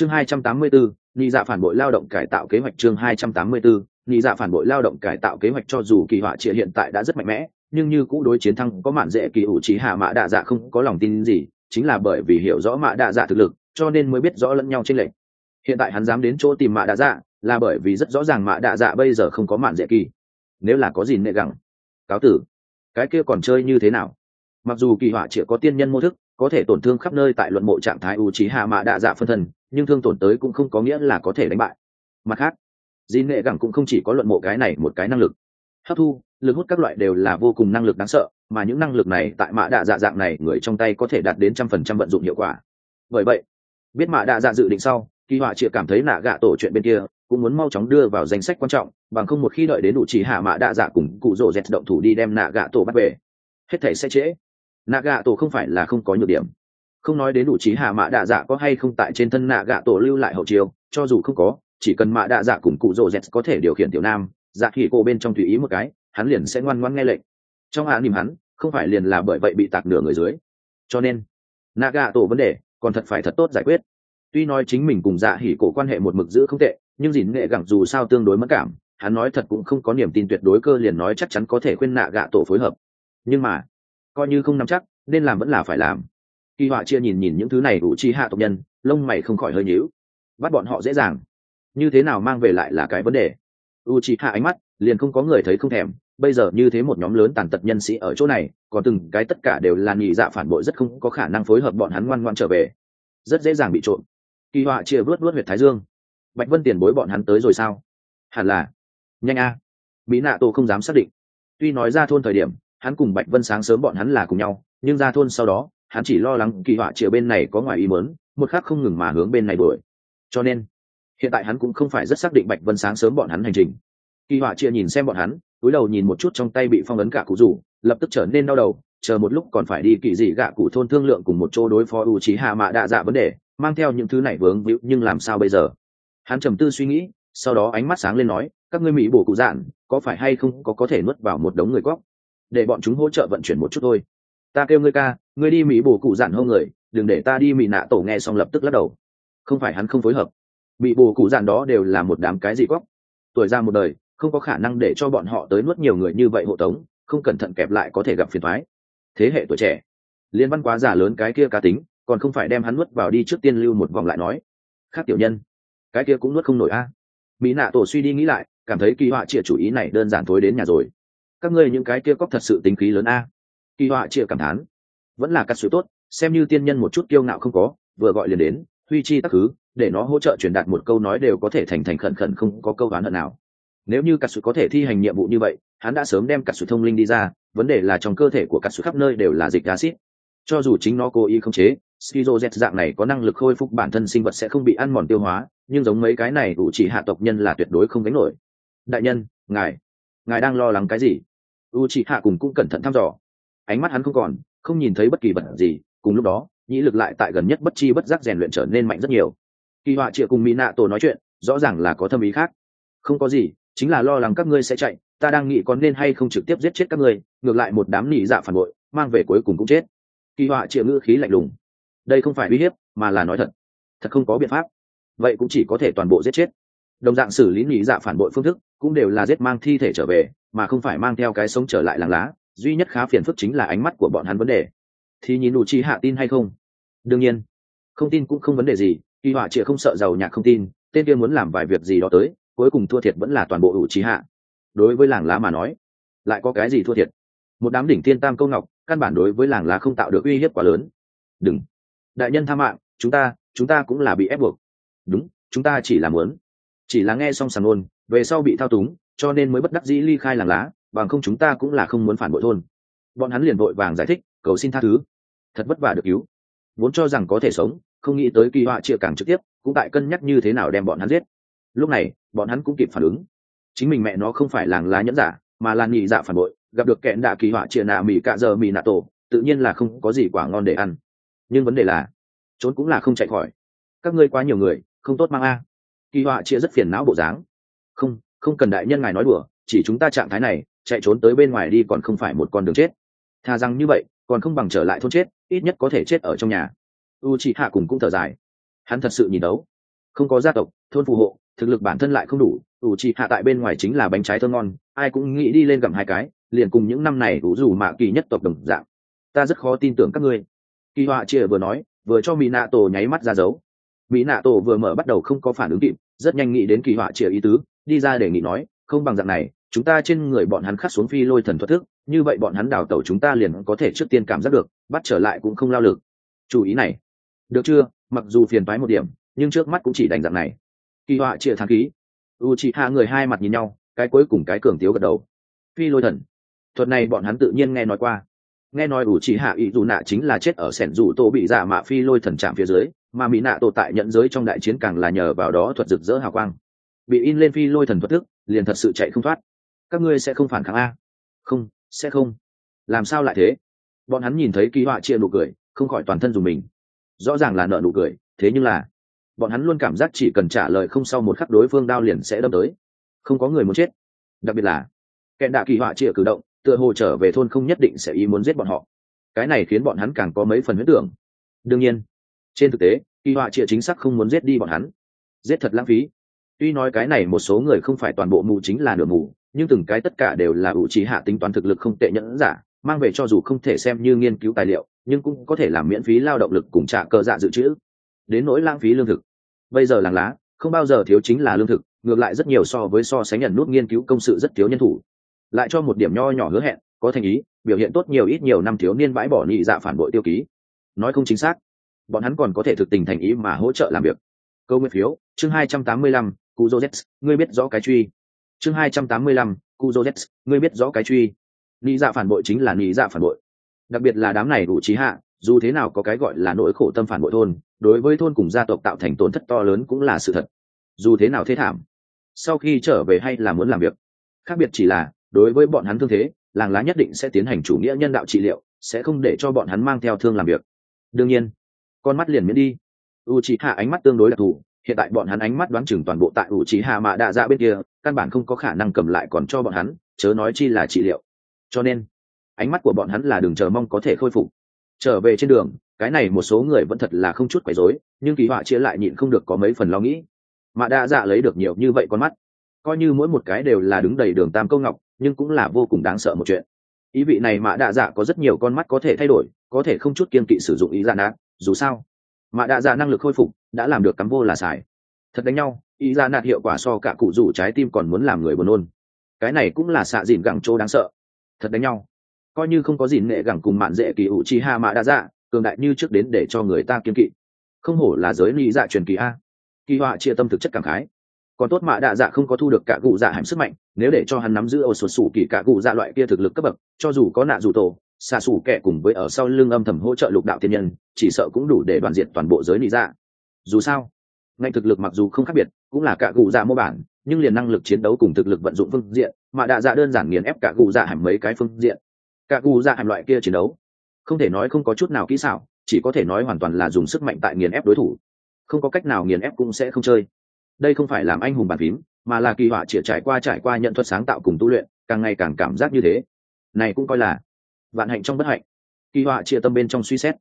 chương 284, nhị dạ phản bội lao động cải tạo kế hoạch chương 284, nhị dạ phản bội lao động cải tạo kế hoạch cho dù kỳ họa trịa hiện tại đã rất mạnh mẽ nhưng như cũ đối chiến thăng có mạn dễ kỳ ủ trí hạ mã đạ dạ không có lòng tin gì chính là bởi vì hiểu rõ mã đạ dạ thực lực cho nên mới biết rõ lẫn nhau trên lệnh hiện tại hắn dám đến chỗ tìm mã đạ dạ là bởi vì rất rõ ràng mã đạ dạ bây giờ không có mạn dễ kỳ. Nếu là có gì nệ gẳng cáo tử cái kia còn chơi như thế nào? Mặc dù kỳ họa trịa có tiên nhân mô thức có thể tổn thương khắp nơi tại luận mộ trạng thái u trí hạ mã đạ dạ phân thân, nhưng thương tổn tới cũng không có nghĩa là có thể đánh bại. Mặt khác di nệ gẳng cũng không chỉ có luận mộ cái này một cái năng lực. Hấp thu, lực hút các loại đều là vô cùng năng lực đáng sợ, mà những năng lực này tại mạ đạ dạ dạng này người trong tay có thể đạt đến trăm phần trăm vận dụng hiệu quả. Bởi vậy, biết mạ đạ dạ dự định sau, kỳ họa chịa cảm thấy nạ gạ tổ chuyện bên kia cũng muốn mau chóng đưa vào danh sách quan trọng, bằng không một khi đợi đến đủ chỉ hạ mạ đạ dạ cùng cụ rỗ dẹt động thủ đi đem nạ gạ tổ bắt về, hết thể sẽ trễ nạ gạ tổ không phải là không có nhược điểm. Không nói đến đủ trí hạ mạ đạ dạ có hay không tại trên thân nạ gạ tổ lưu lại hậu chiêu, cho dù không có, chỉ cần mạ đạ dạ cùng cụ rồ z có thể điều khiển tiểu nam dạ khỉ cô bên trong tùy ý một cái, hắn liền sẽ ngoan ngoan nghe lệnh. Trong hạ nỉm hắn, không phải liền là bởi vậy bị tạc nửa người dưới. Cho nên nạ gạ tổ vấn đề còn thật phải thật tốt giải quyết. Tuy nói chính mình cùng dạ hỉ cổ quan hệ một mực giữ không tệ, nhưng dìn nghệ gẳng dù sao tương đối mất cảm, hắn nói thật cũng không có niềm tin tuyệt đối cơ liền nói chắc chắn có thể khuyên nạ gạ tổ phối hợp. Nhưng mà coi như không nắm chắc, nên làm vẫn là phải làm. Kỳ họa chia nhìn nhìn những thứ này đủ chi hạ tộc nhân, lông mày không khỏi hơi nhíu. Bắt bọn họ dễ dàng. Như thế nào mang về lại là cái vấn đề. U chi hạ ánh mắt, liền không có người thấy không thèm, bây giờ như thế một nhóm lớn tàn tật nhân sĩ ở chỗ này còn từng cái tất cả đều là nhị dạ phản bội rất không có khả năng phối hợp bọn hắn ngoan ngoan trở về. Rất dễ dàng bị trộm. Kỳ họa chia vớt vớt huyệt thái dương. Bạch vân tiền bối bọn hắn tới rồi sao? Hẳn là. Nhanh a. Mỹ nạ tô không dám xác định. Tuy nói ra thôn thời điểm hắn cùng bạch vân sáng sớm bọn hắn là cùng nhau, nhưng ra thôn sau đó, hắn chỉ lo lắng kỳ họa chia bên này có ngoài ý mớn một khác không ngừng mà hướng bên này đuổi. Cho nên, hiện tại hắn cũng không phải rất xác định bạch vân sáng sớm bọn hắn hành trình. Kỳ họa chia nhìn xem bọn hắn, túi đầu nhìn một chút trong tay bị phong ấn cả cụ rủ, lập tức trở nên đau đầu, chờ một lúc còn phải đi kỳ dị gạ cụ thôn thương lượng cùng một chỗ đối phó u trí hạ mạ đạ dạ vấn đề, mang theo những thứ này vướng víu, nhưng làm sao bây giờ? Hắn trầm tư suy nghĩ, sau đó ánh mắt sáng lên nói, các ngươi mỹ bổ cụ dạn, có phải hay không có có thể nuốt vào một đống người góc để bọn chúng hỗ trợ vận chuyển một chút thôi. Ta kêu ngươi ca, ngươi đi mỹ bổ cụ giản hô người, đừng để ta đi mỹ nạ tổ nghe xong lập tức lắc đầu. Không phải hắn không phối hợp. Mỹ bổ cụ giản đó đều là một đám cái gì góc tuổi ra một đời, không có khả năng để cho bọn họ tới nuốt nhiều người như vậy hộ tống, không cẩn thận kẹp lại có thể gặp phiền thoái thế hệ tuổi trẻ. Liên văn quá giả lớn cái kia cá tính, còn không phải đem hắn nuốt vào đi trước tiên lưu một vòng lại nói. Khác tiểu nhân, cái kia cũng nuốt không nổi a. Mỹ nạ tổ suy đi nghĩ lại, cảm thấy kỳ họa triệt chủ ý này đơn giản thối đến nhà rồi các ngươi những cái kia cóc thật sự tính khí lớn a. Kỳ họa chịa cảm thán. Vẫn là cắt sự tốt, xem như tiên nhân một chút kiêu ngạo không có, vừa gọi liền đến, huy chi tắc thứ, để nó hỗ trợ truyền đạt một câu nói đều có thể thành thành khẩn khẩn không có câu đoán hận nào. Nếu như cắt sự có thể thi hành nhiệm vụ như vậy, hắn đã sớm đem cắt sự thông linh đi ra, vấn đề là trong cơ thể của cắt sự khắp nơi đều là dịch acid cho dù chính nó cố ý không chế skizoz dạng này có năng lực khôi phục bản thân sinh vật sẽ không bị ăn mòn tiêu hóa, nhưng giống mấy cái này đủ chỉ hạ tộc nhân là tuyệt đối không gánh nổi. Đại nhân, ngài ngài đang lo lắng cái gì? U chị hạ cùng cũng cẩn thận thăm dò. Ánh mắt hắn không còn, không nhìn thấy bất kỳ vật gì, cùng lúc đó, nhĩ lực lại tại gần nhất bất chi bất giác rèn luyện trở nên mạnh rất nhiều. Kỳ họa chịa cùng mỹ nạ tổ nói chuyện, rõ ràng là có thâm ý khác. Không có gì, chính là lo lắng các ngươi sẽ chạy, ta đang nghĩ có nên hay không trực tiếp giết chết các ngươi, ngược lại một đám nỉ dạ phản bội, mang về cuối cùng cũng chết. Kỳ họa chịa ngữ khí lạnh lùng. Đây không phải uy hiếp, mà là nói thật. Thật không có biện pháp. Vậy cũng chỉ có thể toàn bộ giết chết. Đồng dạng xử lý nỉ dạ phản bội phương thức, cũng đều là giết mang thi thể trở về mà không phải mang theo cái sống trở lại làng lá, duy nhất khá phiền phức chính là ánh mắt của bọn hắn vấn đề. Thì nhìn đủ chi hạ tin hay không? Đương nhiên. Không tin cũng không vấn đề gì, kỳ họa chịa không sợ giàu nhạc không tin, tên kia muốn làm vài việc gì đó tới, cuối cùng thua thiệt vẫn là toàn bộ ủ trí hạ. Đối với làng lá mà nói, lại có cái gì thua thiệt? Một đám đỉnh thiên tam câu ngọc, căn bản đối với làng lá không tạo được uy hiếp quá lớn. Đừng. Đại nhân tha mạng, chúng ta chúng ta cũng là bị ép buộc. Đúng, chúng ta chỉ là muốn. Chỉ là nghe xong sàn ôn về sau bị thao túng cho nên mới bất đắc dĩ ly khai làng lá, bằng không chúng ta cũng là không muốn phản bội thôn. Bọn hắn liền vội vàng giải thích, cầu xin tha thứ. Thật vất vả được cứu. Vốn cho rằng có thể sống, không nghĩ tới kỳ họa chia càng trực tiếp, cũng tại cân nhắc như thế nào đem bọn hắn giết. Lúc này, bọn hắn cũng kịp phản ứng. Chính mình mẹ nó không phải làng lá nhẫn giả, mà là nhị dạ phản bội, gặp được kẹn đạ kỳ họa chia nạ mì cạ giờ mì nạ tổ, tự nhiên là không có gì quả ngon để ăn. Nhưng vấn đề là, trốn cũng là không chạy khỏi. Các ngươi quá nhiều người, không tốt mang a. Kỳ họa chia rất phiền não bộ dáng. Không không cần đại nhân ngài nói đùa, chỉ chúng ta trạng thái này, chạy trốn tới bên ngoài đi còn không phải một con đường chết. Thà rằng như vậy, còn không bằng trở lại thôn chết, ít nhất có thể chết ở trong nhà. U chị hạ cùng cũng thở dài. Hắn thật sự nhìn đấu. Không có gia tộc, thôn phù hộ, thực lực bản thân lại không đủ u trì hạ tại bên ngoài chính là bánh trái thơ ngon, ai cũng nghĩ đi lên gặm hai cái, liền cùng những năm này đủ dù mạ kỳ nhất tộc đồng dạng. Ta rất khó tin tưởng các ngươi. Kỳ họa chia vừa nói, vừa cho mỹ nạ tổ nháy mắt ra dấu. Mỹ nạ tổ vừa mở bắt đầu không có phản ứng kịp, rất nhanh nghĩ đến kỳ họa chia ý tứ đi ra để nghị nói, không bằng dạng này, chúng ta trên người bọn hắn khắc xuống phi lôi thần thoát thức, như vậy bọn hắn đào tẩu chúng ta liền có thể trước tiên cảm giác được, bắt trở lại cũng không lao lực. Chú ý này. Được chưa? Mặc dù phiền thoái một điểm, nhưng trước mắt cũng chỉ đành dạng này. Kỳ họa chia thang khí u chị hạ người hai mặt nhìn nhau, cái cuối cùng cái cường tiếu gật đầu. Phi lôi thần. Thuật này bọn hắn tự nhiên nghe nói qua. Nghe nói u chị hạ ý dù nạ chính là chết ở sẻn dù tô bị giả mạ phi lôi thần chạm phía dưới, mà mỹ nạ tổ tại nhận giới trong đại chiến càng là nhờ vào đó thuật rực rỡ hào quang bị in lên phi lôi thần thuật thức, liền thật sự chạy không thoát. Các ngươi sẽ không phản kháng a? Không, sẽ không. Làm sao lại thế? Bọn hắn nhìn thấy kỳ họa chia nụ cười, không khỏi toàn thân dùng mình. Rõ ràng là nợ nụ cười, thế nhưng là, bọn hắn luôn cảm giác chỉ cần trả lời không sau một khắc đối phương đao liền sẽ đâm tới. Không có người muốn chết. Đặc biệt là kẹn đạ kỳ họa chia cử động, tựa hồ trở về thôn không nhất định sẽ ý muốn giết bọn họ. Cái này khiến bọn hắn càng có mấy phần huyết tưởng. Đương nhiên, trên thực tế kỳ họa chia chính xác không muốn giết đi bọn hắn. Giết thật lãng phí tuy nói cái này một số người không phải toàn bộ mù chính là nửa mù, nhưng từng cái tất cả đều là ủ trí hạ tính toán thực lực không tệ nhẫn giả, mang về cho dù không thể xem như nghiên cứu tài liệu, nhưng cũng có thể làm miễn phí lao động lực cùng trả cơ dạ dự trữ. Đến nỗi lãng phí lương thực. Bây giờ làng lá, không bao giờ thiếu chính là lương thực, ngược lại rất nhiều so với so sánh nhận nút nghiên cứu công sự rất thiếu nhân thủ. Lại cho một điểm nho nhỏ hứa hẹn, có thành ý, biểu hiện tốt nhiều ít nhiều năm thiếu niên bãi bỏ nhị dạ phản bội tiêu ký. Nói không chính xác, bọn hắn còn có thể thực tình thành ý mà hỗ trợ làm việc. Câu nguyên phiếu, chương hai trăm tám mươi lăm Cuzo Z, ngươi biết rõ cái truy. Chương 285, Cuzo Z, ngươi biết rõ cái truy. Nị dạ phản bội chính là nị dạ phản bội. Đặc biệt là đám này đủ trí hạ, dù thế nào có cái gọi là nỗi khổ tâm phản bội thôn, đối với thôn cùng gia tộc tạo thành tổn thất to lớn cũng là sự thật. Dù thế nào thế thảm, sau khi trở về hay là muốn làm việc. Khác biệt chỉ là, đối với bọn hắn thương thế, làng lá nhất định sẽ tiến hành chủ nghĩa nhân đạo trị liệu, sẽ không để cho bọn hắn mang theo thương làm việc. Đương nhiên, con mắt liền miễn đi. Uchiha ánh mắt tương đối là thủ, hiện tại bọn hắn ánh mắt đoán chừng toàn bộ tại ủ trí hà mạ đạ dạ bên kia, căn bản không có khả năng cầm lại còn cho bọn hắn, chớ nói chi là trị liệu. Cho nên, ánh mắt của bọn hắn là đừng chờ mong có thể khôi phục. Trở về trên đường, cái này một số người vẫn thật là không chút quấy rối, nhưng kỳ họa chia lại nhịn không được có mấy phần lo nghĩ. Mạ đạ dạ lấy được nhiều như vậy con mắt, coi như mỗi một cái đều là đứng đầy đường tam câu ngọc, nhưng cũng là vô cùng đáng sợ một chuyện. Ý vị này mạ đạ dạ có rất nhiều con mắt có thể thay đổi, có thể không chút kiên kỵ sử dụng ý dạ nát dù sao mạ đạ dạ năng lực khôi phục đã làm được cắm vô là xài. Thật đánh nhau, ý ra nạt hiệu quả so cả cụ rủ trái tim còn muốn làm người buồn nôn. Cái này cũng là xạ dìn gẳng chỗ đáng sợ. Thật đánh nhau. Coi như không có dìn nệ gẳng cùng mạn dễ kỳ ủ chi ha mạ đa dạ cường đại như trước đến để cho người ta kiên kỵ. Không hổ là giới lý dạ truyền kỳ a. Kỳ họa chia tâm thực chất cảm khái. Còn tốt mạ đa dạ không có thu được cả cụ dạ hạnh sức mạnh, nếu để cho hắn nắm giữ ô sột sủ kỳ cả cụ dạ loại kia thực lực cấp bậc, cho dù có nạ dù tổ xạ xù kẻ cùng với ở sau lưng âm thầm hỗ trợ lục đạo thiên nhân, chỉ sợ cũng đủ để đoàn diệt toàn bộ giới lý dạ. Dù sao ngành thực lực mặc dù không khác biệt, cũng là cả cụ dạ mô bản, nhưng liền năng lực chiến đấu cùng thực lực vận dụng phương diện, mà đạ dạ đơn giản nghiền ép cả cụ dạ hẳn mấy cái phương diện. Cả cụ dạ hẳn loại kia chiến đấu, không thể nói không có chút nào kỹ xảo, chỉ có thể nói hoàn toàn là dùng sức mạnh tại nghiền ép đối thủ. Không có cách nào nghiền ép cũng sẽ không chơi. Đây không phải làm anh hùng bàn phím, mà là kỳ họa chỉ trải qua trải qua nhận thuật sáng tạo cùng tu luyện, càng ngày càng cảm giác như thế. Này cũng coi là vạn hạnh trong bất hạnh. Kỳ họa chia tâm bên trong suy xét.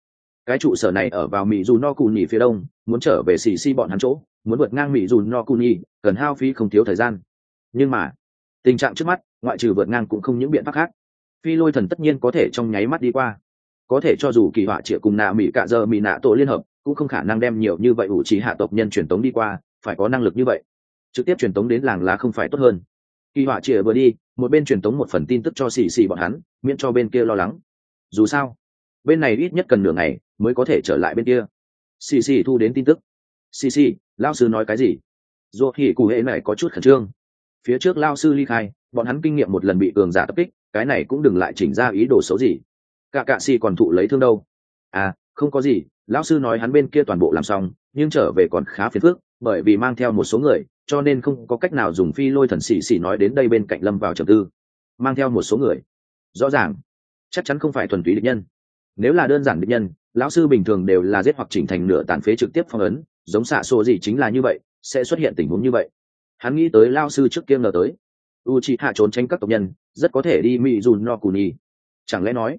Cái trụ sở này ở vào mỹ dù no cù nhì phía đông, muốn trở về xì xi bọn hắn chỗ, muốn vượt ngang mỹ dù no cù nhì cần hao phí không thiếu thời gian. Nhưng mà, tình trạng trước mắt, ngoại trừ vượt ngang cũng không những biện pháp khác. Phi lôi thần tất nhiên có thể trong nháy mắt đi qua. Có thể cho dù kỳ họa chĩa cùng nạ mỹ cạ giờ mỹ nạ tổ liên hợp, cũng không khả năng đem nhiều như vậy ủ trí hạ tộc nhân truyền tống đi qua, phải có năng lực như vậy. Trực tiếp truyền tống đến làng lá không phải tốt hơn kỳ họa chĩa vừa đi, một bên truyền tống một phần tin tức cho xì xì bọn hắn, miễn cho bên kia lo lắng. Dù sao, bên này ít nhất cần nửa ngày mới có thể trở lại bên kia. Xì xì thu đến tin tức. Xì xì lao sư nói cái gì? Dù thì cụ hệ này có chút khẩn trương. Phía trước lao sư ly khai, bọn hắn kinh nghiệm một lần bị cường giả tập kích, cái này cũng đừng lại chỉnh ra ý đồ xấu gì. Cả cạ xì còn thụ lấy thương đâu? À không có gì, lão sư nói hắn bên kia toàn bộ làm xong, nhưng trở về còn khá phiền phức bởi vì mang theo một số người, cho nên không có cách nào dùng phi lôi thần xì xì nói đến đây bên cạnh lâm vào trầm tư. Mang theo một số người. Rõ ràng. Chắc chắn không phải thuần túy địch nhân. Nếu là đơn giản địch nhân, lão sư bình thường đều là giết hoặc chỉnh thành nửa tàn phế trực tiếp phong ấn, giống xạ xô gì chính là như vậy, sẽ xuất hiện tình huống như vậy. Hắn nghĩ tới lao sư trước kia ngờ tới. U c hạ trốn tránh các tộc nhân, rất có thể đi mỹ dùn no cù nhi chẳng lẽ nói,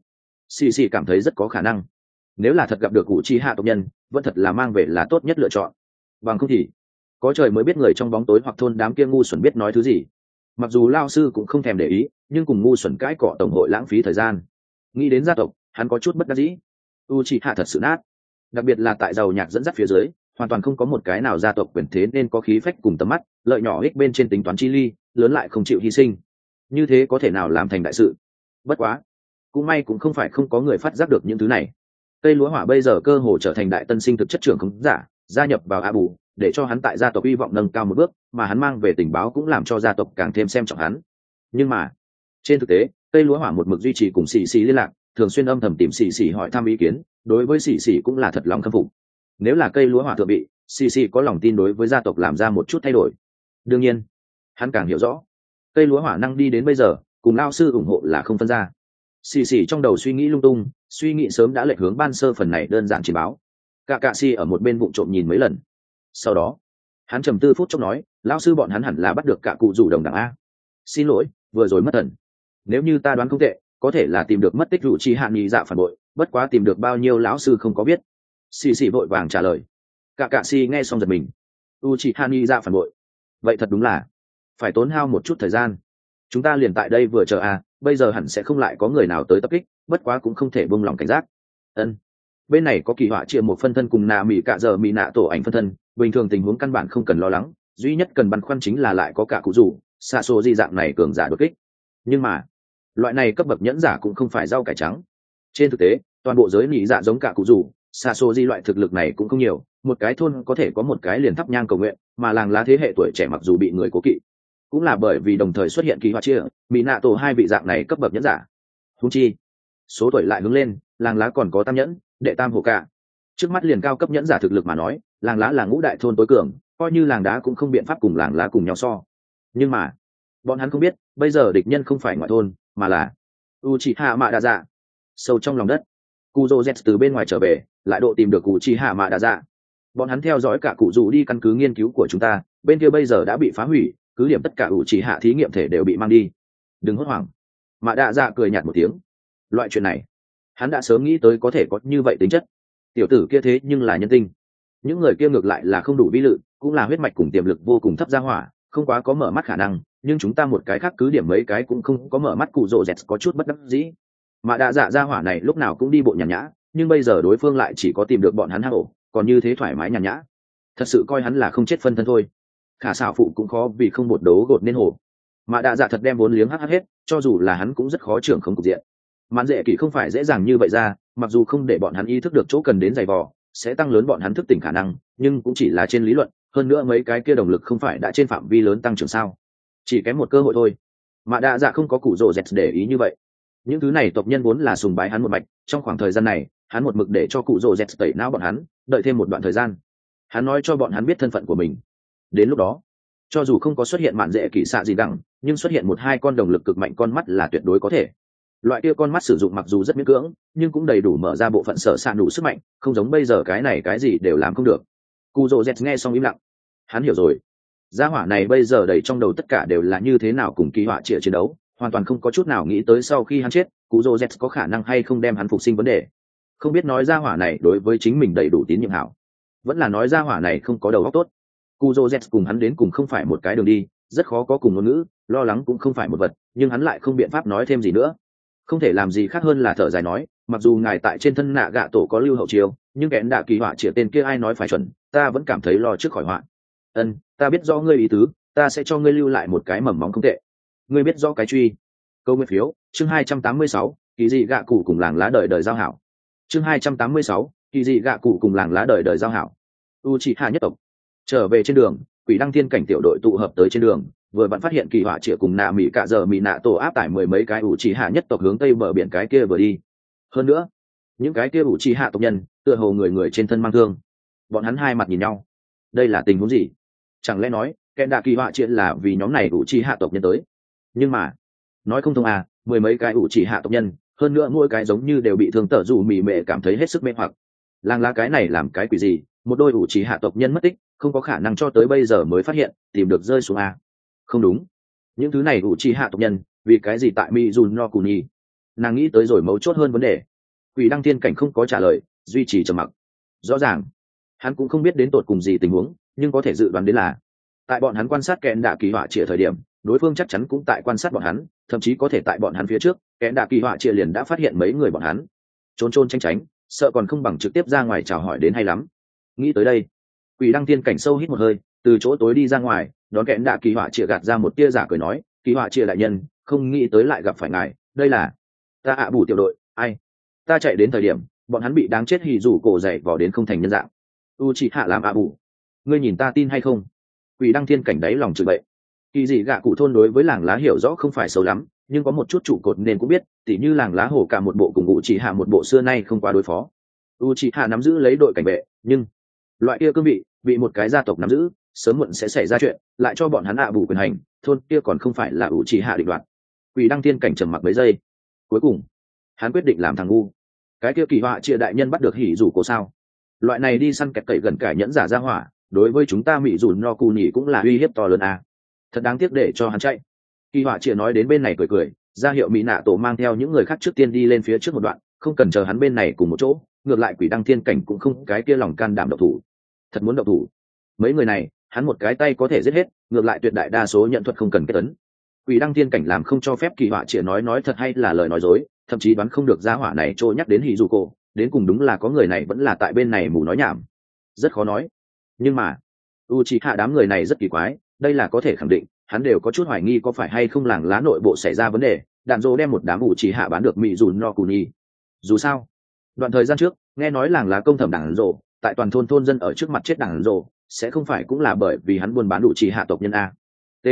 xì xì cảm thấy rất có khả năng. Nếu là thật gặp được u c hạ tộc nhân, vẫn thật là mang về là tốt nhất lựa chọn bằng không thì có trời mới biết người trong bóng tối hoặc thôn đám kia ngu xuẩn biết nói thứ gì. Mặc dù lao sư cũng không thèm để ý, nhưng cùng ngu xuẩn cãi cọ tổng hội lãng phí thời gian. Nghĩ đến gia tộc, hắn có chút bất đắc dĩ. U chị hạ thật sự nát. Đặc biệt là tại giàu nhạc dẫn dắt phía dưới, hoàn toàn không có một cái nào gia tộc quyền thế nên có khí phách cùng tầm mắt, lợi nhỏ ích bên trên tính toán chi ly, lớn lại không chịu hy sinh. Như thế có thể nào làm thành đại sự? Bất quá, cũng may cũng không phải không có người phát giác được những thứ này. Cây lúa hỏa bây giờ cơ hồ trở thành đại tân sinh thực chất trưởng không giả gia nhập vào a bù để cho hắn tại gia tộc hy vọng nâng cao một bước, mà hắn mang về tình báo cũng làm cho gia tộc càng thêm xem trọng hắn. Nhưng mà, trên thực tế, cây lúa hỏa một mực duy trì cùng xì xì liên lạc, thường xuyên âm thầm tìm xì xì hỏi thăm ý kiến, đối với xì xì cũng là thật lòng khâm phục. Nếu là cây lúa hỏa thượng bị xì xì có lòng tin đối với gia tộc làm ra một chút thay đổi. Đương nhiên, hắn càng hiểu rõ, cây lúa hỏa năng đi đến bây giờ, cùng lao sư ủng hộ là không phân ra. Xì xì trong đầu suy nghĩ lung tung, suy nghĩ sớm đã lệch hướng ban sơ phần này đơn giản chỉ báo cả cạ Si ở một bên bụng trộm nhìn mấy lần. Sau đó, hắn trầm tư phút chốc nói lao sư bọn hắn hẳn là bắt được cả cụ rủ đồng đảng a. Xin lỗi, vừa rồi mất thần. Nếu như ta đoán không tệ, có thể là tìm được mất tích rủ chi hạn nghị dạ phản bội, bất quá tìm được bao nhiêu lão sư không có biết. Xì xì vội vàng trả lời. Cả cạ Si nghe xong giật mình. U chi hạn nghị dạ phản bội? Vậy thật đúng là, phải tốn hao một chút thời gian. Chúng ta liền tại đây vừa chờ à bây giờ hẳn sẽ không lại có người nào tới tập kích, bất quá cũng không thể buông lỏng cảnh giác. Ân bên này có kỳ họa chia một phân thân cùng nạ mỹ cạ giờ mỹ nạ tổ ảnh phân thân, bình thường tình huống căn bản không cần lo lắng, duy nhất cần băn khoăn chính là lại có cả cụ rủ xa xô di dạng này cường giả đột kích. Nhưng mà, loại này cấp bậc nhẫn giả cũng không phải rau cải trắng. Trên thực tế, toàn bộ giới nỉ dạ giống cả cụ rủ xa xô di loại thực lực này cũng không nhiều, một cái thôn có thể có một cái liền thắp nhang cầu nguyện, mà làng lá thế hệ tuổi trẻ mặc dù bị người cố kỵ. Cũng là bởi vì đồng thời xuất hiện kỳ họa chia mỹ nạ tổ hai vị dạng này cấp bậc nhẫn giả. Thú chi, số tuổi lại hướng lên, làng lá còn có tam nhẫn đệ tam hồ cả trước mắt liền cao cấp nhẫn giả thực lực mà nói, làng lá là ngũ đại thôn tối cường, coi như làng đá cũng không biện pháp cùng làng lá cùng nhau so. Nhưng mà, bọn hắn không biết, bây giờ địch nhân không phải ngoại thôn, mà là u chị hạ mạ đa dạ sâu trong lòng đất. Cu dô z từ bên ngoài trở về, lại độ tìm được cụ chị hạ mạ đa dạ bọn hắn theo dõi cả cụ dù đi căn cứ nghiên cứu của chúng ta, bên kia bây giờ đã bị phá hủy, cứ điểm tất cả ủ chỉ hạ thí nghiệm thể đều bị mang đi. Đừng hốt hoảng. Mạ đa dạ cười nhạt một tiếng. Loại chuyện này hắn đã sớm nghĩ tới có thể có như vậy tính chất. Tiểu tử kia thế nhưng là nhân tinh. Những người kia ngược lại là không đủ vi lự, cũng là huyết mạch cùng tiềm lực vô cùng thấp ra hỏa, không quá có mở mắt khả năng, nhưng chúng ta một cái khác cứ điểm mấy cái cũng không có mở mắt cụ rộ dẹt có chút bất đắc dĩ. Mà đạ dạ ra hỏa này lúc nào cũng đi bộ nhàn nhã, nhưng bây giờ đối phương lại chỉ có tìm được bọn hắn hạ ổ, còn như thế thoải mái nhàn nhã. Thật sự coi hắn là không chết phân thân thôi. Khả xảo phụ cũng khó vì không một đấu gột nên hổ. Mà đạ dạ thật đem vốn liếng hắc hết, cho dù là hắn cũng rất khó trưởng không cục diện mạn dễ kỷ không phải dễ dàng như vậy ra, mặc dù không để bọn hắn ý thức được chỗ cần đến giày vò, sẽ tăng lớn bọn hắn thức tỉnh khả năng, nhưng cũng chỉ là trên lý luận, hơn nữa mấy cái kia động lực không phải đã trên phạm vi lớn tăng trưởng sao? Chỉ kém một cơ hội thôi. Mà Đa dạ không có củ rộ dẹt để ý như vậy. Những thứ này tộc nhân vốn là sùng bái hắn một mạch, trong khoảng thời gian này, hắn một mực để cho cụ rộ dẹt tẩy não bọn hắn, đợi thêm một đoạn thời gian. Hắn nói cho bọn hắn biết thân phận của mình. Đến lúc đó, cho dù không có xuất hiện mạn dễ kỷ xạ gì đẳng, nhưng xuất hiện một hai con đồng lực cực mạnh con mắt là tuyệt đối có thể loại kia con mắt sử dụng mặc dù rất miễn cưỡng, nhưng cũng đầy đủ mở ra bộ phận sở s đủ sức mạnh, không giống bây giờ cái này cái gì đều làm không được. Cụ rỗ z nghe xong im lặng. Hắn hiểu rồi. Gia hỏa này bây giờ đầy trong đầu tất cả đều là như thế nào cùng kỳ họa trịa chiến đấu, hoàn toàn không có chút nào nghĩ tới sau khi hắn chết cụ rỗ z có khả năng hay không đem hắn phục sinh vấn đề. Không biết nói gia hỏa này đối với chính mình đầy đủ tín nhiệm hảo. Vẫn là nói gia hỏa này không có đầu óc tốt. Cụ dô z cùng hắn đến cùng không phải một cái đường đi, rất khó có cùng ngôn ngữ, lo lắng cũng không phải một vật, nhưng hắn lại không biện pháp nói thêm gì nữa không thể làm gì khác hơn là thở dài nói, mặc dù ngài tại trên thân nạ gạ tổ có lưu hậu chiêu nhưng kẽn đạ kỳ họa chĩa tên kia ai nói phải chuẩn, ta vẫn cảm thấy lo trước khỏi họa. Ân, ta biết do ngươi ý tứ, ta sẽ cho ngươi lưu lại một cái mầm móng không tệ. Ngươi biết do cái truy. Câu nguyên phiếu, chương hai trăm tám mươi sáu, kỳ dị gạ cụ cùng làng lá đời đời giao hảo. Chương hai trăm tám mươi sáu, kỳ dị gạ cụ cùng làng lá đời đời giao hảo. U trị hạ nhất tộc. Trở về trên đường, quỷ đăng thiên cảnh tiểu đội tụ hợp tới trên đường vừa vặn phát hiện kỳ họa chĩa cùng nạ mỹ cả giờ mỹ nạ tổ áp tải mười mấy cái ủ trì hạ nhất tộc hướng tây bờ biển cái kia vừa đi. Hơn nữa, những cái kia ủ trì hạ tộc nhân, tựa hồ người người trên thân mang thương. Bọn hắn hai mặt nhìn nhau. Đây là tình huống gì? Chẳng lẽ nói, kẻ đạ kỳ họa chĩa là vì nhóm này ủ trì hạ tộc nhân tới? Nhưng mà, nói không thông à mười mấy cái ủ trì hạ tộc nhân, hơn nữa mỗi cái giống như đều bị thương tở dù mỉ mệ cảm thấy hết sức mê hoặc. Làng lá cái này làm cái quỷ gì? Một đôi ủ trì hạ tộc nhân mất tích, không có khả năng cho tới bây giờ mới phát hiện, tìm được rơi xuống a không đúng. Những thứ này ủ trì hạ tộc nhân, vì cái gì tại mi dùn no cù nhi nàng nghĩ tới rồi mấu chốt hơn vấn đề. Quỷ đăng thiên cảnh không có trả lời, duy trì trầm mặc. Rõ ràng, hắn cũng không biết đến tột cùng gì tình huống, nhưng có thể dự đoán đến là, tại bọn hắn quan sát kẽn đạ kỳ họa trịa thời điểm, đối phương chắc chắn cũng tại quan sát bọn hắn, thậm chí có thể tại bọn hắn phía trước kẽn đạ kỳ họa trịa liền đã phát hiện mấy người bọn hắn. Trốn trôn tranh tránh, sợ còn không bằng trực tiếp ra ngoài chào hỏi đến hay lắm. Nghĩ tới đây, quỷ đăng Thiên cảnh sâu hít một hơi từ chỗ tối đi ra ngoài, đón kẽn đạ kỳ họa trịa gạt ra một tia giả cười nói, kỳ họa trịa đại nhân, không nghĩ tới lại gặp phải ngài, đây là ta ạ bù tiểu đội, ai? Ta chạy đến thời điểm, bọn hắn bị đáng chết hì rủ cổ dậy vỏ đến không thành nhân dạng. U chị hạ làm ạ bù. Ngươi nhìn ta tin hay không? Quỷ đăng thiên cảnh đáy lòng chửi bậy. Kỳ dị gạ cụ thôn đối với làng lá hiểu rõ không phải xấu lắm, nhưng có một chút trụ cột nên cũng biết, tỉ như làng lá hổ cả một bộ cùng u chị hạ một bộ xưa nay không qua đối phó. U chị hạ nắm giữ lấy đội cảnh vệ, nhưng loại kia cương vị, bị một cái gia tộc nắm giữ sớm muộn sẽ xảy ra chuyện, lại cho bọn hắn ạ bù quyền hành, thôn kia còn không phải là ủ trì hạ định đoạt. Quỷ đăng thiên cảnh trầm mặc mấy giây. Cuối cùng, hắn quyết định làm thằng ngu. Cái kia kỳ họa chia đại nhân bắt được hỉ rủ cổ sao? Loại này đi săn kẹt cậy gần cải nhẫn giả ra hỏa, đối với chúng ta mỹ dù no cù nhỉ cũng là uy hiếp to lớn à. thật đáng tiếc để cho hắn chạy. Kỳ họa chia nói đến bên này cười cười, ra hiệu mỹ nạ tổ mang theo những người khác trước tiên đi lên phía trước một đoạn, không cần chờ hắn bên này cùng một chỗ, ngược lại quỷ đăng thiên cảnh cũng không cái kia lòng can đảm độc thủ. Thật muốn độc thủ. Mấy người này hắn một cái tay có thể giết hết, ngược lại tuyệt đại đa số nhận thuật không cần kết tấn quỷ đăng thiên cảnh làm không cho phép kỳ họa chỉ nói nói thật hay là lời nói dối, thậm chí đoán không được gia hỏa này trôi nhắc đến hì dù cổ, đến cùng đúng là có người này vẫn là tại bên này mù nói nhảm. Rất khó nói. Nhưng mà u chỉ hạ đám người này rất kỳ quái, đây là có thể khẳng định, hắn đều có chút hoài nghi có phải hay không làng lá nội bộ xảy ra vấn đề, đạn dô đem một đám u chỉ hạ bán được mỹ dù no cù nhi dù sao, đoạn thời gian trước, nghe nói làng lá công thẩm đảng rộ tại toàn thôn thôn dân ở trước mặt chết đảng rộ sẽ không phải cũng là bởi vì hắn buôn bán đủ chỉ hạ tộc nhân a. T.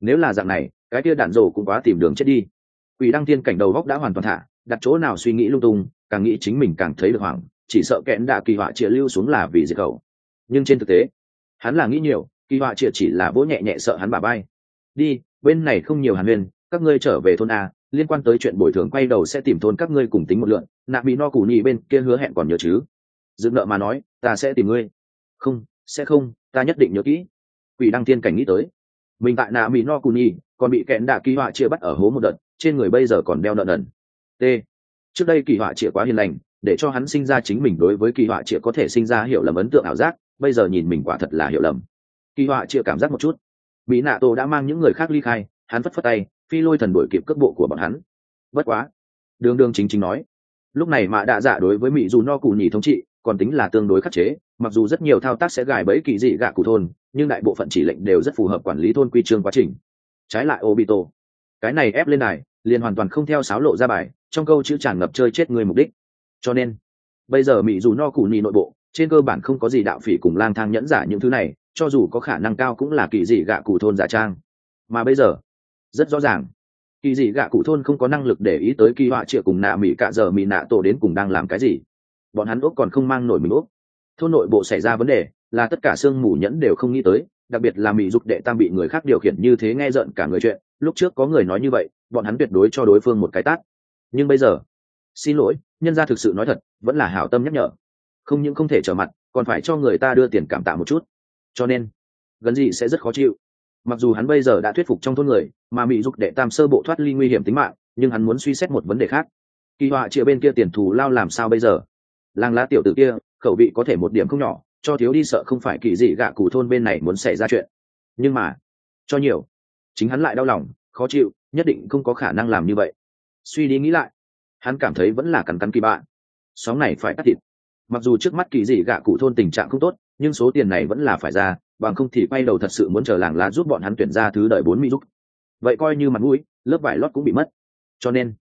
Nếu là dạng này, cái kia đạn rổ cũng quá tìm đường chết đi. Quỷ đăng thiên cảnh đầu góc đã hoàn toàn thả, đặt chỗ nào suy nghĩ lung tung, càng nghĩ chính mình càng thấy được hoảng, chỉ sợ kẽn đạ kỳ họa chĩa lưu xuống là vì diệt khẩu. Nhưng trên thực tế, hắn là nghĩ nhiều, kỳ họa chĩa chỉ là vỗ nhẹ nhẹ sợ hắn bà bay. Đi, bên này không nhiều hàn huyên các ngươi trở về thôn a, liên quan tới chuyện bồi thường quay đầu sẽ tìm thôn các ngươi cùng tính một lượn, nạ bị no cù nhì bên kia hứa hẹn còn nhớ chứ. Dựng nợ mà nói, ta sẽ tìm ngươi. Không sẽ không, ta nhất định nhớ kỹ. Quỷ đăng thiên cảnh nghĩ tới. Mình tại nạ mỹ no cù nhi còn bị kẹn đạ kỳ họa chia bắt ở hố một đợt, trên người bây giờ còn đeo nợ nần. T. Trước đây kỳ họa chia quá hiền lành, để cho hắn sinh ra chính mình đối với kỳ họa chia có thể sinh ra hiểu lầm ấn tượng ảo giác, bây giờ nhìn mình quả thật là hiểu lầm. Kỳ họa chia cảm giác một chút. Mỹ nạ tổ đã mang những người khác ly khai, hắn phất phất tay, phi lôi thần đổi kịp cước bộ của bọn hắn. Bất quá, đường đường chính chính nói, lúc này mạ đạ dạ đối với mỹ dù no cù nhì thống trị, còn tính là tương đối khắc chế mặc dù rất nhiều thao tác sẽ gài bẫy kỳ dị gạ cụ thôn, nhưng đại bộ phận chỉ lệnh đều rất phù hợp quản lý thôn quy trương quá trình. Trái lại, obito, cái này ép lên này liền hoàn toàn không theo sáo lộ ra bài, trong câu chữ tràn ngập chơi chết người mục đích. Cho nên, bây giờ mỹ dù no cụ nhì nội bộ, trên cơ bản không có gì đạo phỉ cùng lang thang nhẫn giả những thứ này, cho dù có khả năng cao cũng là kỳ dị gạ cụ thôn giả trang. Mà bây giờ, rất rõ ràng, kỳ dị gạ cụ thôn không có năng lực để ý tới kỳ họa triệu cùng nạ mỹ cạ giờ mỹ nạ tổ đến cùng đang làm cái gì. Bọn hắn úc còn không mang nổi mình úc thôn nội bộ xảy ra vấn đề, là tất cả sương mù nhẫn đều không nghĩ tới, đặc biệt là mỹ dục đệ tam bị người khác điều khiển như thế nghe rợn cả người chuyện, lúc trước có người nói như vậy, bọn hắn tuyệt đối cho đối phương một cái tát. Nhưng bây giờ, xin lỗi, nhân ra thực sự nói thật, vẫn là hảo tâm nhắc nhở. Không những không thể trở mặt, còn phải cho người ta đưa tiền cảm tạ một chút. Cho nên gần gì sẽ rất khó chịu. Mặc dù hắn bây giờ đã thuyết phục trong thôn người, mà mỹ dục đệ tam sơ bộ thoát ly nguy hiểm tính mạng, nhưng hắn muốn suy xét một vấn đề khác. Kỳ họa chịa bên kia tiền thù lao làm sao bây giờ? Làng lá tiểu t ử kia khẩu vị có thể một điểm không nhỏ, cho thiếu đi sợ không phải kỳ dị gạ cụ thôn bên này muốn xảy ra chuyện. Nhưng mà, cho nhiều. Chính hắn lại đau lòng, khó chịu, nhất định không có khả năng làm như vậy. Suy đi nghĩ lại, hắn cảm thấy vẫn là cắn cắn kỳ bạn sóng này phải cắt thịt. Mặc dù trước mắt kỳ dị gạ cụ thôn tình trạng không tốt, nhưng số tiền này vẫn là phải ra, bằng không thì quay đầu thật sự muốn chờ làng lá giúp bọn hắn tuyển ra thứ đợi bốn mỹ giúp. Vậy coi như mặt mũi, lớp vải lót cũng bị mất. Cho nên,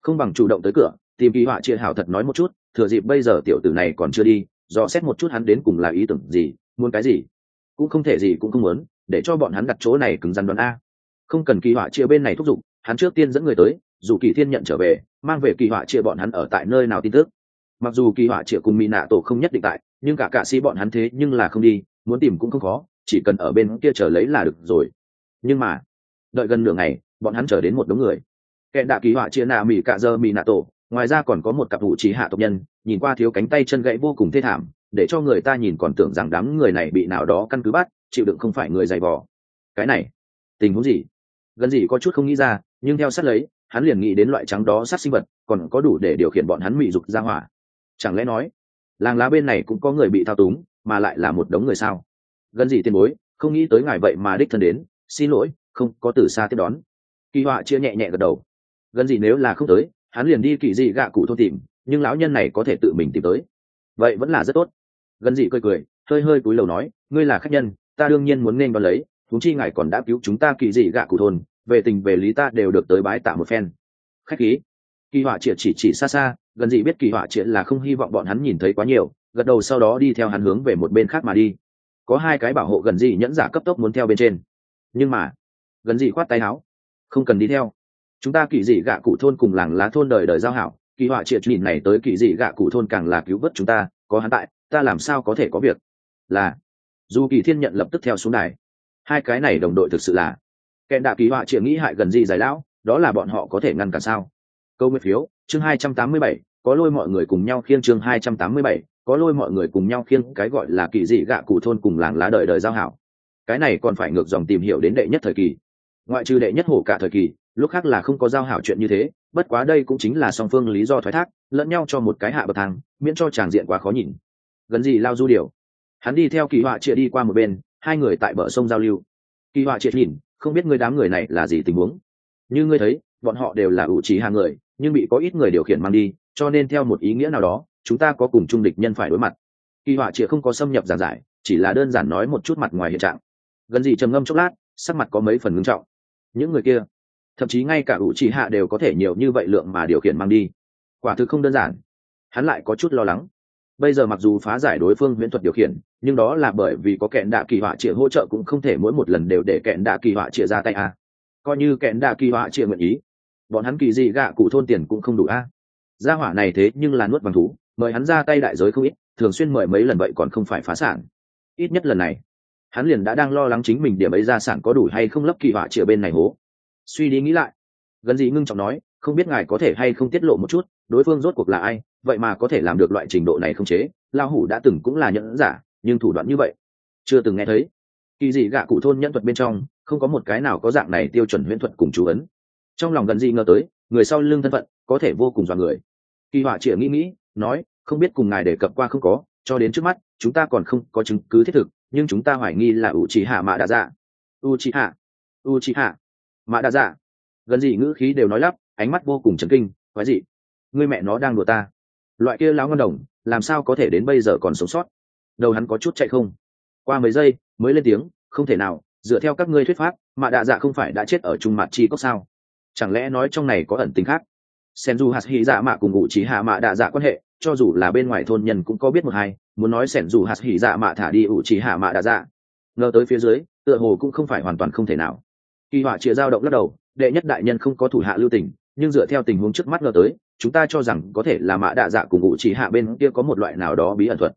không bằng chủ động tới cửa tìm kỳ họa chia hảo thật nói một chút, thừa dịp bây giờ tiểu tử này còn chưa đi, dò xét một chút hắn đến cùng là ý tưởng gì, muốn cái gì. Cũng không thể gì cũng không muốn, để cho bọn hắn đặt chỗ này cứng rắn đoán a. Không cần kỳ họa chia bên này thúc giục, hắn trước tiên dẫn người tới, dù kỳ thiên nhận trở về, mang về kỳ họa chia bọn hắn ở tại nơi nào tin tức. Mặc dù kỳ họa chia cùng mỹ nạ tổ không nhất định tại, nhưng cả cạ sĩ bọn hắn thế nhưng là không đi, muốn tìm cũng không khó, chỉ cần ở bên kia chờ lấy là được rồi. Nhưng mà, đợi gần nửa ngày, bọn hắn chờ đến một đống người. Kẻ đạ kỳ họa chia nạ mỹ cạ dơ mỹ nạ tổ ngoài ra còn có một cặp vụ trí hạ tộc nhân, nhìn qua thiếu cánh tay chân gãy vô cùng thê thảm, để cho người ta nhìn còn tưởng rằng đám người này bị nào đó căn cứ bắt, chịu đựng không phải người dày vò. Cái này, tình huống gì? Gần gì có chút không nghĩ ra, nhưng theo sát lấy, hắn liền nghĩ đến loại trắng đó sát sinh vật, còn có đủ để điều khiển bọn hắn mị dục ra hỏa. Chẳng lẽ nói, làng lá bên này cũng có người bị thao túng, mà lại là một đống người sao? Gần gì tiền bối, không nghĩ tới ngài vậy mà đích thân đến, xin lỗi, không có từ xa tiếp đón. Kỳ họa chia nhẹ nhẹ gật đầu. Gần gì nếu là không tới hắn liền đi kỳ dị gạ cụ thôn tìm, nhưng lão nhân này có thể tự mình tìm tới. Vậy vẫn là rất tốt. Gần dị cười cười, hơi hơi cúi đầu nói, ngươi là khách nhân, ta đương nhiên muốn nên đón lấy thúng chi ngài còn đã cứu chúng ta kỳ dị gạ cụ thôn, về tình về lý ta đều được tới bái tạ một phen. Khách khí. Kỳ họa triệt chỉ chỉ xa xa, gần dị biết kỳ họa triệt là không hy vọng bọn hắn nhìn thấy quá nhiều, gật đầu sau đó đi theo hắn hướng về một bên khác mà đi. Có hai cái bảo hộ gần dị nhẫn giả cấp tốc muốn theo bên trên. Nhưng mà, gần dị khoát tay áo, không cần đi theo chúng ta kỳ dị gạ cụ thôn cùng làng lá thôn đời đời giao hảo, kỳ họa triệt nhìn này tới kỳ dị gạ cụ thôn càng là cứu vớt chúng ta, có hắn tại, ta làm sao có thể có việc? Là, dù kỳ thiên nhận lập tức theo xuống đài. Hai cái này đồng đội thực sự là kẹn đạ kỳ họa triệt nghĩ hại gần gì giải lão, đó là bọn họ có thể ngăn cản sao? Câu nguyên phiếu, chương hai trăm tám mươi bảy, có lôi mọi người cùng nhau khiêng chương hai trăm tám mươi bảy, có lôi mọi người cùng nhau khiêng cái gọi là kỳ dị gạ cụ thôn cùng làng lá đời đời giao hảo. Cái này còn phải ngược dòng tìm hiểu đến đệ nhất thời kỳ. Ngoại trừ đệ nhất hổ cả thời kỳ lúc khác là không có giao hảo chuyện như thế, bất quá đây cũng chính là song phương lý do thoái thác, lẫn nhau cho một cái hạ bậc thang, miễn cho tràng diện quá khó nhìn. Gần gì lao du điều. Hắn đi theo kỳ họa chia đi qua một bên, hai người tại bờ sông giao lưu. Kỳ họa triệt nhìn, không biết người đám người này là gì tình huống. Như ngươi thấy, bọn họ đều là ủ trí hàng người, nhưng bị có ít người điều khiển mang đi, cho nên theo một ý nghĩa nào đó, chúng ta có cùng chung địch nhân phải đối mặt. Kỳ họa triệt không có xâm nhập giản giải, chỉ là đơn giản nói một chút mặt ngoài hiện trạng. Gần gì trầm ngâm chốc lát, sắc mặt có mấy phần ngưng trọng. Những người kia thậm chí ngay cả ủ trì hạ đều có thể nhiều như vậy lượng mà điều khiển mang đi. Quả thực không đơn giản. Hắn lại có chút lo lắng. Bây giờ mặc dù phá giải đối phương huyễn thuật điều khiển, nhưng đó là bởi vì có kẹn đạ kỳ họa trịa hỗ trợ cũng không thể mỗi một lần đều để kẹn đạ kỳ họa trịa ra tay a. Coi như kẹn đạ kỳ họa trịa nguyện ý, bọn hắn kỳ gì gạ cụ thôn tiền cũng không đủ a. Gia hỏa này thế nhưng là nuốt bằng thú, mời hắn ra tay đại giới không ít, thường xuyên mời mấy lần vậy còn không phải phá sản. Ít nhất lần này, hắn liền đã đang lo lắng chính mình điểm ấy gia sản có đủ hay không lấp kỳ họa trịa bên này hố suy đi nghĩ lại. Gần gì ngưng trọng nói, không biết ngài có thể hay không tiết lộ một chút, đối phương rốt cuộc là ai, vậy mà có thể làm được loại trình độ này không chế lao hủ đã từng cũng là nhẫn giả, nhưng thủ đoạn như vậy, chưa từng nghe thấy. Kỳ dị gạ cụ thôn nhẫn thuật bên trong, không có một cái nào có dạng này tiêu chuẩn huyễn thuật cùng chú ấn. Trong lòng gần gì ngờ tới, người sau lưng thân phận, có thể vô cùng dọa người. Kỳ họa chĩa nghĩ nghĩ, nói, không biết cùng ngài đề cập qua không có, cho đến trước mắt, chúng ta còn không có chứng cứ thiết thực, nhưng chúng ta hoài nghi là u trí hạ mạ đã dạ. U trí hạ u trí hạ mạ đa dạ. Gần gì ngữ khí đều nói lắp, ánh mắt vô cùng chấn kinh, quái gì người mẹ nó đang đùa ta. Loại kia láo ngân đồng, làm sao có thể đến bây giờ còn sống sót? Đầu hắn có chút chạy không. Qua mấy giây, mới lên tiếng, không thể nào, dựa theo các ngươi thuyết pháp mạ đạ dạ không phải đã chết ở trung mặt chi cốc sao? Chẳng lẽ nói trong này có ẩn tính khác? Sen du hạt hy dạ mạ cùng ngụ trí hạ mạ đạ dạ quan hệ, cho dù là bên ngoài thôn nhân cũng có biết một hai, muốn nói sẻn dù hạt hỉ dạ mạ thả đi ủ trí hạ mạ đạ dạ. Ngờ tới phía dưới, tựa hồ cũng không phải hoàn toàn không thể nào kỳ họa chia dao động lắc đầu, đệ nhất đại nhân không có thủ hạ lưu tình, nhưng dựa theo tình huống trước mắt ngờ tới, chúng ta cho rằng có thể là mạ đạ dạ cùng u trí hạ bên kia có một loại nào đó bí ẩn thuật.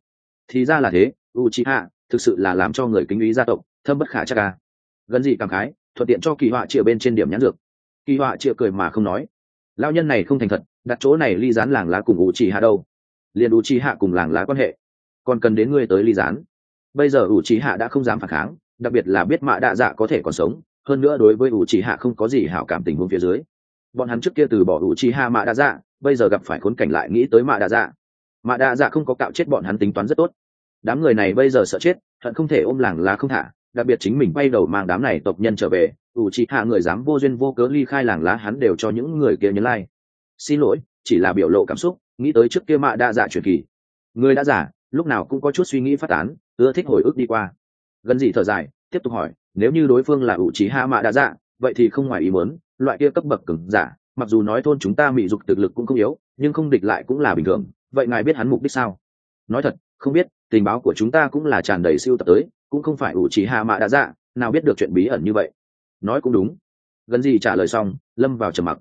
Thì ra là thế u trí hạ thực sự là làm cho người kính ý gia tộc, thâm bất khả chắc ca gần gì cảm khái, thuận tiện cho kỳ họa chia bên trên điểm nhãn dược. Kỳ họa chia cười mà không nói. Lao nhân này không thành thật, đặt chỗ này ly dán làng lá cùng u trì hạ đâu. Liền u trì hạ cùng làng lá quan hệ. Còn cần đến ngươi tới ly dán bây giờ u trì hạ đã không dám phản kháng, đặc biệt là biết mạ đạ dạ có thể còn sống hơn nữa đối với ủ trì hạ không có gì hảo cảm tình huống phía dưới. Bọn hắn trước kia từ bỏ ủ trì hạ mạ đa dạ bây giờ gặp phải khốn cảnh lại nghĩ tới mạ đa dạ mạ đa dạ không có cạo chết bọn hắn tính toán rất tốt. Đám người này bây giờ sợ chết thận không thể ôm làng lá không thả. Đặc biệt chính mình bay đầu mang đám này tộc nhân trở về ủ trì hạ người dám vô duyên vô cớ ly khai làng lá hắn đều cho những người kia nhấn lai、like. xin lỗi, chỉ là biểu lộ cảm xúc, nghĩ tới trước kia mạ đa dạ truyền kỳ. Người đã giả lúc nào cũng có chút suy nghĩ phát tán, ưa thích hồi ức đi qua. Gần gì thở dài, tiếp tục hỏi nếu như đối phương là ủ trí hạ mạ đa dạ vậy thì không ngoài ý muốn, loại kia cấp bậc cứng giả, mặc dù nói thôn chúng ta mị dục thực lực cũng không yếu, nhưng không địch lại cũng là bình thường, vậy ngài biết hắn mục đích sao? Nói thật, không biết, tình báo của chúng ta cũng là tràn đầy siêu tập tới, cũng không phải ủ trí hạ mạ đa dạ nào biết được chuyện bí ẩn như vậy. Nói cũng đúng. Gần gì trả lời xong, lâm vào trầm mặc.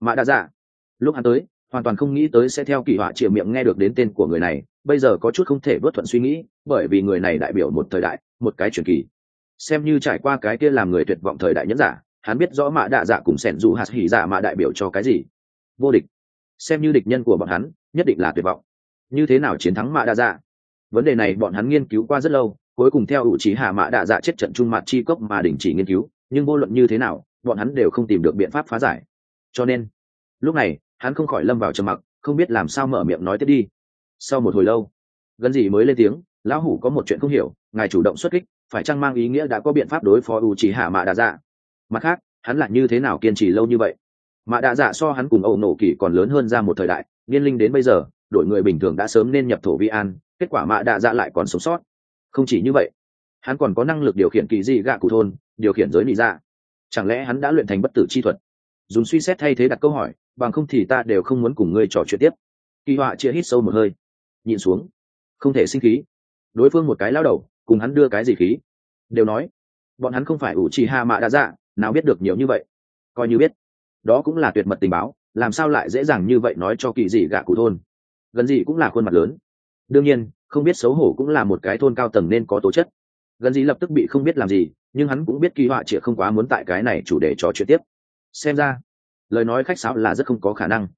Mạ đa dạ. Lúc hắn tới, hoàn toàn không nghĩ tới sẽ theo kỳ họa chịa miệng nghe được đến tên của người này, bây giờ có chút không thể vớt thuận suy nghĩ, bởi vì người này đại biểu một thời đại, một cái truyền kỳ xem như trải qua cái kia làm người tuyệt vọng thời đại nhẫn giả, hắn biết rõ mạ đạ dạ cùng sẻn dù hạt hỉ dạ mạ đại biểu cho cái gì. Vô địch. Xem như địch nhân của bọn hắn, nhất định là tuyệt vọng. Như thế nào chiến thắng mạ đạ dạ? Vấn đề này bọn hắn nghiên cứu qua rất lâu, cuối cùng theo ủ trí hạ mạ đạ dạ chết trận trung mặt chi cốc mà đình chỉ nghiên cứu, nhưng vô luận như thế nào, bọn hắn đều không tìm được biện pháp phá giải. Cho nên, lúc này, hắn không khỏi lâm vào trầm mặc, không biết làm sao mở miệng nói tiếp đi. Sau một hồi lâu, gần gì mới lên tiếng, lão hủ có một chuyện không hiểu, ngài chủ động xuất kích phải chăng mang ý nghĩa đã có biện pháp đối phó u chỉ hạ mạ đạ dạ mặt khác, hắn lại như thế nào kiên trì lâu như vậy? Mạ đạ dạ so hắn cùng ẩu nổ kỳ còn lớn hơn ra một thời đại, niên linh đến bây giờ, đội người bình thường đã sớm nên nhập thổ vi an kết quả mạ đạ dạ lại còn sống sót. Không chỉ như vậy, hắn còn có năng lực điều khiển kỳ dị gạ cụ thôn, điều khiển giới nị dạ chẳng lẽ hắn đã luyện thành bất tử chi thuật? Dùng suy xét thay thế đặt câu hỏi, bằng không thì ta đều không muốn cùng ngươi trò chuyện tiếp. Kỳ họa chia hít sâu một hơi, nhìn xuống. Không thể sinh khí. Đối phương một cái lao đầu cùng hắn đưa cái gì khí. Đều nói, bọn hắn không phải ủ trì hạ mạ đã dạ nào biết được nhiều như vậy. Coi như biết, đó cũng là tuyệt mật tình báo, làm sao lại dễ dàng như vậy nói cho kỳ dị gạ cụ thôn. Gần gì cũng là khuôn mặt lớn. Đương nhiên, không biết xấu hổ cũng là một cái thôn cao tầng nên có tố chất. Gần gì lập tức bị không biết làm gì, nhưng hắn cũng biết kỳ họa chĩa không quá muốn tại cái này chủ đề trò chuyện tiếp. Xem ra, lời nói khách sáo là rất không có khả năng.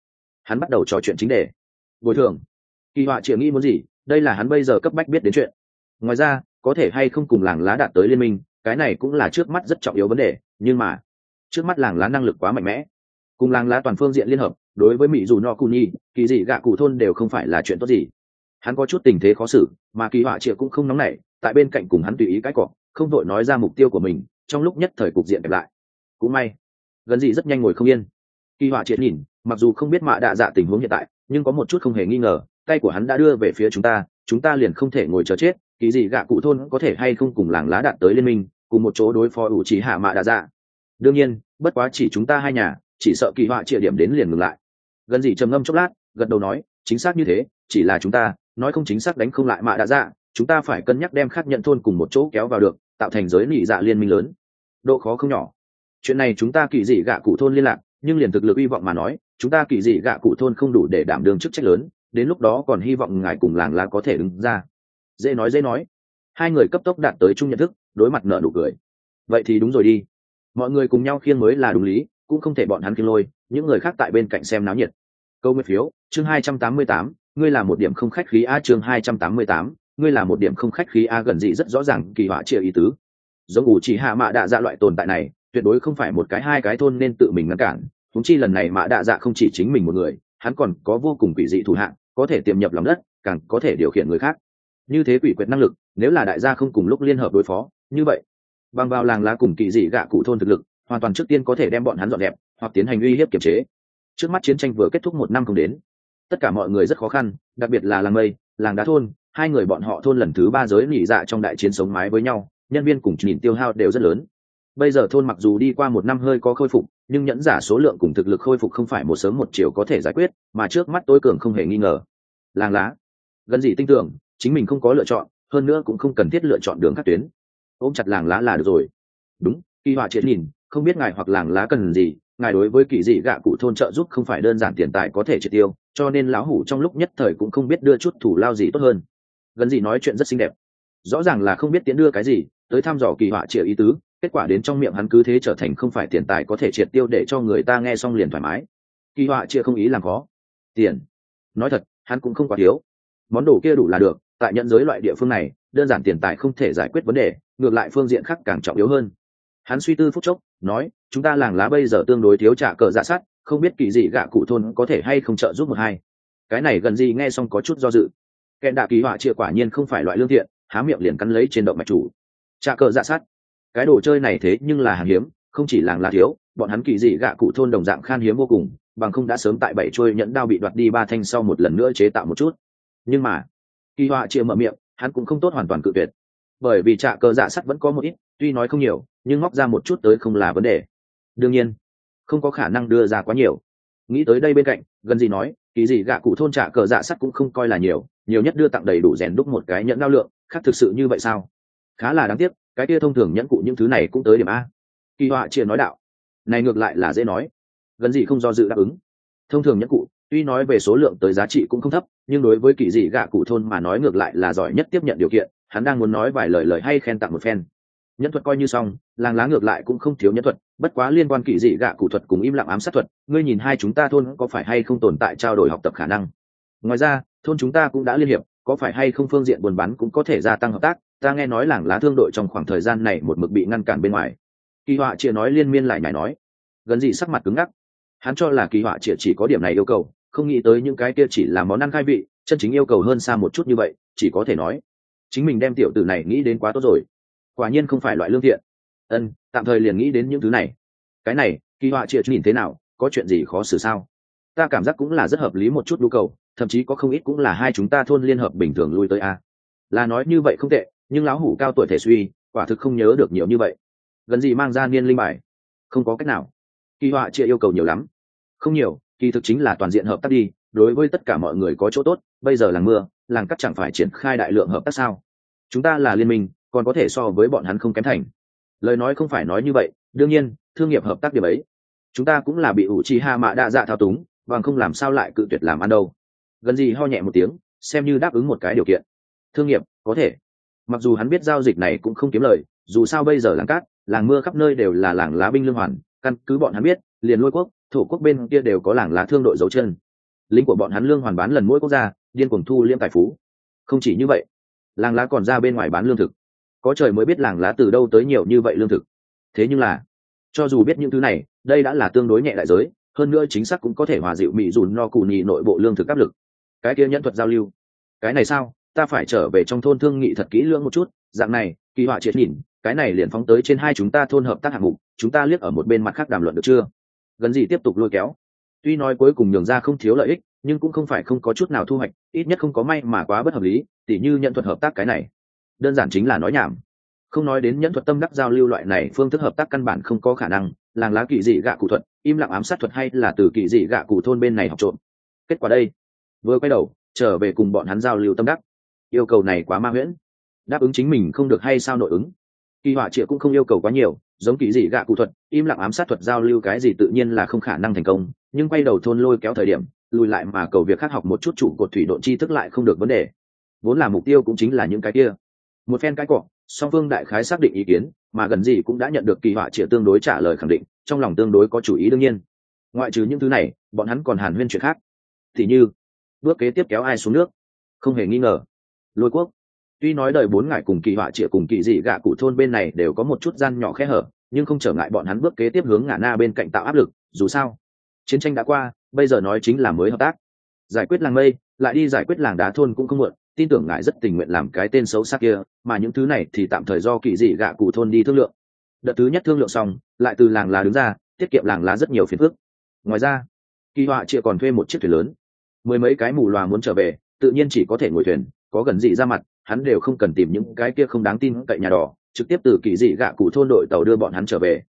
Hắn bắt đầu trò chuyện chính đề. Bồi thường. Kỳ họa chĩa nghĩ muốn gì, đây là hắn bây giờ cấp bách biết đến chuyện. Ngoài ra có thể hay không cùng làng lá đạt tới liên minh, cái này cũng là trước mắt rất trọng yếu vấn đề, nhưng mà, trước mắt làng lá năng lực quá mạnh mẽ. Cùng làng lá toàn phương diện liên hợp, đối với mỹ dù no cu kỳ dị gạ cụ thôn đều không phải là chuyện tốt gì. Hắn có chút tình thế khó xử, mà kỳ họa triệu cũng không nóng nảy, tại bên cạnh cùng hắn tùy ý cái cọ, không vội nói ra mục tiêu của mình, trong lúc nhất thời cục diện đẹp lại. Cũng may, gần gì rất nhanh ngồi không yên. Kỳ họa triệt nhìn, mặc dù không biết mạ đạ dạ tình huống hiện tại, nhưng có một chút không hề nghi ngờ, tay của hắn đã đưa về phía chúng ta chúng ta liền không thể ngồi chờ chết kỳ dị gạ cụ thôn có thể hay không cùng làng lá đạt tới liên minh, cùng một chỗ đối phó ủ trí hạ mạ đạ dạ. Đương nhiên, bất quá chỉ chúng ta hai nhà, chỉ sợ kỳ họa trịa điểm đến liền ngừng lại. Gần gì trầm ngâm chốc lát, gật đầu nói, chính xác như thế, chỉ là chúng ta, nói không chính xác đánh không lại mạ đạ dạ chúng ta phải cân nhắc đem khác nhận thôn cùng một chỗ kéo vào được, tạo thành giới nỉ dạ liên minh lớn. Độ khó không nhỏ. Chuyện này chúng ta kỳ dị gạ cụ thôn liên lạc, nhưng liền thực lực hy vọng mà nói, chúng ta kỳ dị gạ cụ thôn không đủ để đảm đương chức trách lớn, đến lúc đó còn hy vọng ngài cùng làng lá có thể đứng ra dễ nói dễ nói. Hai người cấp tốc đạt tới chung nhận thức, đối mặt nợ nụ cười. Vậy thì đúng rồi đi. Mọi người cùng nhau khiêng mới là đúng lý, cũng không thể bọn hắn khiên lôi, những người khác tại bên cạnh xem náo nhiệt. Câu nguyên phiếu, chương hai trăm tám mươi tám, ngươi là một điểm không khách khí a, chương hai trăm tám mươi tám, ngươi là một điểm không khách khí a, gần dị rất rõ ràng, kỳ họa chia ý tứ. Giống ủ chỉ hạ mạ đạ dạ loại tồn tại này, tuyệt đối không phải một cái hai cái thôn nên tự mình ngăn cản. Húng chi lần này mạ đạ dạ không chỉ chính mình một người, hắn còn có vô cùng quỷ dị thủ hạng, có thể tiềm nhập lòng đất, càng có thể điều khiển người khác như thế quỷ quyệt năng lực, nếu là đại gia không cùng lúc liên hợp đối phó, như vậy, bằng vào làng lá cùng kỳ dị gạ cụ thôn thực lực, hoàn toàn trước tiên có thể đem bọn hắn dọn đẹp hoặc tiến hành uy hiếp kiềm chế. Trước mắt chiến tranh vừa kết thúc một năm không đến, tất cả mọi người rất khó khăn, đặc biệt là làng mây, làng đá thôn, hai người bọn họ thôn lần thứ ba giới nghỉ dạ trong đại chiến sống mái với nhau, nhân viên cùng nhìn tiêu hao đều rất lớn. Bây giờ thôn mặc dù đi qua một năm hơi có khôi phục, nhưng nhẫn giả số lượng cùng thực lực khôi phục không phải một sớm một chiều có thể giải quyết, mà trước mắt tối cường không hề nghi ngờ. Làng lá, gần gì tin tưởng chính mình không có lựa chọn, hơn nữa cũng không cần thiết lựa chọn đường các tuyến. Ôm chặt làng lá là được rồi. Đúng, kỳ họa triệt nhìn, không biết ngài hoặc làng lá cần gì, ngài đối với kỳ dị gạ cụ thôn trợ giúp không phải đơn giản tiền tài có thể triệt tiêu, cho nên lão hủ trong lúc nhất thời cũng không biết đưa chút thủ lao gì tốt hơn. Gần gì nói chuyện rất xinh đẹp. Rõ ràng là không biết tiến đưa cái gì, tới thăm dò kỳ họa triệu ý tứ, kết quả đến trong miệng hắn cứ thế trở thành không phải tiền tài có thể triệt tiêu để cho người ta nghe xong liền thoải mái. Kỳ họa chia không ý làm khó. Tiền. Nói thật, hắn cũng không quá thiếu. Món đồ kia đủ là được tại nhận giới loại địa phương này, đơn giản tiền tài không thể giải quyết vấn đề, ngược lại phương diện khác càng trọng yếu hơn. Hắn suy tư phút chốc, nói, chúng ta làng lá bây giờ tương đối thiếu trả cờ dạ sát không biết kỳ dị gạ cụ thôn có thể hay không trợ giúp một hai. Cái này gần gì nghe xong có chút do dự. Kẹn đạ kỳ họa chia quả nhiên không phải loại lương thiện, há miệng liền cắn lấy trên động mạch chủ. Trả cờ dạ sát cái đồ chơi này thế nhưng là hàng hiếm, không chỉ làng lá thiếu, bọn hắn kỳ dị gạ cụ thôn đồng dạng khan hiếm vô cùng, bằng không đã sớm tại bảy trôi nhẫn đao bị đoạt đi ba thanh sau một lần nữa chế tạo một chút. Nhưng mà kỳ họa chia mở miệng, hắn cũng không tốt hoàn toàn cự tuyệt. Bởi vì trạ cờ dạ sắt vẫn có một ít, tuy nói không nhiều, nhưng móc ra một chút tới không là vấn đề. Đương nhiên, không có khả năng đưa ra quá nhiều. Nghĩ tới đây bên cạnh, gần gì nói, kỳ gì gạ cụ thôn trạ cờ dạ sắt cũng không coi là nhiều nhiều nhất đưa tặng đầy đủ rèn đúc một cái nhẫn lao lượng, khác thực sự như vậy sao? Khá là đáng tiếc, cái kia thông thường nhẫn cụ những thứ này cũng tới điểm a. Kỳ họa chia nói đạo, này ngược lại là dễ nói. Gần gì không do dự đáp ứng. Thông thường nhẫn cụ tuy nói về số lượng tới giá trị cũng không thấp, nhưng đối với kỳ dị gạ cụ thôn mà nói ngược lại là giỏi nhất tiếp nhận điều kiện, hắn đang muốn nói vài lời lời hay khen tặng một phen. Nhân thuật coi như xong, làng lá ngược lại cũng không thiếu nhân thuật, bất quá liên quan kỳ dị gạ cụ thuật cùng im lặng ám sát thuật, ngươi nhìn hai chúng ta thôn có phải hay không tồn tại trao đổi học tập khả năng? Ngoài ra, thôn chúng ta cũng đã liên hiệp, có phải hay không phương diện buôn bán cũng có thể gia tăng hợp tác, ta nghe nói làng lá thương đội trong khoảng thời gian này một mực bị ngăn cản bên ngoài. Kỳ họa chia nói liên miên lại nhảy nói. Gần gì sắc mặt cứng ngắc. Hắn cho là kỳ họa chia chỉ có điểm này yêu cầu không nghĩ tới những cái kia chỉ là món ăn khai vị, chân chính yêu cầu hơn xa một chút như vậy, chỉ có thể nói, chính mình đem tiểu tử này nghĩ đến quá tốt rồi. Quả nhiên không phải loại lương thiện. Ân, tạm thời liền nghĩ đến những thứ này. Cái này, kỳ họa triệt nhìn thế nào, có chuyện gì khó xử sao? Ta cảm giác cũng là rất hợp lý một chút nhu cầu, thậm chí có không ít cũng là hai chúng ta thôn liên hợp bình thường lui tới a. Là nói như vậy không tệ, nhưng lão hủ cao tuổi thể suy, quả thực không nhớ được nhiều như vậy. Gần gì mang ra niên linh bài? Không có cách nào. Kỳ họa chia yêu cầu nhiều lắm. Không nhiều kỳ thực chính là toàn diện hợp tác đi, đối với tất cả mọi người có chỗ tốt, bây giờ làng mưa, làng cắt chẳng phải triển khai đại lượng hợp tác sao? Chúng ta là liên minh, còn có thể so với bọn hắn không kém thành. Lời nói không phải nói như vậy, đương nhiên, thương nghiệp hợp tác điểm ấy. Chúng ta cũng là bị ủ trì hạ mạ đa dạ thao túng, bằng không làm sao lại cự tuyệt làm ăn đâu. Gần gì ho nhẹ một tiếng, xem như đáp ứng một cái điều kiện. Thương nghiệp, có thể. Mặc dù hắn biết giao dịch này cũng không kiếm lời, dù sao bây giờ làng cát, làng mưa khắp nơi đều là làng lá binh lương hoàn, căn cứ bọn hắn biết, liền lôi quốc thổ quốc bên kia đều có làng lá thương đội dấu chân. Lính của bọn hắn lương hoàn bán lần mỗi quốc gia, điên cuồng thu liêm tài phú. Không chỉ như vậy, làng lá còn ra bên ngoài bán lương thực. Có trời mới biết làng lá từ đâu tới nhiều như vậy lương thực. Thế nhưng là, cho dù biết những thứ này, đây đã là tương đối nhẹ đại giới, hơn nữa chính xác cũng có thể hòa dịu mỹ dùn no cù nhị nội bộ lương thực áp lực. Cái kia nhẫn thuật giao lưu. Cái này sao? Ta phải trở về trong thôn thương nghị thật kỹ lưỡng một chút. Dạng này, kỳ họa triệt nhìn, cái này liền phóng tới trên hai chúng ta thôn hợp tác hạng mục. Chúng ta liếc ở một bên mặt khác đàm luận được chưa? Gần gì tiếp tục lôi kéo. Tuy nói cuối cùng nhường ra không thiếu lợi ích, nhưng cũng không phải không có chút nào thu hoạch, ít nhất không có may mà quá bất hợp lý, tỉ như nhận thuật hợp tác cái này. Đơn giản chính là nói nhảm. Không nói đến nhẫn thuật tâm đắc giao lưu loại này, phương thức hợp tác căn bản không có khả năng, làng lá kỳ dị gạ cụ thuật, im lặng ám sát thuật hay là từ kỳ dị gạ cụ thôn bên này học trộm. Kết quả đây. Vừa quay đầu, trở về cùng bọn hắn giao lưu tâm đắc. Yêu cầu này quá ma huyễn. Đáp ứng chính mình không được hay sao nội ứng. Kỳ họa triệu cũng không yêu cầu quá nhiều giống kỳ dị gạ cụ thuật, im lặng ám sát thuật giao lưu cái gì tự nhiên là không khả năng thành công, nhưng quay đầu thôn lôi kéo thời điểm, lùi lại mà cầu việc khác học một chút trụ cột thủy độn chi thức lại không được vấn đề. Vốn là mục tiêu cũng chính là những cái kia. Một phen cái cọ, song phương đại khái xác định ý kiến, mà gần gì cũng đã nhận được kỳ họa triệu tương đối trả lời khẳng định, trong lòng tương đối có chủ ý đương nhiên. Ngoại trừ những thứ này, bọn hắn còn hàn huyên chuyện khác. Thì như, bước kế tiếp kéo ai xuống nước. Không hề nghi ngờ. Lôi quốc tuy nói đời bốn ngải cùng kỳ họa trịa cùng kỳ dị gạ cụ thôn bên này đều có một chút gian nhỏ khe hở, nhưng không trở ngại bọn hắn bước kế tiếp hướng ngã na bên cạnh tạo áp lực, dù sao, chiến tranh đã qua, bây giờ nói chính là mới hợp tác. Giải quyết làng mây, lại đi giải quyết làng đá thôn cũng không muộn, tin tưởng ngài rất tình nguyện làm cái tên xấu xa kia, mà những thứ này thì tạm thời do kỳ dị gạ cụ thôn đi thương lượng. Đợt thứ nhất thương lượng xong, lại từ làng lá đứng ra, tiết kiệm làng lá rất nhiều phiền phức. Ngoài ra, kỳ họa chịa còn thuê một chiếc thuyền lớn. Mười mấy cái mù loà muốn trở về, tự nhiên chỉ có thể ngồi thuyền, có gần dị ra mặt hắn đều không cần tìm những cái kia không đáng tin cậy nhà đỏ, trực tiếp từ kỳ dị gạ cụ thôn đội tàu đưa bọn hắn trở về.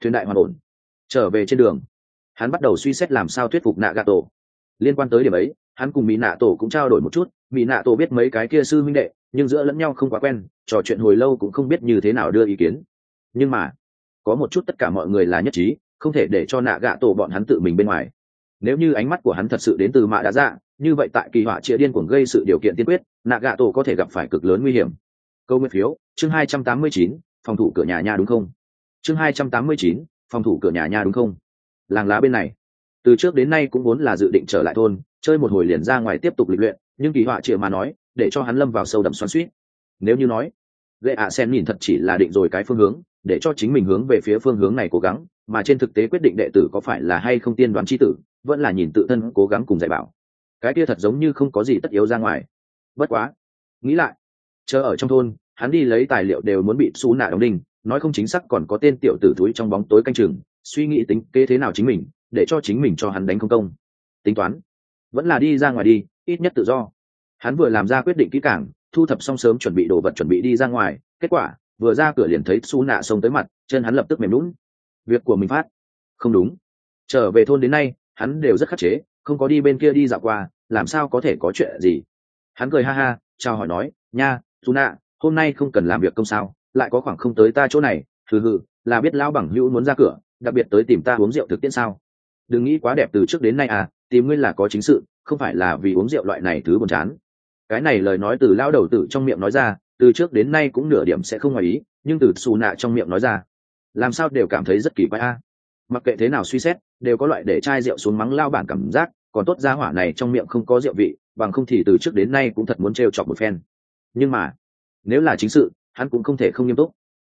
Thuyền đại hoàn ổn. Trở về trên đường, hắn bắt đầu suy xét làm sao thuyết phục nạ gạ tổ liên quan tới điểm ấy, hắn cùng mỹ nạ tổ cũng trao đổi một chút. Mỹ nạ tổ biết mấy cái kia sư minh đệ, nhưng giữa lẫn nhau không quá quen, trò chuyện hồi lâu cũng không biết như thế nào đưa ý kiến. Nhưng mà, có một chút tất cả mọi người là nhất trí, không thể để cho nạ gạ tổ bọn hắn tự mình bên ngoài. Nếu như ánh mắt của hắn thật sự đến từ mạ đã dạ như vậy tại kỳ họa chĩa điên cuồng gây sự điều kiện tiên quyết nạ gạ tổ có thể gặp phải cực lớn nguy hiểm. Câu nguyên phiếu, chương hai trăm tám mươi chín, phòng thủ cửa nhà nhà đúng không? Chương hai trăm tám mươi chín, phòng thủ cửa nhà nhà đúng không? Làng lá bên này. Từ trước đến nay cũng vốn là dự định trở lại thôn, chơi một hồi liền ra ngoài tiếp tục lịch luyện, nhưng kỳ họa chịa mà nói, để cho hắn lâm vào sâu đậm xoắn suýt nếu như nói gậy ạ sen nhìn thật chỉ là định rồi cái phương hướng, để cho chính mình hướng về phía phương hướng này cố gắng, mà trên thực tế quyết định đệ tử có phải là hay không tiên đoán c h i tử, vẫn là nhìn tự thân cố gắng cùng dạy bảo. Cái kia thật giống như không có gì tất yếu ra ngoài bất quá. Nghĩ lại, chờ ở trong thôn, hắn đi lấy tài liệu đều muốn bị xú nạ đóng đinh, nói không chính xác còn có tên tiểu tử túi trong bóng tối canh chừng, suy nghĩ tính kế thế nào chính mình, để cho chính mình cho hắn đánh không công. Tính toán. Vẫn là đi ra ngoài đi, ít nhất tự do. Hắn vừa làm ra quyết định kỹ càng, thu thập xong sớm chuẩn bị đồ vật chuẩn bị đi ra ngoài, kết quả, vừa ra cửa liền thấy xú nạ xông tới mặt, chân hắn lập tức mềm lún việc của mình phát. Không đúng. Trở về thôn đến nay, hắn đều rất khắc chế, không có đi bên kia đi dạo qua, làm sao có thể có chuyện gì? Hắn cười ha ha, chào hỏi nói, nha xú nạ hôm nay không cần làm việc công sao, lại có khoảng không tới ta chỗ này, hừ hừ, là biết lão bằng hữu muốn ra cửa, đặc biệt tới tìm ta uống rượu thực tiễn sao? Đừng nghĩ quá đẹp từ trước đến nay à tìm ngươi là có chính sự, không phải là vì uống rượu loại này thứ buồn chán. Cái này lời nói từ lão đầu tử trong miệng nói ra, từ trước đến nay cũng nửa điểm sẽ không ngoài ý, nhưng từ xù nạ trong miệng nói ra. Làm sao đều cảm thấy rất kỳ quái a. Mặc kệ thế nào suy xét, đều có loại để chai rượu xuống mắng lao bản cảm giác còn tốt ra hỏa này trong miệng không có rượu vị, bằng không thì từ trước đến nay cũng thật muốn trêu chọc một phen. Nhưng mà, nếu là chính sự, hắn cũng không thể không nghiêm túc.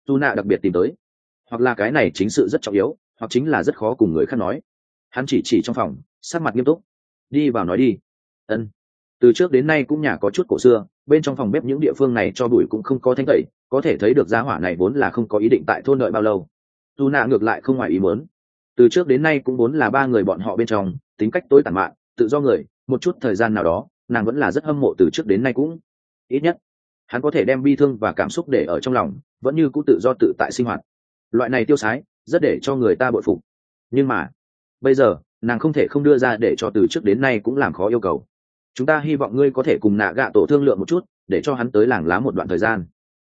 Tu nạ đặc biệt tìm tới. Hoặc là cái này chính sự rất trọng yếu, hoặc chính là rất khó cùng người khác nói. Hắn chỉ chỉ trong phòng sát mặt nghiêm túc. Đi vào nói đi. Ân. Từ trước đến nay cũng nhà có chút cổ xưa, bên trong phòng bếp những địa phương này cho đuổi cũng không có thanh tẩy, có thể thấy được giá hỏa này vốn là không có ý định tại thôn đợi bao lâu. Tu nạ ngược lại không ngoài ý muốn. Từ trước đến nay cũng vốn là ba người bọn họ bên trong tính cách tối tàn mạn, tự do người, một chút thời gian nào đó, nàng vẫn là rất hâm mộ từ trước đến nay cũng. Ít nhất, hắn có thể đem bi thương và cảm xúc để ở trong lòng, vẫn như cũng tự do tự tại sinh hoạt. Loại này tiêu sái, rất để cho người ta bội phục. Nhưng mà, bây giờ, nàng không thể không đưa ra để cho từ trước đến nay cũng làm khó yêu cầu. Chúng ta hy vọng ngươi có thể cùng nạ gạ tổ thương lượng một chút, để cho hắn tới làng lá một đoạn thời gian.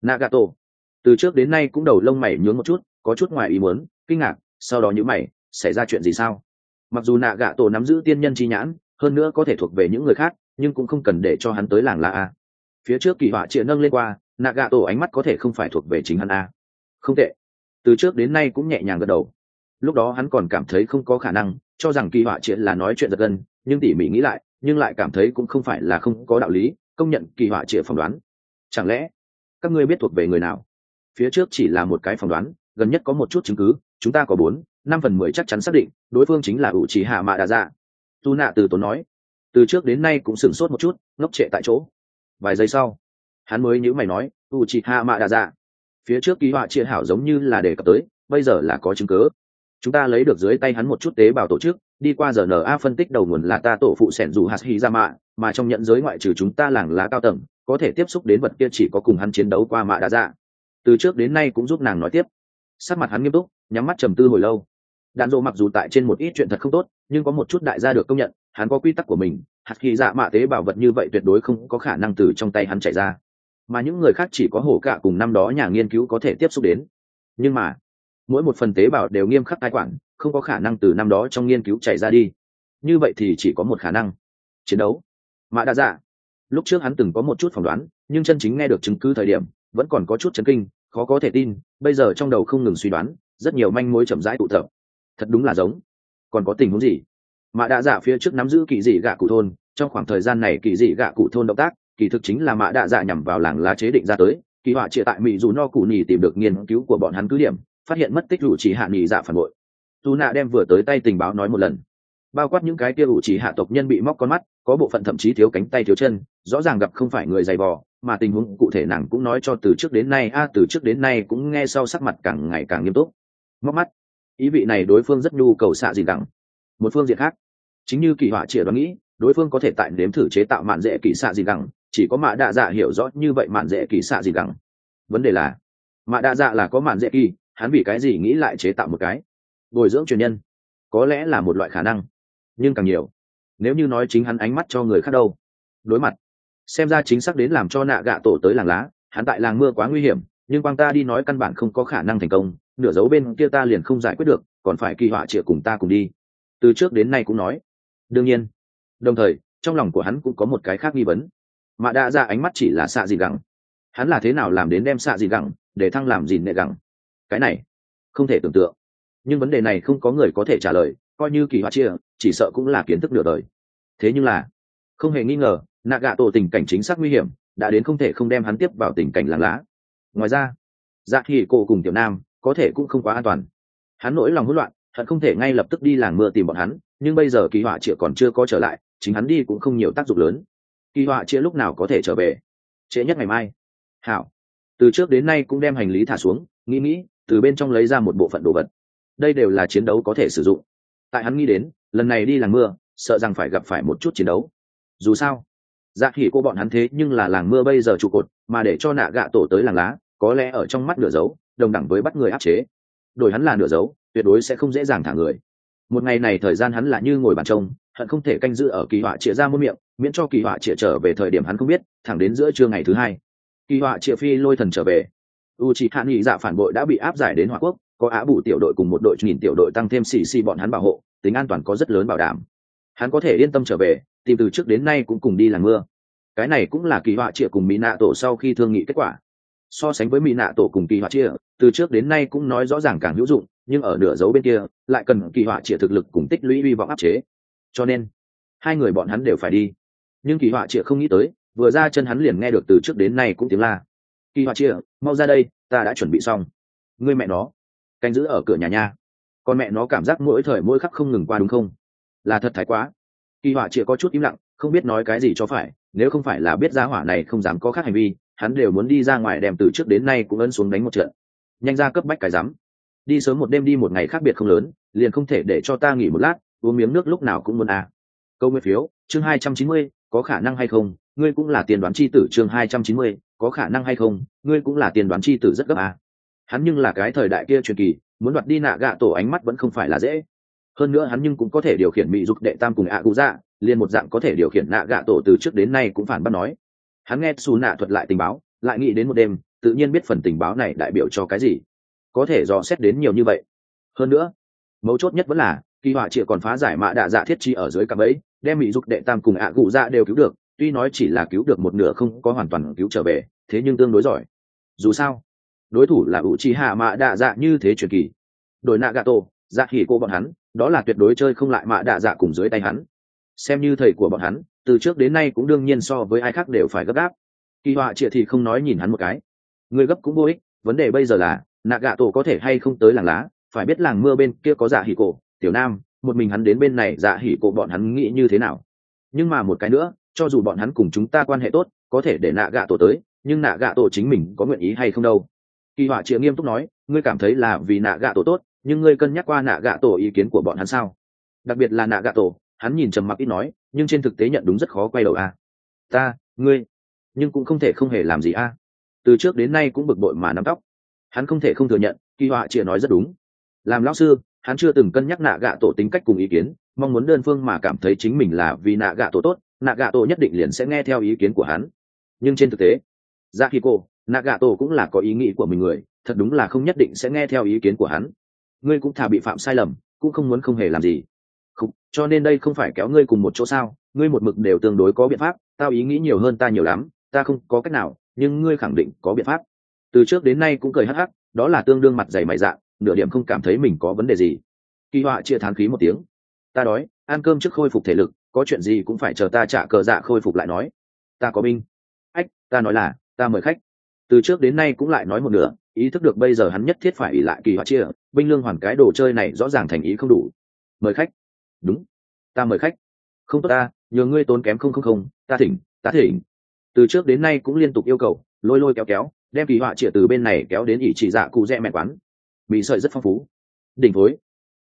Nạ gạ tổ từ trước đến nay cũng đầu lông mày nhướng một chút, có chút ngoài ý muốn, kinh ngạc, sau đó nhữ mày, xảy ra chuyện gì sao? Mặc dù nạ gạ tổ nắm giữ tiên nhân chi nhãn, hơn nữa có thể thuộc về những người khác, nhưng cũng không cần để cho hắn tới làng lá a. Phía trước kỳ họa chịa nâng lên qua, nạ gạ tổ ánh mắt có thể không phải thuộc về chính hắn a. Không tệ. Từ trước đến nay cũng nhẹ nhàng gật đầu. Lúc đó hắn còn cảm thấy không có khả năng, cho rằng kỳ họa triệt là nói chuyện giật gân, nhưng tỉ mỉ nghĩ lại, nhưng lại cảm thấy cũng không phải là không có đạo lý, công nhận kỳ họa triệt phỏng đoán. Chẳng lẽ, các ngươi biết thuộc về người nào? Phía trước chỉ là một cái phỏng đoán, gần nhất có một chút chứng cứ chúng ta có bốn, năm phần mười chắc chắn xác định, đối phương chính là ủ trì hạ mạ đà dạ. Tu nạ từ tốn nói. Từ trước đến nay cũng sửng sốt một chút, ngốc trệ tại chỗ. Vài giây sau, hắn mới nhữ mày nói ủ trì hạ mạ đà dạ phía trước ký họa chia hảo giống như là đề cập tới, bây giờ là có chứng cớ chúng ta lấy được dưới tay hắn một chút tế bào tổ chức, đi qua giờ na phân tích đầu nguồn là ta tổ phụ sẻn dù hạt hy ra dạ mạ, mà trong nhận giới ngoại trừ chúng ta làng lá cao tầng, có thể tiếp xúc đến vật kia chỉ có cùng hắn chiến đấu qua mạ đa dạ. Từ trước đến nay cũng giúp nàng nói tiếp. Sắc mặt hắn nghiêm túc nhắm mắt trầm tư hồi lâu. Đạn dộ mặc dù tại trên một ít chuyện thật không tốt, nhưng có một chút đại gia được công nhận, hắn có quy tắc của mình, hạt khi dạ mạ tế bào vật như vậy tuyệt đối không có khả năng từ trong tay hắn chạy ra. Mà những người khác chỉ có hổ cả cùng năm đó nhà nghiên cứu có thể tiếp xúc đến. Nhưng mà, mỗi một phần tế bào đều nghiêm khắc tài quản, không có khả năng từ năm đó trong nghiên cứu chạy ra đi. Như vậy thì chỉ có một khả năng, chiến đấu. Mạ đa dạ lúc trước hắn từng có một chút phỏng đoán, nhưng chân chính nghe được chứng cứ thời điểm, vẫn còn có chút chấn kinh, khó có thể tin, bây giờ trong đầu không ngừng suy đoán rất nhiều manh mối chậm rãi tụ tập. Thật đúng là giống. Còn có tình huống gì? Mạ đa dạ phía trước nắm giữ kỳ dị gạ cụ thôn, trong khoảng thời gian này kỳ dị gạ cụ thôn động tác, kỳ thực chính là mạ đa dạ nhằm vào làng lá chế định ra tới, kỳ họa chia tại mỹ dù no cụ nhì tìm được nghiên cứu của bọn hắn cứ điểm, phát hiện mất tích rủ chỉ hạ nhì dạ phản bội. Dù nạ đem vừa tới tay tình báo nói một lần. Bao quát những cái kia ủ chỉ hạ tộc nhân bị móc con mắt, có bộ phận thậm chí thiếu cánh tay thiếu chân, rõ ràng gặp không phải người dày vò, mà tình huống cụ thể nàng cũng nói cho từ trước đến nay, a, từ trước đến nay cũng nghe sau sắc mặt càng ngày càng nghiêm túc móc mắt. Ý vị này đối phương rất nhu cầu xạ gì đẳng. Một phương diện khác, chính như kỳ họa chĩa đoán nghĩ, đối phương có thể tại nếm thử chế tạo mạn dễ kỳ xạ gì đẳng, chỉ có mạ đạ dạ hiểu rõ như vậy mạn dễ kỳ xạ gì đẳng. Vấn đề là, mạ đạ dạ là có mạn dễ kỳ, hắn vì cái gì nghĩ lại chế tạo một cái? Bồi dưỡng truyền nhân, có lẽ là một loại khả năng, nhưng càng nhiều, nếu như nói chính hắn ánh mắt cho người khác đâu, đối mặt, xem ra chính xác đến làm cho nạ gạ tổ tới làng lá, hắn tại làng mưa quá nguy hiểm, nhưng quang ta đi nói căn bản không có khả năng thành công nửa dấu bên kia ta liền không giải quyết được, còn phải kỳ họa chịa cùng ta cùng đi. Từ trước đến nay cũng nói. Đương nhiên. Đồng thời, trong lòng của hắn cũng có một cái khác nghi vấn. Mà đã ra dạ ánh mắt chỉ là xạ gì gẳng. Hắn là thế nào làm đến đem xạ gì gẳng, để thăng làm gì nệ gẳng? Cái này, không thể tưởng tượng. Nhưng vấn đề này không có người có thể trả lời, coi như kỳ họa chia chỉ sợ cũng là kiến thức nửa đời. Thế nhưng là, không hề nghi ngờ nạ gạ tổ tình cảnh chính xác nguy hiểm, đã đến không thể không đem hắn tiếp vào tình cảnh làng lá ngoài ra dạ khi cô cùng tiểu nam có thể cũng không quá an toàn. Hắn nỗi lòng hỗn loạn hắn không thể ngay lập tức đi làng mưa tìm bọn hắn, nhưng bây giờ kỳ họa triệt còn chưa có trở lại, chính hắn đi cũng không nhiều tác dụng lớn. Kỳ họa triệt lúc nào có thể trở về? Trễ nhất ngày mai. Hảo. Từ trước đến nay cũng đem hành lý thả xuống, nghĩ nghĩ, từ bên trong lấy ra một bộ phận đồ vật. Đây đều là chiến đấu có thể sử dụng. Tại hắn nghĩ đến, lần này đi làng mưa, sợ rằng phải gặp phải một chút chiến đấu. Dù sao dạ khỉ cô bọn hắn thế nhưng là làng mưa bây giờ trụ cột, mà để cho nạ gạ tổ tới làng lá, có lẽ ở trong mắt nửa dấu đồng đẳng với bắt người áp chế. Đổi hắn là nửa dấu, tuyệt đối sẽ không dễ dàng thả người. Một ngày này thời gian hắn là như ngồi bàn trông, hận không thể canh giữ ở kỳ họa chĩa ra muôn miệng, miễn cho kỳ họa chĩa trở về thời điểm hắn không biết, thẳng đến giữa trưa ngày thứ hai, kỳ họa chĩa phi lôi thần trở về. U chỉ hạ nghị dạ phản bội đã bị áp giải đến Hoa quốc, có á bù tiểu đội cùng một đội nghìn tiểu đội tăng thêm xì xì bọn hắn bảo hộ, tính an toàn có rất lớn bảo đảm. Hắn có thể yên tâm trở về, tìm từ trước đến nay cũng cùng đi làm mưa. Cái này cũng là kỳ họa chĩa cùng mỹ nạ tổ sau khi thương nghị kết quả. So sánh với mỹ nạ tổ cùng kỳ họa chia từ trước đến nay cũng nói rõ ràng càng hữu dụng, nhưng ở nửa dấu bên kia, lại cần kỳ họa trịa thực lực cùng tích lũy hy vọng áp chế. Cho nên, hai người bọn hắn đều phải đi. Nhưng kỳ họa trịa không nghĩ tới, vừa ra chân hắn liền nghe được từ trước đến nay cũng tiếng la. Kỳ họa trịa, mau ra đây, ta đã chuẩn bị xong. Người mẹ nó, canh giữ ở cửa nhà nha. Con mẹ nó cảm giác mỗi thời mỗi khắc không ngừng qua đúng không? Là thật thái quá. Kỳ họa chịa có chút im lặng, không biết nói cái gì cho phải, nếu không phải là biết giá hỏa này không dám có khác hành vi, hắn đều muốn đi ra ngoài đem từ trước đến nay cũng ân xuống đánh một trận nhanh ra cấp bách cái rắm. Đi sớm một đêm đi một ngày khác biệt không lớn, liền không thể để cho ta nghỉ một lát, uống miếng nước lúc nào cũng muốn à. câu nguyên phiếu, chương hai trăm chín mươi, có khả năng hay không? Ngươi cũng là tiền đoán chi tử, chương hai trăm chín mươi, có khả năng hay không? Ngươi cũng là tiền đoán chi tử rất gấp à. hắn nhưng là cái thời đại kia truyền kỳ, muốn đoạt đi nạ gạ tổ ánh mắt vẫn không phải là dễ. Hơn nữa hắn nhưng cũng có thể điều khiển mỹ dục đệ tam cùng ạ cụ dạ liền một dạng có thể điều khiển nạ gạ tổ từ trước đến nay cũng phản bác nói. Hắn nghe xù nạ thuật lại tình báo, lại nghĩ đến một đêm tự nhiên biết phần tình báo này đại biểu cho cái gì. Có thể dò xét đến nhiều như vậy. Hơn nữa, mấu chốt nhất vẫn là, kỳ họa chịa còn phá giải mạ đạ dạ thiết chi ở dưới cặp ấy, đem mỹ dục đệ tam cùng ạ cụ dạ đều cứu được, tuy nói chỉ là cứu được một nửa không có hoàn toàn cứu trở về, thế nhưng tương đối giỏi. Dù sao, đối thủ là ủ chi hạ mạ đạ dạ như thế truyền kỳ. Đổi nạ gà tổ dạ khỉ cô bọn hắn, đó là tuyệt đối chơi không lại mạ đạ dạ cùng dưới tay hắn. Xem như thầy của bọn hắn, từ trước đến nay cũng đương nhiên so với ai khác đều phải gấp gáp. Kỳ họa trịa thì không nói nhìn hắn một cái người gấp cũng vô ích, vấn đề bây giờ là nạ gạ tổ có thể hay không tới làng lá, phải biết làng mưa bên kia có dạ hỉ cổ, tiểu nam, một mình hắn đến bên này dạ hỉ cổ bọn hắn nghĩ như thế nào nhưng mà một cái nữa, cho dù bọn hắn cùng chúng ta quan hệ tốt, có thể để nạ gạ tổ tới, nhưng nạ gạ tổ chính mình có nguyện ý hay không đâu kỳ họa chịa nghiêm túc nói, ngươi cảm thấy là vì nạ gạ tổ tốt, nhưng ngươi cân nhắc qua nạ gạ tổ ý kiến của bọn hắn sao đặc biệt là nạ gạ tổ hắn nhìn trầm mặc ít nói, nhưng trên thực tế nhận đúng rất khó quay đầu a à. ta, ngươi, nhưng cũng không thể không hề làm gì a à từ trước đến nay cũng bực bội mà nắm tóc. Hắn không thể không thừa nhận kỳ họa chia nói rất đúng. Làm lão sư hắn chưa từng cân nhắc nạ gạ tổ tính cách cùng ý kiến mong muốn đơn phương mà cảm thấy chính mình là vì nạ gạ tổ tốt nạ gạ tổ nhất định liền sẽ nghe theo ý kiến của hắn. Nhưng trên thực tế dạ ra khi cô nạ gạ tổ cũng là có ý nghĩ của mình người thật đúng là không nhất định sẽ nghe theo ý kiến của hắn. Ngươi cũng thà bị phạm sai lầm cũng không muốn không hề làm gì. Không, cho nên đây không phải kéo ngươi cùng một chỗ sao? Ngươi một mực đều tương đối có biện pháp tao ý nghĩ nhiều hơn ta nhiều lắm ta không có cách nào nhưng ngươi khẳng định có biện pháp. Từ trước đến nay cũng cười hắc hắc, đó là tương đương mặt dày mày dạng, nửa điểm không cảm thấy mình có vấn đề gì. Kỳ họa chia thán khí một tiếng. Ta đói, ăn cơm trước khôi phục thể lực, có chuyện gì cũng phải chờ ta trả cờ dạ khôi phục lại nói. Ta có binh. Ách, ta nói là, ta mời khách. Từ trước đến nay cũng lại nói một nửa, ý thức được bây giờ hắn nhất thiết phải ỉ lại kỳ họa chia, binh lương hoàn cái đồ chơi này rõ ràng thành ý không đủ. Mời khách. Đúng. Ta mời khách. Không tốt ta, nhờ ngươi tốn kém không không không, ta thỉnh ta thỉnh từ trước đến nay cũng liên tục yêu cầu, lôi lôi kéo kéo, đem kỳ họa chia từ bên này kéo đến ỷ chỉ dạ cụ rẽ mẹ quán. Mì sợi rất phong phú. Đỉnh phối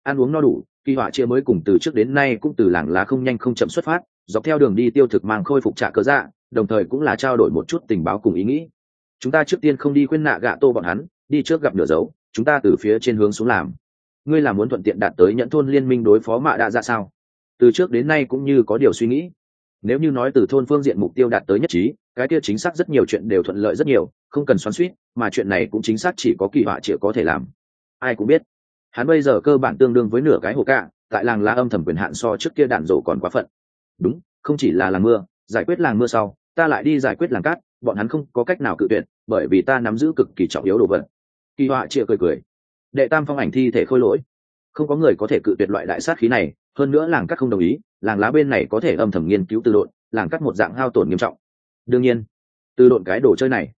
ăn uống no đủ, kỳ họa chia mới cùng từ trước đến nay cũng từ làng lá không nhanh không chậm xuất phát, dọc theo đường đi tiêu thực mang khôi phục trả cớ dạ đồng thời cũng là trao đổi một chút tình báo cùng ý nghĩ. Chúng ta trước tiên không đi khuyên nạ gạ tô bọn hắn, đi trước gặp nửa dấu, chúng ta từ phía trên hướng xuống làm. Ngươi là muốn thuận tiện đạt tới nhận thôn liên minh đối phó mạ đạ dạ sao? Từ trước đến nay cũng như có điều suy nghĩ nếu như nói từ thôn phương diện mục tiêu đạt tới nhất trí, cái kia chính xác rất nhiều chuyện đều thuận lợi rất nhiều, không cần xoắn suýt mà chuyện này cũng chính xác chỉ có kỳ họa chịa có thể làm. Ai cũng biết, hắn bây giờ cơ bản tương đương với nửa cái hồ cạ tại làng lá âm thầm quyền hạn so trước kia đạn rổ còn quá phận. Đúng, không chỉ là làng mưa, giải quyết làng mưa sau, ta lại đi giải quyết làng cát, bọn hắn không có cách nào cự tuyệt, bởi vì ta nắm giữ cực kỳ trọng yếu đồ vật. Kỳ họa chịa cười cười. Đệ tam phong ảnh thi thể khôi lỗi. Không có người có thể cự tuyệt loại đại sát khí này hơn nữa làng cắt không đồng ý, làng lá bên này có thể âm thầm nghiên cứu từ độn, làng cắt một dạng hao tổn nghiêm trọng. Đương nhiên, từ độn cái đồ chơi này,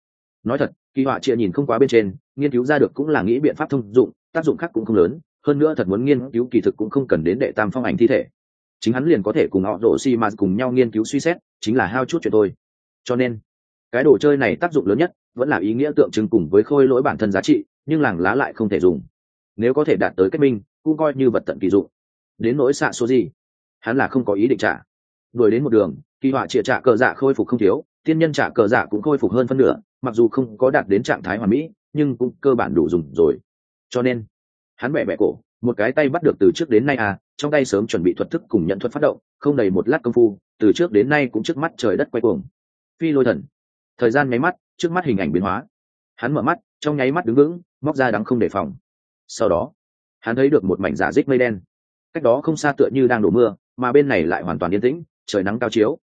nói thật, kỳ họa chia nhìn không quá bên trên, nghiên cứu ra được cũng là nghĩ biện pháp thông dụng, tác dụng khác cũng không lớn, hơn nữa thật muốn nghiên cứu kỳ thực cũng không cần đến đệ tam phong ảnh thi thể. Chính hắn liền có thể cùng họ rổ xi mà cùng nhau nghiên cứu suy xét, chính là hao chút chuyện thôi. Cho nên, cái đồ chơi này tác dụng lớn nhất, vẫn là ý nghĩa tượng trưng cùng với khôi lỗi bản thân giá trị, nhưng làng lá lại không thể dùng. Nếu có thể đạt tới kết minh, cũng coi như vật tận kỳ dụng đến nỗi xạ số gì? Hắn là không có ý định trả. Đuổi đến một đường, kỳ họa chĩa trả cờ dạ khôi phục không thiếu, tiên nhân trả cờ dạ cũng khôi phục hơn phân nửa, mặc dù không có đạt đến trạng thái hoàn mỹ, nhưng cũng cơ bản đủ dùng rồi. Cho nên, hắn bẻ bẻ cổ, một cái tay bắt được từ trước đến nay à trong tay sớm chuẩn bị thuật thức cùng nhận thuật phát động, không đầy một lát công phu, từ trước đến nay cũng trước mắt trời đất quay cuồng. Phi lôi thần. Thời gian nháy mắt, trước mắt hình ảnh biến hóa. Hắn mở mắt, trong nháy mắt đứng vững, móc ra đắng không đề phòng. Sau đó, hắn thấy được một mảnh giả dích mây đen cách đó không xa tựa như đang đổ mưa, mà bên này lại hoàn toàn yên tĩnh, trời nắng cao chiếu.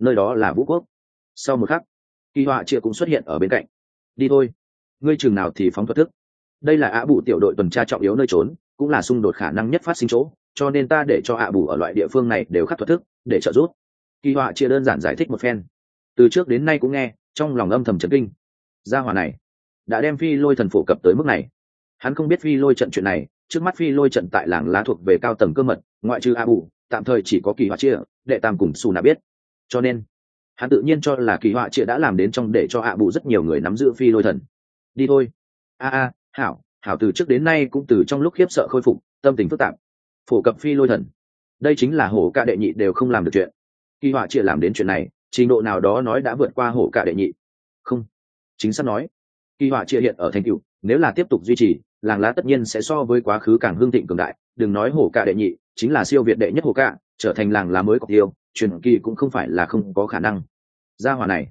Nơi đó là vũ quốc. Sau một khắc, kỳ họa chia cũng xuất hiện ở bên cạnh. Đi thôi. Ngươi chừng nào thì phóng thuật thức. Đây là ạ bù tiểu đội tuần tra trọng yếu nơi trốn, cũng là xung đột khả năng nhất phát sinh chỗ, cho nên ta để cho ạ bù ở loại địa phương này đều khắc thuật thức, để trợ giúp. Kỳ họa chia đơn giản giải thích một phen. Từ trước đến nay cũng nghe, trong lòng âm thầm trấn kinh. Gia hỏa này, đã đem phi lôi thần phổ cập tới mức này. Hắn không biết phi lôi trận chuyện này trước mắt phi lôi trận tại làng lá thuộc về cao tầng cơ mật, ngoại trừ a bù tạm thời chỉ có kỳ họa chia, đệ tam cùng su nà biết. Cho nên, hắn tự nhiên cho là kỳ họa chia đã làm đến trong để cho a bụ rất nhiều người nắm giữ phi lôi thần. Đi thôi. A a, hảo hảo từ trước đến nay cũng từ trong lúc khiếp sợ khôi phục, tâm tình phức tạp. Phổ cập phi lôi thần. Đây chính là hổ ca đệ nhị đều không làm được chuyện. Kỳ họa chia làm đến chuyện này, trình độ nào đó nói đã vượt qua hổ ca đệ nhị. Không. Chính xác nói, kỳ họa chia hiện ở thành cựu nếu là tiếp tục duy trì làng lá tất nhiên sẽ so với quá khứ càng hương thịnh cường đại, đừng nói hổ cạ đệ nhị, chính là siêu việt đệ nhất hổ cạ trở thành làng lá mới cọc tiêu, truyền kỳ cũng không phải là không có khả năng. Gia hòa này,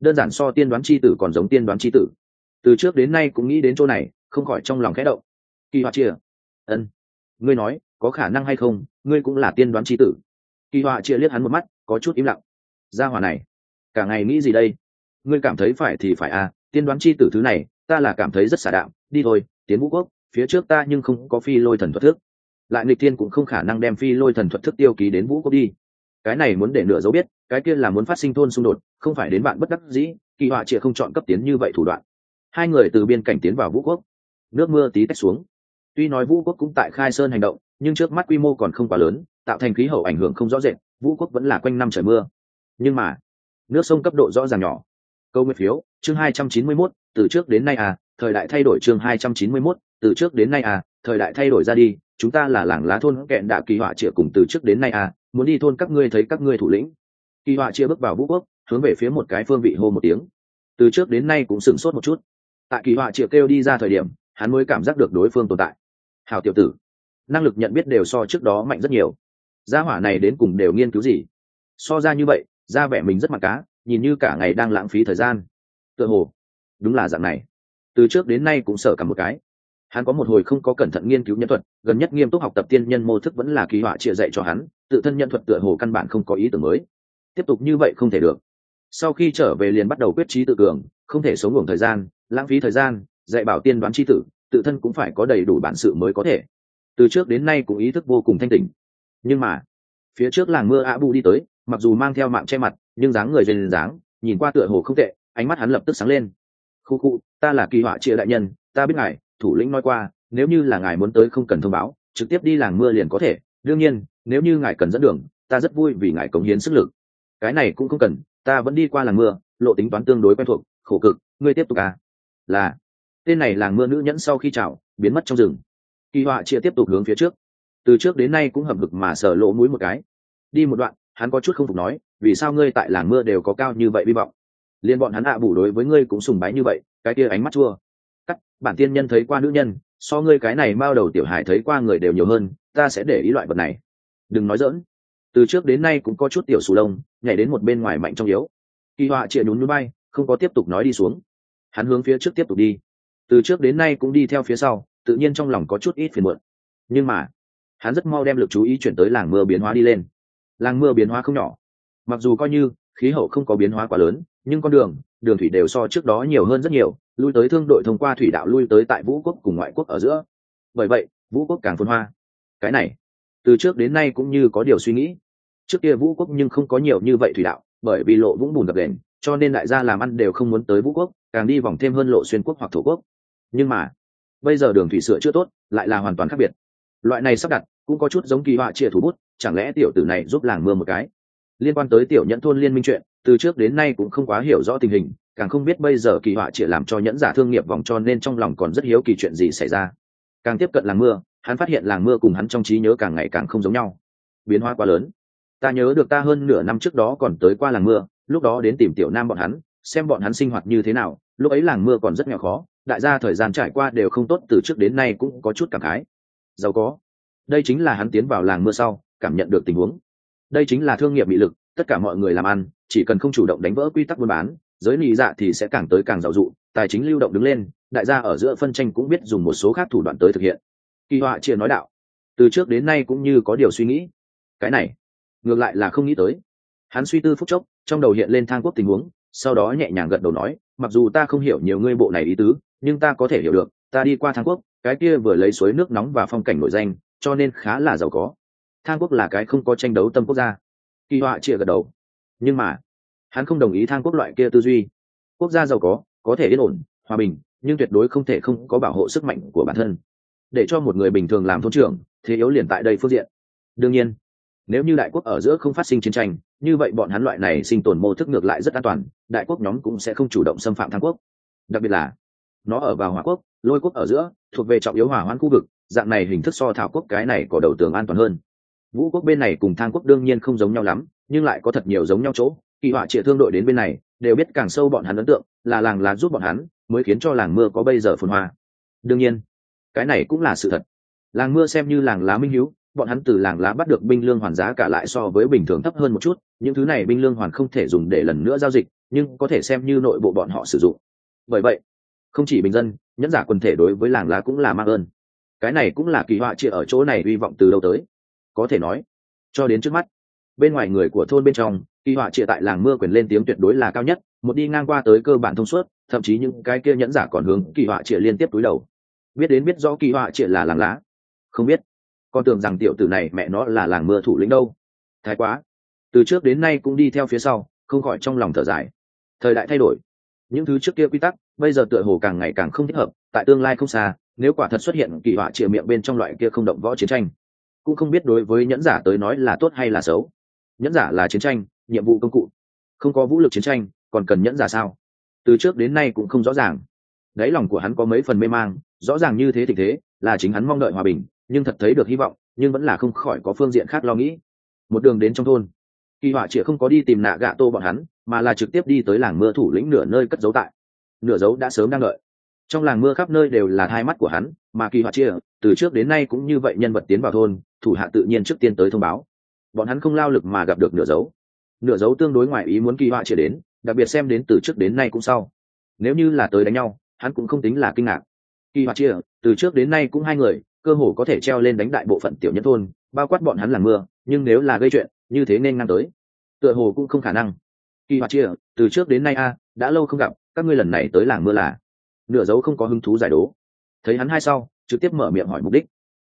đơn giản so tiên đoán c h i tử còn giống tiên đoán c h i tử. Từ trước đến nay cũng nghĩ đến chỗ này, không khỏi trong lòng khẽ động. Kỳ họa chia. Ân. Ngươi nói, có khả năng hay không, ngươi cũng là tiên đoán c h i tử. Kỳ họa chia liếc hắn một mắt, có chút im lặng. Gia hòa này, cả ngày nghĩ gì đây? Ngươi cảm thấy phải thì phải à tiên đoán c h i tử thứ này, ta là cảm thấy rất xả đạo đi thôi tiến vũ quốc phía trước ta nhưng không có phi lôi thần thuật thức. Lại nịch thiên cũng không khả năng đem phi lôi thần thuật thức tiêu ký đến vũ quốc đi. Cái này muốn để nửa dấu biết cái kia là muốn phát sinh thôn xung đột không phải đến bạn bất đắc dĩ kỳ họa chịa không chọn cấp tiến như vậy thủ đoạn. Hai người từ biên cảnh tiến vào vũ quốc. Nước mưa tí tách xuống. Tuy nói vũ quốc cũng tại khai sơn hành động nhưng trước mắt quy mô còn không quá lớn tạo thành khí hậu ảnh hưởng không rõ rệt vũ quốc vẫn là quanh năm trời mưa. Nhưng mà nước sông cấp độ rõ ràng nhỏ. Câu nguyên phiếu chương hai trăm chín mươi 291, từ trước đến nay à thời đại thay đổi chương hai trăm chín mươi 291, từ trước đến nay à thời đại thay đổi ra đi chúng ta là làng lá thôn kẹn đạ kỳ họa trịa cùng từ trước đến nay à muốn đi thôn các ngươi thấy các ngươi thủ lĩnh. Kỳ họa chia bước vào vũ quốc hướng về phía một cái phương vị hô một tiếng. Từ trước đến nay cũng sửng sốt một chút. Tại kỳ họa trịa kêu đi ra thời điểm hắn mới cảm giác được đối phương tồn tại. Hào tiểu tử năng lực nhận biết đều so trước đó mạnh rất nhiều. Gia hỏa này đến cùng đều nghiên cứu gì? So ra như vậy ra vẻ mình rất mặc cá nhìn như cả ngày đang lãng phí thời gian. Tựa hồ đúng là dạng này từ trước đến nay cũng sợ cả một cái. Hắn có một hồi không có cẩn thận nghiên cứu nhân thuật, gần nhất nghiêm túc học tập tiên nhân mô thức vẫn là kỳ họa chia dạy cho hắn, tự thân nhân thuật tựa hồ căn bản không có ý tưởng mới. Tiếp tục như vậy không thể được. Sau khi trở về liền bắt đầu quyết trí tự cường, không thể sống ngủ thời gian, lãng phí thời gian, dạy bảo tiên đoán c tử, tự thân cũng phải có đầy đủ bản sự mới có thể. Từ trước đến nay cũng ý thức vô cùng thanh tỉnh. Nhưng mà, phía trước làng mưa a bu đi tới, mặc dù mang theo mạng che mặt, nhưng dáng người dền dáng, nhìn qua tựa hồ không tệ, ánh mắt hắn lập tức sáng lên khu khu ta là kỳ họa chia đại nhân, ta biết ngài, thủ lĩnh nói qua, nếu như là ngài muốn tới không cần thông báo, trực tiếp đi làng mưa liền có thể. Đương nhiên, nếu như ngài cần dẫn đường, ta rất vui vì ngài cống hiến sức lực. Cái này cũng không cần, ta vẫn đi qua làng mưa, lộ tính toán tương đối quen thuộc, khổ cực, ngươi tiếp tục à. Là, tên này làng mưa nữ nhẫn sau khi chào, biến mất trong rừng. Kỳ họa chia tiếp tục hướng phía trước. Từ trước đến nay cũng hầm hực mà sờ lỗ mũi một cái. Đi một đoạn, hắn có chút không phục nói, vì sao ngươi tại làng mưa đều có cao như vậy vi vọng? Liên bọn hắn hạ bù đối với ngươi cũng sùng bái như vậy, cái kia ánh mắt chua. Cắt, bản tiên nhân thấy qua nữ nhân, so ngươi cái này bao đầu tiểu hải thấy qua người đều nhiều hơn, ta sẽ để ý loại vật này. Đừng nói dỡn từ trước đến nay cũng có chút tiểu sù lông, nhảy đến một bên ngoài mạnh trong yếu. Kỳ họa chịa nhún núi bay, không có tiếp tục nói đi xuống. Hắn hướng phía trước tiếp tục đi. Từ trước đến nay cũng đi theo phía sau, tự nhiên trong lòng có chút ít phiền muộn. Nhưng mà, hắn rất mau đem lực chú ý chuyển tới làng mưa biến hóa đi lên. Làng mưa biến hóa không nhỏ. Mặc dù coi như khí hậu không có biến hóa quá lớn, nhưng con đường đường thủy đều so trước đó nhiều hơn rất nhiều, lui tới thương đội thông qua thủy đạo lui tới tại vũ quốc cùng ngoại quốc ở giữa. Bởi vậy, vũ quốc càng phân hoa. Cái này, từ trước đến nay cũng như có điều suy nghĩ. Trước kia vũ quốc nhưng không có nhiều như vậy thủy đạo, bởi vì lộ vũng bùn gập đền, cho nên đại gia làm ăn đều không muốn tới vũ quốc, càng đi vòng thêm hơn lộ xuyên quốc hoặc thổ quốc. Nhưng mà, bây giờ đường thủy sửa chưa tốt, lại là hoàn toàn khác biệt. Loại này sắp đặt, cũng có chút giống kỳ họa chia thủ bút, chẳng lẽ tiểu tử này giúp làng mưa một cái? Liên quan tới tiểu nhẫn thôn liên minh chuyện, từ trước đến nay cũng không quá hiểu rõ tình hình, càng không biết bây giờ kỳ họa chỉ làm cho nhẫn giả thương nghiệp vòng cho nên trong lòng còn rất hiếu kỳ chuyện gì xảy ra. Càng tiếp cận làng mưa, hắn phát hiện làng mưa cùng hắn trong trí nhớ càng ngày càng không giống nhau. Biến hóa quá lớn. Ta nhớ được ta hơn nửa năm trước đó còn tới qua làng mưa, lúc đó đến tìm tiểu nam bọn hắn, xem bọn hắn sinh hoạt như thế nào, lúc ấy làng mưa còn rất nghèo khó, đại gia thời gian trải qua đều không tốt, từ trước đến nay cũng có chút cảm khái. Giàu có. Đây chính là hắn tiến vào làng mưa sau, cảm nhận được tình huống đây chính là thương nghiệp bị lực, tất cả mọi người làm ăn, chỉ cần không chủ động đánh vỡ quy tắc buôn bán, giới lý dạ thì sẽ càng tới càng giàu dụ, tài chính lưu động đứng lên, đại gia ở giữa phân tranh cũng biết dùng một số khác thủ đoạn tới thực hiện. Kỳ họa chia nói đạo, từ trước đến nay cũng như có điều suy nghĩ. Cái này, ngược lại là không nghĩ tới. Hắn suy tư phúc chốc, trong đầu hiện lên thang quốc tình huống, sau đó nhẹ nhàng gật đầu nói, mặc dù ta không hiểu nhiều ngươi bộ này ý tứ, nhưng ta có thể hiểu được, ta đi qua thang quốc, cái kia vừa lấy suối nước nóng và phong cảnh nổi danh, cho nên khá là giàu có thang quốc là cái không có tranh đấu tâm quốc gia. Kỳ họa chịa gật đầu. Nhưng mà, hắn không đồng ý thang quốc loại kia tư duy. Quốc gia giàu có có thể yên ổn, hòa bình, nhưng tuyệt đối không thể không có bảo hộ sức mạnh của bản thân. Để cho một người bình thường làm thôn trưởng, thế yếu liền tại đây phương diện. Đương nhiên, nếu như đại quốc ở giữa không phát sinh chiến tranh, như vậy bọn hắn loại này sinh tồn mô thức ngược lại rất an toàn, đại quốc nhóm cũng sẽ không chủ động xâm phạm thang quốc. Đặc biệt là, nó ở vào hòa quốc, lôi quốc ở giữa, thuộc về trọng yếu hỏa hoãn khu vực, dạng này hình thức so thảo quốc cái này có đầu tường an toàn hơn vũ quốc bên này cùng thang quốc đương nhiên không giống nhau lắm, nhưng lại có thật nhiều giống nhau chỗ. Kỳ họa trịa thương đội đến bên này, đều biết càng sâu bọn hắn ấn tượng, là làng lá giúp bọn hắn, mới khiến cho làng mưa có bây giờ phồn hoa. Đương nhiên, cái này cũng là sự thật. Làng mưa xem như làng lá minh hữu bọn hắn từ làng lá bắt được binh lương hoàn giá cả lại so với bình thường thấp hơn một chút, những thứ này binh lương hoàn không thể dùng để lần nữa giao dịch, nhưng có thể xem như nội bộ bọn họ sử dụng. Bởi vậy, không chỉ bình dân, nhẫn giả quần thể đối với làng lá cũng là mang ơn. Cái này cũng là kỳ họa chia ở chỗ này hy vọng từ đâu tới có thể nói, cho đến trước mắt, bên ngoài người của thôn bên trong, kỳ họa trịa tại làng mưa quyền lên tiếng tuyệt đối là cao nhất, một đi ngang qua tới cơ bản thông suốt, thậm chí những cái kia nhẫn giả còn hướng kỳ họa trịa liên tiếp túi đầu. Biết đến biết rõ kỳ họa trịa là làng lá. Không biết, con tưởng rằng tiểu tử này mẹ nó là làng mưa thủ lĩnh đâu. Thái quá. Từ trước đến nay cũng đi theo phía sau, không khỏi trong lòng thở dài. Thời đại thay đổi. Những thứ trước kia quy tắc, bây giờ tựa hồ càng ngày càng không thích hợp, tại tương lai không xa, nếu quả thật xuất hiện kỳ họa chĩa miệng bên trong loại kia không động võ chiến tranh cũng không biết đối với nhẫn giả tới nói là tốt hay là xấu. Nhẫn giả là chiến tranh, nhiệm vụ công cụ. Không có vũ lực chiến tranh, còn cần nhẫn giả sao? Từ trước đến nay cũng không rõ ràng. Đáy lòng của hắn có mấy phần mê mang, rõ ràng như thế tình thế, là chính hắn mong đợi hòa bình, nhưng thật thấy được hy vọng, nhưng vẫn là không khỏi có phương diện khác lo nghĩ. Một đường đến trong thôn, kỳ họa chĩa không có đi tìm nạ gạ tô bọn hắn, mà là trực tiếp đi tới làng mưa thủ lĩnh nửa nơi cất giấu tại. Nửa dấu đã sớm đang đợi. Trong làng mưa khắp nơi đều là hai mắt của hắn, mà kỳ họa chia từ trước đến nay cũng như vậy nhân vật tiến vào thôn thủ hạ tự nhiên trước tiên tới thông báo. Bọn hắn không lao lực mà gặp được nửa dấu. Nửa dấu tương đối ngoài ý muốn kỳ họa chia đến, đặc biệt xem đến từ trước đến nay cũng sau. Nếu như là tới đánh nhau, hắn cũng không tính là kinh ngạc. Kỳ họa chia, từ trước đến nay cũng hai người, cơ hồ có thể treo lên đánh đại bộ phận tiểu nhân thôn, bao quát bọn hắn làm mưa, nhưng nếu là gây chuyện, như thế nên ngăn tới. Tựa hồ cũng không khả năng. Kỳ họa chia, từ trước đến nay a, đã lâu không gặp, các ngươi lần này tới làng mưa là. Nửa dấu không có hứng thú giải đố. Thấy hắn hai sau, trực tiếp mở miệng hỏi mục đích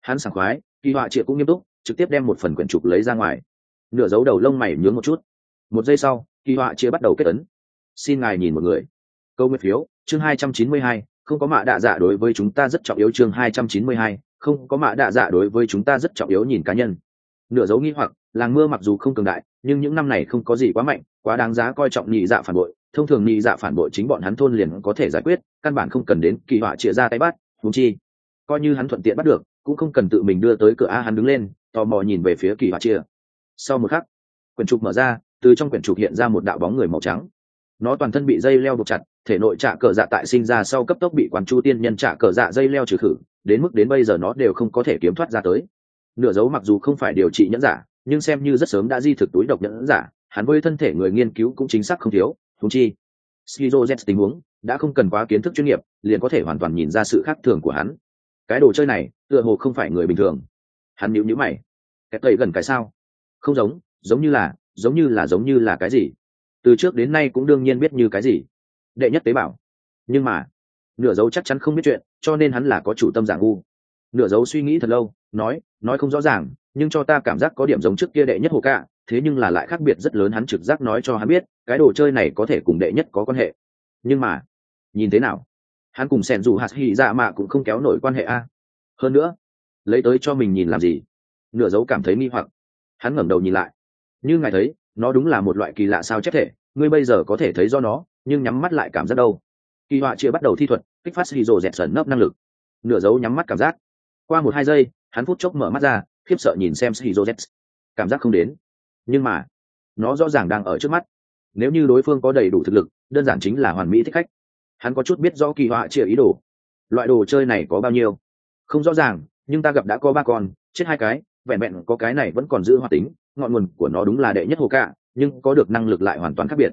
hắn sảng khoái, kỳ họa triệu cũng nghiêm túc, trực tiếp đem một phần quyển trục lấy ra ngoài. Nửa dấu đầu lông mày nhướng một chút. Một giây sau, kỳ họa chia bắt đầu kết ấn. Xin ngài nhìn một người. Câu nguyên phiếu, chương hai trăm chín mươi hai, không có mạ đạ dạ đối với chúng ta rất trọng yếu chương hai trăm chín mươi hai, không có mạ đạ dạ đối với chúng ta rất trọng yếu nhìn cá nhân. Nửa dấu nghi hoặc, làng mưa mặc dù không cường đại, nhưng những năm này không có gì quá mạnh, quá đáng giá coi trọng nhị dạ phản bội. Thông thường nhị dạ phản bội chính bọn hắn thôn liền có thể giải quyết, căn bản không cần đến kỳ họa chia ra tay bắt thú chi, coi như hắn thuận tiện bắt được cũng không cần tự mình đưa tới cửa a hắn đứng lên, tò mò nhìn về phía kỳ họa chia. Sau một khắc, quyển trục mở ra, từ trong quyển trục hiện ra một đạo bóng người màu trắng. Nó toàn thân bị dây leo buộc chặt, thể nội trả cờ dạ tại sinh ra sau cấp tốc bị quán chu tiên nhân trả cờ dạ dây leo trừ khử, đến mức đến bây giờ nó đều không có thể kiếm thoát ra tới. Nửa dấu mặc dù không phải điều trị nhẫn giả, nhưng xem như rất sớm đã di thực túi độc nhẫn giả, hắn với thân thể người nghiên cứu cũng chính xác không thiếu thú chi skizo z tình huống, đã không cần quá kiến thức chuyên nghiệp, liền có thể hoàn toàn nhìn ra sự khác thường của hắn. Cái đồ chơi này tựa hồ không phải người bình thường. Hắn nhíu nhíu mày. Cái tẩy gần cái sao? Không giống giống như là, giống như là, giống như là cái gì? Từ trước đến nay cũng đương nhiên biết như cái gì. Đệ nhất tế bảo nhưng mà, nửa dấu chắc chắn không biết chuyện, cho nên hắn là có chủ tâm giả ngu. Nửa dấu suy nghĩ thật lâu, nói nói không rõ ràng, nhưng cho ta cảm giác có điểm giống trước kia đệ nhất hồ cạ thế nhưng là lại khác biệt rất lớn hắn trực giác nói cho hắn biết, cái đồ chơi này có thể cùng đệ nhất có quan hệ. Nhưng mà, nhìn thế nào? Hắn cùng sẻn dù hạt hy dạ mạ cũng không kéo nổi quan hệ a hơn nữa, lấy tới cho mình nhìn làm gì? Nửa dấu cảm thấy nghi hoặc. Hắn ngẩng đầu nhìn lại. Như ngài thấy, nó đúng là một loại kỳ lạ sao chép thể, ngươi bây giờ có thể thấy do nó, nhưng nhắm mắt lại cảm giác đâu? Kỳ họa chia bắt đầu thi thuật, kích phát hì rồ dẹt sẩn nấp năng lực. Nửa dấu nhắm mắt cảm giác. Qua một hai giây, hắn phút chốc mở mắt ra, khiếp sợ nhìn xem hì rồ dẹt. Cảm giác không đến. Nhưng mà, nó rõ ràng đang ở trước mắt. Nếu như đối phương có đầy đủ thực lực, đơn giản chính là hoàn mỹ thích khách. Hắn có chút biết rõ kỳ họa chia ý đồ. Loại đồ chơi này có bao nhiêu? Không rõ ràng, nhưng ta gặp đã có ba con, chết hai cái, vẹn vẹn có cái này vẫn còn giữ hoạt tính, ngọn nguồn của nó đúng là đệ nhất hồ cạ, nhưng có được năng lực lại hoàn toàn khác biệt.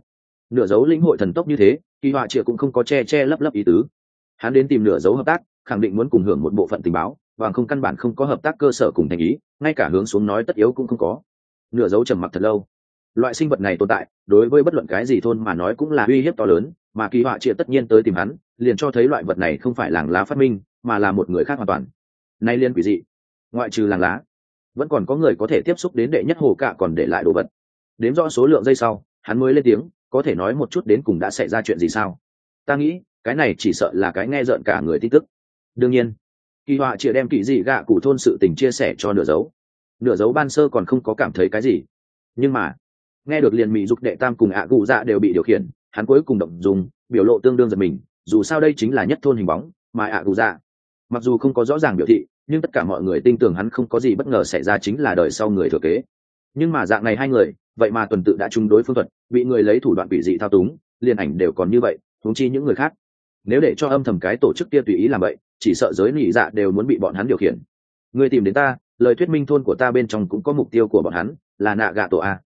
Nửa dấu lĩnh hội thần tốc như thế, kỳ họa triệu cũng không có che che lấp lấp ý tứ. Hắn đến tìm nửa dấu hợp tác, khẳng định muốn cùng hưởng một bộ phận tình báo và không căn bản không có hợp tác cơ sở cùng thành ý, ngay cả hướng xuống nói tất yếu cũng không có. Nửa dấu trầm mặc thật lâu. Loại sinh vật này tồn tại, đối với bất luận cái gì thôn mà nói cũng là uy hiếp to lớn, mà kỳ họa triệu tất nhiên tới tìm hắn, liền cho thấy loại vật này không phải làng lá phát minh mà là một người khác hoàn toàn. Nay liên quỷ dị. Ngoại trừ làng lá, vẫn còn có người có thể tiếp xúc đến đệ nhất hồ cạ còn để lại đồ vật. Đếm rõ số lượng giây sau, hắn mới lên tiếng, có thể nói một chút đến cùng đã xảy ra chuyện gì sao? Ta nghĩ, cái này chỉ sợ là cái nghe rợn cả người tin tức. Đương nhiên, kỳ họa chịa đem kỳ dị gạ cụ thôn sự tình chia sẻ cho nửa dấu. Nửa dấu ban sơ còn không có cảm thấy cái gì. Nhưng mà, nghe được liền mỹ dục đệ tam cùng ạ cụ dạ đều bị điều khiển, hắn cuối cùng động dùng, biểu lộ tương đương giật mình, dù sao đây chính là nhất thôn hình bóng, mà ạ cụ dạ mặc dù không có rõ ràng biểu thị, nhưng tất cả mọi người tin tưởng hắn không có gì bất ngờ xảy ra chính là đời sau người thừa kế. Nhưng mà dạng này hai người, vậy mà tuần tự đã chung đối phương thuật, bị người lấy thủ đoạn bị dị thao túng liên ảnh đều còn như vậy thúng chi những người khác. Nếu để cho âm thầm cái tổ chức kia tùy ý làm vậy, chỉ sợ giới nhị dạ đều muốn bị bọn hắn điều khiển. Người tìm đến ta, lời thuyết minh thôn của ta bên trong cũng có mục tiêu của bọn hắn, là nạ gạ tổ a.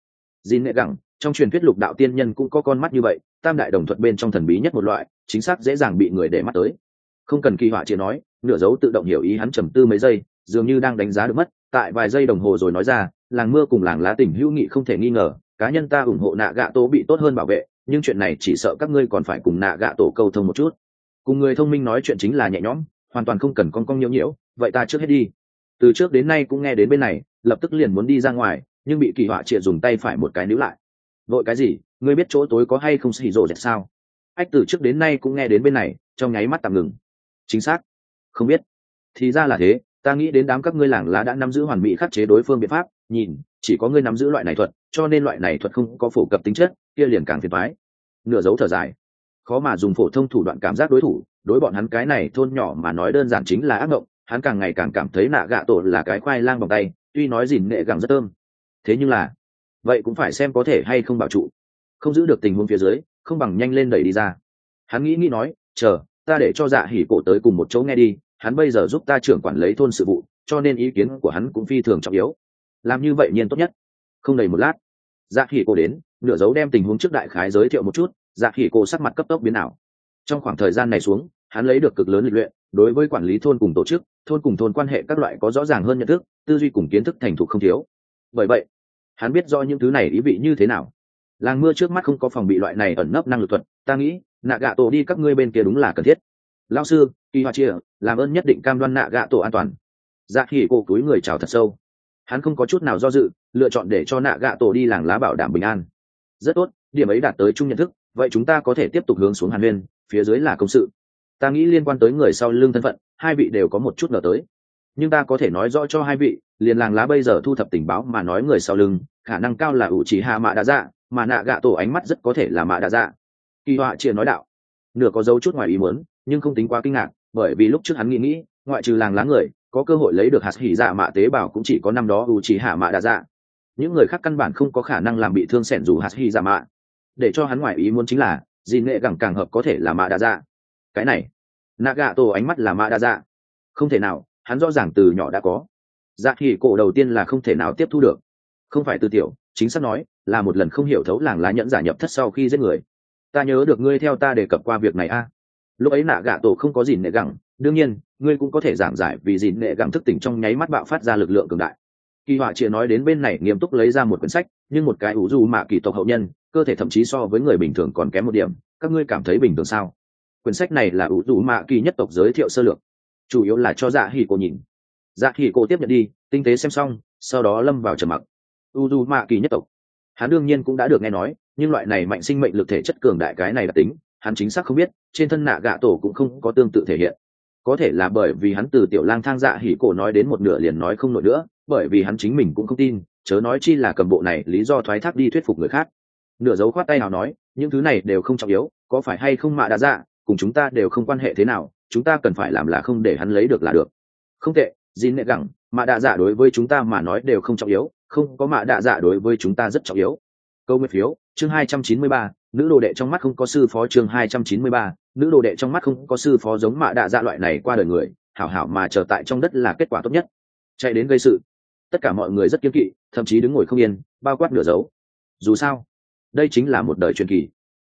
Dìn nệ gẳng, trong truyền thuyết lục đạo tiên nhân cũng có con mắt như vậy, tam đại đồng thuận bên trong thần bí nhất một loại, chính xác dễ dàng bị người để mắt tới. Không cần kỳ họa chia nói nửa dấu tự động hiểu ý hắn trầm tư mấy giây, dường như đang đánh giá được mất, tại vài giây đồng hồ rồi nói ra, làng mưa cùng làng lá tỉnh hữu nghị không thể nghi ngờ, cá nhân ta ủng hộ nạ gạ tổ bị tốt hơn bảo vệ, nhưng chuyện này chỉ sợ các ngươi còn phải cùng nạ gạ tổ câu thông một chút. Cùng người thông minh nói chuyện chính là nhẹ nhõm, hoàn toàn không cần con cong nhiễu nhiễu, vậy ta trước hết đi. Từ trước đến nay cũng nghe đến bên này, lập tức liền muốn đi ra ngoài, nhưng bị kỳ họa triệt dùng tay phải một cái níu lại. Vội cái gì? Ngươi biết chỗ tối có hay không xì rộ dẹt sao? Ách, từ trước đến nay cũng nghe đến bên này, trong nháy mắt tạm ngừng. Chính xác không biết. Thì ra là thế, ta nghĩ đến đám các ngươi làng lá đã nắm giữ hoàn mỹ khắc chế đối phương biện pháp, nhìn, chỉ có ngươi nắm giữ loại này thuật, cho nên loại này thuật không có phổ cập tính chất, kia liền càng phiền thoái nửa dấu thở dài. Khó mà dùng phổ thông thủ đoạn cảm giác đối thủ, đối bọn hắn cái này thôn nhỏ mà nói đơn giản chính là ác mộng, hắn càng ngày càng cảm thấy nạ gạ tổ là cái khoai lang bằng tay, tuy nói dìn nghệ càng rất thơm. Thế nhưng là, vậy cũng phải xem có thể hay không bảo trụ. Không giữ được tình huống phía dưới, không bằng nhanh lên đẩy đi ra. Hắn nghĩ nghĩ nói, chờ, ta để cho dạ hỉ cổ tới cùng một chỗ nghe đi hắn bây giờ giúp ta trưởng quản lấy thôn sự vụ, cho nên ý kiến của hắn cũng phi thường trọng yếu. Làm như vậy nhiên tốt nhất. Không đầy một lát dạ khỉ cô đến, nửa dấu đem tình huống trước đại khái giới thiệu một chút dạ khỉ cô sắc mặt cấp tốc biến ảo. Trong khoảng thời gian này xuống, hắn lấy được cực lớn lịch luyện, đối với quản lý thôn cùng tổ chức, thôn cùng thôn quan hệ các loại có rõ ràng hơn nhận thức, tư duy cùng kiến thức thành thục không thiếu. Bởi vậy, hắn biết do những thứ này ý vị như thế nào. Làng mưa trước mắt không có phòng bị loại này ẩn nấp năng lực thuật, ta nghĩ, nạ gạ tổ đi các ngươi bên kia đúng là cần thiết. Lao sư kỳ hoa chia, làm ơn nhất định cam đoan nạ gạ tổ an toàn. Dạ khi cô cúi người chào thật sâu. Hắn không có chút nào do dự, lựa chọn để cho nạ gạ tổ đi làng lá bảo đảm bình an. Rất tốt, điểm ấy đạt tới chung nhận thức, vậy chúng ta có thể tiếp tục hướng xuống hàn huyên phía dưới là công sự. Ta nghĩ liên quan tới người sau lưng thân phận, hai vị đều có một chút ngờ tới. Nhưng ta có thể nói rõ cho hai vị, liền làng lá bây giờ thu thập tình báo mà nói người sau lưng, khả năng cao là ủ chỉ hạ mạ đã dạ mà nạ gạ tổ ánh mắt rất có thể là mạ đã dạ. Kỳ họa chia nói đạo. Nửa có dấu chút ngoài ý muốn, nhưng không tính quá kinh ngạc bởi vì lúc trước hắn nghĩ nghĩ, ngoại trừ làng lá người, có cơ hội lấy được hạt hỉ dạ mạ tế bào cũng chỉ có năm đó u chỉ hạ mạ đa dạ. Những người khác căn bản không có khả năng làm bị thương sẻn dù hạt hỉ dạ mạ. Để cho hắn ngoài ý muốn chính là gì nghệ càng càng hợp có thể là mạ đa dạ. Cái này nạ gạ tổ ánh mắt là mạ đa dạ. Không thể nào, hắn rõ ràng từ nhỏ đã có. Dạ thì cổ đầu tiên là không thể nào tiếp thu được. Không phải từ tiểu, chính xác nói, là một lần không hiểu thấu làng lá nhẫn giả nhập thất sau khi giết người. Ta nhớ được ngươi theo ta đề cập qua việc này a lúc ấy nạ gạ tổ không có gì nệ gẳng, đương nhiên, ngươi cũng có thể giảng giải vì gì nệ gẳng thức tỉnh trong nháy mắt bạo phát ra lực lượng cường đại. Kỳ họa chia nói đến bên này nghiêm túc lấy ra một quyển sách, nhưng một cái ủ du mạ kỳ tộc hậu nhân, cơ thể thậm chí so với người bình thường còn kém một điểm, các ngươi cảm thấy bình thường sao? Quyển sách này là ủ du mạ kỳ nhất tộc giới thiệu sơ lược, chủ yếu là cho dạ hỉ cô nhìn. Dạ hỉ cô tiếp nhận đi, tinh tế xem xong, sau đó lâm vào trầm mặc. U du mạ kỳ nhất tộc. Hắn đương nhiên cũng đã được nghe nói, nhưng loại này mạnh sinh mệnh lực thể chất cường đại cái này đặc tính hắn chính xác không biết, trên thân nạ gạ tổ cũng không có tương tự thể hiện. Có thể là bởi vì hắn từ tiểu lang thang dạ hỉ cổ nói đến một nửa liền nói không nổi nữa, bởi vì hắn chính mình cũng không tin, chớ nói chi là cầm bộ này, lý do thoái thác đi thuyết phục người khác. Nửa dấu khoát tay nào nói, những thứ này đều không trọng yếu, có phải hay không mạ đã dạ cùng chúng ta đều không quan hệ thế nào, chúng ta cần phải làm là không để hắn lấy được là được. Không tệ dìn nệ gẳng, mạ đạ dạ đối với chúng ta mà nói đều không trọng yếu, không có mạ đạ dạ đối với chúng ta rất trọng yếu. Câu nguyên phiếu, chương hai trăm chín mươi ba nữ đồ đệ trong mắt không có sư phó chương hai trăm chín mươi ba, nữ đồ đệ trong mắt không có sư phó giống mạ đạ dạ loại này qua đời người, hảo hảo mà chờ tại trong đất là kết quả tốt nhất. Chạy đến gây sự. Tất cả mọi người rất kiên kỵ, thậm chí đứng ngồi không yên, bao quát nửa dấu. Dù sao, đây chính là một đời truyền kỳ.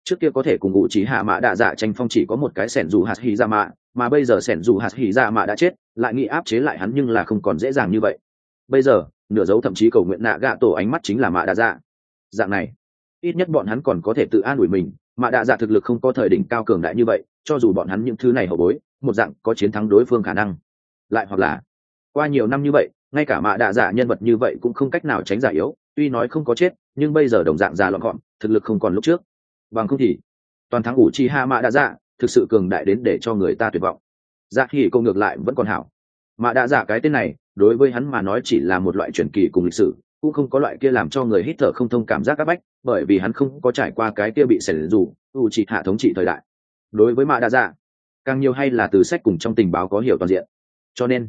Trước kia có thể cùng ngụ trí hạ mạ đạ dạ tranh phong chỉ có một cái sẻn dù hạt hì ra dạ mạ, mà bây giờ sẻn dù hạt hì ra dạ mạ đã chết, lại nghĩ áp chế lại hắn nhưng là không còn dễ dàng như vậy. Bây giờ, nửa dấu thậm chí cầu nguyện nạ gạ tổ ánh mắt chính là mạ đạ dạ. Dạng này ít nhất bọn hắn còn có thể tự an ủi mình, mà đạ dạ thực lực không có thời đỉnh cao cường đại như vậy, cho dù bọn hắn những thứ này hậu bối, một dạng có chiến thắng đối phương khả năng. Lại hoặc là, qua nhiều năm như vậy, ngay cả mạ đạ dạ nhân vật như vậy cũng không cách nào tránh giả yếu, tuy nói không có chết, nhưng bây giờ đồng dạng già lọn gọn, thực lực không còn lúc trước. Bằng không thì, toàn thắng ủ chi ha mạ đạ dạ thực sự cường đại đến để cho người ta tuyệt vọng. Dạ khi câu ngược lại vẫn còn hảo. Mạ đạ dạ cái tên này, đối với hắn mà nói chỉ là một loại truyền kỳ cùng lịch sử cũng không có loại kia làm cho người hít thở không thông cảm giác áp bách, bởi vì hắn không có trải qua cái kia bị xảy dù u trị hạ thống trị thời đại. Đối với mạ đa dạ càng nhiều hay là từ sách cùng trong tình báo có hiểu toàn diện. Cho nên,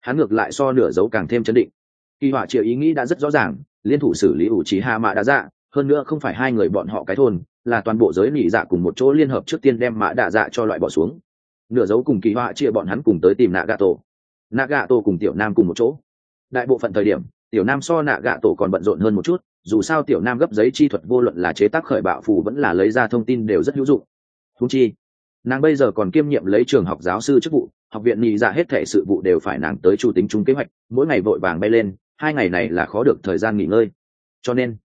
hắn ngược lại so nửa dấu càng thêm chấn định. Kỳ họa triệu ý nghĩ đã rất rõ ràng, liên thủ xử lý ủ trí hạ mạ đa dạ hơn nữa không phải hai người bọn họ cái thôn, là toàn bộ giới nỉ dạ cùng một chỗ liên hợp trước tiên đem mạ đa dạ cho loại bỏ xuống. Nửa dấu cùng kỳ họa chia bọn hắn cùng tới tìm nạ gà tổ nạ gà tổ cùng tiểu nam cùng một chỗ. Đại bộ phận thời điểm tiểu nam so nạ gạ tổ còn bận rộn hơn một chút dù sao tiểu nam gấp giấy chi thuật vô luận là chế tác khởi bạo phù vẫn là lấy ra thông tin đều rất hữu dụng. Thú chi nàng bây giờ còn kiêm nhiệm lấy trường học giáo sư chức vụ học viện nhị dạ hết thể sự vụ đều phải nàng tới chủ tính chung kế hoạch mỗi ngày vội vàng bay lên hai ngày này là khó được thời gian nghỉ ngơi. Cho nên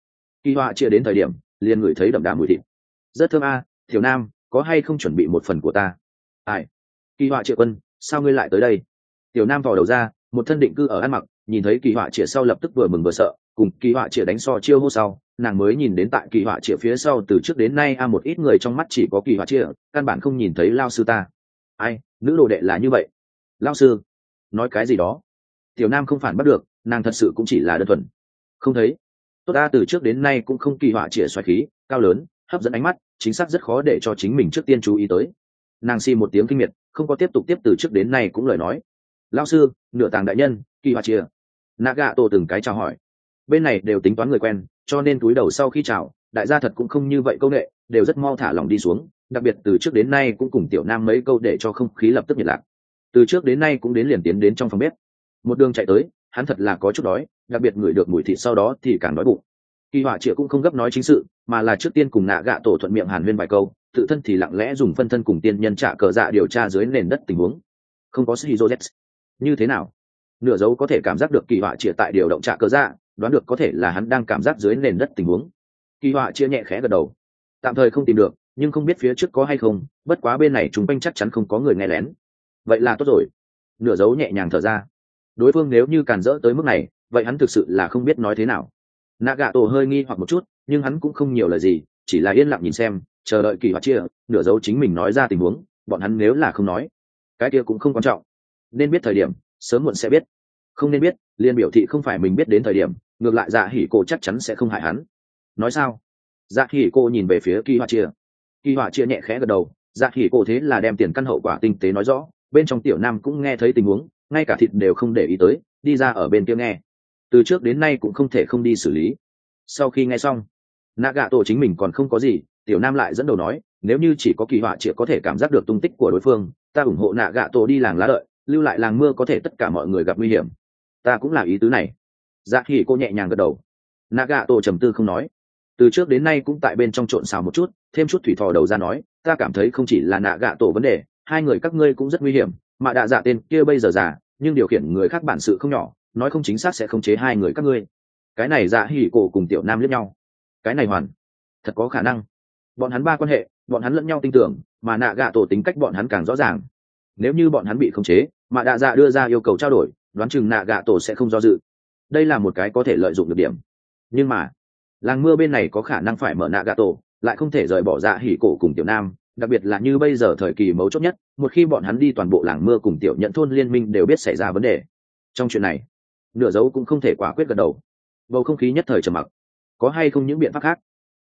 kỳ họa chia đến thời điểm liền ngửi thấy đậm đà mùi thịt. Rất thơm a à, thiểu nam có hay không chuẩn bị một phần của ta? Ai? Kỳ họa triệu quân sao ngươi lại tới đây? Tiểu nam vò đầu ra một thân định cư ở ăn mặc nhìn thấy kỳ họa chĩa sau lập tức vừa mừng vừa sợ, cùng kỳ họa chĩa đánh so chiêu hô sau, nàng mới nhìn đến tại kỳ họa chĩa phía sau từ trước đến nay a một ít người trong mắt chỉ có kỳ họa chĩa, căn bản không nhìn thấy lao sư ta. Ai, nữ đồ đệ là như vậy? Lao sư, nói cái gì đó? Tiểu nam không phản bắt được, nàng thật sự cũng chỉ là đơn thuần. Không thấy. Tốt ta, từ trước đến nay cũng không kỳ họa chĩa xoài khí, cao lớn, hấp dẫn ánh mắt, chính xác rất khó để cho chính mình trước tiên chú ý tới. Nàng xi một tiếng kinh miệt, không có tiếp tục tiếp từ trước đến nay cũng lời nói. Lao sư, nửa tàng đại nhân, kỳ họa chĩa nạ gạ tổ từng cái chào hỏi. Bên này đều tính toán người quen, cho nên túi đầu sau khi chào, đại gia thật cũng không như vậy công nghệ đều rất mau thả lòng đi xuống, đặc biệt từ trước đến nay cũng cùng tiểu nam mấy câu để cho không khí lập tức nhiệt lạc. Từ trước đến nay cũng đến liền tiến đến trong phòng bếp. Một đường chạy tới, hắn thật là có chút đói, đặc biệt ngửi được mùi thịt sau đó thì càng đói bụng. Kỳ họa triệu cũng không gấp nói chính sự, mà là trước tiên cùng nạ gạ tổ thuận miệng hàn huyên vài câu, tự thân thì lặng lẽ dùng phân thân cùng tiên nhân trả cờ dạ điều tra dưới nền đất tình huống. Không có shizu như thế nào? Nửa dấu có thể cảm giác được kỳ họa chia tại điều động trạ cơ dạ đoán được có thể là hắn đang cảm giác dưới nền đất tình huống. Kỳ họa chia nhẹ khẽ gật đầu. Tạm thời không tìm được, nhưng không biết phía trước có hay không, bất quá bên này chúng quanh chắc chắn không có người nghe lén. Vậy là tốt rồi. Nửa dấu nhẹ nhàng thở ra. Đối phương nếu như càn rỡ tới mức này, vậy hắn thực sự là không biết nói thế nào. Nạ gạ tổ hơi nghi hoặc một chút, nhưng hắn cũng không nhiều lời gì, chỉ là yên lặng nhìn xem, chờ đợi kỳ hoạt chia nửa dấu chính mình nói ra tình huống, bọn hắn nếu là không nói, cái kia cũng không quan trọng. Nên biết thời điểm sớm muộn sẽ biết. Không nên biết, liên biểu thị không phải mình biết đến thời điểm, ngược lại dạ hỉ cô chắc chắn sẽ không hại hắn. Nói sao? Dạ hỉ cô nhìn về phía kỳ họa chia. Kỳ họa chia nhẹ khẽ gật đầu dạ hỉ cô thế là đem tiền căn hậu quả tinh tế nói rõ, bên trong tiểu nam cũng nghe thấy tình huống, ngay cả thịt đều không để ý tới, đi ra ở bên kia nghe. Từ trước đến nay cũng không thể không đi xử lý. Sau khi nghe xong nạ gạ tổ chính mình còn không có gì, tiểu nam lại dẫn đầu nói, nếu như chỉ có kỳ họa chia có thể cảm giác được tung tích của đối phương, ta ủng hộ nạ gạ tổ đi làng lá đợi lưu lại làng mưa có thể tất cả mọi người gặp nguy hiểm. Ta cũng là ý tứ này. Dạ khi cô nhẹ nhàng gật đầu. Nạ tổ trầm tư không nói. Từ trước đến nay cũng tại bên trong trộn xào một chút, thêm chút thủy thò đầu ra nói, ta cảm thấy không chỉ là nạ gạ tổ vấn đề, hai người các ngươi cũng rất nguy hiểm, mà đạ dạ tên kia bây giờ già, nhưng điều khiển người khác bản sự không nhỏ, nói không chính xác sẽ không chế hai người các ngươi. Cái này dạ hỉ cổ cùng tiểu nam liếc nhau. Cái này hoàn. Thật có khả năng. Bọn hắn ba quan hệ, bọn hắn lẫn nhau tin tưởng, mà nạ gạ tổ tính cách bọn hắn càng rõ ràng nếu như bọn hắn bị khống chế, mà đạ dạ đưa ra yêu cầu trao đổi, đoán chừng nạ gạ tổ sẽ không do dự. Đây là một cái có thể lợi dụng được điểm. Nhưng mà, làng mưa bên này có khả năng phải mở nạ gạ tổ, lại không thể rời bỏ dạ hỉ cổ cùng tiểu nam, đặc biệt là như bây giờ thời kỳ mấu chốt nhất, một khi bọn hắn đi toàn bộ làng mưa cùng tiểu nhận thôn liên minh đều biết xảy ra vấn đề. Trong chuyện này, nửa dấu cũng không thể quả quyết gật đầu. Bầu không khí nhất thời trầm mặc. Có hay không những biện pháp khác?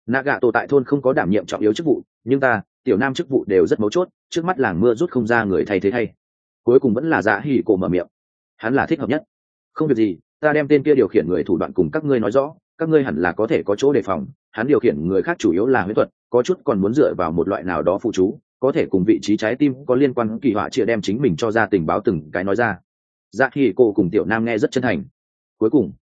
Nạ gạ tổ tại thôn không có đảm nhiệm trọng yếu chức vụ, nhưng ta tiểu nam chức vụ đều rất mấu chốt, trước mắt làng mưa rút không ra người thay thế thay cuối cùng vẫn là dạ hỉ cổ mở miệng. Hắn là thích hợp nhất. Không việc gì, ta đem tên kia điều khiển người thủ đoạn cùng các ngươi nói rõ, các ngươi hẳn là có thể có chỗ đề phòng. Hắn điều khiển người khác chủ yếu là huyết thuật, có chút còn muốn dựa vào một loại nào đó phụ chú, có thể cùng vị trí trái tim có liên quan kỳ họa chia đem chính mình cho ra tình báo từng cái nói ra. Dạ khi cô cùng tiểu nam nghe rất chân thành. Cuối cùng,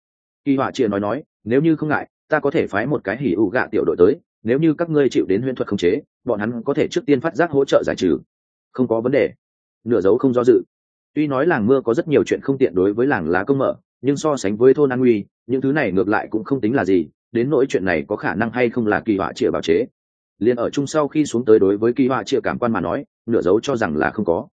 kỳ họa chia nói nói, nếu như không ngại, ta có thể phái một cái hỉ ụ gạ tiểu đội tới nếu như các ngươi chịu đến huyễn thuật khống chế, bọn hắn có thể trước tiên phát giác hỗ trợ giải trừ. Không có vấn đề. Nửa dấu không do dự. Tuy nói làng mưa có rất nhiều chuyện không tiện đối với làng lá công mở, nhưng so sánh với thôn an nguy những thứ này ngược lại cũng không tính là gì, đến nỗi chuyện này có khả năng hay không là kỳ họa chia bảo chế. Liền ở chung sau khi xuống tới đối với kỳ họa chia cảm quan mà nói, nửa dấu cho rằng là không có.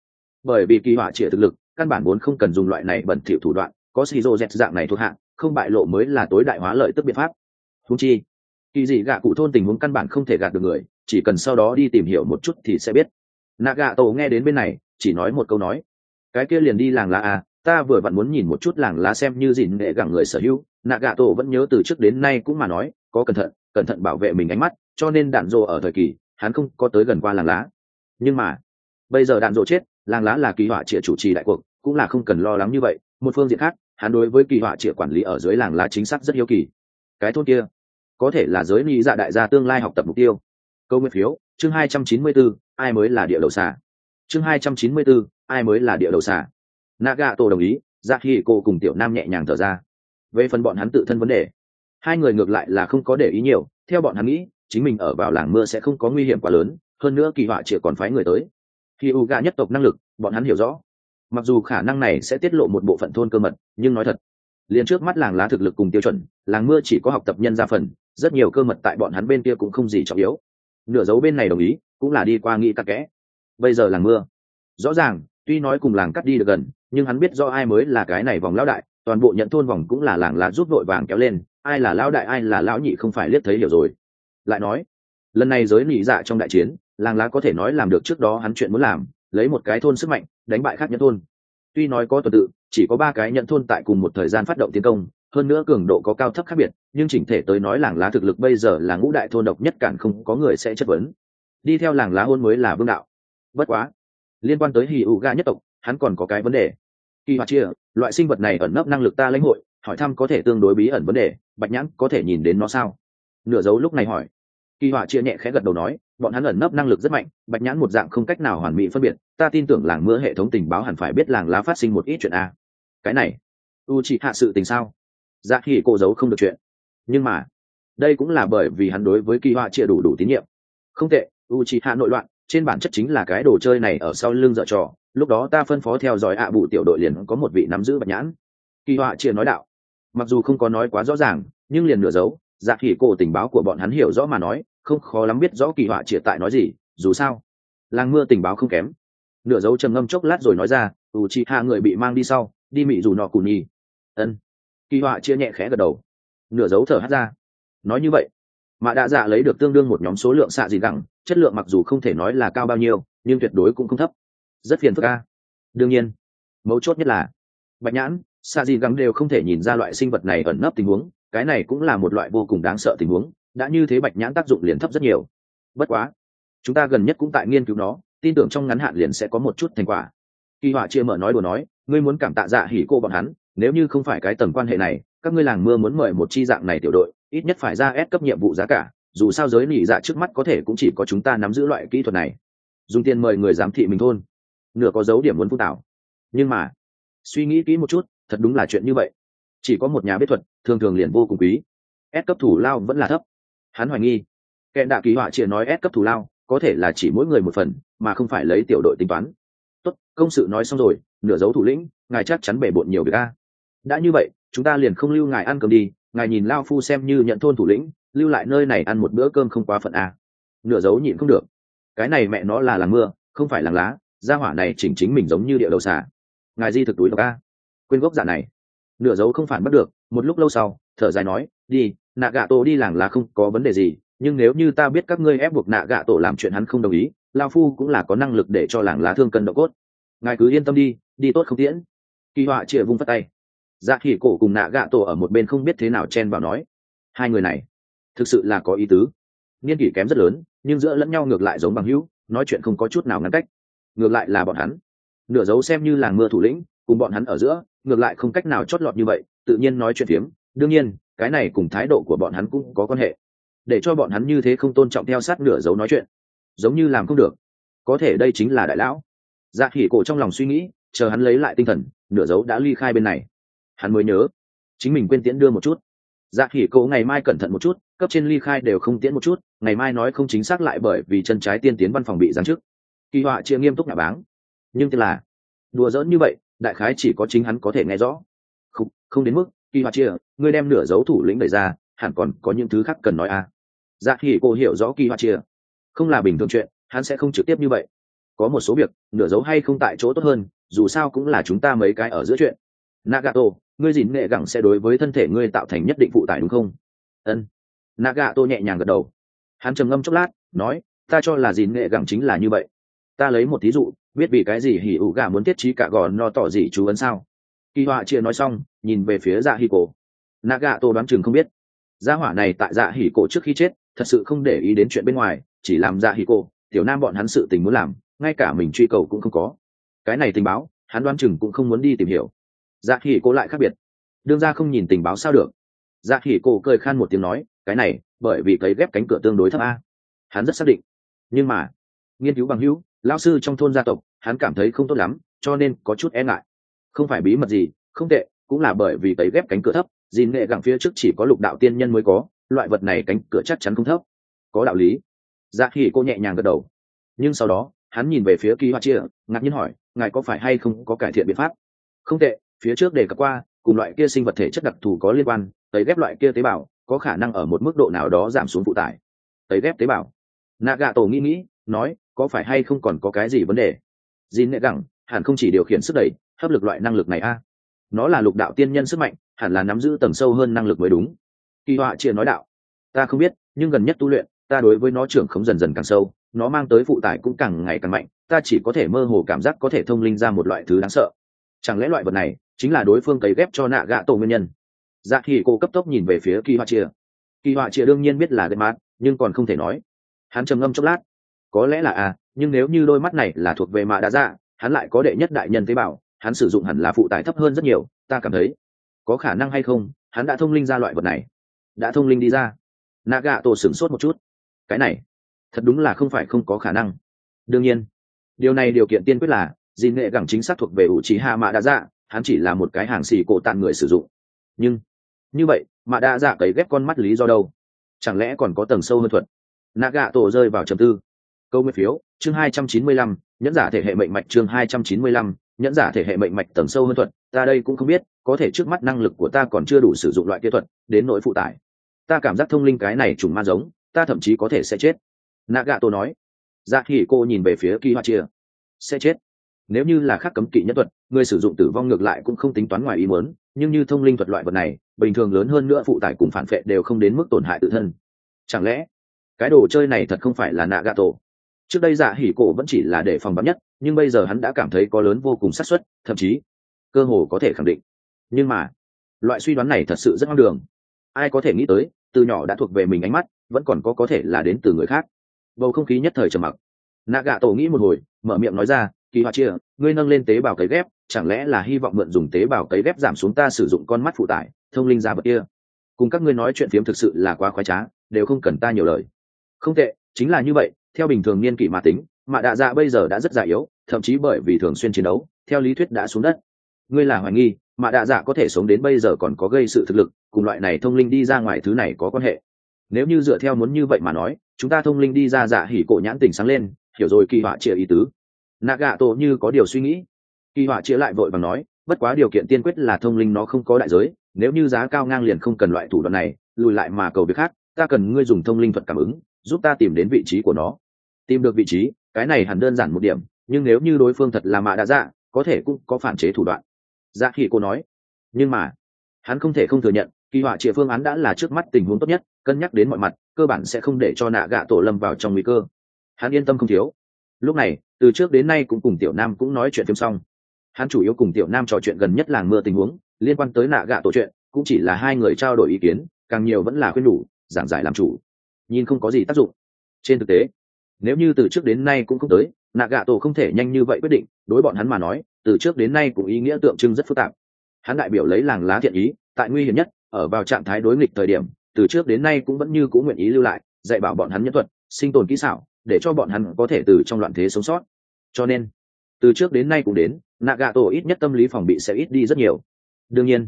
Bởi vì kỳ họa chia thực lực, căn bản vốn không cần dùng loại này bẩn thỉu thủ đoạn, có xì rô dẹt dạng này thuộc hạng không bại lộ mới là tối đại hóa lợi tức biện pháp. Húng chi kỳ dị gạ cụ thôn tình huống căn bản không thể gạt được người, chỉ cần sau đó đi tìm hiểu một chút thì sẽ biết. Nạ gạ tổ nghe đến bên này, chỉ nói một câu nói. Cái kia liền đi làng lá à ta vừa vặn muốn nhìn một chút làng lá xem như dìn nghệ gẳng người sở hữu. Nạ gạ tổ vẫn nhớ từ trước đến nay cũng mà nói, có cẩn thận cẩn thận bảo vệ mình ánh mắt, cho nên đạn dộ ở thời kỳ, hắn không có tới gần qua làng lá. Nhưng mà, bây giờ đạn dộ chết, làng lá là kỳ họa trịa chủ trì đại cuộc, cũng là không cần lo lắng như vậy. Một phương diện khác, hắn đối với kỳ họa trịa quản lý ở dưới làng lá chính xác rất hiếu kỳ. Cái thôn kia có thể là giới nghĩ dạ đại gia tương lai học tập mục tiêu. Câu nguyên phiếu chương hai trăm chín mươi 294, ai mới là địa đầu xà? Chương hai trăm chín mươi 294, ai mới là địa đầu xà? Naga tổ đồng ý ra khi cô cùng tiểu nam nhẹ nhàng thở ra. Về phần bọn hắn tự thân vấn đề hai người ngược lại là không có để ý nhiều. Theo bọn hắn nghĩ chính mình ở vào làng mưa sẽ không có nguy hiểm quá lớn hơn nữa kỳ họa chỉ còn phái người tới. Khi u gà nhất tộc năng lực bọn hắn hiểu rõ. Mặc dù khả năng này sẽ tiết lộ một bộ phận thôn cơ mật nhưng nói thật liền trước mắt làng lá thực lực cùng tiêu chuẩn làng mưa chỉ có học tập nhân gia phần rất nhiều cơ mật tại bọn hắn bên kia cũng không gì trọng yếu. Nửa dấu bên này đồng ý, cũng là đi qua nghĩ tắc kẽ. Bây giờ làng mưa. Rõ ràng, tuy nói cùng làng cắt đi được gần, nhưng hắn biết do ai mới là cái này vòng lão đại, toàn bộ nhận thôn vòng cũng là làng lá rút vội vàng kéo lên, ai là lão đại, ai là lão nhị không phải liếc thấy hiểu rồi. Lại nói, lần này giới nị dạ trong đại chiến, làng lá có thể nói làm được trước đó hắn chuyện muốn làm, lấy một cái thôn sức mạnh, đánh bại khác nhận thôn. Tuy nói có tuần tự, chỉ có ba cái nhận thôn tại cùng một thời gian phát động tiến công hơn nữa cường độ có cao thấp khác biệt, nhưng chỉnh thể tới nói làng lá thực lực bây giờ là ngũ đại thôn độc nhất cản không có người sẽ chất vấn. Đi theo làng lá hôn mới là vương đạo. Bất quá, liên quan tới hì ụ ga nhất tộc, hắn còn có cái vấn đề. Kỳ hoạt chia, loại sinh vật này ẩn nấp năng lực ta lãnh hội, hỏi thăm có thể tương đối bí ẩn vấn đề, bạch nhãn có thể nhìn đến nó sao? Nửa dấu lúc này hỏi. Kỳ họa chia nhẹ khẽ gật đầu nói, bọn hắn ẩn nấp năng lực rất mạnh, bạch nhãn một dạng không cách nào hoàn mỹ phân biệt, ta tin tưởng làng mưa hệ thống tình báo hẳn phải biết làng lá phát sinh một ít chuyện a. Cái này u chỉ hạ sự tình sao? Dạ khi cô giấu không được chuyện. Nhưng mà đây cũng là bởi vì hắn đối với kỳ họa chia đủ đủ tín nhiệm. Không tệ u chi hạ nội loạn trên bản chất chính là cái đồ chơi này ở sau lưng dợ trò. Lúc đó ta phân phó theo dõi ạ bụ tiểu đội liền có một vị nắm giữ bạch nhãn. Kỳ họa chia nói đạo mặc dù không có nói quá rõ ràng nhưng liền nửa giấu, dạ khỉ cổ tình báo của bọn hắn hiểu rõ mà nói không khó lắm biết rõ kỳ họa chia tại nói gì dù sao làng mưa tình báo không kém. Nửa dấu trầm ngâm chốc lát rồi nói ra u chi hạ người bị mang đi sau đi mị dù nọ cù nhi ân kỳ họa chia nhẹ khẽ gật đầu. Nửa dấu thở hát ra. Nói như vậy mạ đạ dạ lấy được tương đương một nhóm số lượng xạ gì gẳng, chất lượng mặc dù không thể nói là cao bao nhiêu, nhưng tuyệt đối cũng không thấp. Rất phiền phức ca đương nhiên, mấu chốt nhất là, bạch nhãn, xạ gì gẳng đều không thể nhìn ra loại sinh vật này ẩn nấp tình huống, cái này cũng là một loại vô cùng đáng sợ tình huống, đã như thế bạch nhãn tác dụng liền thấp rất nhiều. Bất quá, chúng ta gần nhất cũng tại nghiên cứu nó, tin tưởng trong ngắn hạn liền sẽ có một chút thành quả. Kỳ họa chia mở nói đùa nói, ngươi muốn cảm tạ dạ hỉ cô bọn hắn nếu như không phải cái tầm quan hệ này, các ngươi làng mưa muốn mời một chi dạng này tiểu đội, ít nhất phải ra ép cấp nhiệm vụ giá cả, dù sao giới nỉ dạ trước mắt có thể cũng chỉ có chúng ta nắm giữ loại kỹ thuật này. Dùng tiền mời người giám thị mình thôn. Nửa có dấu điểm muốn phun tạo nhưng mà, suy nghĩ kỹ một chút, thật đúng là chuyện như vậy. Chỉ có một nhà biết thuật, thường thường liền vô cùng quý. S cấp thủ lao vẫn là thấp. Hắn hoài nghi kẻ đạ kỳ họa chia nói S cấp thủ lao, có thể là chỉ mỗi người một phần, mà không phải lấy tiểu đội tính toán. Tốt, công sự nói xong rồi, nửa dấu thủ lĩnh, ngài chắc chắn bể bộn nhiều việc a đã như vậy, chúng ta liền không lưu ngài ăn cơm đi, ngài nhìn lao phu xem như nhận thôn thủ lĩnh, lưu lại nơi này ăn một bữa cơm không quá phận à. Nửa dấu nhịn không được. Cái này mẹ nó là làng mưa, không phải làng lá, gia hỏa này chỉnh chính mình giống như địa đầu xà. Ngài di thực túi độc a. Quên gốc giả này. Nửa dấu không phản bắt được, một lúc lâu sau, thở dài nói, đi, nạ gạ tổ đi làng là không có vấn đề gì, nhưng nếu như ta biết các ngươi ép buộc nạ gạ tổ làm chuyện hắn không đồng ý, lao phu cũng là có năng lực để cho làng lá thương cân độ cốt. Ngài cứ yên tâm đi đi tốt không tiễn. Kỳ họa chĩa vung phát tay dạ khỉ cổ cùng nạ gạ tổ ở một bên không biết thế nào chen vào nói, hai người này, thực sự là có ý tứ. Niên kỷ kém rất lớn, nhưng giữa lẫn nhau ngược lại giống bằng hữu, nói chuyện không có chút nào ngăn cách. Ngược lại là bọn hắn. Nửa dấu xem như làng mưa thủ lĩnh, cùng bọn hắn ở giữa, ngược lại không cách nào chót lọt như vậy, tự nhiên nói chuyện phiếm. Đương nhiên, cái này cùng thái độ của bọn hắn cũng có quan hệ. Để cho bọn hắn như thế không tôn trọng theo sát nửa dấu nói chuyện, giống như làm không được. Có thể đây chính là đại lão. Dạ khỉ cổ trong lòng suy nghĩ, chờ hắn lấy lại tinh thần, nửa dấu đã ly khai bên này hắn mới nhớ. Chính mình quên tiễn đưa một chút. Dạ khỉ cổ ngày mai cẩn thận một chút cấp trên ly khai đều không tiễn một chút ngày mai nói không chính xác lại bởi vì chân trái tiên tiến văn phòng bị giáng chức. Kỳ họa chia nghiêm túc nhà báng. Nhưng tức là đùa giỡn như vậy đại khái chỉ có chính hắn có thể nghe rõ. Không, không đến mức kỳ họa chia ngươi đem nửa dấu thủ lĩnh đẩy ra hẳn còn có những thứ khác cần nói à? Dạ khỉ cô hiểu rõ kỳ họa chia. Không là bình thường chuyện hắn sẽ không trực tiếp như vậy. Có một số việc nửa dấu hay không tại chỗ tốt hơn dù sao cũng là chúng ta mấy cái ở giữa chuyện. Nagato ngươi dìn nghệ gẳng sẽ đối với thân thể ngươi tạo thành nhất định phụ tải đúng không? Ân. Nagato nhẹ nhàng gật đầu. Hắn trầm ngâm chốc lát, nói, ta cho là dìn nghệ gẳng chính là như vậy. Ta lấy một thí dụ, biết vì cái gì hỉ ủ gà muốn tiết trí cả gò no tỏ gì chú ấn sao? Kỳ họa chia nói xong, nhìn về phía dạ hỉ cổ. Nạ gạ tô đoán chừng không biết. Gia hỏa này tại dạ hỉ cổ trước khi chết, thật sự không để ý đến chuyện bên ngoài, chỉ làm dạ hỉ cổ, tiểu nam bọn hắn sự tình muốn làm, ngay cả mình truy cầu cũng không có. Cái này tình báo, hắn đoán chừng cũng không muốn đi tìm hiểu dạ hỉ cổ lại khác biệt. Đương ra không nhìn tình báo sao được. Dạ hỉ cổ cười khan một tiếng nói, cái này, bởi vì cấy ghép cánh cửa tương đối thấp a. Hắn rất xác định. Nhưng mà, nghiên cứu bằng hữu lao sư trong thôn gia tộc, hắn cảm thấy không tốt lắm, cho nên có chút e ngại. Không phải bí mật gì, không tệ, cũng là bởi vì cấy ghép cánh cửa thấp, dìn nghệ gặng phía trước chỉ có lục đạo tiên nhân mới có, loại vật này cánh cửa chắc chắn không thấp. Có đạo lý. Dạ khi cô nhẹ nhàng gật đầu. Nhưng sau đó, hắn nhìn về phía kỳ hoa chia, ngạc nhiên hỏi, ngài có phải hay không có cải thiện biện pháp? Không tệ phía trước đề cập qua, cùng loại kia sinh vật thể chất đặc thù có liên quan, tấy ghép loại kia tế bào có khả năng ở một mức độ nào đó giảm xuống phụ tải. Tấy ghép tế bào. Nạ gạ tổ nghĩ nghĩ, nói, có phải hay không còn có cái gì vấn đề? Dìn nệ gẳng, hẳn không chỉ điều khiển sức đẩy, hấp lực loại năng lực này a. Nó là lục đạo tiên nhân sức mạnh, hẳn là nắm giữ tầng sâu hơn năng lực mới đúng. Kỳ họa chia nói đạo. Ta không biết, nhưng gần nhất tu luyện, ta đối với nó trưởng không dần dần càng sâu, nó mang tới phụ tải cũng càng ngày càng mạnh, ta chỉ có thể mơ hồ cảm giác có thể thông linh ra một loại thứ đáng sợ. Chẳng lẽ loại vật này chính là đối phương cấy ghép cho nạ gạ tổ nguyên nhân. Dạ thì cô cấp tốc nhìn về phía kỳ họa chia kỳ họa chia đương nhiên biết là gây mát, nhưng còn không thể nói. Hắn trầm ngâm chốc lát. Có lẽ là à nhưng nếu như đôi mắt này là thuộc về mạ đã dạ hắn lại có đệ nhất đại nhân tế bào, hắn sử dụng hẳn là phụ tải thấp hơn rất nhiều, ta cảm thấy. Có khả năng hay không, hắn đã thông linh ra loại vật này. Đã thông linh đi ra. Nạ gạ tổ sửng sốt một chút. Cái này, thật đúng là không phải không có khả năng. Đương nhiên, điều này điều kiện tiên quyết là dì nghệ gẳng chính xác thuộc về ủ trí hạ mạ đã dạ hắn chỉ là một cái hàng xì cổ tàn người sử dụng. Nhưng, như vậy mạ đa dạ cấy ghép con mắt lý do đâu? Chẳng lẽ còn có tầng sâu hơn thuật? Nạ gạ tổ rơi vào trầm tư. Câu nguyên phiếu, chương hai trăm chín mươi lăm, nhẫn giả thể hệ mệnh mạch chương hai trăm chín mươi lăm, nhẫn giả thể hệ mệnh mạch tầng sâu hơn thuật, ta đây cũng không biết, có thể trước mắt năng lực của ta còn chưa đủ sử dụng loại kỹ thuật, đến nỗi phụ tải. Ta cảm giác thông linh cái này trùng ma giống, ta thậm chí có thể sẽ chết. Nạ gạ tổ nói. Dạ khi cô nhìn về phía kỳ hoa chia sẽ chết nếu như là khác cấm kỵ nhất thuật, người sử dụng tử vong ngược lại cũng không tính toán ngoài ý muốn, nhưng như thông linh thuật loại vật này, bình thường lớn hơn nữa phụ tải cùng phản vệ đều không đến mức tổn hại tự thân. Chẳng lẽ, cái đồ chơi này thật không phải là nạ gà tổ trước đây dạ hỉ cổ vẫn chỉ là để phòng bắn nhất, nhưng bây giờ hắn đã cảm thấy có lớn vô cùng xác suất, thậm chí, cơ hồ có thể khẳng định. Nhưng mà, loại suy đoán này thật sự rất ngang đường. Ai có thể nghĩ tới, từ nhỏ đã thuộc về mình ánh mắt, vẫn còn có có thể là đến từ người khác. Bầu không khí nhất thời trầm mặc. Nạ gạ tổ nghĩ một hồi, mở miệng nói ra kỳ hoa chia, ngươi nâng lên tế bào cấy ghép, chẳng lẽ là hy vọng mượn dùng tế bào cấy ghép giảm xuống ta sử dụng con mắt phụ tải, thông linh ra bậc kia? Cùng các ngươi nói chuyện phiếm thực sự là quá khoái trá, đều không cần ta nhiều lời. Không tệ, chính là như vậy, theo bình thường niên kỷ mà tính, mạ đạ dạ bây giờ đã rất già yếu, thậm chí bởi vì thường xuyên chiến đấu, theo lý thuyết đã xuống đất. Ngươi là hoài nghi, mạ đạ dạ có thể sống đến bây giờ còn có gây sự thực lực, cùng loại này thông linh đi ra ngoài thứ này có quan hệ. Nếu như dựa theo muốn như vậy mà nói, chúng ta thông linh đi ra dạ hỉ cổ nhãn tỉnh sáng lên, hiểu rồi kỳ họa chia ý tứ nạ gạ tổ như có điều suy nghĩ. Kỳ họa chĩa lại vội và nói, bất quá điều kiện tiên quyết là thông linh nó không có đại giới, nếu như giá cao ngang liền không cần loại thủ đoạn này, lùi lại mà cầu việc khác, ta cần ngươi dùng thông linh thuật cảm ứng, giúp ta tìm đến vị trí của nó. Tìm được vị trí, cái này hẳn đơn giản một điểm, nhưng nếu như đối phương thật là mạ đã dạ có thể cũng có phản chế thủ đoạn. Dạ khi cô nói. Nhưng mà, hắn không thể không thừa nhận, kỳ họa chĩa phương án đã là trước mắt tình huống tốt nhất, cân nhắc đến mọi mặt, cơ bản sẽ không để cho nạ gạ tổ lâm vào trong nguy cơ. Hắn yên tâm không thiếu lúc này, từ trước đến nay cũng cùng tiểu nam cũng nói chuyện thêm xong. Hắn chủ yếu cùng tiểu nam trò chuyện gần nhất làng mưa tình huống, liên quan tới nạ gạ tổ chuyện, cũng chỉ là hai người trao đổi ý kiến, càng nhiều vẫn là khuyên đủ, giảng giải làm chủ. Nhìn không có gì tác dụng. Trên thực tế, nếu như từ trước đến nay cũng không tới, nạ gạ tổ không thể nhanh như vậy quyết định, đối bọn hắn mà nói, từ trước đến nay cũng ý nghĩa tượng trưng rất phức tạp. Hắn đại biểu lấy làng lá thiện ý, tại nguy hiểm nhất, ở vào trạng thái đối nghịch thời điểm, từ trước đến nay cũng vẫn như cũng nguyện ý lưu lại, dạy bảo bọn hắn nhân thuật, sinh tồn kỹ xảo để cho bọn hắn có thể từ trong loạn thế sống sót. Cho nên, từ trước đến nay cũng đến nạ gạ tổ ít nhất tâm lý phòng bị sẽ ít đi rất nhiều. Đương nhiên,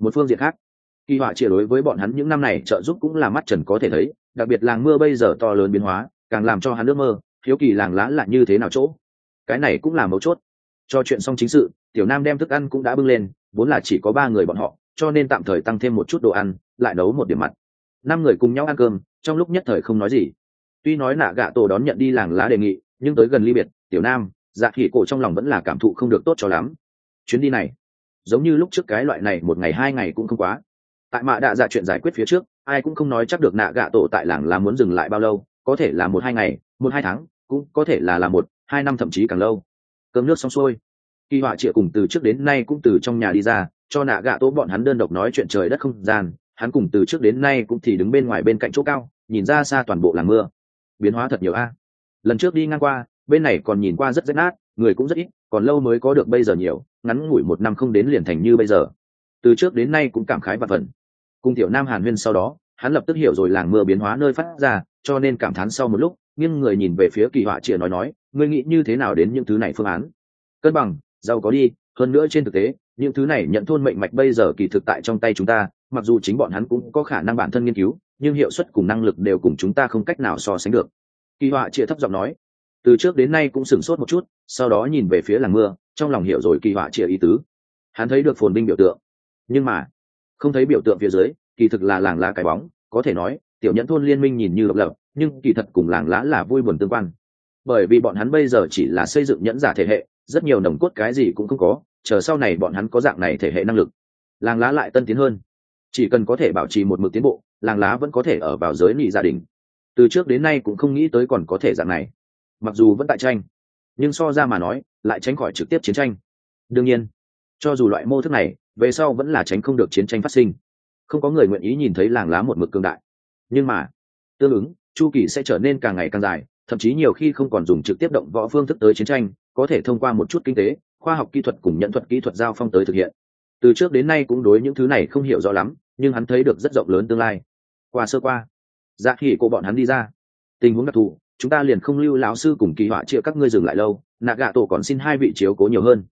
một phương diện khác, kỳ họa chia đối với bọn hắn những năm này trợ giúp cũng là mắt trần có thể thấy, đặc biệt làng mưa bây giờ to lớn biến hóa, càng làm cho hắn ước mơ, hiếu kỳ làng lá là như thế nào chỗ. Cái này cũng là mấu chốt. Cho chuyện xong chính sự, tiểu nam đem thức ăn cũng đã bưng lên, vốn là chỉ có ba người bọn họ, cho nên tạm thời tăng thêm một chút đồ ăn, lại nấu một điểm mặt. Năm người cùng nhau ăn cơm, trong lúc nhất thời không nói gì tuy nói nạ gạ tổ đón nhận đi làng lá đề nghị, nhưng tới gần ly biệt, tiểu nam dạ khỉ cổ trong lòng vẫn là cảm thụ không được tốt cho lắm. Chuyến đi này, giống như lúc trước cái loại này, một ngày hai ngày cũng không quá. Tại mạ đạ dạ chuyện giải quyết phía trước, ai cũng không nói chắc được nạ gạ tổ tại làng là muốn dừng lại bao lâu, có thể là một hai ngày, một hai tháng, cũng có thể là là một, hai năm thậm chí càng lâu. Cơm nước xong xuôi, kỳ họa trịa cùng từ trước đến nay cũng từ trong nhà đi ra, cho nạ gạ tổ bọn hắn đơn độc nói chuyện trời đất không gian, hắn cùng từ trước đến nay cũng thì đứng bên ngoài bên cạnh chỗ cao, nhìn ra xa toàn bộ làng mưa biến hóa thật nhiều a. Lần trước đi ngang qua, bên này còn nhìn qua rất rách nát, người cũng rất ít, còn lâu mới có được bây giờ nhiều, ngắn ngủi một năm không đến liền thành như bây giờ. Từ trước đến nay cũng cảm khái và phần. Cùng tiểu nam hàn huyên sau đó, hắn lập tức hiểu rồi làng mưa biến hóa nơi phát ra, cho nên cảm thán sau một lúc nhưng người nhìn về phía kỳ họa chịa nói nói, ngươi nghĩ như thế nào đến những thứ này phương án? Cân bằng, giàu có đi, hơn nữa trên thực tế, những thứ này nhận thôn mệnh mạch bây giờ kỳ thực tại trong tay chúng ta, mặc dù chính bọn hắn cũng có khả năng bản thân nghiên cứu nhưng hiệu suất cùng năng lực đều cùng chúng ta không cách nào so sánh được. Kỳ họa chia thấp giọng nói, từ trước đến nay cũng sửng sốt một chút, sau đó nhìn về phía làng mưa, trong lòng hiểu rồi kỳ họa chia ý tứ. Hắn thấy được phồn binh biểu tượng. Nhưng mà, không thấy biểu tượng phía dưới, kỳ thực là làng lá cái bóng, có thể nói, tiểu nhẫn thôn liên minh nhìn như độc lập, nhưng kỳ thật cùng làng lá là vui buồn tương quan. Bởi vì bọn hắn bây giờ chỉ là xây dựng nhẫn giả thể hệ, rất nhiều nồng cốt cái gì cũng không có, chờ sau này bọn hắn có dạng này thể hệ năng lực, làng lá lại tân tiến hơn. Chỉ cần có thể bảo trì một mực tiến bộ làng lá vẫn có thể ở vào giới nị gia đình. Từ trước đến nay cũng không nghĩ tới còn có thể dạng này. Mặc dù vẫn tại tranh, nhưng so ra mà nói, lại tránh khỏi trực tiếp chiến tranh. Đương nhiên, cho dù loại mô thức này, về sau vẫn là tránh không được chiến tranh phát sinh. Không có người nguyện ý nhìn thấy làng lá một mực cương đại. Nhưng mà, tương ứng, chu kỳ sẽ trở nên càng ngày càng dài, thậm chí nhiều khi không còn dùng trực tiếp động võ phương thức tới chiến tranh, có thể thông qua một chút kinh tế, khoa học kỹ thuật cùng nhận thuật kỹ thuật giao phong tới thực hiện. Từ trước đến nay cũng đối những thứ này không hiểu rõ lắm nhưng hắn thấy được rất rộng lớn tương lai. Qua sơ qua dạ khi cô bọn hắn đi ra. Tình huống đặc thù, chúng ta liền không lưu lão sư cùng kỳ họa chia các ngươi dừng lại lâu nạ gạ tổ còn xin hai vị chiếu cố nhiều hơn.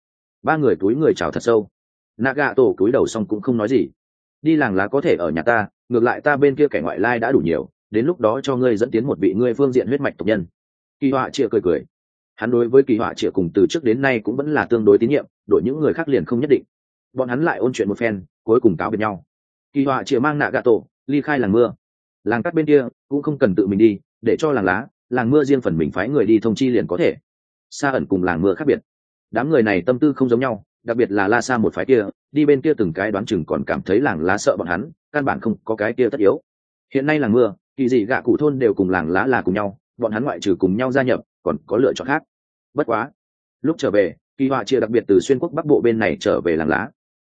Ba người túi người chào thật sâu. Nạ gạ tổ cúi đầu xong cũng không nói gì. Đi làng lá có thể ở nhà ta, ngược lại ta bên kia kẻ ngoại lai đã đủ nhiều, đến lúc đó cho ngươi dẫn tiến một vị ngươi phương diện huyết mạch tộc nhân. Kỳ họa chia cười cười. Hắn đối với kỳ họa chia cùng từ trước đến nay cũng vẫn là tương đối tín nhiệm, đổi những người khác liền không nhất định. Bọn hắn lại ôn chuyện một phen, cuối cùng cáo biệt nhau kỳ họa chia mang nạ gạ tổ ly khai làng mưa. Làng cắt bên kia cũng không cần tự mình đi, để cho làng lá, làng mưa riêng phần mình phái người đi thông chi liền có thể. Xa ẩn cùng làng mưa khác biệt. Đám người này tâm tư không giống nhau, đặc biệt là la sa một phái kia, đi bên kia từng cái đoán chừng còn cảm thấy làng lá sợ bọn hắn, căn bản không có cái kia tất yếu. Hiện nay làng mưa, kỳ dị gạ cụ thôn đều cùng làng lá là cùng nhau, bọn hắn ngoại trừ cùng nhau gia nhập, còn có lựa chọn khác. Bất quá, lúc trở về, kỳ họa chia đặc biệt từ xuyên quốc bắc bộ bên này trở về làng lá.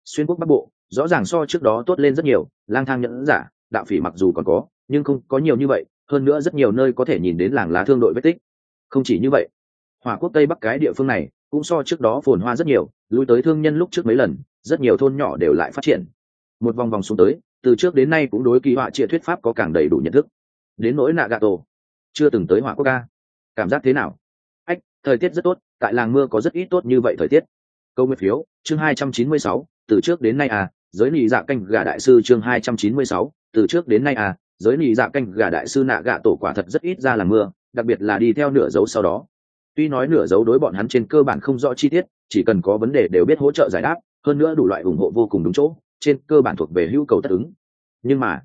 Xuyên quốc bắc bộ rõ ràng so trước đó tốt lên rất nhiều, lang thang nhẫn giả, đạo phỉ mặc dù còn có, nhưng không có nhiều như vậy, hơn nữa rất nhiều nơi có thể nhìn đến làng lá thương đội vết tích. Không chỉ như vậy, hỏa quốc tây bắc cái địa phương này cũng so trước đó phồn hoa rất nhiều, lui tới thương nhân lúc trước mấy lần, rất nhiều thôn nhỏ đều lại phát triển. Một vòng vòng xuống tới, từ trước đến nay cũng đối kỳ họa triệt thuyết pháp có càng đầy đủ nhận thức. Đến nỗi nạ gà tổ chưa từng tới hỏa quốc ca cảm giác thế nào? Ách, thời tiết rất tốt, tại làng mưa có rất ít tốt như vậy thời tiết. Câu nguyên phiếu, chương hai trăm chín mươi sáu, từ trước đến nay à giới nị dạ canh gà đại sư chương hai trăm chín mươi sáu, từ trước đến nay à giới nị dạ canh gà đại sư nạ gà tổ quả thật rất ít ra làm mưa, đặc biệt là đi theo nửa dấu sau đó. Tuy nói nửa dấu đối bọn hắn trên cơ bản không rõ chi tiết, chỉ cần có vấn đề đều biết hỗ trợ giải đáp, hơn nữa đủ loại ủng hộ vô cùng đúng chỗ, trên cơ bản thuộc về hữu cầu tất ứng. Nhưng mà,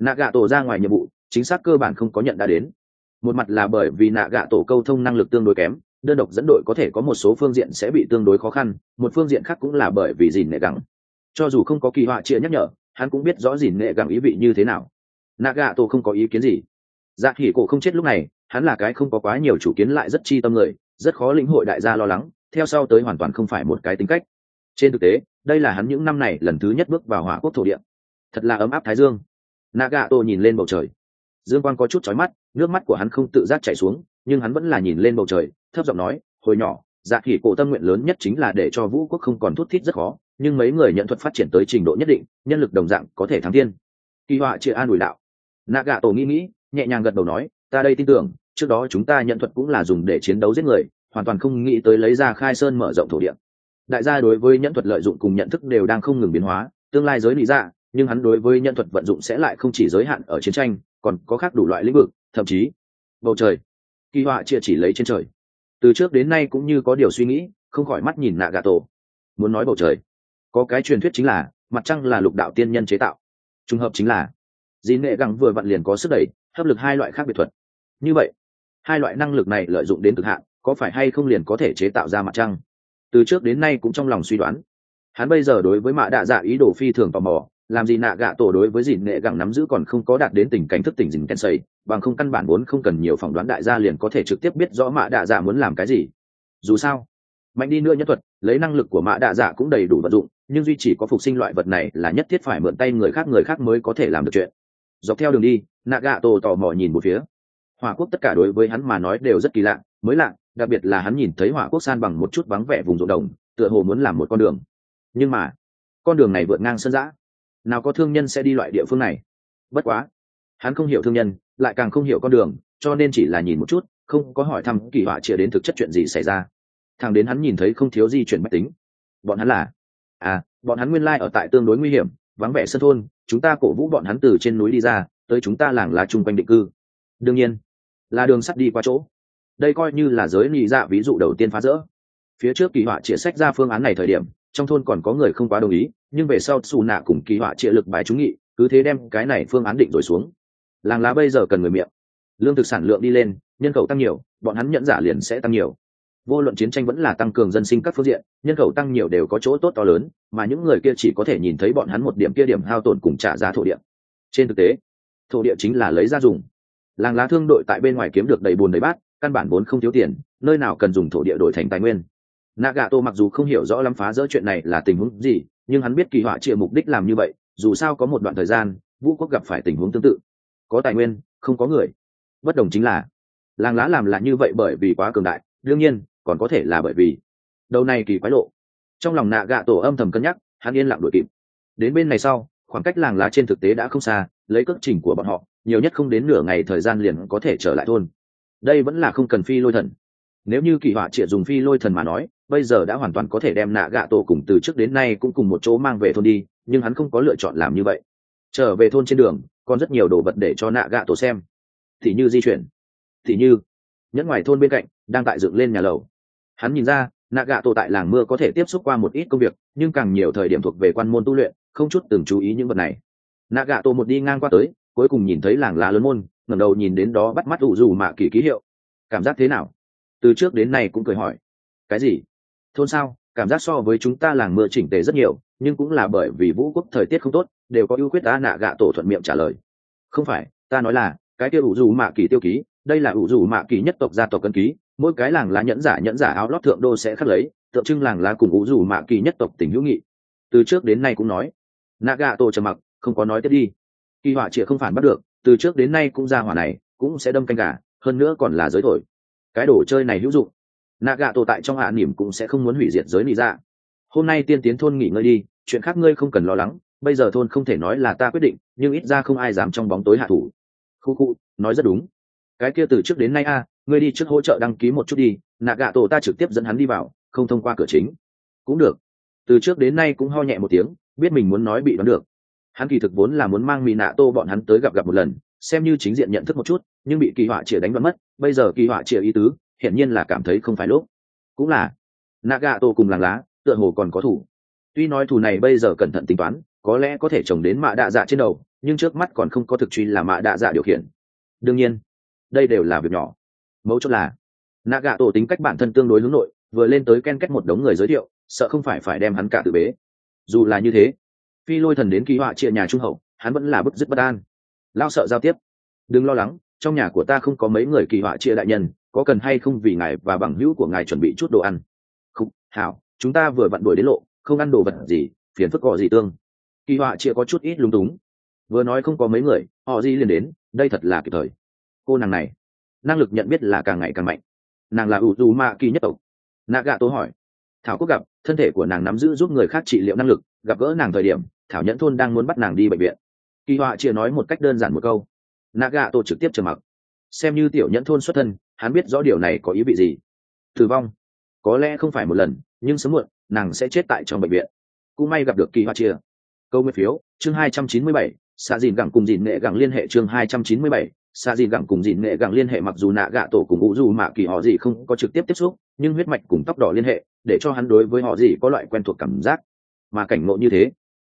nạ gạ tổ ra ngoài nhiệm vụ, chính xác cơ bản không có nhận đã đến. Một mặt là bởi vì nạ gạ tổ câu thông năng lực tương đối kém, đơn độc dẫn đội có thể có một số phương diện sẽ bị tương đối khó khăn, một phương diện khác cũng là bởi vì dìn nệ gắng cho dù không có kỳ họa chia nhắc nhở, hắn cũng biết rõ dìn nghệ gắng ý vị như thế nào. Nạ gạ tổ không có ý kiến gì. Dạ Hỉ cổ không chết lúc này, hắn là cái không có quá nhiều chủ kiến lại rất chi tâm người, rất khó lĩnh hội đại gia lo lắng, theo sau tới hoàn toàn không phải một cái tính cách. Trên thực tế, đây là hắn những năm này lần thứ nhất bước vào hỏa quốc thổ địa. Thật là ấm áp thái dương. Nagato nhìn lên bầu trời. Dương quan có chút chói mắt, nước mắt của hắn không tự giác chảy xuống, nhưng hắn vẫn là nhìn lên bầu trời, thấp giọng nói, hồi nhỏ dạ Hỉ cổ tâm nguyện lớn nhất chính là để cho vũ quốc không còn thút thít rất khó nhưng mấy người nhận thuật phát triển tới trình độ nhất định, nhân lực đồng dạng có thể thắng thiên. Kỳ họa chia an ủi đạo. Nạ tổ nghĩ nghĩ, nhẹ nhàng gật đầu nói, ta đây tin tưởng, trước đó chúng ta nhận thuật cũng là dùng để chiến đấu giết người, hoàn toàn không nghĩ tới lấy ra khai sơn mở rộng thổ địa. Đại gia đối với nhận thuật lợi dụng cùng nhận thức đều đang không ngừng biến hóa, tương lai giới lý ra dạ, nhưng hắn đối với nhận thuật vận dụng sẽ lại không chỉ giới hạn ở chiến tranh, còn có khác đủ loại lĩnh vực, thậm chí bầu trời. Kỳ họa chia chỉ lấy trên trời. Từ trước đến nay cũng như có điều suy nghĩ, không khỏi mắt nhìn nạ gà tổ. Muốn nói bầu trời có cái truyền thuyết chính là, mặt trăng là lục đạo tiên nhân chế tạo. Trùng hợp chính là, dĩ nghệ gẳng vừa vặn liền có sức đẩy, hấp lực hai loại khác biệt thuật. Như vậy, hai loại năng lực này lợi dụng đến cực hạn, có phải hay không liền có thể chế tạo ra mặt trăng? Từ trước đến nay cũng trong lòng suy đoán. Hắn bây giờ đối với mạ đạ dạ ý đồ phi thường tò mò, làm gì nạ gạ tổ đối với dìn nghệ gẳng nắm giữ còn không có đạt đến tình cảnh thức tỉnh dìn ken sầy, bằng không căn bản vốn không cần nhiều phỏng đoán đại gia liền có thể trực tiếp biết rõ mạ đạ dạ muốn làm cái gì. Dù sao, mạnh đi nữa nhất thuật, lấy năng lực của mạ đạ dạ cũng đầy đủ vật dụng nhưng duy chỉ có phục sinh loại vật này là nhất thiết phải mượn tay người khác người khác mới có thể làm được chuyện. Dọc theo đường đi nạ gạ tổ tò mò nhìn một phía. Hòa quốc tất cả đối với hắn mà nói đều rất kỳ lạ, mới lạ, đặc biệt là hắn nhìn thấy hỏa quốc san bằng một chút vắng vẻ vùng ruộng đồng, tựa hồ muốn làm một con đường. Nhưng mà, con đường này vượt ngang sân giã nào có thương nhân sẽ đi loại địa phương này? Bất quá, hắn không hiểu thương nhân, lại càng không hiểu con đường, cho nên chỉ là nhìn một chút, không có hỏi thăm kỳ họa chia đến thực chất chuyện gì xảy ra. Thằng đến hắn nhìn thấy không thiếu di chuyển mách tính. Bọn hắn là à bọn hắn nguyên lai ở tại tương đối nguy hiểm, vắng vẻ sân thôn, chúng ta cổ vũ bọn hắn từ trên núi đi ra, tới chúng ta làng lá chung quanh định cư. Đương nhiên, là đường sắt đi qua chỗ. Đây coi như là giới nghị dạ ví dụ đầu tiên phá rỡ. Phía trước kỳ họa chia sách ra phương án này thời điểm, trong thôn còn có người không quá đồng ý, nhưng về sau xù nạ cùng kỳ họa chia lực bài trúng nghị, cứ thế đem cái này phương án định rồi xuống. Làng lá bây giờ cần người miệng. Lương thực sản lượng đi lên, nhân khẩu tăng nhiều, bọn hắn nhận giả liền sẽ tăng nhiều vô luận chiến tranh vẫn là tăng cường dân sinh các phương diện, nhân khẩu tăng nhiều đều có chỗ tốt to lớn, mà những người kia chỉ có thể nhìn thấy bọn hắn một điểm kia điểm hao tổn cùng trả giá thổ địa. Trên thực tế, thổ địa chính là lấy ra dùng. Làng lá thương đội tại bên ngoài kiếm được đầy bùn đầy bát, căn bản vốn không thiếu tiền, nơi nào cần dùng thổ địa đổi thành tài nguyên. Nagato mặc dù không hiểu rõ lắm phá rỡ chuyện này là tình huống gì, nhưng hắn biết kỳ họa chịa mục đích làm như vậy, dù sao có một đoạn thời gian, vũ quốc gặp phải tình huống tương tự. Có tài nguyên, không có người. Bất đồng chính là, làng lá làm là như vậy bởi vì quá cường đại. Đương nhiên còn có thể là bởi vì đầu này kỳ quái lộ. Trong lòng nạ gạ tổ âm thầm cân nhắc, hắn yên lặng đuổi kịp. Đến bên này sau, khoảng cách làng lá trên thực tế đã không xa, lấy cước trình của bọn họ, nhiều nhất không đến nửa ngày thời gian liền có thể trở lại thôn. Đây vẫn là không cần phi lôi thần. Nếu như kỳ họa triệt dùng phi lôi thần mà nói, bây giờ đã hoàn toàn có thể đem nạ gạ tổ cùng từ trước đến nay cũng cùng một chỗ mang về thôn đi, nhưng hắn không có lựa chọn làm như vậy. Trở về thôn trên đường, còn rất nhiều đồ vật để cho nạ gạ tổ xem. Thì như di chuyển. Thì như, nhẫn ngoài thôn bên cạnh, đang tại dựng lên nhà lầu hắn nhìn ra nạ gạ tổ tại làng mưa có thể tiếp xúc qua một ít công việc, nhưng càng nhiều thời điểm thuộc về quan môn tu luyện, không chút từng chú ý những vật này. Nạ gạ tổ một đi ngang qua tới, cuối cùng nhìn thấy làng lá lớn môn, ngẩng đầu nhìn đến đó bắt mắt ủ dù mạ kỳ ký hiệu. Cảm giác thế nào? Từ trước đến nay cũng cười hỏi. Cái gì? Thôn sao? Cảm giác so với chúng ta làng mưa chỉnh tề rất nhiều, nhưng cũng là bởi vì vũ quốc thời tiết không tốt, đều có ưu quyết ta nạ gạ tổ thuận miệng trả lời. Không phải, ta nói là, cái kia ủ dù mạ kỳ tiêu ký, đây là ủ dù mạ kỳ nhất tộc gia tộc cân ký mỗi cái làng lá nhẫn giả nhẫn giả áo lót thượng đô sẽ khắc lấy, tượng trưng làng lá cùng ngũ dù mạ kỳ nhất tộc tình hữu nghị. Từ trước đến nay cũng nói nạ gà tổ trầm mặc, không có nói tiếp đi. Kỳ họa chịa không phản bắt được, từ trước đến nay cũng ra hỏa này, cũng sẽ đâm canh gà, hơn nữa còn là giới thổi. Cái đồ chơi này hữu dụng. Nạ gà tổ tại trong hạ niềm cũng sẽ không muốn hủy diệt giới nị dạ. Hôm nay tiên tiến thôn nghỉ ngơi đi, chuyện khác ngươi không cần lo lắng, bây giờ thôn không thể nói là ta quyết định, nhưng ít ra không ai dám trong bóng tối hạ thủ. Khu khu, nói rất đúng. Cái kia từ trước đến nay a ngươi đi trước hỗ trợ đăng ký một chút đi nạ gạ tổ ta trực tiếp dẫn hắn đi vào, không thông qua cửa chính. Cũng được. Từ trước đến nay cũng ho nhẹ một tiếng, biết mình muốn nói bị đoán được. Hắn kỳ thực vốn là muốn mang mỹ nạ tô bọn hắn tới gặp gặp một lần, xem như chính diện nhận thức một chút, nhưng bị kỳ họa chĩa đánh đoán mất, bây giờ kỳ họa chĩa ý tứ, hiển nhiên là cảm thấy không phải lúc. Cũng là Nạ gạ tô cùng làng lá, tựa hồ còn có thủ. Tuy nói thủ này bây giờ cẩn thận tính toán, có lẽ có thể trồng đến mạ đạ dạ trên đầu, nhưng trước mắt còn không có thực truy là mạ đạ dạ điều khiển. Đương nhiên, đây đều là việc nhỏ mấu chốt là naga tổ tính cách bản thân tương đối hướng nội, vừa lên tới ken kết một đống người giới thiệu, sợ không phải phải đem hắn cả tự bế. Dù là như thế, phi lôi thần đến kỳ họa chia nhà trung hậu, hắn vẫn là bức dứt bất an. Lao sợ giao tiếp. Đừng lo lắng, trong nhà của ta không có mấy người kỳ họa chia đại nhân, có cần hay không vì ngài và bằng hữu của ngài chuẩn bị chút đồ ăn? Không, hảo, chúng ta vừa vặn đuổi đến lộ, không ăn đồ vật gì, phiền phức gọ gì tương. Kỳ họa chia có chút ít lúng túng. Vừa nói không có mấy người, họ gì liền đến, đây thật là kịp thời. Cô nàng này năng lực nhận biết là càng ngày càng mạnh. Nàng là ủ dù ma kỳ nhất tộc. Nạ gạ Tô hỏi. Thảo quốc gặp thân thể của nàng nắm giữ giúp người khác trị liệu năng lực gặp gỡ nàng thời điểm thảo nhẫn thôn đang muốn bắt nàng đi bệnh viện. Kỳ họa chia nói một cách đơn giản một câu. Nạ gạ Tô trực tiếp trầm mặc. Xem như tiểu nhẫn thôn xuất thân hắn biết rõ điều này có ý vị gì. Tử vong. Có lẽ không phải một lần nhưng sớm muộn nàng sẽ chết tại trong bệnh viện. Cũng may gặp được kỳ họa chia. Câu nguyên phiếu chương 297, xạ dìn gẳng cùng dìn nghệ gẳng liên hệ chương 297, xa dìn gẳng cùng dìn nghệ gẳng liên hệ mặc dù nạ gạ tổ cùng ngũ dù mạ kỳ họ gì không có trực tiếp tiếp xúc, nhưng huyết mạch cùng tóc đỏ liên hệ, để cho hắn đối với họ gì có loại quen thuộc cảm giác. Mà cảnh ngộ như thế,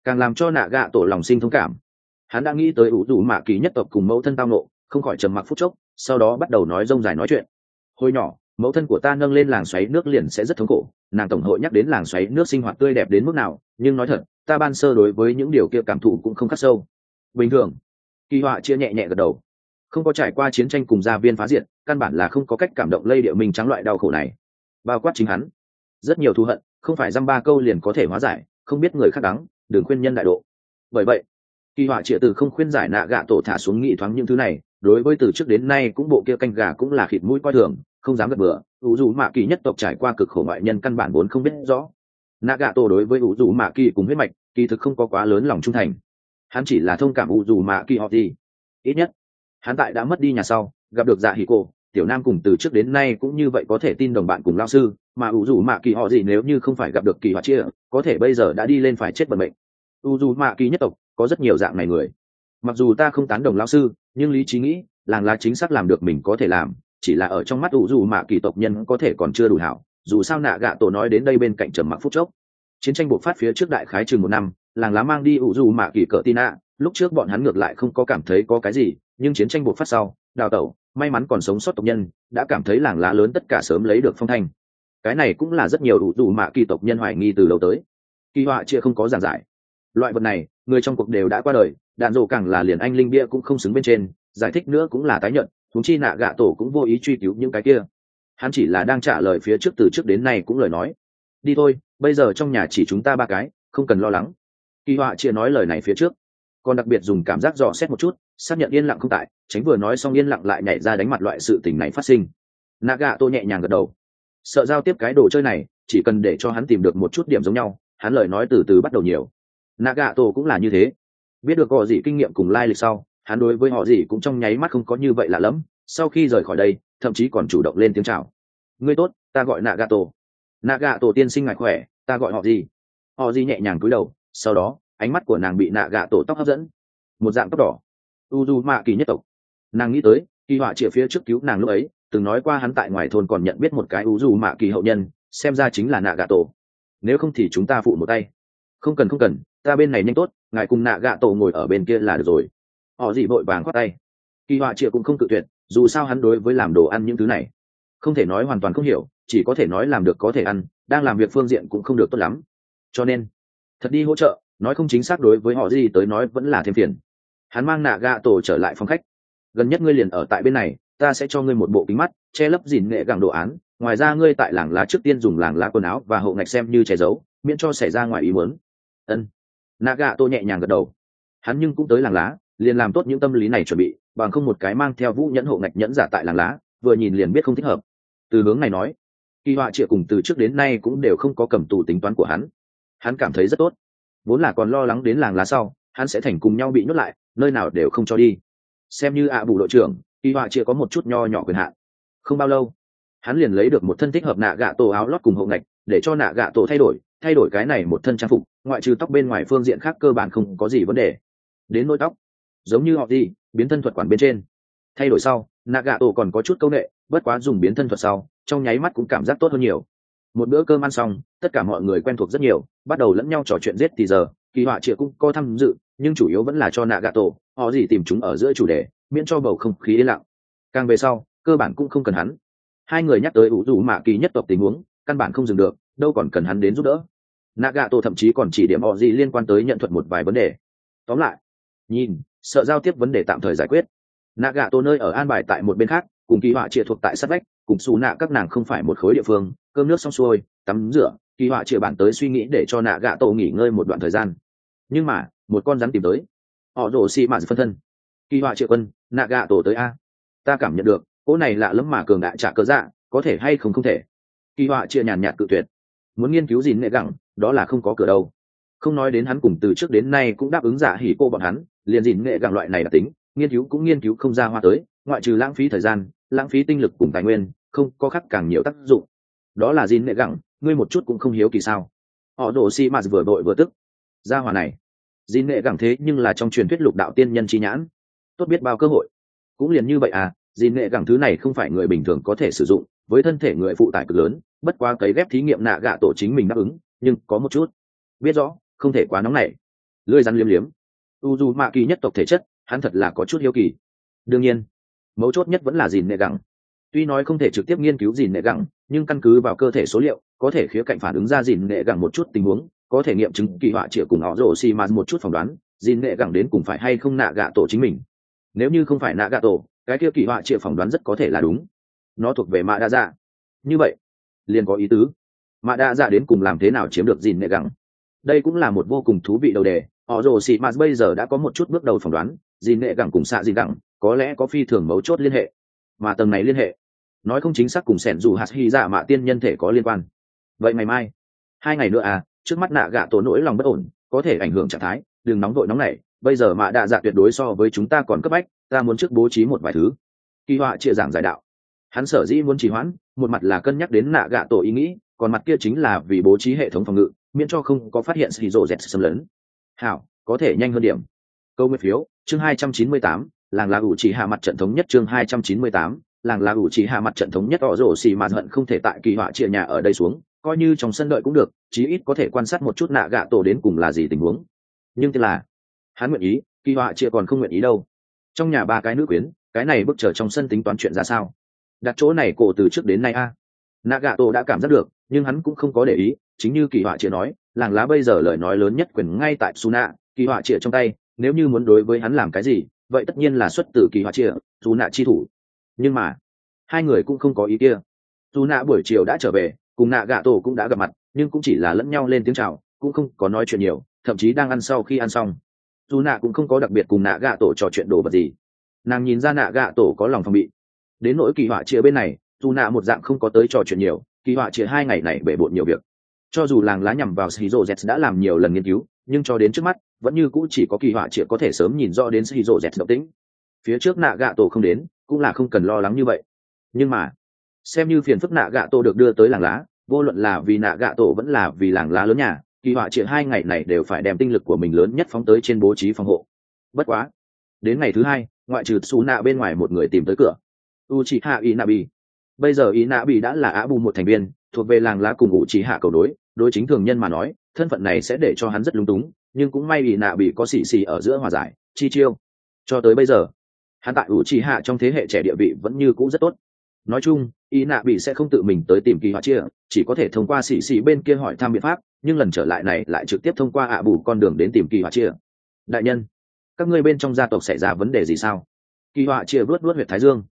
càng làm cho nạ gạ tổ lòng sinh thông cảm. Hắn đã nghĩ tới ủ dù mạ kỳ nhất tộc cùng mẫu thân tao nộ không khỏi trầm mặc phút chốc, sau đó bắt đầu nói rông dài nói chuyện. Hồi nhỏ, mẫu thân của ta nâng lên làng xoáy nước liền sẽ rất thống khổ, nàng tổng hội nhắc đến làng xoáy nước sinh hoạt tươi đẹp đến mức nào, nhưng nói thật, ta ban sơ đối với những điều kia cảm thụ cũng không khắc sâu. Bình thường, kỳ họa chia nhẹ nhẹ gật đầu không có trải qua chiến tranh cùng gia viên phá diệt, căn bản là không có cách cảm động lây địa mình trắng loại đau khổ này. Bao quát chính hắn. Rất nhiều thù hận, không phải dăm ba câu liền có thể hóa giải, không biết người khác đắng, đừng khuyên nhân đại độ. Bởi vậy, kỳ họa trịa từ không khuyên giải nạ gạ tổ thả xuống nghị thoáng những thứ này, đối với từ trước đến nay cũng bộ kia canh gà cũng là khịt mũi coi thường, không dám gật bừa. Ủ dù mạ kỳ nhất tộc trải qua cực khổ ngoại nhân căn bản vốn không biết rõ. Nạ gạ tổ đối với ủ dù mạ kỳ cùng huyết mạch, kỳ thực không có quá lớn lòng trung thành. Hắn chỉ là thông cảm ủ dù mạ kỳ họ gì. Ít nhất hắn tại đã mất đi nhà sau gặp được dạ hì Cổ, tiểu nam cùng từ trước đến nay cũng như vậy có thể tin đồng bạn cùng lao sư mà ủ dù mạ kỳ họ gì nếu như không phải gặp được kỳ họa chia có thể bây giờ đã đi lên phải chết bận bệnh ủ dù mạ kỳ nhất tộc có rất nhiều dạng này người. Mặc dù ta không tán đồng lao sư nhưng lý trí nghĩ làng lá chính xác làm được mình có thể làm chỉ là ở trong mắt ủ dù mạ kỳ tộc nhân có thể còn chưa đủ hảo dù sao nạ gạ tổ nói đến đây bên cạnh trầm mặc phút chốc. Chiến tranh bộc phát phía trước đại khái chừng một năm làng lá mang đi ủ dù mạ kỳ cỡ tin ạ lúc trước bọn hắn ngược lại không có cảm thấy có cái gì nhưng chiến tranh buộc phát sau, đào tẩu, may mắn còn sống sót tộc nhân, đã cảm thấy làng lá lớn tất cả sớm lấy được phong thanh. Cái này cũng là rất nhiều đủ dù mạ kỳ tộc nhân hoài nghi từ lâu tới. Kỳ họa chia không có giảng giải. Loại vật này, người trong cuộc đều đã qua đời, đạn dộ càng là liền anh linh bia cũng không xứng bên trên, giải thích nữa cũng là tái nhận thúng chi nạ gạ tổ cũng vô ý truy cứu những cái kia. Hắn chỉ là đang trả lời phía trước từ trước đến nay cũng lời nói. Đi thôi, bây giờ trong nhà chỉ chúng ta ba cái, không cần lo lắng. Kỳ họa chia nói lời này phía trước còn đặc biệt dùng cảm giác dò xét một chút, xác nhận yên lặng không tại, tránh vừa nói xong yên lặng lại nhảy ra đánh mặt loại sự tình này phát sinh. Nạ gạ tô nhẹ nhàng gật đầu. Sợ giao tiếp cái đồ chơi này, chỉ cần để cho hắn tìm được một chút điểm giống nhau, hắn lời nói từ từ bắt đầu nhiều. Nạ gạ tô cũng là như thế. Biết được họ gì kinh nghiệm cùng lai lịch sau, hắn đối với họ gì cũng trong nháy mắt không có như vậy lạ lẫm. Sau khi rời khỏi đây, thậm chí còn chủ động lên tiếng chào. Ngươi tốt, ta gọi nạ gạ tổ nạ gạ tổ tiên sinh ngại khỏe, ta gọi họ gì? Họ gì nhẹ nhàng cúi đầu, sau đó ánh mắt của nàng bị nạ gạ tổ tóc hấp dẫn. Một dạng tóc đỏ. U du mạ kỳ nhất tộc. Nàng nghĩ tới, kỳ họa chĩa phía trước cứu nàng lúc ấy, từng nói qua hắn tại ngoài thôn còn nhận biết một cái u du mạ kỳ hậu nhân, xem ra chính là nạ gạ tổ. Nếu không thì chúng ta phụ một tay. Không cần không cần, ta bên này nhanh tốt, ngài cùng nạ gạ tổ ngồi ở bên kia là được rồi. Họ dị vội vàng khoát tay. Kỳ họa chĩa cũng không tự tuyệt, dù sao hắn đối với làm đồ ăn những thứ này, không thể nói hoàn toàn không hiểu, chỉ có thể nói làm được có thể ăn, đang làm việc phương diện cũng không được tốt lắm. Cho nên, thật đi hỗ trợ nói không chính xác đối với họ gì tới nói vẫn là thêm phiền. Hắn mang nạ gạ tổ trở lại phòng khách. Gần nhất ngươi liền ở tại bên này, ta sẽ cho ngươi một bộ kính mắt, che lấp dìn nghệ gẳng đồ án. Ngoài ra ngươi tại làng lá trước tiên dùng làng lá quần áo và hậu ngạch xem như che giấu, miễn cho xảy ra ngoài ý muốn. Ân. Nạ gạ tổ nhẹ nhàng gật đầu. Hắn nhưng cũng tới làng lá, liền làm tốt những tâm lý này chuẩn bị, bằng không một cái mang theo vũ nhẫn hộ ngạch nhẫn giả tại làng lá, vừa nhìn liền biết không thích hợp. Từ hướng này nói, kỳ họa trịa cùng từ trước đến nay cũng đều không có cầm tù tính toán của hắn. Hắn cảm thấy rất tốt vốn là còn lo lắng đến làng lá sau, hắn sẽ thành cùng nhau bị nhốt lại, nơi nào đều không cho đi. Xem như ạ bù đội trưởng, y họa chia có một chút nho nhỏ quyền hạn. Không bao lâu, hắn liền lấy được một thân thích hợp nạ gạ tổ áo lót cùng hộ ngạch, để cho nạ gạ tổ thay đổi thay đổi cái này một thân trang phục, ngoại trừ tóc bên ngoài phương diện khác cơ bản không có gì vấn đề. Đến nỗi tóc, giống như họ đi, biến thân thuật quản bên trên. Thay đổi sau, nạ gạ tổ còn có chút công nghệ, bất quá dùng biến thân thuật sau, trong nháy mắt cũng cảm giác tốt hơn nhiều một bữa cơm ăn xong, tất cả mọi người quen thuộc rất nhiều, bắt đầu lẫn nhau trò chuyện giết thì giờ, kỳ họa chịa cũng có tham dự, nhưng chủ yếu vẫn là cho nạ gạ tổ họ gì tìm chúng ở giữa chủ đề, miễn cho bầu không khí yên lặng. Càng về sau, cơ bản cũng không cần hắn. Hai người nhắc tới ủ dù mạ kỳ nhất tộc tình huống, căn bản không dừng được, đâu còn cần hắn đến giúp đỡ. Nạ gạ tổ thậm chí còn chỉ điểm họ gì liên quan tới nhận thuật một vài vấn đề. Tóm lại, nhìn, sợ giao tiếp vấn đề tạm thời giải quyết. Nạ gạ tổ nơi ở an bài tại một bên khác, cùng kỳ họa triệt thuộc tại sát vách, cùng xù nạ các nàng không phải một khối địa phương cơm nước xong xuôi, tắm rửa, kỳ họa triệt bản tới suy nghĩ để cho nạ gạ tổ nghỉ ngơi một đoạn thời gian. Nhưng mà, một con rắn tìm tới. Họ rổ xị mạn phân thân. Kỳ họa triệu quân, nạ gạ tổ tới a. Ta cảm nhận được, cỗ này lạ lẫm mà cường đại trả cớ dạ có thể hay không không thể. Kỳ họa chia nhàn nhạt cự tuyệt. Muốn nghiên cứu gì nệ gẳng, đó là không có cửa đâu. Không nói đến hắn cùng từ trước đến nay cũng đáp ứng giả hỉ cô bọn hắn, liền dìn nghệ gặng loại này đặc tính, nghiên cứu cũng nghiên cứu không ra hoa tới, ngoại trừ lãng phí thời gian, lãng phí tinh lực cùng tài nguyên, không có khắc càng nhiều tác dụng đó là dìn nệ gẳng ngươi một chút cũng không hiếu kỳ sao? Họ đổ xi mạt vừa đội vừa tức. Ra hòa này. Dìn nệ gẳng thế nhưng là trong truyền thuyết lục đạo tiên nhân chi nhãn. Tốt biết bao cơ hội. Cũng liền như vậy à dìn nệ gẳng thứ này không phải người bình thường có thể sử dụng, với thân thể người phụ tải cực lớn, bất qua cấy ghép thí nghiệm nạ gạ tổ chính mình đáp ứng, nhưng có một chút. Biết rõ, không thể quá nóng nảy. Lưới rắn liếm liếm. U dù mạ kỳ nhất tộc thể chất, hắn thật là có chút hiếu kỳ. Đương nhiên, mấu chốt nhất vẫn là dìn nệ gẳng tuy nói không thể trực tiếp nghiên cứu dìn nệ gẳng nhưng căn cứ vào cơ thể số liệu, có thể khía cạnh phản ứng ra dìn nghệ gẳng một chút tình huống, có thể nghiệm chứng kỳ họa chĩa cùng họ rổ xi mạt một chút phỏng đoán dìn nghệ gẳng đến cùng phải hay không nạ gạ tổ chính mình. Nếu như không phải nạ gạ tổ, cái kia kỳ họa chĩa phỏng đoán rất có thể là đúng. Nó thuộc về mạ đa dạ. Như vậy, liền có ý tứ. Mạ đa dạ đến cùng làm thế nào chiếm được dìn nghệ gẳng? Đây cũng là một vô cùng thú vị đầu đề. Họ rồ xì mạt bây giờ đã có một chút bước đầu phỏng đoán dìn nghệ gẳng cùng xạ dìn gẳng có lẽ có phi thường mấu chốt liên hệ. Mà tầng này liên hệ nói không chính xác cùng sẻn dù hạt hy dạ mạ tiên nhân thể có liên quan. Vậy ngày mai hai ngày nữa à trước mắt nạ gạ tổ nỗi lòng bất ổn có thể ảnh hưởng trạng thái đừng nóng vội nóng này bây giờ mạ đạ dạ tuyệt đối so với chúng ta còn cấp bách ta muốn trước bố trí một vài thứ. Kỳ họa chia giảng giải đạo. Hắn sở dĩ muốn trì hoãn một mặt là cân nhắc đến nạ gạ tổ ý nghĩ còn mặt kia chính là vì bố trí hệ thống phòng ngự miễn cho không có phát hiện xì rổ dẹt xâm lấn. Hảo có thể nhanh hơn điểm. Câu nguyên phiếu chương 298, làng là ủ chỉ hạ mặt trận thống nhất chương 298, làng là ủ chỉ hạ mặt trận thống nhất họ rổ xì mà hận không thể tại kỳ họa chia nhà ở đây xuống, coi như trong sân đợi cũng được, chí ít có thể quan sát một chút nạ gạ tổ đến cùng là gì tình huống. Nhưng tức là, hắn nguyện ý, kỳ họa chia còn không nguyện ý đâu. Trong nhà ba cái nữ quyến, cái này bước trở trong sân tính toán chuyện ra sao? Đặt chỗ này cổ từ trước đến nay a. Nạ gạ tổ đã cảm giác được, nhưng hắn cũng không có để ý, chính như kỳ họa chia nói, làng lá bây giờ lời nói lớn nhất quyền ngay tại suna, kỳ họa chia trong tay, nếu như muốn đối với hắn làm cái gì, vậy tất nhiên là xuất từ kỳ họa chia dù nạ chi thủ nhưng mà, hai người cũng không có ý kia. Dù nạ buổi chiều đã trở về, cùng nạ gạ tổ cũng đã gặp mặt, nhưng cũng chỉ là lẫn nhau lên tiếng chào, cũng không có nói chuyện nhiều, thậm chí đang ăn sau khi ăn xong. Dù nạ cũng không có đặc biệt cùng nạ gạ tổ trò chuyện đồ vật gì. Nàng nhìn ra nạ gạ tổ có lòng phòng bị. Đến nỗi kỳ họa chia bên này, dù nạ một dạng không có tới trò chuyện nhiều, kỳ họa chia hai ngày này bể bộn nhiều việc. Cho dù làng lá nhằm vào shizu z đã làm nhiều lần nghiên cứu, nhưng cho đến trước mắt, vẫn như cũ chỉ có kỳ họa chia có thể sớm nhìn rõ đến shizu z động tĩnh. Phía trước nạ gạ tổ không đến cũng là không cần lo lắng như vậy. Nhưng mà, xem như phiền phức nạ gạ tổ được đưa tới làng lá, vô luận là vì nạ gạ tổ vẫn là vì làng lá lớn nhà, kỳ họa triển hai ngày này đều phải đem tinh lực của mình lớn nhất phóng tới trên bố trí phòng hộ. Bất quá, đến ngày thứ hai, ngoại trừ xù nạ bên ngoài một người tìm tới cửa. U chị hạ y nạ bi bây giờ y nạ bi đã là á bù một thành viên, thuộc về làng lá cùng u chị hạ cầu đối đối chính thường nhân mà nói, thân phận này sẽ để cho hắn rất lung túng, nhưng cũng may y nạ bị có xì xì ở giữa hòa giải, chi chiêu. Cho tới bây giờ hắn tại u trì hạ trong thế hệ trẻ địa vị vẫn như cũ rất tốt. Nói chung y nạ bị sẽ không tự mình tới tìm kỳ họa chia, chỉ có thể thông qua xì xì bên kia hỏi thăm biện pháp, nhưng lần trở lại này lại trực tiếp thông qua ạ bù con đường đến tìm kỳ họa chia. Đại nhân, các ngươi bên trong gia tộc xảy ra vấn đề gì sao? Kỳ họa chia luốt luốt huyệt thái dương.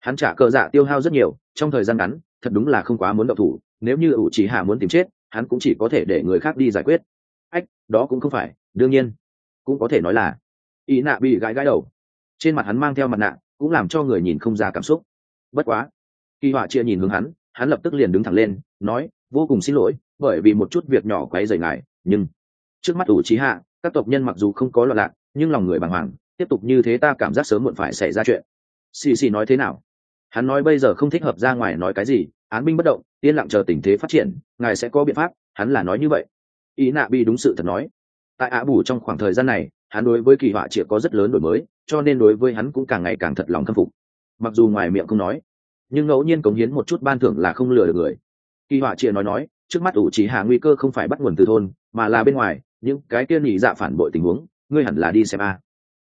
Hắn trả cờ dạ tiêu hao rất nhiều, trong thời gian ngắn, thật đúng là không quá muốn động thủ, nếu như ủ chỉ hạ muốn tìm chết, hắn cũng chỉ có thể để người khác đi giải quyết. Ách, đó cũng không phải, đương nhiên, cũng có thể nói là. Ý nạ bị gãi gãi đầu trên mặt hắn mang theo mặt nạ, cũng làm cho người nhìn không ra cảm xúc. Bất quá, kỳ họa chia nhìn hướng hắn hắn lập tức liền đứng thẳng lên, nói, vô cùng xin lỗi, bởi vì một chút việc nhỏ quấy rầy ngài, nhưng trước mắt ủ trí hạ, các tộc nhân mặc dù không có loạn lạc, nhưng lòng người bàng hoàng, tiếp tục như thế ta cảm giác sớm muộn phải xảy ra chuyện. Xì xì nói thế nào? Hắn nói bây giờ không thích hợp ra ngoài nói cái gì, án binh bất động, yên lặng chờ tình thế phát triển, ngài sẽ có biện pháp, hắn là nói như vậy. Ý nạ bi đúng sự thật nói. Tại ạ bù trong khoảng thời gian này hắn đối với kỳ họa triệt có rất lớn đổi mới, cho nên đối với hắn cũng càng ngày càng thật lòng khâm phục. Mặc dù ngoài miệng không nói, nhưng ngẫu nhiên cống hiến một chút ban thưởng là không lừa được người. Kỳ họa triệt nói nói, trước mắt ủ chỉ hạ nguy cơ không phải bắt nguồn từ thôn, mà là bên ngoài, những cái kia nhị dạ phản bội tình huống, ngươi hẳn là đi xem a.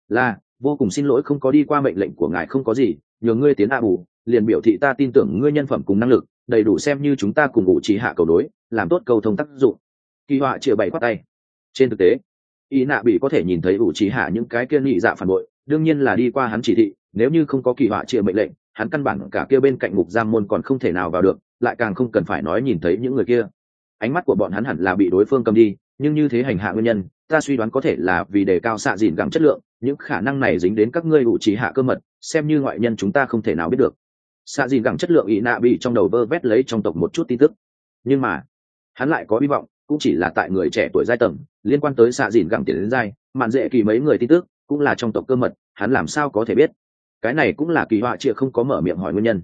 Là, vô cùng xin lỗi không có đi qua mệnh lệnh của ngài không có gì, nhờ ngươi tiến a bù, liền biểu thị ta tin tưởng ngươi nhân phẩm cùng năng lực, đầy đủ xem như chúng ta cùng ủ chỉ hạ cầu đối làm tốt cầu thông tác dụng. Kỳ họa triệt bảy khoát tay. Trên thực tế ý nạ bị có thể nhìn thấy ủ trí hạ những cái kia nhị dạ phản bội, đương nhiên là đi qua hắn chỉ thị, nếu như không có kỳ họa chia mệnh lệnh, hắn căn bản cả kia bên cạnh ngục giam môn còn không thể nào vào được, lại càng không cần phải nói nhìn thấy những người kia. Ánh mắt của bọn hắn hẳn là bị đối phương cầm đi, nhưng như thế hành hạ nguyên nhân, ta suy đoán có thể là vì đề cao xạ dìn gắng chất lượng, những khả năng này dính đến các ngươi ủ trí hạ cơ mật, xem như ngoại nhân chúng ta không thể nào biết được. Xạ dìn gắng chất lượng ý nạ bị trong đầu vơ vét lấy trong tộc một chút tin tức. Nhưng mà, hắn lại có hy vọng, cũng chỉ là tại người trẻ tuổi giai tầng liên quan tới xạ dìn gặng tiền đến dai, mạn dễ kỳ mấy người tin tức cũng là trong tộc cơ mật hắn làm sao có thể biết? Cái này cũng là kỳ họa chia không có mở miệng hỏi nguyên nhân.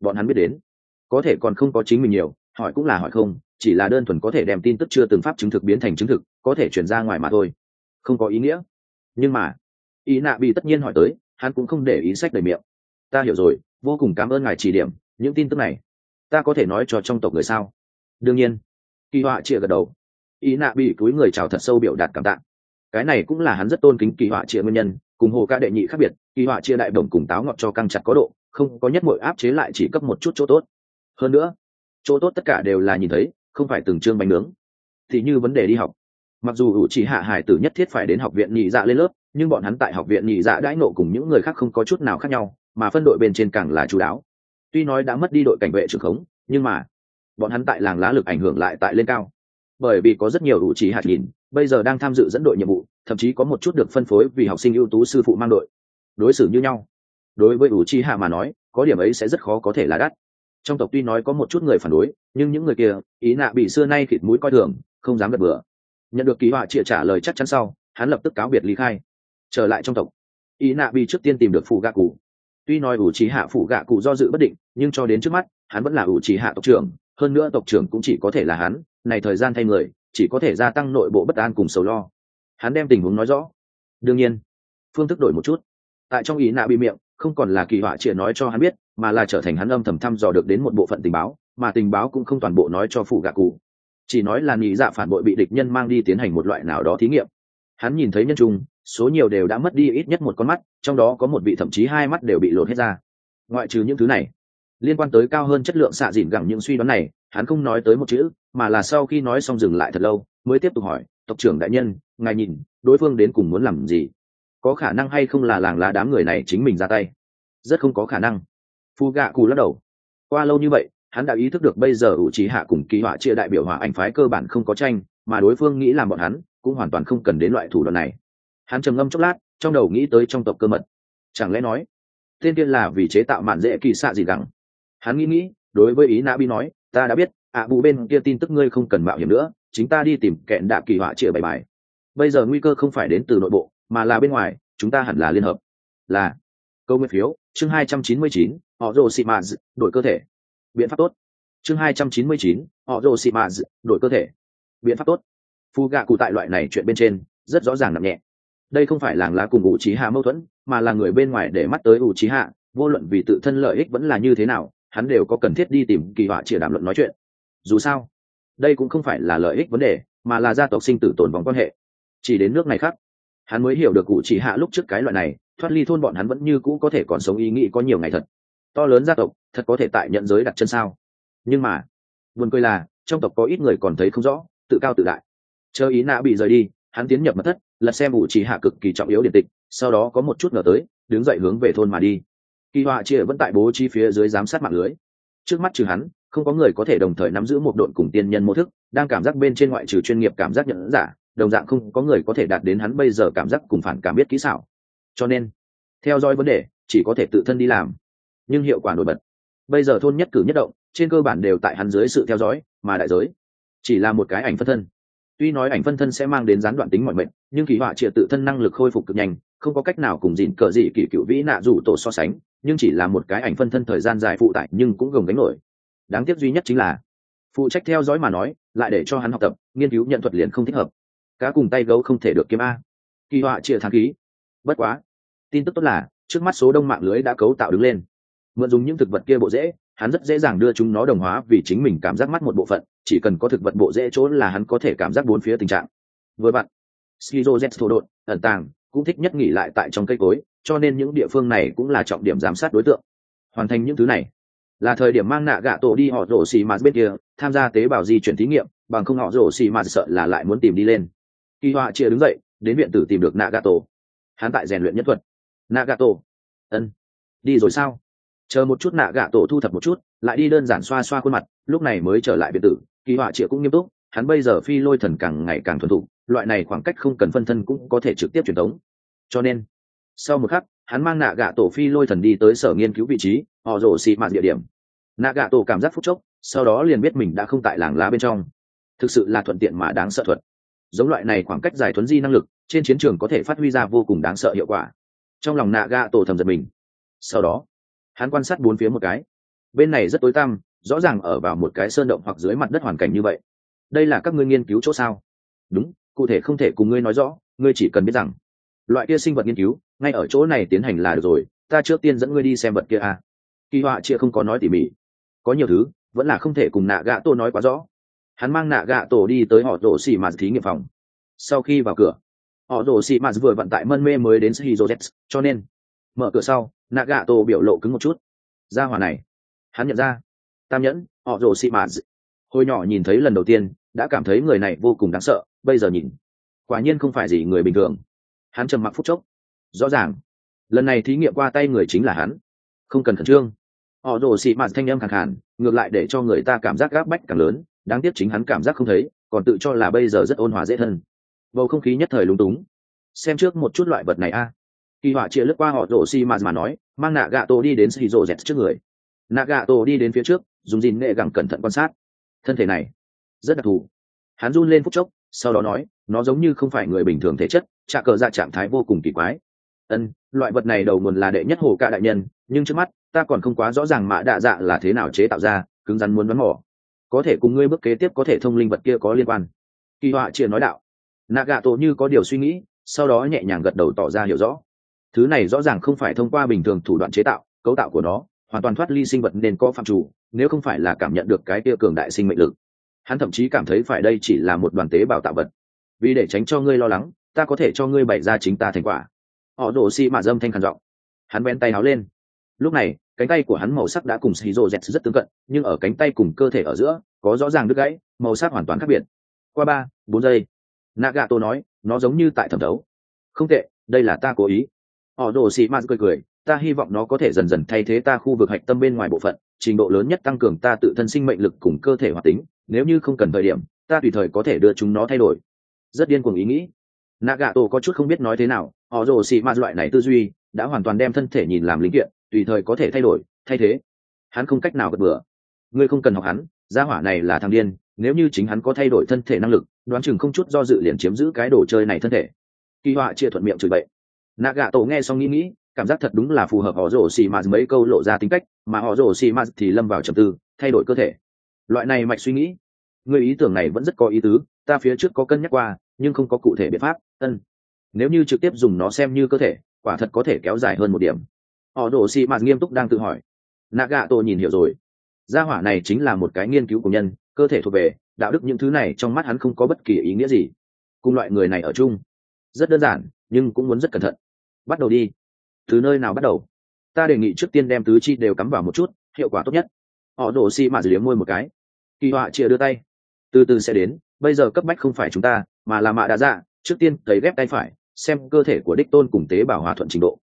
Bọn hắn biết đến. Có thể còn không có chính mình nhiều hỏi cũng là hỏi không chỉ là đơn thuần có thể đem tin tức chưa từng pháp chứng thực biến thành chứng thực có thể chuyển ra ngoài mà thôi. Không có ý nghĩa. Nhưng mà ý nạ bị tất nhiên hỏi tới hắn cũng không để ý sách đầy miệng. Ta hiểu rồi vô cùng cảm ơn ngài chỉ điểm những tin tức này. Ta có thể nói cho trong tộc người sao? Đương nhiên. Kỳ họa chia gật đầu ý nạ bị túi người chào thật sâu biểu đạt cảm tạ. Cái này cũng là hắn rất tôn kính kỳ họa chia nguyên nhân, cùng hồ ca đệ nhị khác biệt, kỳ họa chia đại đồng cùng táo ngọt cho căng chặt có độ, không có nhất mỗi áp chế lại chỉ cấp một chút chỗ tốt. Hơn nữa, chỗ tốt tất cả đều là nhìn thấy, không phải từng chương bánh nướng. Thì như vấn đề đi học. Mặc dù ủ chỉ hạ hải tử nhất thiết phải đến học viện nhị dạ lên lớp, nhưng bọn hắn tại học viện nhị dạ đãi nộ cùng những người khác không có chút nào khác nhau, mà phân đội bên trên càng là chú đáo. Tuy nói đã mất đi đội cảnh vệ trưởng khống, nhưng mà, bọn hắn tại làng lá lực ảnh hưởng lại tại lên cao bởi vì có rất nhiều ủ trí hạt nhìn, bây giờ đang tham dự dẫn đội nhiệm vụ, thậm chí có một chút được phân phối vì học sinh ưu tú sư phụ mang đội. Đối xử như nhau. Đối với ủ trí hạ mà nói, có điểm ấy sẽ rất khó có thể là đắt. Trong tộc tuy nói có một chút người phản đối, nhưng những người kia, ý nạ bị xưa nay khịt mũi coi thường, không dám gật bừa. Nhận được kỳ họa chịa trả lời chắc chắn sau, hắn lập tức cáo biệt lý khai. Trở lại trong tộc, ý nạ bị trước tiên tìm được phụ gạ cụ. Tuy nói ủ trí hạ phụ gạ cụ do dự bất định, nhưng cho đến trước mắt, hắn vẫn là ủ trí hạ tộc trưởng, hơn nữa tộc trưởng cũng chỉ có thể là hắn này thời gian thay người, chỉ có thể gia tăng nội bộ bất an cùng sầu lo. Hắn đem tình huống nói rõ. Đương nhiên, phương thức đổi một chút. Tại trong ý nạ bị miệng, không còn là kỳ họa chỉ nói cho hắn biết, mà là trở thành hắn âm thầm thăm dò được đến một bộ phận tình báo, mà tình báo cũng không toàn bộ nói cho phụ gạ cụ. Chỉ nói là nghĩ dạ phản bội bị địch nhân mang đi tiến hành một loại nào đó thí nghiệm. Hắn nhìn thấy nhân trung, số nhiều đều đã mất đi ít nhất một con mắt, trong đó có một vị thậm chí hai mắt đều bị lột hết ra. Ngoại trừ những thứ này liên quan tới cao hơn chất lượng xạ dìn gẳng những suy đoán này, hắn không nói tới một chữ, mà là sau khi nói xong dừng lại thật lâu, mới tiếp tục hỏi, tộc trưởng đại nhân, ngài nhìn, đối phương đến cùng muốn làm gì? Có khả năng hay không là làng lá đám người này chính mình ra tay? Rất không có khả năng. Phu gạ cù lắc đầu. Qua lâu như vậy, hắn đã ý thức được bây giờ ủ trí hạ cùng ký họa chia đại biểu hỏa anh phái cơ bản không có tranh, mà đối phương nghĩ làm bọn hắn, cũng hoàn toàn không cần đến loại thủ đoạn này. Hắn trầm ngâm chốc lát, trong đầu nghĩ tới trong tộc cơ mật. Chẳng lẽ nói, tên kia là vì chế tạo mạn dễ kỳ xạ gì gắng hắn nghĩ nghĩ, đối với ý nạ bi nói, ta đã biết, ạ bù bên kia tin tức ngươi không cần mạo hiểm nữa, chính ta đi tìm kẹn đạ kỳ họa chĩa bài bài. Bây giờ nguy cơ không phải đến từ nội bộ, mà là bên ngoài, chúng ta hẳn là liên hợp. Là. Câu nguyên phiếu, chương hai trăm chín mươi chín họ rồ xị mạt đổi cơ thể. Biện pháp tốt. Chương hai trăm chín mươi chín họ rồ xị mạt đổi cơ thể. Biện pháp tốt. Phu gạ cụ tại loại này chuyện bên trên, rất rõ ràng nặng nhẹ. Đây không phải làng lá cùng ủ trí hạ mâu thuẫn, mà là người bên ngoài để mắt tới ủ trí hạ vô luận vì tự thân lợi ích vẫn là như thế nào hắn đều có cần thiết đi tìm kỳ họa chia đàm luận nói chuyện. Dù sao, đây cũng không phải là lợi ích vấn đề, mà là gia tộc sinh tử tồn vòng quan hệ. Chỉ đến nước này khác, hắn mới hiểu được cụ chỉ hạ lúc trước cái loại này, thoát ly thôn bọn hắn vẫn như cũ có thể còn sống ý nghĩ có nhiều ngày thật. To lớn gia tộc, thật có thể tại nhận giới đặt chân sao? Nhưng mà, buồn cười là, trong tộc có ít người còn thấy không rõ, tự cao tự đại. Chờ ý nạ bị rời đi, hắn tiến nhập mật thất, lật xem ủ chỉ hạ cực kỳ trọng yếu điện tịch, sau đó có một chút ngờ tới, đứng dậy hướng về thôn mà đi kỳ họa chia vẫn tại bố trí phía dưới giám sát mạng lưới. Trước mắt trừ hắn, không có người có thể đồng thời nắm giữ một độn cùng tiên nhân mô thức, đang cảm giác bên trên ngoại trừ chuyên nghiệp cảm giác nhận giả, đồng dạng không có người có thể đạt đến hắn bây giờ cảm giác cùng phản cảm biết kỹ xảo. Cho nên, theo dõi vấn đề, chỉ có thể tự thân đi làm. Nhưng hiệu quả nổi bật. Bây giờ thôn nhất cử nhất động, trên cơ bản đều tại hắn dưới sự theo dõi, mà đại giới chỉ là một cái ảnh phân thân. Tuy nói ảnh phân thân sẽ mang đến gián đoạn tính mọi mệnh, nhưng kỳ họa triệt tự thân năng lực khôi phục cực nhanh không có cách nào cùng dịn cờ gì kỳ cựu vĩ nạ rủ tổ so sánh, nhưng chỉ là một cái ảnh phân thân thời gian dài phụ tải nhưng cũng gồng gánh nổi. Đáng tiếc duy nhất chính là, phụ trách theo dõi mà nói, lại để cho hắn học tập, nghiên cứu nhận thuật liền không thích hợp. Cá cùng tay gấu không thể được kiếm a. Kỳ họa chia thang ký bất quá, tin tức tốt là, trước mắt số đông mạng lưới đã cấu tạo đứng lên. Mượn dùng những thực vật kia bộ dễ, hắn rất dễ dàng đưa chúng nó đồng hóa vì chính mình cảm giác mắt một bộ phận, chỉ cần có thực vật bộ dễ chỗ là hắn có thể cảm giác bốn phía tình trạng. Vừa bạn, skizo z thổ đột ẩn tàng cũng thích nhất nghỉ lại tại trong cây cối, cho nên những địa phương này cũng là trọng điểm giám sát đối tượng. Hoàn thành những thứ này, là thời điểm mang nạ gạ tổ đi họ rổ xì mà bên kia, tham gia tế bào di chuyển thí nghiệm, bằng không họ rổ xì mà sợ là lại muốn tìm đi lên. Kỳ họa chia đứng dậy, đến viện tử tìm được nạ gạ tổ. Hắn tại rèn luyện nhất thuật. Nạ gạ tổ. Ân. Đi rồi sao? Chờ một chút nạ gạ tổ thu thập một chút, lại đi đơn giản xoa xoa khuôn mặt, lúc này mới trở lại biệt tử. Kỳ họa chịa cũng nghiêm túc hắn bây giờ phi lôi thần càng ngày càng thuần thục, loại này khoảng cách không cần phân thân cũng có thể trực tiếp truyền tống. Cho nên, sau một khắc, hắn mang nạ gạ tổ phi lôi thần đi tới sở nghiên cứu vị trí, họ rổ xị mạn địa điểm. Nạ gạ tổ cảm giác phút chốc, sau đó liền biết mình đã không tại làng lá bên trong. Thực sự là thuận tiện mà đáng sợ thuật. Giống loại này khoảng cách dài thuấn di năng lực, trên chiến trường có thể phát huy ra vô cùng đáng sợ hiệu quả. Trong lòng nạ gạ tổ thầm giật mình. Sau đó, hắn quan sát bốn phía một cái. Bên này rất tối tăm, rõ ràng ở vào một cái sơn động hoặc dưới mặt đất hoàn cảnh như vậy đây là các ngươi nghiên cứu chỗ sao? Đúng, cụ thể không thể cùng ngươi nói rõ, ngươi chỉ cần biết rằng, loại kia sinh vật nghiên cứu, ngay ở chỗ này tiến hành là được rồi, ta trước tiên dẫn ngươi đi xem vật kia à. kỳ họa chia không có nói tỉ mỉ. Có nhiều thứ, vẫn là không thể cùng nạ gạ tổ nói quá rõ. Hắn mang nạ gạ tổ đi tới họ tổ xì mạt thí nghiệm phòng. Sau khi vào cửa, họ tổ xì mạt vừa vận tải mân mê mới đến shizu cho nên, mở cửa sau, nạ gạ tổ biểu lộ cứng một chút. Ra hỏa này, hắn nhận ra, tam nhẫn, họ tổ xì mạt. Hồi nhỏ nhìn thấy lần đầu tiên đã cảm thấy người này vô cùng đáng sợ bây giờ nhìn quả nhiên không phải gì người bình thường. Hắn trầm mặc phút chốc. Rõ ràng lần này thí nghiệm qua tay người chính là hắn. Không cần khẩn trương. Họ rồ xị mạt thanh âm khẳng hẳn, ngược lại để cho người ta cảm giác gác bách càng lớn. Đáng tiếc chính hắn cảm giác không thấy còn tự cho là bây giờ rất ôn hòa dễ thân. Bầu không khí nhất thời lúng túng. Xem trước một chút loại vật này a. Kỳ họa chia lướt qua họ rồ xị mạt mà nói mang nạ gạ tổ đi đến xì rồ dẹt trước người. Nạ gạ tổ đi đến phía trước dùng dìn nghệ gẳng cẩn thận quan sát. Thân thể này rất đặc thù. Hắn run lên phút chốc, sau đó nói, nó giống như không phải người bình thường thể chất, trạ cờ dạ trạng thái vô cùng kỳ quái. Ân, loại vật này đầu nguồn là đệ nhất hồ ca đại nhân, nhưng trước mắt, ta còn không quá rõ ràng mã đạ dạ là thế nào chế tạo ra, cứng rắn muốn bắn mỏ. Có thể cùng ngươi bước kế tiếp có thể thông linh vật kia có liên quan. Kỳ họa chia nói đạo. Nạ gạ tổ như có điều suy nghĩ, sau đó nhẹ nhàng gật đầu tỏ ra hiểu rõ. Thứ này rõ ràng không phải thông qua bình thường thủ đoạn chế tạo, cấu tạo của nó, hoàn toàn thoát ly sinh vật nên có phạm chủ, nếu không phải là cảm nhận được cái tia cường đại sinh mệnh lực hắn thậm chí cảm thấy phải đây chỉ là một đoàn tế bào tạo vật. Vì để tránh cho ngươi lo lắng, ta có thể cho ngươi bày ra chính ta thành quả. Họ đổ xi mạ dâm thanh khàn giọng. Hắn ven tay áo lên. Lúc này, cánh tay của hắn màu sắc đã cùng xì rô z rất tương cận, nhưng ở cánh tay cùng cơ thể ở giữa, có rõ ràng đứt gãy, màu sắc hoàn toàn khác biệt. Qua ba, bốn giây, nagato nói, nó giống như tại thẩm thấu. Không tệ, đây là ta cố ý. Họ đổ xì mạ cười cười, ta hy vọng nó có thể dần dần thay thế ta khu vực hạch tâm bên ngoài bộ phận trình độ lớn nhất tăng cường ta tự thân sinh mệnh lực cùng cơ thể hoạt tính, nếu như không cần thời điểm, ta tùy thời có thể đưa chúng nó thay đổi. Rất điên cuồng ý nghĩ. Nagato có chút không biết nói thế nào, họ rồ xì ma loại này tư duy đã hoàn toàn đem thân thể nhìn làm linh kiện, tùy thời có thể thay đổi, thay thế. Hắn không cách nào gật bừa. Ngươi không cần học hắn, gia hỏa này là thằng điên, nếu như chính hắn có thay đổi thân thể năng lực, đoán chừng không chút do dự liền chiếm giữ cái đồ chơi này thân thể. Kỳ họa chia thuận miệng chửi bậy. Nạ gạ tổ nghe xong nghĩ nghĩ cảm giác thật đúng là phù hợp họ rổ xì mạt mấy câu lộ ra tính cách, mà họ rổ xì mạt thì lâm vào trầm tư, thay đổi cơ thể. Loại này mạch suy nghĩ, người ý tưởng này vẫn rất có ý tứ, ta phía trước có cân nhắc qua, nhưng không có cụ thể biện pháp, ân. Nếu như trực tiếp dùng nó xem như cơ thể, quả thật có thể kéo dài hơn một điểm. Họ rổ xì mạt nghiêm túc đang tự hỏi. Nạ gạ tôi nhìn hiểu rồi. Gia hỏa này chính là một cái nghiên cứu của nhân, cơ thể thuộc về, đạo đức những thứ này trong mắt hắn không có bất kỳ ý nghĩa gì. Cùng loại người này ở chung, rất đơn giản, nhưng cũng muốn rất cẩn thận. Bắt đầu đi từ nơi nào bắt đầu? Ta đề nghị trước tiên đem tứ chi đều cắm vào một chút, hiệu quả tốt nhất. Họ đổ xi mạ liếm môi một cái. Kỳ họa chia đưa tay. Từ từ sẽ đến, bây giờ cấp bách không phải chúng ta, mà là mạ đã dạ. Trước tiên cấy ghép tay phải, xem cơ thể của đích tôn cùng tế bào hòa thuận trình độ.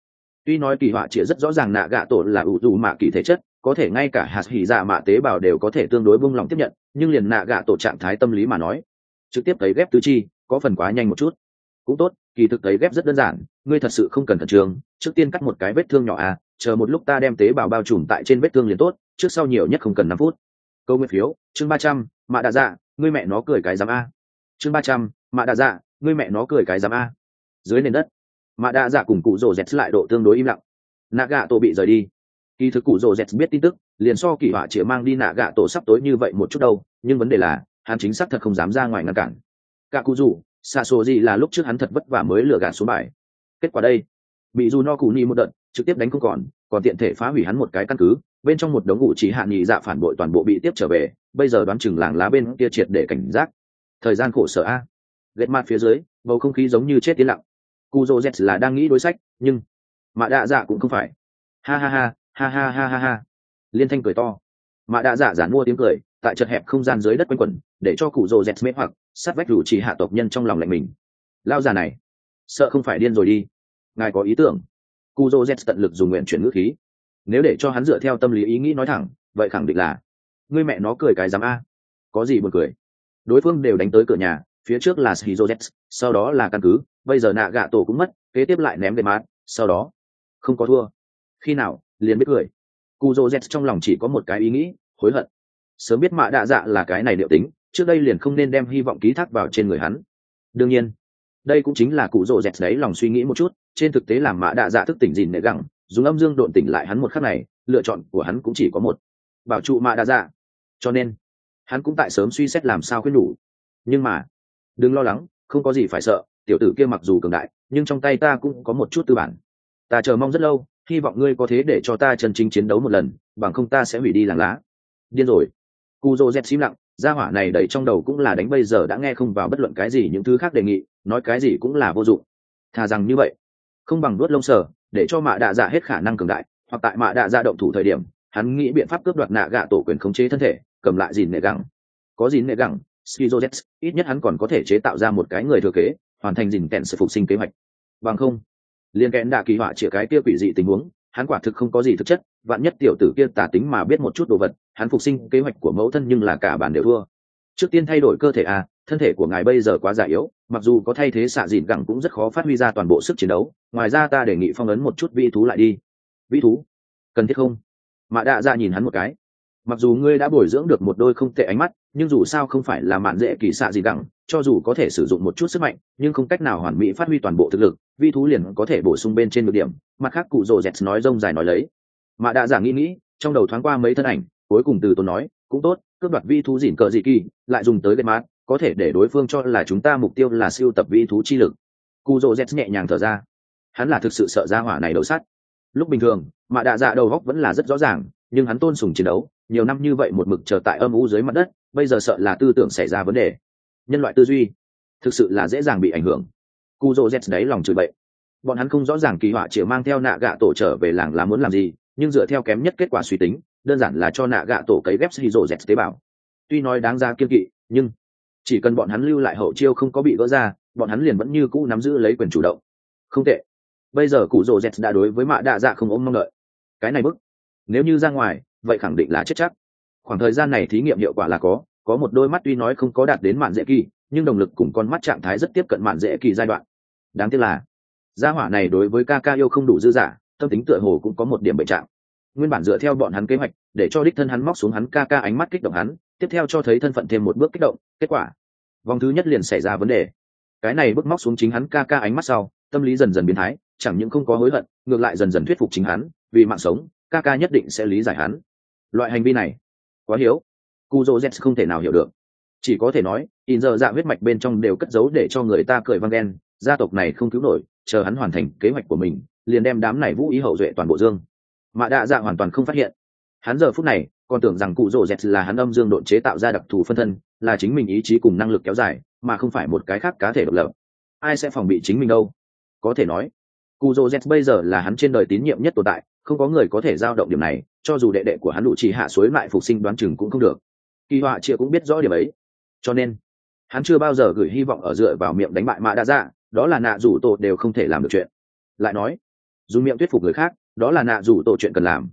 Tuy nói kỳ họa chia rất rõ ràng nạ gạ tổ là ủ dù mạ kỳ thể chất, có thể ngay cả hạt hỉ dạ mạ tế bào đều có thể tương đối bung lòng tiếp nhận, nhưng liền nạ gạ tổ trạng thái tâm lý mà nói, trực tiếp cấy ghép tứ chi, có phần quá nhanh một chút cũng tốt kỳ thực cấy ghép rất đơn giản ngươi thật sự không cần khẩn trường, trước tiên cắt một cái vết thương nhỏ à chờ một lúc ta đem tế bào bao trùm tại trên vết thương liền tốt trước sau nhiều nhất không cần năm phút. Câu nguyên phiếu chương ba trăm mạ đạ dạ ngươi mẹ nó cười cái giám a. Chương ba trăm mạ đạ dạ ngươi mẹ nó cười cái giám a. Dưới nền đất mạ đạ dạ cùng cụ rồ dẹt lại độ tương đối im lặng. Nạ gạ tổ bị rời đi. Kỳ thực cụ rồ dẹt biết tin tức liền so kỳ họa chĩa mang đi nạ gạ tổ sắp tối như vậy một chút đâu nhưng vấn đề là hắn chính xác thật không dám ra ngoài ngăn cản. Cả cụ rủ xa số gì là lúc trước hắn thật vất vả mới lừa gạt xuống bài. Kết quả đây, bị dù no cù ni một đợt, trực tiếp đánh không còn còn tiện thể phá hủy hắn một cái căn cứ, bên trong một đống ngụ chỉ hạ nghị dạ phản bội toàn bộ bị tiếp trở về, bây giờ đoán chừng làng lá bên kia triệt để cảnh giác. Thời gian khổ sở a. Ghét mặt phía dưới, bầu không khí giống như chết tiến lặng. Cu dô z là đang nghĩ đối sách, nhưng mạ đạ dạ cũng không phải. Ha ha ha ha ha ha ha ha. Liên thanh cười to. Mạ đạ dạ giản mua tiếng cười tại chật hẹp không gian dưới đất quanh quẩn, để cho cụ rồ dẹt mê hoặc, sát vách rủ chỉ hạ tộc nhân trong lòng lạnh mình. Lao già này, sợ không phải điên rồi đi. Ngài có ý tưởng. Cụ dô dẹt tận lực dùng nguyện chuyển ngữ khí. Nếu để cho hắn dựa theo tâm lý ý nghĩ nói thẳng, vậy khẳng định là người mẹ nó cười cái dám a. Có gì buồn cười. Đối phương đều đánh tới cửa nhà, phía trước là shizu sau đó là căn cứ, bây giờ nạ gạ tổ cũng mất, kế tiếp lại ném đệm mát, sau đó, không có thua. Khi nào, liền biết cười. Cụ dô z trong lòng chỉ có một cái ý nghĩ, hối hận sớm biết mạ đạ dạ là cái này liệu tính, trước đây liền không nên đem hy vọng ký thác vào trên người hắn. Đương nhiên, đây cũng chính là cụ rỗ dẹt đấy lòng suy nghĩ một chút, trên thực tế làm mã đạ dạ thức tỉnh dìn nệ gẳng, dùng âm dương độn tỉnh lại hắn một khắc này, lựa chọn của hắn cũng chỉ có một. Bảo trụ mã đạ dạ. Cho nên, hắn cũng tại sớm suy xét làm sao khuyên nhủ nhưng mà, đừng lo lắng, không có gì phải sợ, tiểu tử kia mặc dù cường đại, nhưng trong tay ta cũng có một chút tư bản. Ta chờ mong rất lâu, hy vọng ngươi có thế để cho ta chân chính chiến đấu một lần, bằng không ta sẽ hủy đi làng lá. Điên rồi cu dô dẹp xím lặng, gia hỏa này đẩy trong đầu cũng là đánh bây giờ đã nghe không vào bất luận cái gì những thứ khác đề nghị, nói cái gì cũng là vô dụng. Thà rằng như vậy. Không bằng đuốt lông sờ, để cho mạ đạ dạ hết khả năng cường đại, hoặc tại mạ đạ dạ động thủ thời điểm, hắn nghĩ biện pháp cướp đoạt nạ gạ tổ quyền khống chế thân thể, cầm lại dìn nệ gẳng. Có dìn nệ gẳng skizozets ít nhất hắn còn có thể chế tạo ra một cái người thừa kế, hoàn thành dìn kẹn sự phục sinh kế hoạch. Bằng không liên kẹn đạ kỳ họa chĩa cái kia quỷ dị tình huống, hắn quả thực không có gì thực chất vạn nhất tiểu tử kia tả tính mà biết một chút đồ vật, hắn phục sinh kế hoạch của mẫu thân nhưng là cả bản đều thua. Trước tiên thay đổi cơ thể à thân thể của ngài bây giờ quá già yếu, mặc dù có thay thế xạ dịn gẳng cũng rất khó phát huy ra toàn bộ sức chiến đấu, ngoài ra ta đề nghị phong ấn một chút vi thú lại đi. Vi thú? Cần thiết không? Mạ đạ ra nhìn hắn một cái. Mặc dù ngươi đã bồi dưỡng được một đôi không tệ ánh mắt, nhưng dù sao không phải là mạn dễ kỳ xạ gì gẳng, cho dù có thể sử dụng một chút sức mạnh, nhưng không cách nào hoàn mỹ phát huy toàn bộ thực lực, vi thú liền có thể bổ sung bên trên một điểm. Mặt khác, cụ rồ z nói rông dài nói lấy mạ đạ giả nghĩ nghĩ, trong đầu thoáng qua mấy thân ảnh, cuối cùng từ tôi nói, cũng tốt, cướp đoạt vi thú dỉn cờ dị kỳ, lại dùng tới gây mát có thể để đối phương cho là chúng ta mục tiêu là siêu tập vi thú chi lực. Cu dô z nhẹ nhàng thở ra. Hắn là thực sự sợ ra hỏa này đầu sắt. Lúc bình thường mạ đạ dạ đầu góc vẫn là rất rõ ràng, nhưng hắn tôn sùng chiến đấu, nhiều năm như vậy một mực chờ tại âm u dưới mặt đất, bây giờ sợ là tư tưởng xảy ra vấn đề. Nhân loại tư duy, thực sự là dễ dàng bị ảnh hưởng. Cu dô z đấy lòng chửi bậy. Bọn hắn không rõ ràng kỳ họa chỉ mang theo nạ gạ tổ trở về làng là muốn làm gì nhưng dựa theo kém nhất kết quả suy tính, đơn giản là cho nạ gạ tổ cấy ghép hydro z tế bào. Tuy nói đáng ra kiên kỵ, nhưng chỉ cần bọn hắn lưu lại hậu chiêu không có bị gỡ ra, bọn hắn liền vẫn như cũ nắm giữ lấy quyền chủ động. Không tệ. Bây giờ cụ rồ z đã đối với mạ đạ dạ không ôm mong đợi. Cái này bức, nếu như ra ngoài, vậy khẳng định là chết chắc. Khoảng thời gian này thí nghiệm hiệu quả là có có một đôi mắt tuy nói không có đạt đến mạn dễ kỳ, nhưng động lực cùng con mắt trạng thái rất tiếp cận mạn dễ kỳ giai đoạn. Đáng tiếc là, gia hỏa này đối với ca ca yêu không đủ dư giả tâm tính tựa hồ cũng có một điểm bệnh trạng. Nguyên bản dựa theo bọn hắn kế hoạch, để cho đích thân hắn móc xuống hắn ca ca ánh mắt kích động hắn, tiếp theo cho thấy thân phận thêm một bước kích động, kết quả, vòng thứ nhất liền xảy ra vấn đề. Cái này bước móc xuống chính hắn ca ca ánh mắt sau, tâm lý dần dần biến thái, chẳng những không có hối hận, ngược lại dần dần thuyết phục chính hắn, vì mạng sống, ca ca nhất định sẽ lý giải hắn. Loại hành vi này, quá hiếu. Cu dô z không thể nào hiểu được. Chỉ có thể nói, in giờ dạ huyết mạch bên trong đều cất giấu để cho người ta cười văng đen, gia tộc này không cứu nổi, chờ hắn hoàn thành kế hoạch của mình liền đem đám này vũ ý hậu duệ toàn bộ dương. Mạ đạ dạ hoàn toàn không phát hiện. Hắn giờ phút này còn tưởng rằng cụ rổ dẹt là hắn âm dương độn chế tạo ra đặc thù phân thân, là chính mình ý chí cùng năng lực kéo dài, mà không phải một cái khác cá thể độc lập. Ai sẽ phòng bị chính mình đâu? Có thể nói, cụ rổ dẹt bây giờ là hắn trên đời tín nhiệm nhất tồn tại, không có người có thể giao động điểm này, cho dù đệ đệ của hắn đủ chỉ hạ suối lại phục sinh đoán chừng cũng không được. Kỳ họa chia cũng biết rõ điểm ấy. Cho nên, hắn chưa bao giờ gửi hy vọng ở dựa vào miệng đánh bại mạ đa dạ đó là nạ rủ tổ đều không thể làm được chuyện. Lại nói dùng miệng thuyết phục người khác, đó là nạ rủ tổ chuyện cần làm.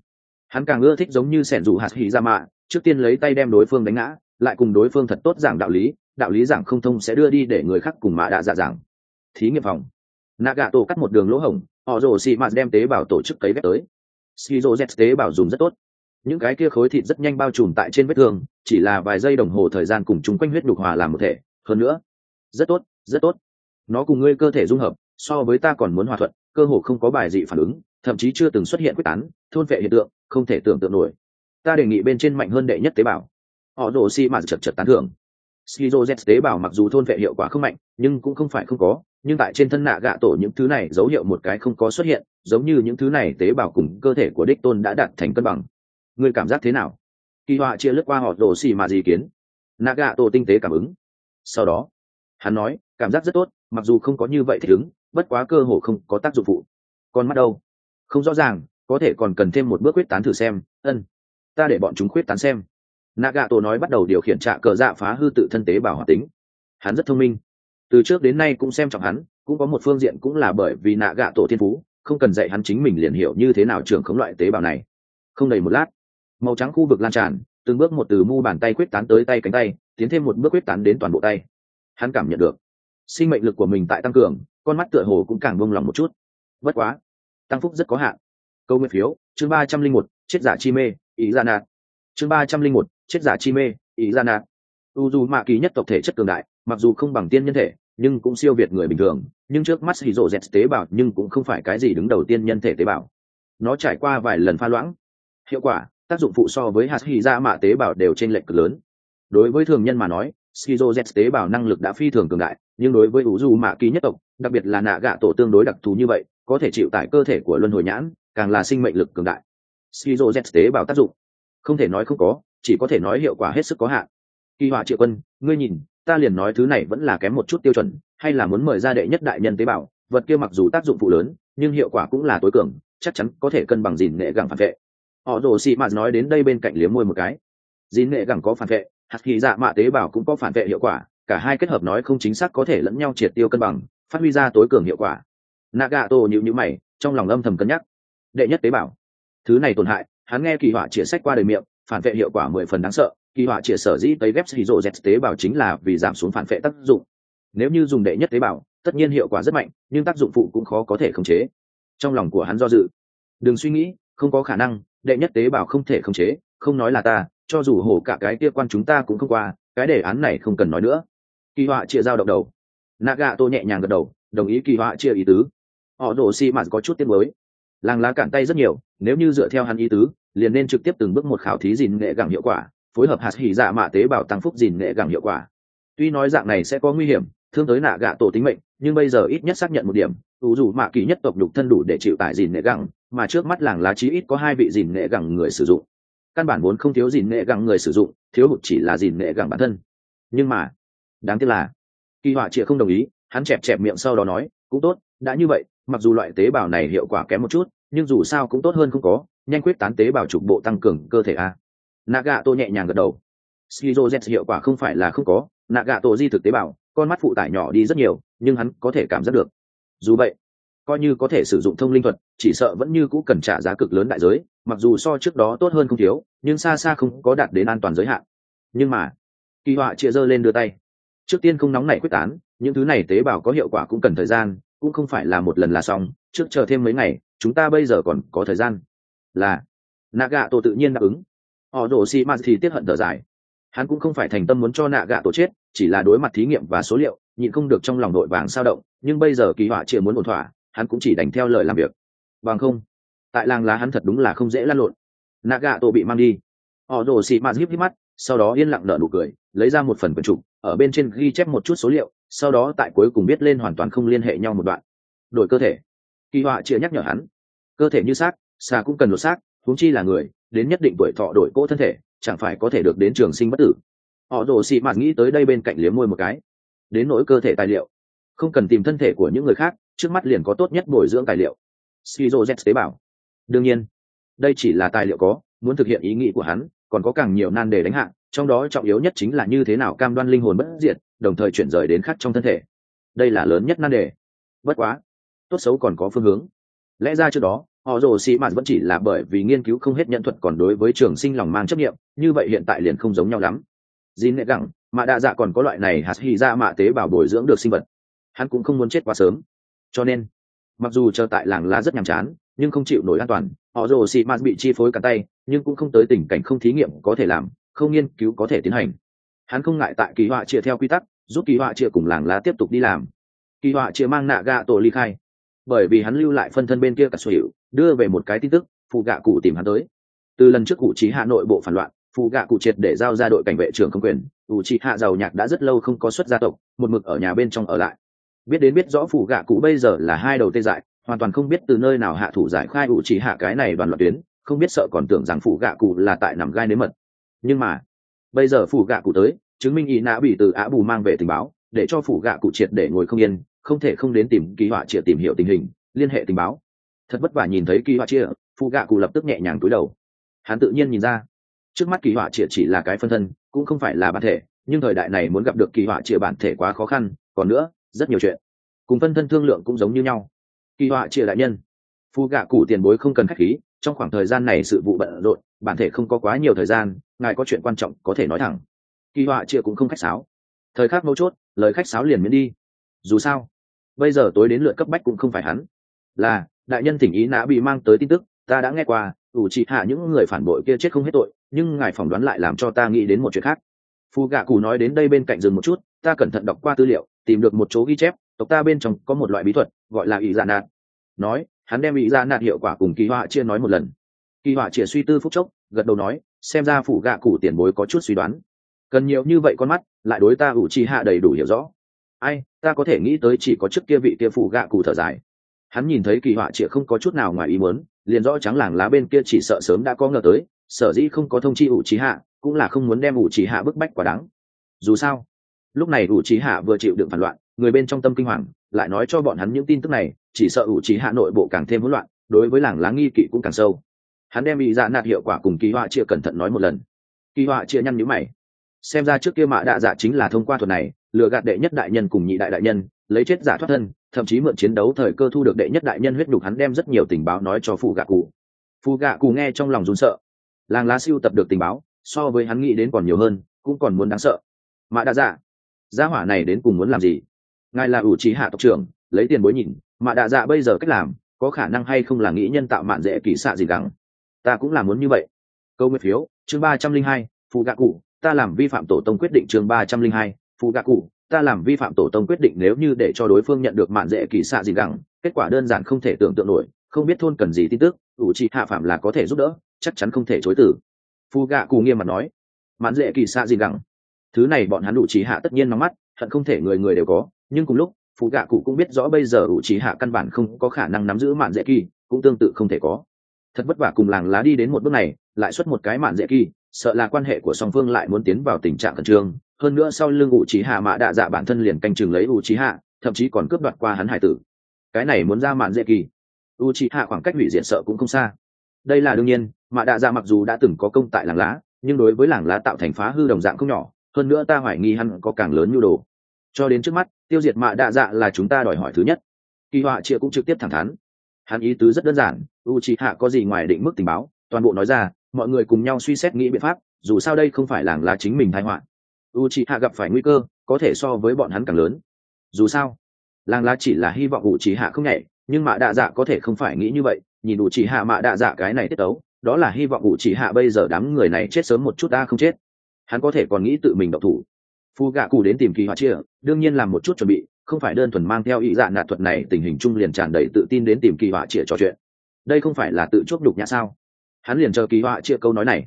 Hắn càng ưa thích giống như sẻn rủ hạt hì ra mạ, trước tiên lấy tay đem đối phương đánh ngã, lại cùng đối phương thật tốt giảng đạo lý đạo lý giảng không thông sẽ đưa đi để người khác cùng mạ đạ dạ giảng. Thí nghiệm phòng. Nạ gà tổ cắt một đường lỗ hổng, họ rồ xị mạt đem tế bào tổ chức cấy ghép tới. Xì rô z tế bào dùng rất tốt. Những cái kia khối thịt rất nhanh bao trùm tại trên vết thương, chỉ là vài giây đồng hồ thời gian cùng chúng quanh huyết đục hòa làm một thể. Hơn nữa, rất tốt rất tốt. Nó cùng ngươi cơ thể dung hợp, so với ta còn muốn hòa thuận cơ hồ không có bài dị phản ứng, thậm chí chưa từng xuất hiện quyết tán, thôn vệ hiện tượng, không thể tưởng tượng nổi. Ta đề nghị bên trên mạnh hơn đệ nhất tế bào. Họ đổ xi mạt chật chật tán thưởng. Skizo z tế bào mặc dù thôn vệ hiệu quả không mạnh, nhưng cũng không phải không có, nhưng tại trên thân nạ gạ tổ những thứ này dấu hiệu một cái không có xuất hiện, giống như những thứ này tế bào cùng cơ thể của đích tôn đã đạt thành cân bằng. Người cảm giác thế nào? Kỳ họa chia lướt qua họ đồ xì mà gì kiến. Nạ gạ tổ tinh tế cảm ứng. Sau đó, hắn nói, cảm giác rất tốt, mặc dù không có như vậy thích ứng bất quá cơ hồ không có tác dụng phụ. Con mắt đâu? Không rõ ràng, có thể còn cần thêm một bước quyết tán thử xem. Ân, ta để bọn chúng quyết tán xem. Nạ gạ tổ nói bắt đầu điều khiển trạ cờ dạ phá hư tự thân tế bào hoạt tính. Hắn rất thông minh. Từ trước đến nay cũng xem trọng hắn, cũng có một phương diện cũng là bởi vì nạ gạ tổ thiên phú, không cần dạy hắn chính mình liền hiểu như thế nào trưởng khống loại tế bào này. Không đầy một lát, màu trắng khu vực lan tràn, từng bước một từ mu bàn tay quyết tán tới tay cánh tay, tiến thêm một bước quyết tán đến toàn bộ tay. Hắn cảm nhận được, sinh mệnh lực của mình tại tăng cường con mắt tựa hồ cũng càng bông lòng một chút. Bất quá, tăng phúc rất có hạn. Câu nguyên phiếu, chương ba trăm linh một, chết giả chi mê, ý ra nạt chương ba trăm linh một, chết giả chi mê, ý ra nạt u dù mạ kỳ nhất tộc thể chất cường đại, mặc dù không bằng tiên nhân thể, nhưng cũng siêu việt người bình thường, nhưng trước mắt hì rộ dẹt tế bào nhưng cũng không phải cái gì đứng đầu tiên nhân thể tế bào. Nó trải qua vài lần pha loãng, hiệu quả, tác dụng phụ so với hạt hì ra dạ mạ tế bào đều trên lệch cực lớn. Đối với thường nhân mà nói skizo z tế bào năng lực đã phi thường cường đại, nhưng đối với ủ du mạ ký nhất tộc, đặc biệt là nạ gạ tổ tương đối đặc thù như vậy, có thể chịu tải cơ thể của luân hồi nhãn, càng là sinh mệnh lực cường đại. Skizo z tế bào tác dụng. Không thể nói không có, chỉ có thể nói hiệu quả hết sức có hạn. Kỳ họa triệu quân, ngươi nhìn, ta liền nói thứ này vẫn là kém một chút tiêu chuẩn, hay là muốn mời ra đệ nhất đại nhân tế bào, vật kia mặc dù tác dụng phụ lớn, nhưng hiệu quả cũng là tối cường, chắc chắn có thể cân bằng dìn nghệ gẳng phản vệ. Họ đồ xị mạt nói đến đây bên cạnh liếm môi một cái. Dìn nghệ gẳng có phản vệ hạt hy dạ mạ tế bào cũng có phản vệ hiệu quả, cả hai kết hợp nói không chính xác có thể lẫn nhau triệt tiêu cân bằng, phát huy ra tối cường hiệu quả. Nagato nhịu nhữ mày, trong lòng âm thầm cân nhắc. Đệ nhất tế bào thứ này tổn hại, hắn nghe kỳ họa chia sách qua đời miệng, phản vệ hiệu quả mười phần đáng sợ. Kỳ họa chia sở dĩ tới ghép hydro z tế bào chính là vì giảm xuống phản vệ tác dụng. Nếu như dùng đệ nhất tế bào tất nhiên hiệu quả rất mạnh, nhưng tác dụng phụ cũng khó có thể khống chế. Trong lòng của hắn do dự. Đừng suy nghĩ, không có khả năng, đệ nhất tế bào không thể khống chế, không nói là ta cho dù hổ cả cái kia quan chúng ta cũng không qua, cái đề án này không cần nói nữa. Kỳ họa chia dao động đầu. Naga tô nhẹ nhàng gật đầu, đồng ý kỳ họa chia ý tứ. Họ đổ xi mạt có chút tiết mới làng lá cản tay rất nhiều, nếu như dựa theo hắn ý tứ, liền nên trực tiếp từng bước một khảo thí dìn nghệ gẳng hiệu quả, phối hợp hạt hỉ dạ mạ tế bào tăng phúc dìn nghệ gẳng hiệu quả. Tuy nói dạng này sẽ có nguy hiểm, thương tới nạ gạ tổ tính mệnh, nhưng bây giờ ít nhất xác nhận một điểm dù dù mạ kỳ nhất tộc đục thân đủ để chịu tải dìn nghệ gẳng, mà trước mắt làng lá chí ít có hai vị dìn nghệ gẳng người sử dụng căn bản vốn không thiếu dìn nghệ gẳng người sử dụng, thiếu hụt chỉ là dìn nghệ gẳng bản thân. Nhưng mà, đáng tiếc là, kỳ họa chịa không đồng ý, hắn chẹp chẹp miệng sau đó nói, cũng tốt, đã như vậy, mặc dù loại tế bào này hiệu quả kém một chút, nhưng dù sao cũng tốt hơn không có, nhanh quyết tán tế bào trục bộ tăng cường cơ thể a. Naga tô nhẹ nhàng gật đầu. Skizo z hiệu quả không phải là không có naga tô di thực tế bào, con mắt phụ tải nhỏ đi rất nhiều, nhưng hắn có thể cảm giác được. Dù vậy coi như có thể sử dụng thông linh thuật, chỉ sợ vẫn như cũ cần trả giá cực lớn đại giới, mặc dù so trước đó tốt hơn không thiếu, nhưng xa xa không có đạt đến an toàn giới hạn. Nhưng mà, kỳ họa chia dơ lên đưa tay. Trước tiên không nóng nảy quyết tán, những thứ này tế bào có hiệu quả cũng cần thời gian, cũng không phải là một lần là xong, trước chờ thêm mấy ngày, chúng ta bây giờ còn có thời gian. Là nạ gạ tổ tự nhiên đáp ứng. Họ đổ xì mạt thì tiếp hận thở dài. Hắn cũng không phải thành tâm muốn cho nạ gạ tổ chết, chỉ là đối mặt thí nghiệm và số liệu, nhịn không được trong lòng đội vàng sao động, nhưng bây giờ kỳ họa chia muốn ổn thỏa hắn cũng chỉ đành theo lời làm việc. Bằng không, tại làng lá hắn thật đúng là không dễ lăn lộn. Nạ gạ tổ bị mang đi. Họ đổ xì mạt híp híp mắt, sau đó yên lặng nở nụ cười, lấy ra một phần quần trục, ở bên trên ghi chép một chút số liệu, sau đó tại cuối cùng biết lên hoàn toàn không liên hệ nhau một đoạn. Đổi cơ thể. Kỳ họa chịa nhắc nhở hắn. Cơ thể như xác, xà cũng cần lột xác, huống chi là người, đến nhất định tuổi thọ đổi cỗ thân thể, chẳng phải có thể được đến trường sinh bất tử. Họ rồ xị mạt nghĩ tới đây bên cạnh liếm môi một cái. Đến nỗi cơ thể tài liệu. Không cần tìm thân thể của những người khác trước mắt liền có tốt nhất bồi dưỡng tài liệu. Skizo z tế bảo đương nhiên, đây chỉ là tài liệu có, muốn thực hiện ý nghĩ của hắn, còn có càng nhiều nan đề đánh hạng trong đó trọng yếu nhất chính là như thế nào cam đoan linh hồn bất diệt, đồng thời chuyển rời đến khác trong thân thể. Đây là lớn nhất nan đề. Bất quá, tốt xấu còn có phương hướng. Lẽ ra trước đó họ rồ sĩ mạn vẫn chỉ là bởi vì nghiên cứu không hết nhận thuật còn đối với trường sinh lòng mang chấp nghiệm như vậy hiện tại liền không giống nhau lắm. Dìn nệ gẳng, mà đa dạ còn có loại này hạt hy ra mạ tế bào bồi dưỡng được sinh vật. Hắn cũng không muốn chết quá sớm cho nên, mặc dù chờ tại làng lá rất nhàm chán, nhưng không chịu nổi an toàn, họ rồ xị mạt bị chi phối cả tay, nhưng cũng không tới tình cảnh không thí nghiệm có thể làm, không nghiên cứu có thể tiến hành. Hắn không ngại tại kỳ họa chia theo quy tắc, giúp kỳ họa chia cùng làng lá tiếp tục đi làm. Kỳ họa chia mang nạ gạ tổ ly khai. Bởi vì hắn lưu lại phân thân bên kia cả sở hữu, đưa về một cái tin tức phụ gạ cụ tìm hắn tới. Từ lần trước cụ trí hạ nội bộ phản loạn phụ gạ cụ triệt để giao ra đội cảnh vệ trưởng không quyền, cụ trí hạ giàu nhạc đã rất lâu không có xuất gia tộc, một mực ở nhà bên trong ở lại biết đến biết rõ phụ gạ cụ bây giờ là hai đầu tê dại, hoàn toàn không biết từ nơi nào hạ thủ giải khai ủ chỉ hạ cái này đoàn loạt tuyến, không biết sợ còn tưởng rằng phụ gạ cụ là tại nằm gai nếm mật. Nhưng mà, bây giờ phụ gạ cụ tới, chứng minh ý nã bị từ á bù mang về tình báo, để cho phụ gạ cụ triệt để ngồi không yên, không thể không đến tìm kỳ họa triệt tìm hiểu tình hình, liên hệ tình báo. Thật vất vả nhìn thấy kỳ họa chia phụ gạ cụ lập tức nhẹ nhàng túi đầu. Hắn tự nhiên nhìn ra, trước mắt kỳ họa triệt chỉ là cái phân thân, cũng không phải là bản thể, nhưng thời đại này muốn gặp được kỳ họa triệt bản thể quá khó khăn, còn nữa rất nhiều chuyện. Cùng phân thân thương lượng cũng giống như nhau. Kỳ họa chia đại nhân. Phu gạ cụ tiền bối không cần khách khí, trong khoảng thời gian này sự vụ bận rộn, bản thể không có quá nhiều thời gian, ngài có chuyện quan trọng có thể nói thẳng. Kỳ họa chia cũng không khách sáo. Thời khắc mấu chốt, lời khách sáo liền miễn đi. Dù sao, bây giờ tối đến lượt cấp bách cũng không phải hắn. Là, đại nhân thỉnh ý nã bị mang tới tin tức, ta đã nghe qua, ủ trị hạ những người phản bội kia chết không hết tội, nhưng ngài phỏng đoán lại làm cho ta nghĩ đến một chuyện khác. Phù gạ cù nói đến đây bên cạnh rừng một chút, ta cẩn thận đọc qua tư liệu tìm được một chỗ ghi chép, tộc ta bên trong có một loại bí thuật, gọi là ý dạ nạt. Nói, hắn đem ý dạ nạt hiệu quả cùng kỳ họa chia nói một lần. Kỳ họa chia suy tư phúc chốc, gật đầu nói, xem ra phủ gạ cụ tiền bối có chút suy đoán. Cần nhiều như vậy con mắt, lại đối ta ủ chi hạ đầy đủ hiểu rõ. Ai, ta có thể nghĩ tới chỉ có trước kia vị kia phủ gạ cụ thở dài. Hắn nhìn thấy kỳ họa chia không có chút nào ngoài ý muốn, liền rõ trắng làng lá bên kia chỉ sợ sớm đã có ngờ tới, sở dĩ không có thông chi ủ trí hạ, cũng là không muốn đem ủ trí hạ bức bách quá đáng. Dù sao lúc này ủ trí hạ vừa chịu đựng phản loạn, người bên trong tâm kinh hoàng, lại nói cho bọn hắn những tin tức này, chỉ sợ ủ trí hạ nội bộ càng thêm hỗn loạn, đối với làng lá nghi kỵ cũng càng sâu. Hắn đem bị dạ nạt hiệu quả cùng kỳ họa chia cẩn thận nói một lần. Kỳ họa chia nhăn nhữ mày. Xem ra trước kia mạ đạ dạ chính là thông qua thuật này, lừa gạt đệ nhất đại nhân cùng nhị đại đại nhân, lấy chết giả thoát thân, thậm chí mượn chiến đấu thời cơ thu được đệ nhất đại nhân huyết đục hắn đem rất nhiều tình báo nói cho phụ gạ cụ. Phù gạ cụ nghe trong lòng run sợ. Làng lá siêu tập được tình báo, so với hắn nghĩ đến còn nhiều hơn, cũng còn muốn đáng sợ. Mạ đa dạ gia hỏa này đến cùng muốn làm gì? Ngài là ủ trí hạ tộc trưởng, lấy tiền bối nhìn, mà đạ dạ bây giờ cách làm, có khả năng hay không là nghĩ nhân tạo mạn dễ kỳ xạ gì gắng? Ta cũng làm muốn như vậy. Câu nguyện phiếu, chương ba trăm linh hai phụ gạ cụ, ta làm vi phạm tổ tông quyết định chương ba trăm linh hai phụ gạ cụ, ta làm vi phạm tổ tông quyết định nếu như để cho đối phương nhận được mạn dễ kỳ xạ gì gắng, kết quả đơn giản không thể tưởng tượng nổi, không biết thôn cần gì tin tức, ủ trị hạ phạm là có thể giúp đỡ, chắc chắn không thể chối tử phụ gạ cụ nghiêm mặt nói, mạn dễ kỳ xạ gì gắng? Thứ này bọn hắn đủ trí hạ tất nhiên nóng mắt, hận không thể người người đều có, nhưng cùng lúc phụ gạ cụ cũng biết rõ bây giờ đủ trí hạ căn bản không có khả năng nắm giữ mạn dễ kỳ, cũng tương tự không thể có. Thật vất vả cùng làng lá đi đến một bước này, lại xuất một cái mạn dễ kỳ, sợ là quan hệ của song phương lại muốn tiến vào tình trạng khẩn trương. Hơn nữa sau lưng ủ trí hạ mạ đạ dạ bản thân liền canh chừng lấy ủ trí hạ, thậm chí còn cướp đoạt qua hắn hải tử. Cái này muốn ra mạn dễ kỳ. U trí hạ khoảng cách hủy diện sợ cũng không xa. Đây là đương nhiên, mạ đạ dạ mặc dù đã từng có công tại làng lá, nhưng đối với làng lá tạo thành phá hư đồng dạng không nhỏ hơn nữa ta hoài nghi hắn có càng lớn nhu đồ. Cho đến trước mắt, tiêu diệt mạ đạ dạ là chúng ta đòi hỏi thứ nhất. Kỳ họa chia cũng trực tiếp thẳng thắn. Hắn ý tứ rất đơn giản u c hạ có gì ngoài định mức tình báo, toàn bộ nói ra, mọi người cùng nhau suy xét nghĩ biện pháp, dù sao đây không phải làng là chính mình thái họa. U c hạ gặp phải nguy cơ, có thể so với bọn hắn càng lớn. Dù sao, làng lá chỉ là hy vọng u c hạ không nhảy nhưng mạ đạ dạ có thể không phải nghĩ như vậy, nhìn u c hạ mạ đạ dạ cái này tiết tấu, đó là hy vọng u c hạ bây giờ đám người này chết sớm một chút ta không chết hắn có thể còn nghĩ tự mình độc thủ. Phu gạ cụ đến tìm kỳ họa chia, đương nhiên làm một chút chuẩn bị, không phải đơn thuần mang theo ý dạ nạt thuật này, tình hình chung liền tràn đầy tự tin đến tìm kỳ họa chia trò chuyện. Đây không phải là tự chuốc đục nhã sao? Hắn liền chờ kỳ họa chia câu nói này.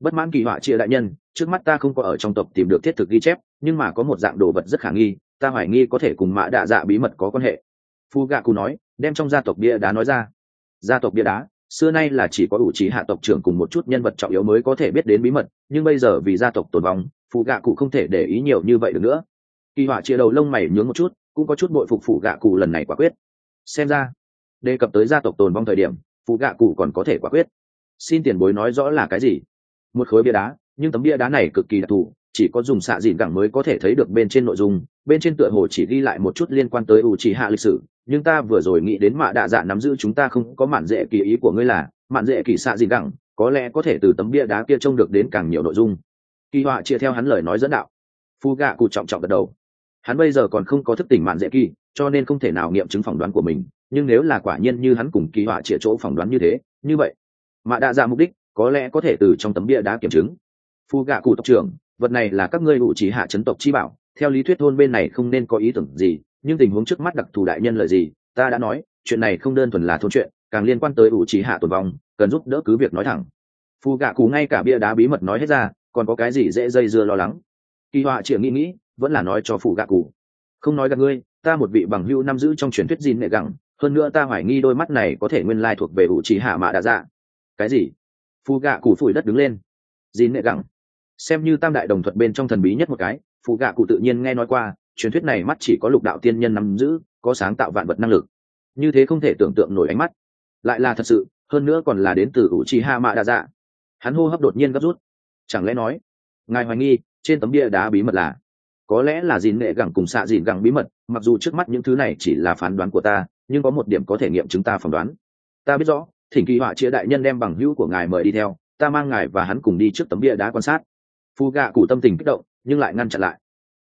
Bất mãn kỳ họa chia đại nhân, trước mắt ta không có ở trong tộc tìm được thiết thực ghi chép, nhưng mà có một dạng đồ vật rất khả nghi, ta hoài nghi có thể cùng mã đạ dạ bí mật có quan hệ. Phu gạ cụ nói, đem trong gia tộc bia đá nói ra. Gia tộc bia đá? Xưa nay là chỉ có ủ trí hạ tộc trưởng cùng một chút nhân vật trọng yếu mới có thể biết đến bí mật, nhưng bây giờ vì gia tộc tồn vong phụ gạ cụ không thể để ý nhiều như vậy được nữa. Kỳ họa chia đầu lông mày nhướng một chút, cũng có chút bội phục phụ gạ cụ lần này quả quyết. Xem ra, đề cập tới gia tộc tồn vong thời điểm phụ gạ cụ còn có thể quả quyết. Xin tiền bối nói rõ là cái gì? Một khối bia đá, nhưng tấm bia đá này cực kỳ đặc thù chỉ có dùng xạ dìn gẳng mới có thể thấy được bên trên nội dung, bên trên tựa hồ chỉ ghi lại một chút liên quan tới ủ trì hạ lịch sử, nhưng ta vừa rồi nghĩ đến mạ đạ dạ nắm giữ chúng ta không có mạn dễ kỳ ý của ngươi là, mạn dễ kỳ xạ dìn gẳng, có lẽ có thể từ tấm bia đá kia trông được đến càng nhiều nội dung. Kỳ họa chia theo hắn lời nói dẫn đạo. Phu gạ cụ trọng trọng gật đầu. Hắn bây giờ còn không có thức tỉnh mạn dễ kỳ, cho nên không thể nào nghiệm chứng phỏng đoán của mình, nhưng nếu là quả nhiên như hắn cùng kỳ họa chia chỗ phỏng đoán như thế, như vậy, mạ đạ dạ mục đích có lẽ có thể từ trong tấm bia đá kiểm chứng. Phu gạ cụ tộc trưởng vật này là các ngươi hụ chỉ hạ chấn tộc chi bảo, theo lý thuyết thôn bên này không nên có ý tưởng gì, nhưng tình huống trước mắt đặc thù đại nhân lợi gì, ta đã nói, chuyện này không đơn thuần là thôn chuyện, càng liên quan tới ủ trí hạ tồn vong, cần giúp đỡ cứ việc nói thẳng. Phù gạ cù ngay cả bia đá bí mật nói hết ra, còn có cái gì dễ dây dưa lo lắng? Kỳ họa chỉ nghĩ nghĩ, vẫn là nói cho phù gạ cù không nói gặp ngươi, ta một vị bằng hưu năm giữ trong truyền thuyết gìn nệ gẳng hơn nữa ta hoài nghi đôi mắt này có thể nguyên lai thuộc về ủ trí hạ mạ đã dạ. Cái gì? Phù gạ cù phủi đất đứng lên. Gìn nệ gẳng xem như tam đại đồng thuận bên trong thần bí nhất một cái phụ gạ cụ tự nhiên nghe nói qua, truyền thuyết này mắt chỉ có lục đạo tiên nhân nắm giữ, có sáng tạo vạn vật năng lực. Như thế không thể tưởng tượng nổi ánh mắt. Lại là thật sự, hơn nữa còn là đến từ ủ trì hạ mạ đa dạ hắn hô hấp đột nhiên gấp rút. Chẳng lẽ nói, ngài hoài nghi, trên tấm bia đá bí mật là? Có lẽ là dìn nghệ gẳng cùng xạ dìn gẳng bí mật, mặc dù trước mắt những thứ này chỉ là phán đoán của ta, nhưng có một điểm có thể nghiệm chúng ta phỏng đoán. Ta biết rõ, thỉnh kỳ họa chĩa đại nhân đem bằng hữu của ngài mời đi theo, ta mang ngài và hắn cùng đi trước tấm bia đá quan sát phu gạ cụ tâm tình kích động, nhưng lại ngăn chặn lại.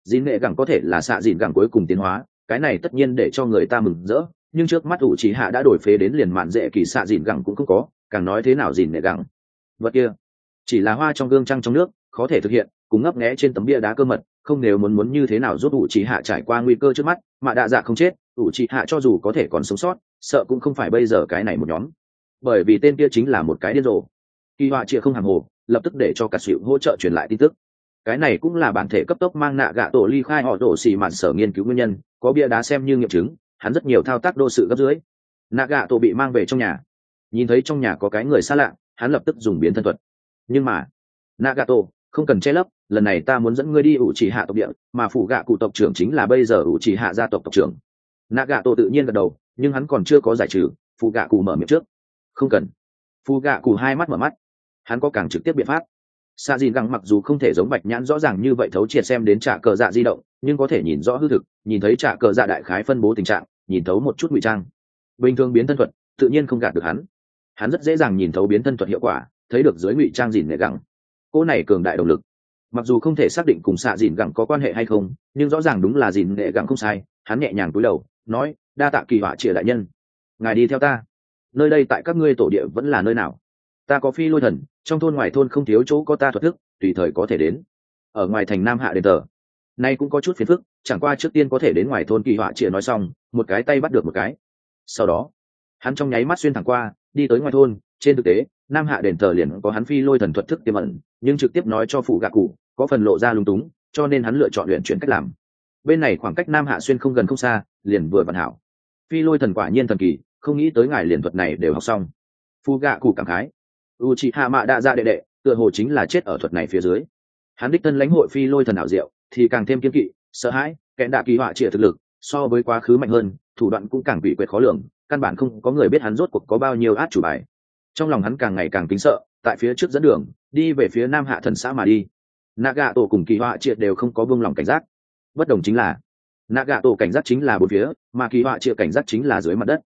Dìn nghệ gẳng có thể là xạ dìn gẳng cuối cùng tiến hóa, cái này tất nhiên để cho người ta mừng rỡ, nhưng trước mắt ủ trí hạ đã đổi phế đến liền mạn dễ kỳ xạ dìn gẳng cũng không có, càng nói thế nào dìn nghệ gẳng? Vật kia, chỉ là hoa trong gương trăng trong nước, khó thể thực hiện, cùng ngấp nghẽ trên tấm bia đá cơ mật, không nếu muốn muốn như thế nào giúp ủ trí hạ trải qua nguy cơ trước mắt, mà đạ dạ không chết ủ trí hạ cho dù có thể còn sống sót, sợ cũng không phải bây giờ cái này một nhóm. Bởi vì tên kia chính là một cái điên rồ. Kỳ họa chịa không hàng hồ lập tức để cho cả sự hỗ trợ truyền lại tin tức. Cái này cũng là bản thể cấp tốc mang nạ gạ tổ ly khai họ đổ xì mạn sở nghiên cứu nguyên nhân, có bia đá xem như nghiệm chứng, hắn rất nhiều thao tác đô sự gấp dưới. Nạ gạ tổ bị mang về trong nhà. Nhìn thấy trong nhà có cái người xa lạ, hắn lập tức dùng biến thân thuật. Nhưng mà, nạ gạ tổ, không cần che lấp, lần này ta muốn dẫn ngươi đi ủ chỉ hạ tộc địa, mà phụ gạ cụ tộc trưởng chính là bây giờ ủ chỉ hạ gia tộc tộc trưởng. Nạ gạ tổ tự nhiên gật đầu, nhưng hắn còn chưa có giải trừ phụ gạ cụ mở miệng trước. Không cần. Phụ gạ cụ hai mắt mở mắt hắn có càng trực tiếp biện pháp. Xa dìn găng mặc dù không thể giống bạch nhãn rõ ràng như vậy thấu triệt xem đến trả cờ dạ di động, nhưng có thể nhìn rõ hư thực, nhìn thấy trả cờ dạ đại khái phân bố tình trạng, nhìn thấu một chút ngụy trang. Bình thường biến thân thuật, tự nhiên không gạt được hắn. Hắn rất dễ dàng nhìn thấu biến thân thuật hiệu quả, thấy được dưới ngụy trang dìn Nệ gẳng cô này cường đại động lực. Mặc dù không thể xác định cùng xạ dìn gẳng có quan hệ hay không, nhưng rõ ràng đúng là dìn Nệ gẳng không sai, hắn nhẹ nhàng cúi đầu, nói, đa tạ kỳ họa trịa đại nhân. Ngài đi theo ta. Nơi đây tại các ngươi tổ địa vẫn là nơi nào? Ta có phi lôi thần, trong thôn ngoài thôn không thiếu chỗ có ta thuật thức, tùy thời có thể đến. Ở ngoài thành nam hạ đền tờ nay cũng có chút phiền phức, chẳng qua trước tiên có thể đến ngoài thôn kỳ họa chịa nói xong, một cái tay bắt được một cái. Sau đó, hắn trong nháy mắt xuyên thẳng qua, đi tới ngoài thôn, trên thực tế, nam hạ đền thờ liền có hắn phi lôi thần thuật thức tiềm ẩn, nhưng trực tiếp nói cho phụ gạ cụ, có phần lộ ra lung túng, cho nên hắn lựa chọn luyện chuyển cách làm. Bên này khoảng cách nam hạ xuyên không gần không xa, liền vừa vạn hảo. Phi lôi thần quả nhiên thần kỳ, không nghĩ tới ngài liền thuật này đều học xong. Phụ gạ cụ cảm khái u chị hạ mạ đa ra đệ đệ tựa hồ chính là chết ở thuật này phía dưới. Hắn đích thân lãnh hội phi lôi thần ảo diệu, thì càng thêm kiên kỵ, sợ hãi, kẽn đạ kỳ họa trịa thực lực, so với quá khứ mạnh hơn, thủ đoạn cũng càng bị quyệt khó lường, căn bản không có người biết hắn rốt cuộc có bao nhiêu át chủ bài. Trong lòng hắn càng ngày càng kính sợ, tại phía trước dẫn đường, đi về phía nam hạ thần xã mà đi. Naga tổ cùng kỳ họa triệt đều không có vương lòng cảnh giác. Bất đồng chính là naga tổ cảnh giác chính là bốn phía, mà kỳ họa triệt cảnh giác chính là dưới mặt đất.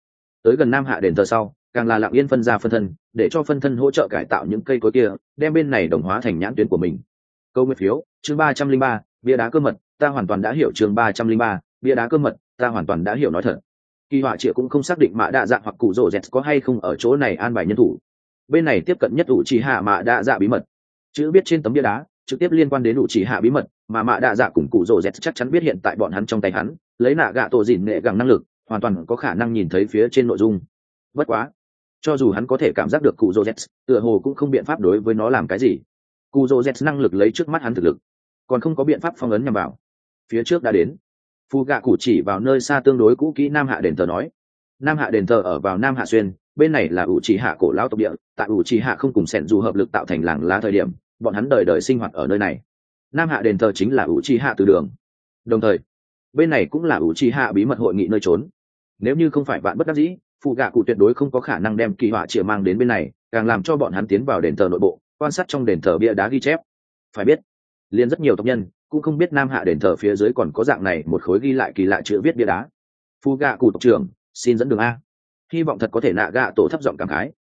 Tới gần nam hạ đền thờ sau càng là lặng yên phân ra phân thân, để cho phân thân hỗ trợ cải tạo những cây cối kia, đem bên này đồng hóa thành nhãn tuyến của mình. Câu nguyên phiếu, chương ba trăm linh ba, bia đá cơ mật, ta hoàn toàn đã hiểu chương ba trăm linh ba, bia đá cơ mật, ta hoàn toàn đã hiểu nói thật. Kỳ họa triệu cũng không xác định mạ đa dạ hoặc cụ rổ z có hay không ở chỗ này an bài nhân thủ. Bên này tiếp cận nhất ủ chỉ hạ mạ đa dạ bí mật. Chữ biết trên tấm bia đá, trực tiếp liên quan đến ủ chỉ hạ bí mật, mà mạ đa dạ cùng cụ rổ z chắc chắn biết hiện tại bọn hắn trong tay hắn, lấy nạ gạ tổ dìn nghệ gẳng năng lực, hoàn toàn có khả năng nhìn thấy phía trên nội dung. Bất quá cho dù hắn có thể cảm giác được cụ dô z tựa hồ cũng không biện pháp đối với nó làm cái gì. Cụ dô z năng lực lấy trước mắt hắn thực lực, còn không có biện pháp phong ấn nhằm vào. Phía trước đã đến. Phù gạ cụ chỉ vào nơi xa tương đối cũ kỹ nam hạ đền thờ nói. Nam hạ đền thờ ở vào nam hạ xuyên, bên này là ủ trì hạ cổ lao tộc địa, tại ủ trì hạ không cùng sẻn dù hợp lực tạo thành làng lá thời điểm, bọn hắn đời đời sinh hoạt ở nơi này. Nam hạ đền thờ chính là ủ trì hạ từ đường. Đồng thời, bên này cũng là ủ trì hạ bí mật hội nghị nơi trốn. Nếu như không phải bạn bất đắc dĩ phụ gạ cụ tuyệt đối không có khả năng đem kỳ họa chĩa mang đến bên này, càng làm cho bọn hắn tiến vào đền thờ nội bộ, quan sát trong đền thờ bia đá ghi chép. Phải biết, liền rất nhiều tộc nhân cũng không biết nam hạ đền thờ phía dưới còn có dạng này một khối ghi lại kỳ lạ chữ viết bia đá. Phu gạ cụ tộc trưởng, xin dẫn đường a. Hy vọng thật có thể nạ gạ tổ thấp giọng cảm khái.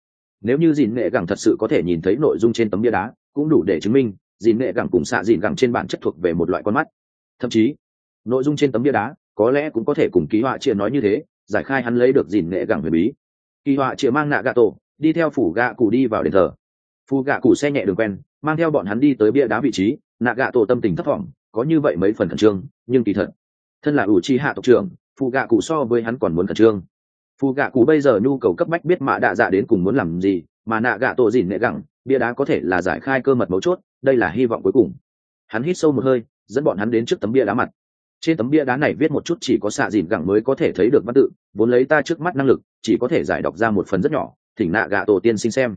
Nếu như dìn nghệ gẳng thật sự có thể nhìn thấy nội dung trên tấm bia đá, cũng đủ để chứng minh dìn nghệ gẳng cùng xạ dìn gẳng trên bản chất thuộc về một loại con mắt. Thậm chí, nội dung trên tấm bia đá có lẽ cũng có thể cùng ký họa chia nói như thế giải khai hắn lấy được dìn nghệ gẳng huyền bí. Kỳ họa chia mang nạ gạ tổ, đi theo phủ gạ cụ đi vào đền thờ. Phù gạ cụ xe nhẹ đường quen, mang theo bọn hắn đi tới bia đá vị trí. Nạ gạ tổ tâm tình thất vọng có như vậy mấy phần khẩn trương, nhưng kỳ thật, thân là ủ chi hạ tộc trưởng phù gạ cụ so với hắn còn muốn khẩn trương. Phù gạ cụ bây giờ nhu cầu cấp bách biết mạ đạ dạ đến cùng muốn làm gì, mà nạ gạ tổ dìn nệ gẳng, bia đá có thể là giải khai cơ mật mấu chốt, đây là hy vọng cuối cùng. Hắn hít sâu một hơi, dẫn bọn hắn đến trước tấm bia đá mặt trên tấm bia đá này viết một chút chỉ có xạ dìn gẳng mới có thể thấy được văn tự, vốn lấy ta trước mắt năng lực, chỉ có thể giải đọc ra một phần rất nhỏ, thỉnh nạ gạ tổ tiên sinh xem.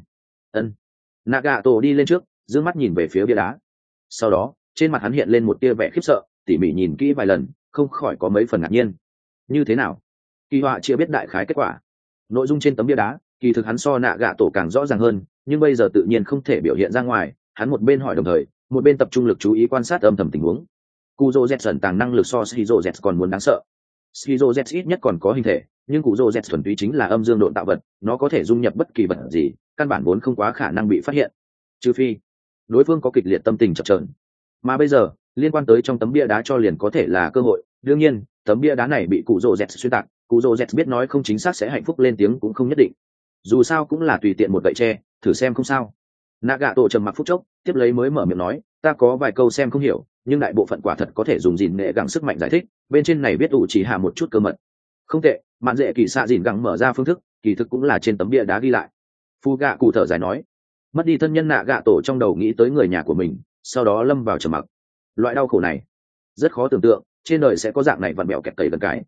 Ân. Nạ gạ tổ đi lên trước giữ mắt nhìn về phía bia đá. Sau đó, trên mặt hắn hiện lên một tia vẻ khiếp sợ, tỉ mỉ nhìn kỹ vài lần, không khỏi có mấy phần ngạc nhiên. Như thế nào? Kỳ họa chưa biết đại khái kết quả. Nội dung trên tấm bia đá, kỳ thực hắn so nạ gạ tổ càng rõ ràng hơn, nhưng bây giờ tự nhiên không thể biểu hiện ra ngoài, hắn một bên hỏi đồng thời, một bên tập trung lực chú ý quan sát âm thầm tình huống. Cuzo Jetson tàng năng lực so Shizo z còn muốn đáng sợ. Shizo z ít nhất còn có hình thể, nhưng Cuzo z thuần túy chính là âm dương độn tạo vật, nó có thể dung nhập bất kỳ vật gì, căn bản vốn không quá khả năng bị phát hiện. Trừ phi, đối phương có kịch liệt tâm tình chập trờn mà bây giờ liên quan tới trong tấm bia đá cho liền có thể là cơ hội đương nhiên tấm bia đá này bị cụ rồ z xuyên tạc cụ rồ z biết nói không chính xác sẽ hạnh phúc lên tiếng cũng không nhất định dù sao cũng là tùy tiện một gậy tre thử xem không sao nạ gạ tổ trầm mặc phúc chốc tiếp lấy mới mở miệng nói ta có vài câu xem không hiểu nhưng đại bộ phận quả thật có thể dùng dìn nghệ gẳng sức mạnh giải thích, bên trên này biết ủ chỉ hạ một chút cơ mật. Không tệ, mạn dễ kỳ xạ dìn gẳng mở ra phương thức, kỳ thực cũng là trên tấm bia đá ghi lại. Phu gạ cụ thở dài nói, mất đi thân nhân nạ gạ tổ trong đầu nghĩ tới người nhà của mình, sau đó lâm vào trầm mặc. Loại đau khổ này, rất khó tưởng tượng, trên đời sẽ có dạng này vặn mẹo kẹt cầy gần cái.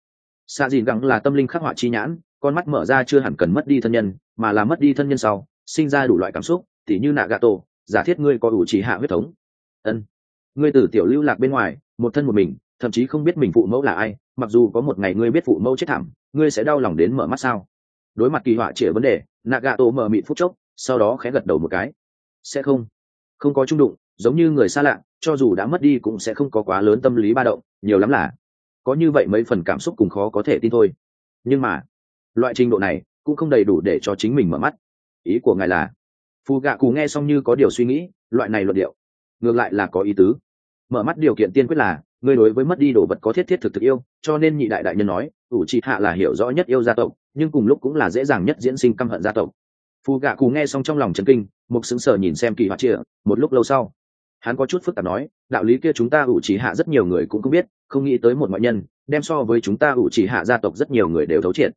Xa dìn gẳng là tâm linh khắc họa chi nhãn, con mắt mở ra chưa hẳn cần mất đi thân nhân, mà là mất đi thân nhân sau, sinh ra đủ loại cảm xúc, tỉ như nạ gạ tổ, giả thiết ngươi có ủ chỉ hạ huyết thống. Ân ngươi từ tiểu lưu lạc bên ngoài, một thân một mình, thậm chí không biết mình phụ mẫu là ai, mặc dù có một ngày ngươi biết phụ mẫu chết thảm, ngươi sẽ đau lòng đến mở mắt sao? Đối mặt kỳ họa trịa vấn đề nạ gạ tổ mở mịt phút chốc, sau đó khẽ gật đầu một cái. Sẽ không. Không có trung đụng, giống như người xa lạ, cho dù đã mất đi cũng sẽ không có quá lớn tâm lý ba động, nhiều lắm là có như vậy mấy phần cảm xúc cùng khó có thể tin thôi. Nhưng mà, loại trình độ này cũng không đầy đủ để cho chính mình mở mắt. Ý của ngài là phù gạ cụ nghe xong như có điều suy nghĩ, loại này luận điệu, ngược lại là có ý tứ mở mắt điều kiện tiên quyết là người đối với mất đi đồ vật có thiết thiết thực thực yêu, cho nên nhị đại đại nhân nói, ủ trị hạ là hiểu rõ nhất yêu gia tộc, nhưng cùng lúc cũng là dễ dàng nhất diễn sinh căm hận gia tộc. Phù gạ cù nghe xong trong lòng chấn kinh, mục xứng sở nhìn xem kỳ hoạt chia, một lúc lâu sau, hắn có chút phức tạp nói, đạo lý kia chúng ta ủ chỉ hạ rất nhiều người cũng không biết, không nghĩ tới một ngoại nhân, đem so với chúng ta ủ chỉ hạ gia tộc rất nhiều người đều thấu triệt.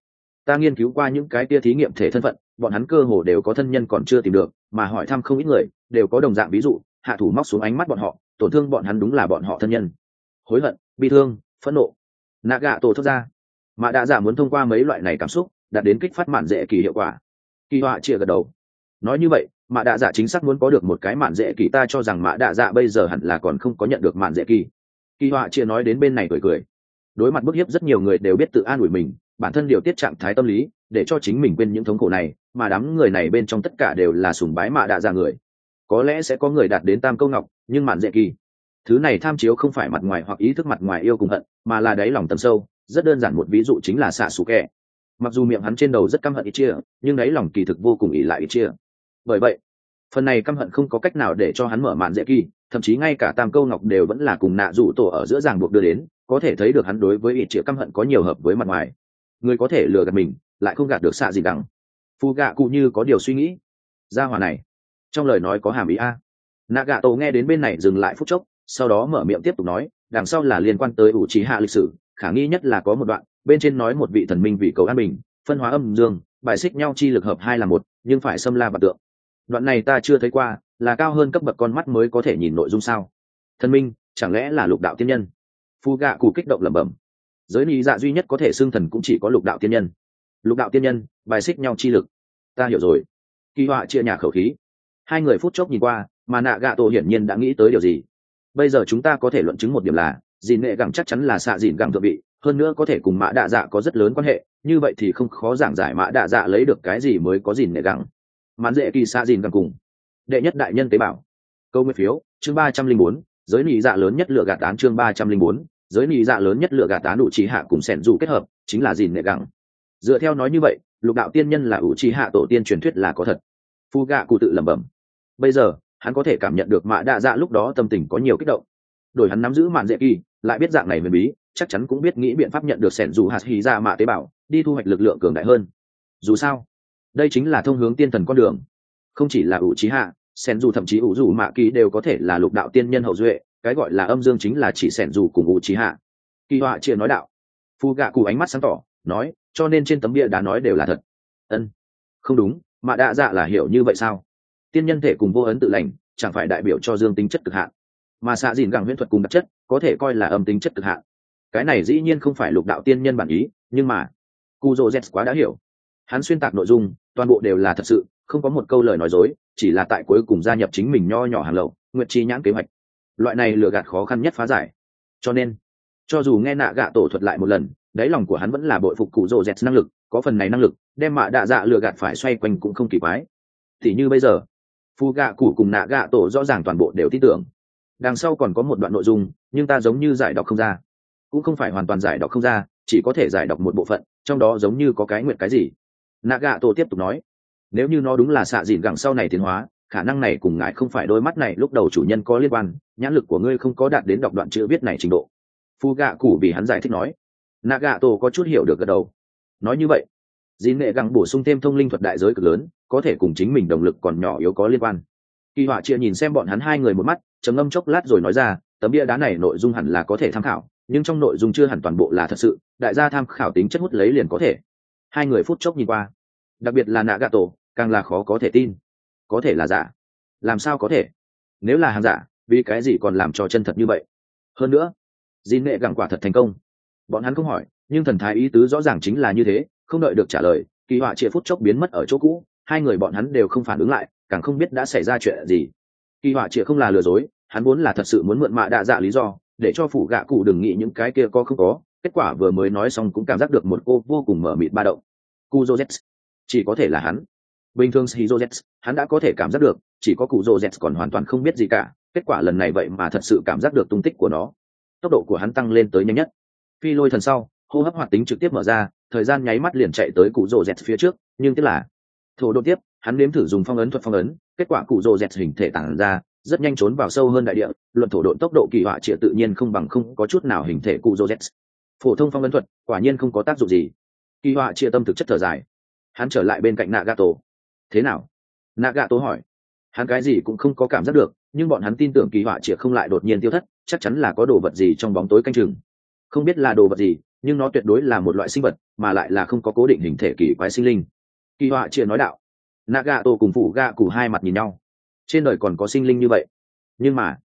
Ta nghiên cứu qua những cái kia thí nghiệm thể thân phận, bọn hắn cơ hồ đều có thân nhân còn chưa tìm được, mà hỏi thăm không ít người, đều có đồng dạng ví dụ, hạ thủ móc xuống ánh mắt bọn họ tổn thương bọn hắn đúng là bọn họ thân nhân. Hối hận, bi thương, phẫn nộ. Nạ gạ tổ thoát ra. Mà đã giả muốn thông qua mấy loại này cảm xúc, đạt đến kích phát mạn dễ kỳ hiệu quả. Kỳ họa chia gật đầu. Nói như vậy mạ đạ dạ chính xác muốn có được một cái mạn dễ kỳ, ta cho rằng mạ đạ dạ bây giờ hẳn là còn không có nhận được mạn dễ kỳ. Kỳ họa chia nói đến bên này cười cười. Đối mặt bức hiếp rất nhiều người đều biết tự an ủi mình, bản thân điều tiết trạng thái tâm lý, để cho chính mình quên những thống khổ này, mà đám người này bên trong tất cả đều là sùng bái mạ đạ dạ người. Có lẽ sẽ có người đạt đến tam câu ngọc nhưng mạn dễ kỳ. Thứ này tham chiếu không phải mặt ngoài hoặc ý thức mặt ngoài yêu cùng hận, mà là đáy lòng tầm sâu, rất đơn giản một ví dụ chính là xạ xù kẹ. Mặc dù miệng hắn trên đầu rất căm hận ít chia, nhưng đáy lòng kỳ thực vô cùng ỉ lại ít chia. Bởi vậy, phần này căm hận không có cách nào để cho hắn mở màn dễ kỳ, thậm chí ngay cả tam câu ngọc đều vẫn là cùng nạ rủ tổ ở giữa ràng buộc đưa đến, có thể thấy được hắn đối với ít chia căm hận có nhiều hợp với mặt ngoài. Người có thể lừa gạt mình, lại không gạt được xạ gì đắng phù gạ cụ như có điều suy nghĩ. Ra hòa này, trong lời nói có hàm ý a nạ Gà tổ nghe đến bên này dừng lại phút chốc, sau đó mở miệng tiếp tục nói, đằng sau là liên quan tới ủ trí hạ lịch sử, khả nghi nhất là có một đoạn, bên trên nói một vị thần minh vì cầu an bình, phân hóa âm dương, bài xích nhau chi lực hợp hai là một, nhưng phải xâm la vật tượng. Đoạn này ta chưa thấy qua, là cao hơn cấp bậc con mắt mới có thể nhìn nội dung sao? Thần minh, chẳng lẽ là lục đạo tiên nhân? Phu gạ cụ kích động lẩm bẩm. Giới lý dạ duy nhất có thể xưng thần cũng chỉ có lục đạo tiên nhân. Lục đạo tiên nhân, bài xích nhau chi lực. Ta hiểu rồi. Kỳ họa chia nhà khẩu khí. Hai người phút chốc nhìn qua mà nạ gạ tổ hiển nhiên đã nghĩ tới điều gì. Bây giờ chúng ta có thể luận chứng một điểm là dìn nghệ gẳng chắc chắn là xạ dìn gẳng thượng vị, hơn nữa có thể cùng mã đạ dạ có rất lớn quan hệ, như vậy thì không khó giảng giải mã đạ dạ lấy được cái gì mới có dìn nghệ gẳng. Mãn dễ kỳ xạ dìn gẳng cùng. Đệ nhất đại nhân tế bảo câu nguyên phiếu, chương ba trăm linh bốn, giới nị dạ lớn nhất lựa gạt án chương ba trăm linh bốn, giới nị dạ lớn nhất lựa gạt án đủ trí hạ cùng sẻn dù kết hợp, chính là dìn nghệ gẳng. Dựa theo nói như vậy, lục đạo tiên nhân là ủ trí hạ tổ tiên truyền thuyết là có thật. Phu gạ cụ tự lẩm bẩm. Bây giờ hắn có thể cảm nhận được mạ đa dạ lúc đó tâm tình có nhiều kích động. Đổi hắn nắm giữ mạn dễ kỳ, lại biết dạng này huyền bí, chắc chắn cũng biết nghĩ biện pháp nhận được sẻn dù hạt hì ra mạ tế bào, đi thu hoạch lực lượng cường đại hơn. Dù sao, đây chính là thông hướng tiên thần con đường. Không chỉ là ủ trí hạ, sẻn dù thậm chí ủ dù mạ kỳ đều có thể là lục đạo tiên nhân hậu duệ, cái gọi là âm dương chính là chỉ sẻn dù cùng ủ trí hạ. Kỳ họa chia nói đạo. Phu gạ cụ ánh mắt sáng tỏ, nói, cho nên trên tấm bia đã nói đều là thật. Ân, không đúng, mạ đa dạ là hiểu như vậy sao? Tiên nhân thể cùng vô ấn tự lành, chẳng phải đại biểu cho dương tính chất cực hạn. Mà xạ dìn gẳng huyễn thuật cùng đặc chất, có thể coi là âm tính chất cực hạn. Cái này dĩ nhiên không phải lục đạo tiên nhân bản ý, nhưng mà cu dô z quá đã hiểu. Hắn xuyên tạc nội dung, toàn bộ đều là thật sự, không có một câu lời nói dối, chỉ là tại cuối cùng gia nhập chính mình nho nhỏ hàng lậu, nguyện chi nhãn kế hoạch. Loại này lừa gạt khó khăn nhất phá giải. Cho nên, cho dù nghe nạ gạ tổ thuật lại một lần, đáy lòng của hắn vẫn là bội phục cụ rồ z năng lực, có phần này năng lực, đem mạ đạ dạ lừa gạt phải xoay quanh cũng không kỳ quái. Thì như bây giờ phu gạ cụ cùng nạ gạ tổ rõ ràng toàn bộ đều tin tưởng. Đằng sau còn có một đoạn nội dung, nhưng ta giống như giải đọc không ra. Cũng không phải hoàn toàn giải đọc không ra, chỉ có thể giải đọc một bộ phận, trong đó giống như có cái nguyện cái gì. Nạ gạ tổ tiếp tục nói, nếu như nó đúng là xạ dịn gẳng sau này tiến hóa, khả năng này cùng ngại không phải đôi mắt này lúc đầu chủ nhân có liên quan, nhãn lực của ngươi không có đạt đến đọc đoạn chữ viết này trình độ. Phu gạ cụ vì hắn giải thích nói. Nạ gạ tổ có chút hiểu được gật đầu. Nói như vậy dĩ nghệ gẳng bổ sung thêm thông linh thuật đại giới cực lớn có thể cùng chính mình động lực còn nhỏ yếu có liên quan. Kỳ họa chia nhìn xem bọn hắn hai người một mắt, trầm ngâm chốc lát rồi nói ra, tấm bia đá này nội dung hẳn là có thể tham khảo, nhưng trong nội dung chưa hẳn toàn bộ là thật sự, đại gia tham khảo tính chất hút lấy liền có thể. Hai người phút chốc nhìn qua. Đặc biệt là nạ gà tổ càng là khó có thể tin. Có thể là giả. Làm sao có thể? Nếu là hàng giả, vì cái gì còn làm cho chân thật như vậy? Hơn nữa di nghệ gẳng quả thật thành công. Bọn hắn không hỏi, nhưng thần thái ý tứ rõ ràng chính là như thế, không đợi được trả lời, kỳ họa chia phút chốc biến mất ở chỗ cũ hai người bọn hắn đều không phản ứng lại, càng không biết đã xảy ra chuyện gì. Kỳ họa chịa không là lừa dối, hắn vốn là thật sự muốn mượn mạ đạ dạ lý do, để cho phủ gạ cụ đừng nghĩ những cái kia có không có. Kết quả vừa mới nói xong cũng cảm giác được một cô vô cùng mở mịt ba động. Cu joseph chỉ có thể là hắn. Bình thường si joseph hắn đã có thể cảm giác được, chỉ có cụ joseph còn hoàn toàn không biết gì cả. Kết quả lần này vậy mà thật sự cảm giác được tung tích của nó. Tốc độ của hắn tăng lên tới nhanh nhất. Phi lôi thần sau, hô hấp hoạt tính trực tiếp mở ra, thời gian nháy mắt liền chạy tới cụ rồ dẹt phía trước, nhưng tức là thổ độ tiếp, hắn nếm thử dùng phong ấn thuật phong ấn, kết quả cụ rồ dẹt hình thể tản ra, rất nhanh trốn vào sâu hơn đại địa, luận thổ độn tốc độ kỳ họa trịa tự nhiên không bằng không có chút nào hình thể cụ rồ dẹt. Phổ thông phong ấn thuật, quả nhiên không có tác dụng gì. Kỳ họa chia tâm thực chất thở dài. Hắn trở lại bên cạnh nagato. Thế nào? Nagato hỏi. Hắn cái gì cũng không có cảm giác được, nhưng bọn hắn tin tưởng kỳ họa chia không lại đột nhiên tiêu thất, chắc chắn là có đồ vật gì trong bóng tối canh chừng. Không biết là đồ vật gì, nhưng nó tuyệt đối là một loại sinh vật, mà lại là không có cố định hình thể kỳ quái sinh linh kỳ họa chia nói đạo. Nagato cùng phụ gạ cụ hai mặt nhìn nhau. Trên đời còn có sinh linh như vậy. Nhưng mà,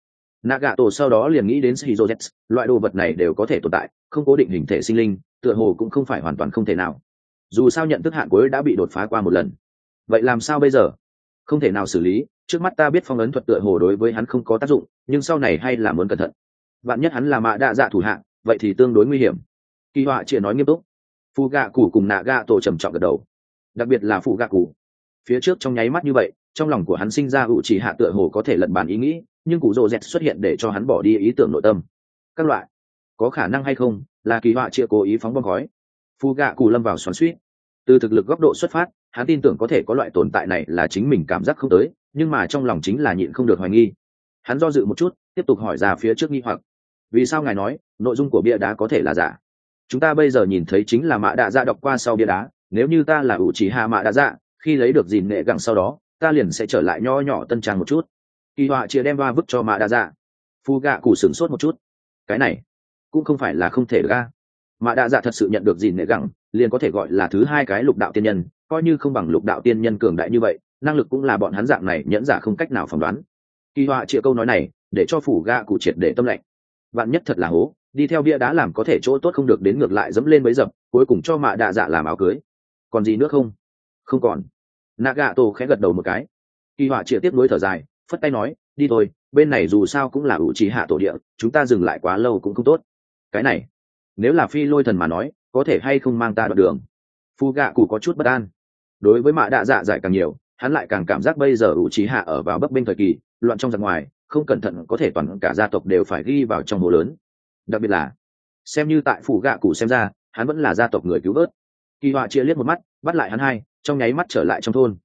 nagato sau đó liền nghĩ đến shizu loại đồ vật này đều có thể tồn tại, không cố định hình thể sinh linh, tựa hồ cũng không phải hoàn toàn không thể nào. Dù sao nhận thức hạn cuối đã bị đột phá qua một lần. Vậy làm sao bây giờ? Không thể nào xử lý, trước mắt ta biết phong ấn thuật tựa hồ đối với hắn không có tác dụng, nhưng sau này hay là muốn cẩn thận. Vạn nhất hắn là mạ đa dạ thủ hạng vậy thì tương đối nguy hiểm. Kỳ họa chia nói nghiêm túc. Phụ gạ cụ cùng nạ gạ tổ trầm trọng gật đầu đặc biệt là phụ gạ cụ. Phía trước trong nháy mắt như vậy, trong lòng của hắn sinh ra ủ chỉ hạ tựa hồ có thể lật bàn ý nghĩ, nhưng cụ rồ dẹt xuất hiện để cho hắn bỏ đi ý tưởng nội tâm. Các loại, có khả năng hay không, là kỳ họa chia cố ý phóng bom khói. Phụ gạ cụ lâm vào xoắn suýt. Từ thực lực góc độ xuất phát, hắn tin tưởng có thể có loại tồn tại này là chính mình cảm giác không tới, nhưng mà trong lòng chính là nhịn không được hoài nghi. Hắn do dự một chút, tiếp tục hỏi ra phía trước nghi hoặc. Vì sao ngài nói, nội dung của bia đá có thể là giả? Chúng ta bây giờ nhìn thấy chính là mạ đạ ra đọc qua sau bia đá nếu như ta là ủ chỉ hạ mạ đã dạ khi lấy được dìn nghệ gẳng sau đó, ta liền sẽ trở lại nho nhỏ tân trang một chút. Kỳ họa chia đem va vứt cho mạ đã dạ phu gạ cụ sửng sốt một chút. Cái này cũng không phải là không thể ra mạ đã dạ thật sự nhận được dìn nghệ gẳng, liền có thể gọi là thứ hai cái lục đạo tiên nhân, coi như không bằng lục đạo tiên nhân cường đại như vậy, năng lực cũng là bọn hắn dạng này, nhẫn giả không cách nào phỏng đoán. Kỳ họa chia câu nói này, để cho phủ gạ cụ triệt để tâm lệnh. Bạn nhất thật là hố, đi theo bia đá làm có thể chỗ tốt không được đến ngược lại dẫm lên mấy dập, cuối cùng cho mạ đạ dạ làm áo cưới còn gì nữa không? Không còn. Nạ gạ tổ khẽ gật đầu một cái. Kỳ họa chĩa tiếp nối thở dài, phất tay nói, đi thôi, bên này dù sao cũng là ủ trì hạ tổ địa, chúng ta dừng lại quá lâu cũng không tốt. Cái này, nếu là phi lôi thần mà nói, có thể hay không mang ta đoạn đường? Phu gạ cụ có chút bất an. Đối với mạ đạ dạ giải càng nhiều, hắn lại càng cảm giác bây giờ ủ trí hạ ở vào bấp bênh thời kỳ, loạn trong giặc ngoài, không cẩn thận có thể toàn cả gia tộc đều phải ghi vào trong hồ lớn. Đặc biệt là, xem như tại phủ gạ cụ xem ra, hắn vẫn là gia tộc người cứu vớt kỳ họa chia liếc một mắt, bắt lại hắn hai, trong nháy mắt trở lại trong thôn.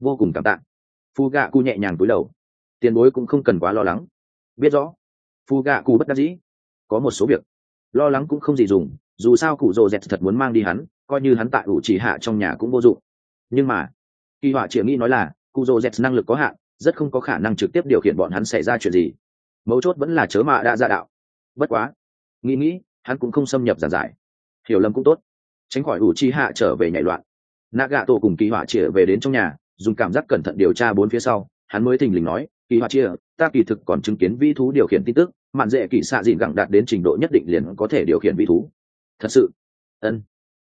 Vô cùng cảm tạ. Phu gạ cụ nhẹ nhàng túi đầu. Tiền bối cũng không cần quá lo lắng. Biết rõ. Phu gạ cụ bất đắc dĩ. Có một số việc. Lo lắng cũng không gì dùng, dù sao cụ rồ dẹt thật muốn mang đi hắn, coi như hắn tại ủ chỉ hạ trong nhà cũng vô dụng. Nhưng mà, kỳ họa chia nghĩ nói là, cụ rồ dẹt năng lực có hạn, rất không có khả năng trực tiếp điều khiển bọn hắn xảy ra chuyện gì. Mấu chốt vẫn là chớ mạ đã ra đạo. Bất quá, nghĩ nghĩ, hắn cũng không xâm nhập giản giải. Hiểu lầm cũng tốt tránh khỏi ủ chi hạ trở về nhảy loạn. Nạ gạ tổ cùng kỳ họa chĩa về đến trong nhà, dùng cảm giác cẩn thận điều tra bốn phía sau, hắn mới thình lình nói, kỳ họa chia ta kỳ thực còn chứng kiến vi thú điều khiển tin tức, mạn dễ kỳ xạ dịn gẳng đạt đến trình độ nhất định liền có thể điều khiển vi thú. Thật sự? Ân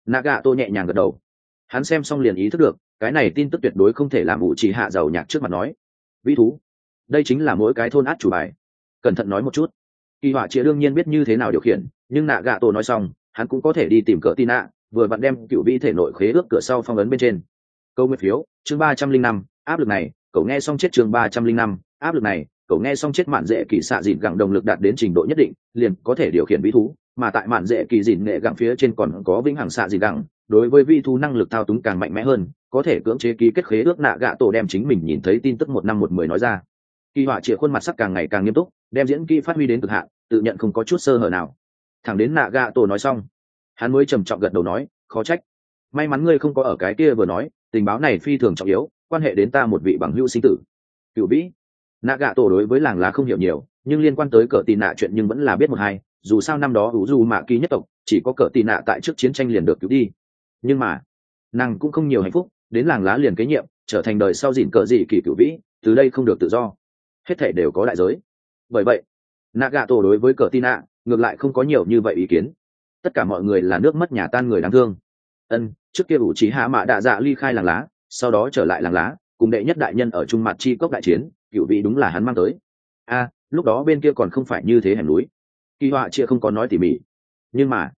nạ gạ tô nhẹ nhàng gật đầu. Hắn xem xong liền ý thức được, cái này tin tức tuyệt đối không thể làm ủ chỉ hạ giàu nhạc trước mặt nói. Vi thú? Đây chính là mỗi cái thôn át chủ bài. Cẩn thận nói một chút. Kỳ họa chia đương nhiên biết như thế nào điều khiển, nhưng nạ gạ tô nói xong, hắn cũng có thể đi tìm cỡ tin nạ vừa vặn đem cựu vi thể nội khế ước cửa sau phong ấn bên trên. Câu nguyên phiếu, chương ba trăm linh năm, áp lực này, cậu nghe xong chết chương ba trăm linh năm, áp lực này, cậu nghe xong chết mạn dễ kỳ xạ dịn gẳng động lực đạt đến trình độ nhất định, liền có thể điều khiển vi thú, mà tại mạn dễ kỳ dịn nghệ gẳng phía trên còn có vĩnh hằng xạ dịn gẳng đối với vi thú năng lực thao túng càng mạnh mẽ hơn, có thể cưỡng chế ký kết khế ước nạ gạ tổ đem chính mình nhìn thấy tin tức một năm một mười nói ra. Kỳ họa chĩa khuôn mặt sắc càng ngày càng nghiêm túc, đem diễn kỹ phát huy đến cực hạn, tự nhận không có chút sơ hở nào. Thẳng đến nạ gạ tổ nói xong hắn mới trầm trọng gật đầu nói, khó trách. May mắn ngươi không có ở cái kia vừa nói, tình báo này phi thường trọng yếu, quan hệ đến ta một vị bằng hữu sinh tử. Cựu vĩ nạ gạ tổ đối với làng lá không hiểu nhiều, nhưng liên quan tới cờ tị nạ chuyện nhưng vẫn là biết một hai, dù sao năm đó ủ du mạ ký nhất tộc, chỉ có cờ tị nạ tại trước chiến tranh liền được cứu đi. Nhưng mà, nàng cũng không nhiều hạnh phúc, đến làng lá liền kế nhiệm, trở thành đời sau dìn cờ gì kỳ cựu vĩ, từ đây không được tự do. Hết thể đều có đại giới. Bởi vậy nạ gạ tổ đối với cờ tị nạ, ngược lại không có nhiều như vậy ý kiến tất cả mọi người là nước mất nhà tan người đáng thương. Ân, trước kia ủ trí hạ mạ đạ dạ ly khai làng lá, sau đó trở lại làng lá, cùng đệ nhất đại nhân ở trung mặt chi cốc đại chiến, cựu vị đúng là hắn mang tới. A, lúc đó bên kia còn không phải như thế hẻm núi. Kỳ họa chia không có nói tỉ mỉ. Nhưng mà,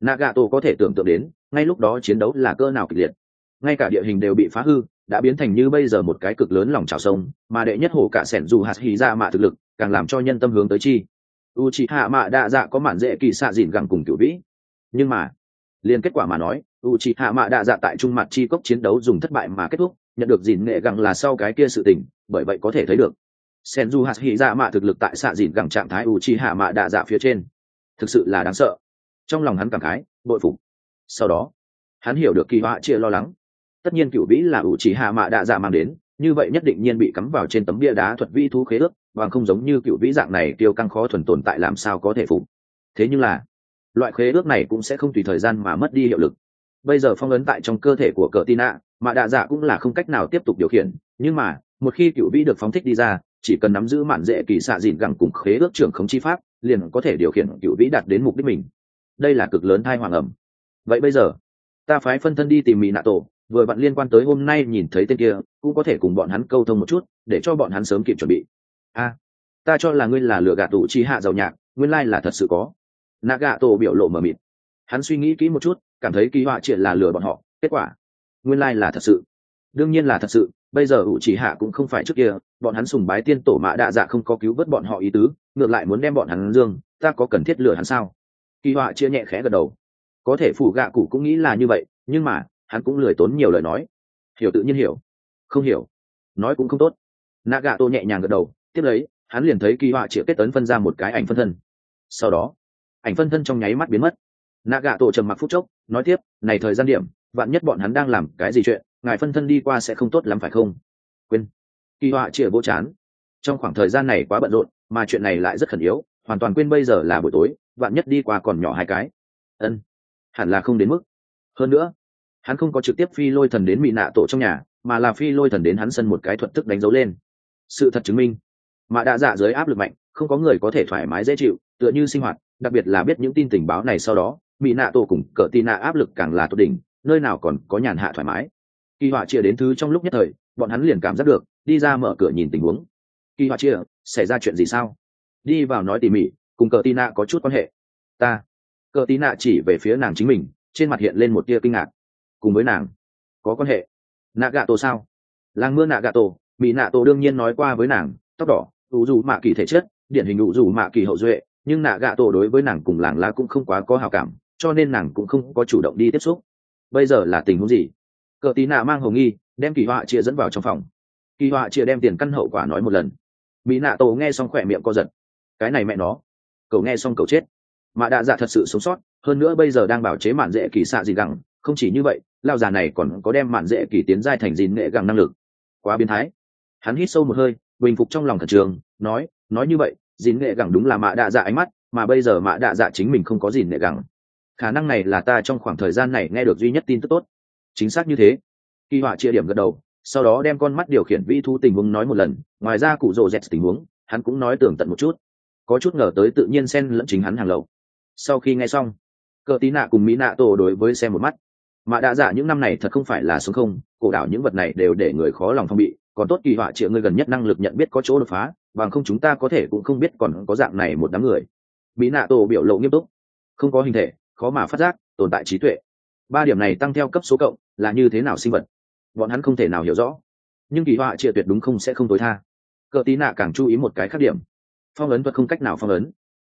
nagato có thể tưởng tượng đến, ngay lúc đó chiến đấu là cơ nào kịch liệt. Ngay cả địa hình đều bị phá hư, đã biến thành như bây giờ một cái cực lớn lòng trào sông, mà đệ nhất hổ cả sẻn dù hạt hì ra mạ thực lực, càng làm cho nhân tâm hướng tới chi. U chị hạ mạ đa dạ có mạn dễ kỳ xạ dịn gẳng cùng cựu vĩ nhưng mà, liền kết quả mà nói u c hạ mạ đạ dạ tại trung mặt chi cốc chiến đấu dùng thất bại mà kết thúc, nhận được dìn nghệ gẳng là sau cái kia sự tình, bởi vậy có thể thấy được. Sen du hạt hy dạ mạ thực lực tại xạ dìn gẳng trạng thái u c hạ mạ đạ dạ phía trên, thực sự là đáng sợ. Trong lòng hắn cảm khái, bội phục. Sau đó, hắn hiểu được kỳ họa chia lo lắng. Tất nhiên cựu vĩ là ủ chỉ hạ mạ đạ dạ mang đến, như vậy nhất định nhiên bị cắm vào trên tấm bia đá thuật vi thú khế ước và không giống như cựu vĩ dạng này tiêu căng khó thuần tồn tại làm sao có thể phục. Thế nhưng là loại khế ước này cũng sẽ không tùy thời gian mà mất đi hiệu lực. Bây giờ phong ấn tại trong cơ thể của cờ tina mà đạ dạ cũng là không cách nào tiếp tục điều khiển. Nhưng mà, một khi cựu vĩ được phóng thích đi ra, chỉ cần nắm giữ mạn dễ kỳ xạ dịn gẳng cùng khế ước trưởng khống chi pháp, liền có thể điều khiển cựu vĩ đạt đến mục đích mình. Đây là cực lớn thai hoàng ẩm. Vậy bây giờ, ta phái phân thân đi tìm mỹ nạ tổ vừa vặn liên quan tới hôm nay nhìn thấy tên kia, cũng có thể cùng bọn hắn câu thông một chút, để cho bọn hắn sớm kịp chuẩn bị. A, ta cho là ngươi là lừa gạt tủ chi hạ giàu nhạc, nguyên lai là thật sự có. Naga tổ biểu lộ mờ mịt. Hắn suy nghĩ kỹ một chút, cảm thấy kỳ họa triệt là lừa bọn họ, kết quả, nguyên lai là thật sự. Đương nhiên là thật sự, bây giờ ủ chỉ hạ cũng không phải trước kia, bọn hắn sùng bái tiên tổ mạ đạ dạ không có cứu vớt bọn họ ý tứ, ngược lại muốn đem bọn hắn dương, ta có cần thiết lừa hắn sao? Kỳ họa chia nhẹ khẽ gật đầu. Có thể phủ gạ cụ cũng nghĩ là như vậy, nhưng mà, hắn cũng lười tốn nhiều lời nói. Hiểu tự nhiên hiểu. Không hiểu. Nói cũng không tốt. Nạ gạ tô nhẹ nhàng gật đầu, tiếp lấy, hắn liền thấy kỳ họa chĩa kết tấn phân ra một cái ảnh phân thân. Sau đó ảnh phân thân trong nháy mắt biến mất. Nạ gạ tổ trầm mặc phút chốc, nói tiếp, này thời gian điểm, vạn nhất bọn hắn đang làm cái gì chuyện, ngài phân thân đi qua sẽ không tốt lắm phải không? Quên. Kỳ họa chĩa vô chán. Trong khoảng thời gian này quá bận rộn, mà chuyện này lại rất khẩn yếu, hoàn toàn quên bây giờ là buổi tối, vạn nhất đi qua còn nhỏ hai cái. Ân. Hẳn là không đến mức. Hơn nữa, hắn không có trực tiếp phi lôi thần đến mỹ nạ tổ trong nhà, mà là phi lôi thần đến hắn sân một cái thuận thức đánh dấu lên. Sự thật chứng minh, mà đã dạ dưới áp lực mạnh, không có người có thể thoải mái dễ chịu, tựa như sinh hoạt đặc biệt là biết những tin tình báo này sau đó, mỹ nạ tổ cùng cờ tì nạ áp lực càng là tốt đỉnh, nơi nào còn có nhàn hạ thoải mái. Kỳ họa chia đến thứ trong lúc nhất thời, bọn hắn liền cảm giác được, đi ra mở cửa nhìn tình huống. Kỳ họa chia, xảy ra chuyện gì sao? Đi vào nói tỉ mỉ, cùng cờ tì nạ có chút quan hệ. Ta. Cờ tì nạ chỉ về phía nàng chính mình, trên mặt hiện lên một tia kinh ngạc. Cùng với nàng, có quan hệ. Nạ gạ tổ sao? Làng mưa nạ gạ tổ mỹ nạ tổ đương nhiên nói qua với nàng, tóc đỏ, ủ dù mạ kỳ thể chất, điển hình ủ dù mạ kỳ hậu duệ nhưng nạ gạ tổ đối với nàng cùng làng lá cũng không quá có hào cảm, cho nên nàng cũng không có chủ động đi tiếp xúc. Bây giờ là tình huống gì? Cờ tí nạ mang hồng nghi, đem kỳ họa chia dẫn vào trong phòng. Kỳ họa chia đem tiền căn hậu quả nói một lần. Mỹ nạ tổ nghe xong khỏe miệng co giật. Cái này mẹ nó. Cậu nghe xong cậu chết. Mạ đạ dạ thật sự sống sót, hơn nữa bây giờ đang bảo chế mạn dễ kỳ xạ gì gẳng. Không chỉ như vậy, lao già này còn có đem mạn dễ kỳ tiến giai thành dìn nghệ gẳng năng lực. Quá biến thái. Hắn hít sâu một hơi, bình phục trong lòng thần trường nói nói như vậy dìn nghệ gẳng đúng là mạ đạ dạ ánh mắt, mà bây giờ mạ đạ dạ chính mình không có dìn nghệ gẳng. Khả năng này là ta trong khoảng thời gian này nghe được duy nhất tin tức tốt. Chính xác như thế. Kỳ họa chia điểm gật đầu, sau đó đem con mắt điều khiển vi thu tình huống nói một lần, ngoài ra cụ rồ dẹt tình huống, hắn cũng nói tường tận một chút. Có chút ngờ tới tự nhiên xen lẫn chính hắn hàng lậu. Sau khi nghe xong, cờ tí nạ cùng mỹ nạ tổ đối với xem một mắt. Mà đã giả những năm này thật không phải là số không, cổ đảo những vật này đều để người khó lòng phong bị, còn tốt kỳ họa triệu người gần nhất năng lực nhận biết có chỗ đột phá bằng không chúng ta có thể cũng không biết còn có dạng này một đám người. Mỹ nạ tổ biểu lộ nghiêm túc. Không có hình thể, khó mà phát giác, tồn tại trí tuệ. Ba điểm này tăng theo cấp số cộng, là như thế nào sinh vật? Bọn hắn không thể nào hiểu rõ. Nhưng kỳ họa chia tuyệt đúng không sẽ không tối tha. Cờ tí nạ càng chú ý một cái khác điểm. Phong ấn thuật không cách nào phong ấn.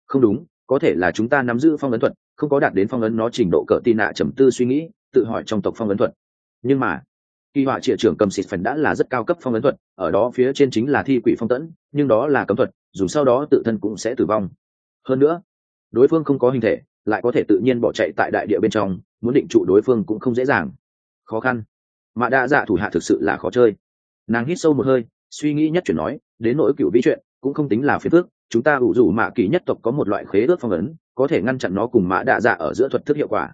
Không đúng, có thể là chúng ta nắm giữ phong ấn thuật, không có đạt đến phong ấn nó trình độ cờ tì nạ trầm tư suy nghĩ, tự hỏi trong tộc phong ấn thuật. Nhưng mà kỳ họa trịa trưởng cầm xịt phần đã là rất cao cấp phong ấn thuật, ở đó phía trên chính là thi quỷ phong tẫn, nhưng đó là cấm thuật, dù sau đó tự thân cũng sẽ tử vong. Hơn nữa, đối phương không có hình thể, lại có thể tự nhiên bỏ chạy tại đại địa bên trong, muốn định trụ đối phương cũng không dễ dàng. Khó khăn. Mà đa dạ thủ hạ thực sự là khó chơi. Nàng hít sâu một hơi, suy nghĩ nhất chuyển nói, đến nỗi cựu vĩ chuyện, cũng không tính là phiền phước chúng ta ủ rủ mạ kỳ nhất tộc có một loại khế ước phong ấn, có thể ngăn chặn nó cùng mã đạ dạ ở giữa thuật thức hiệu quả.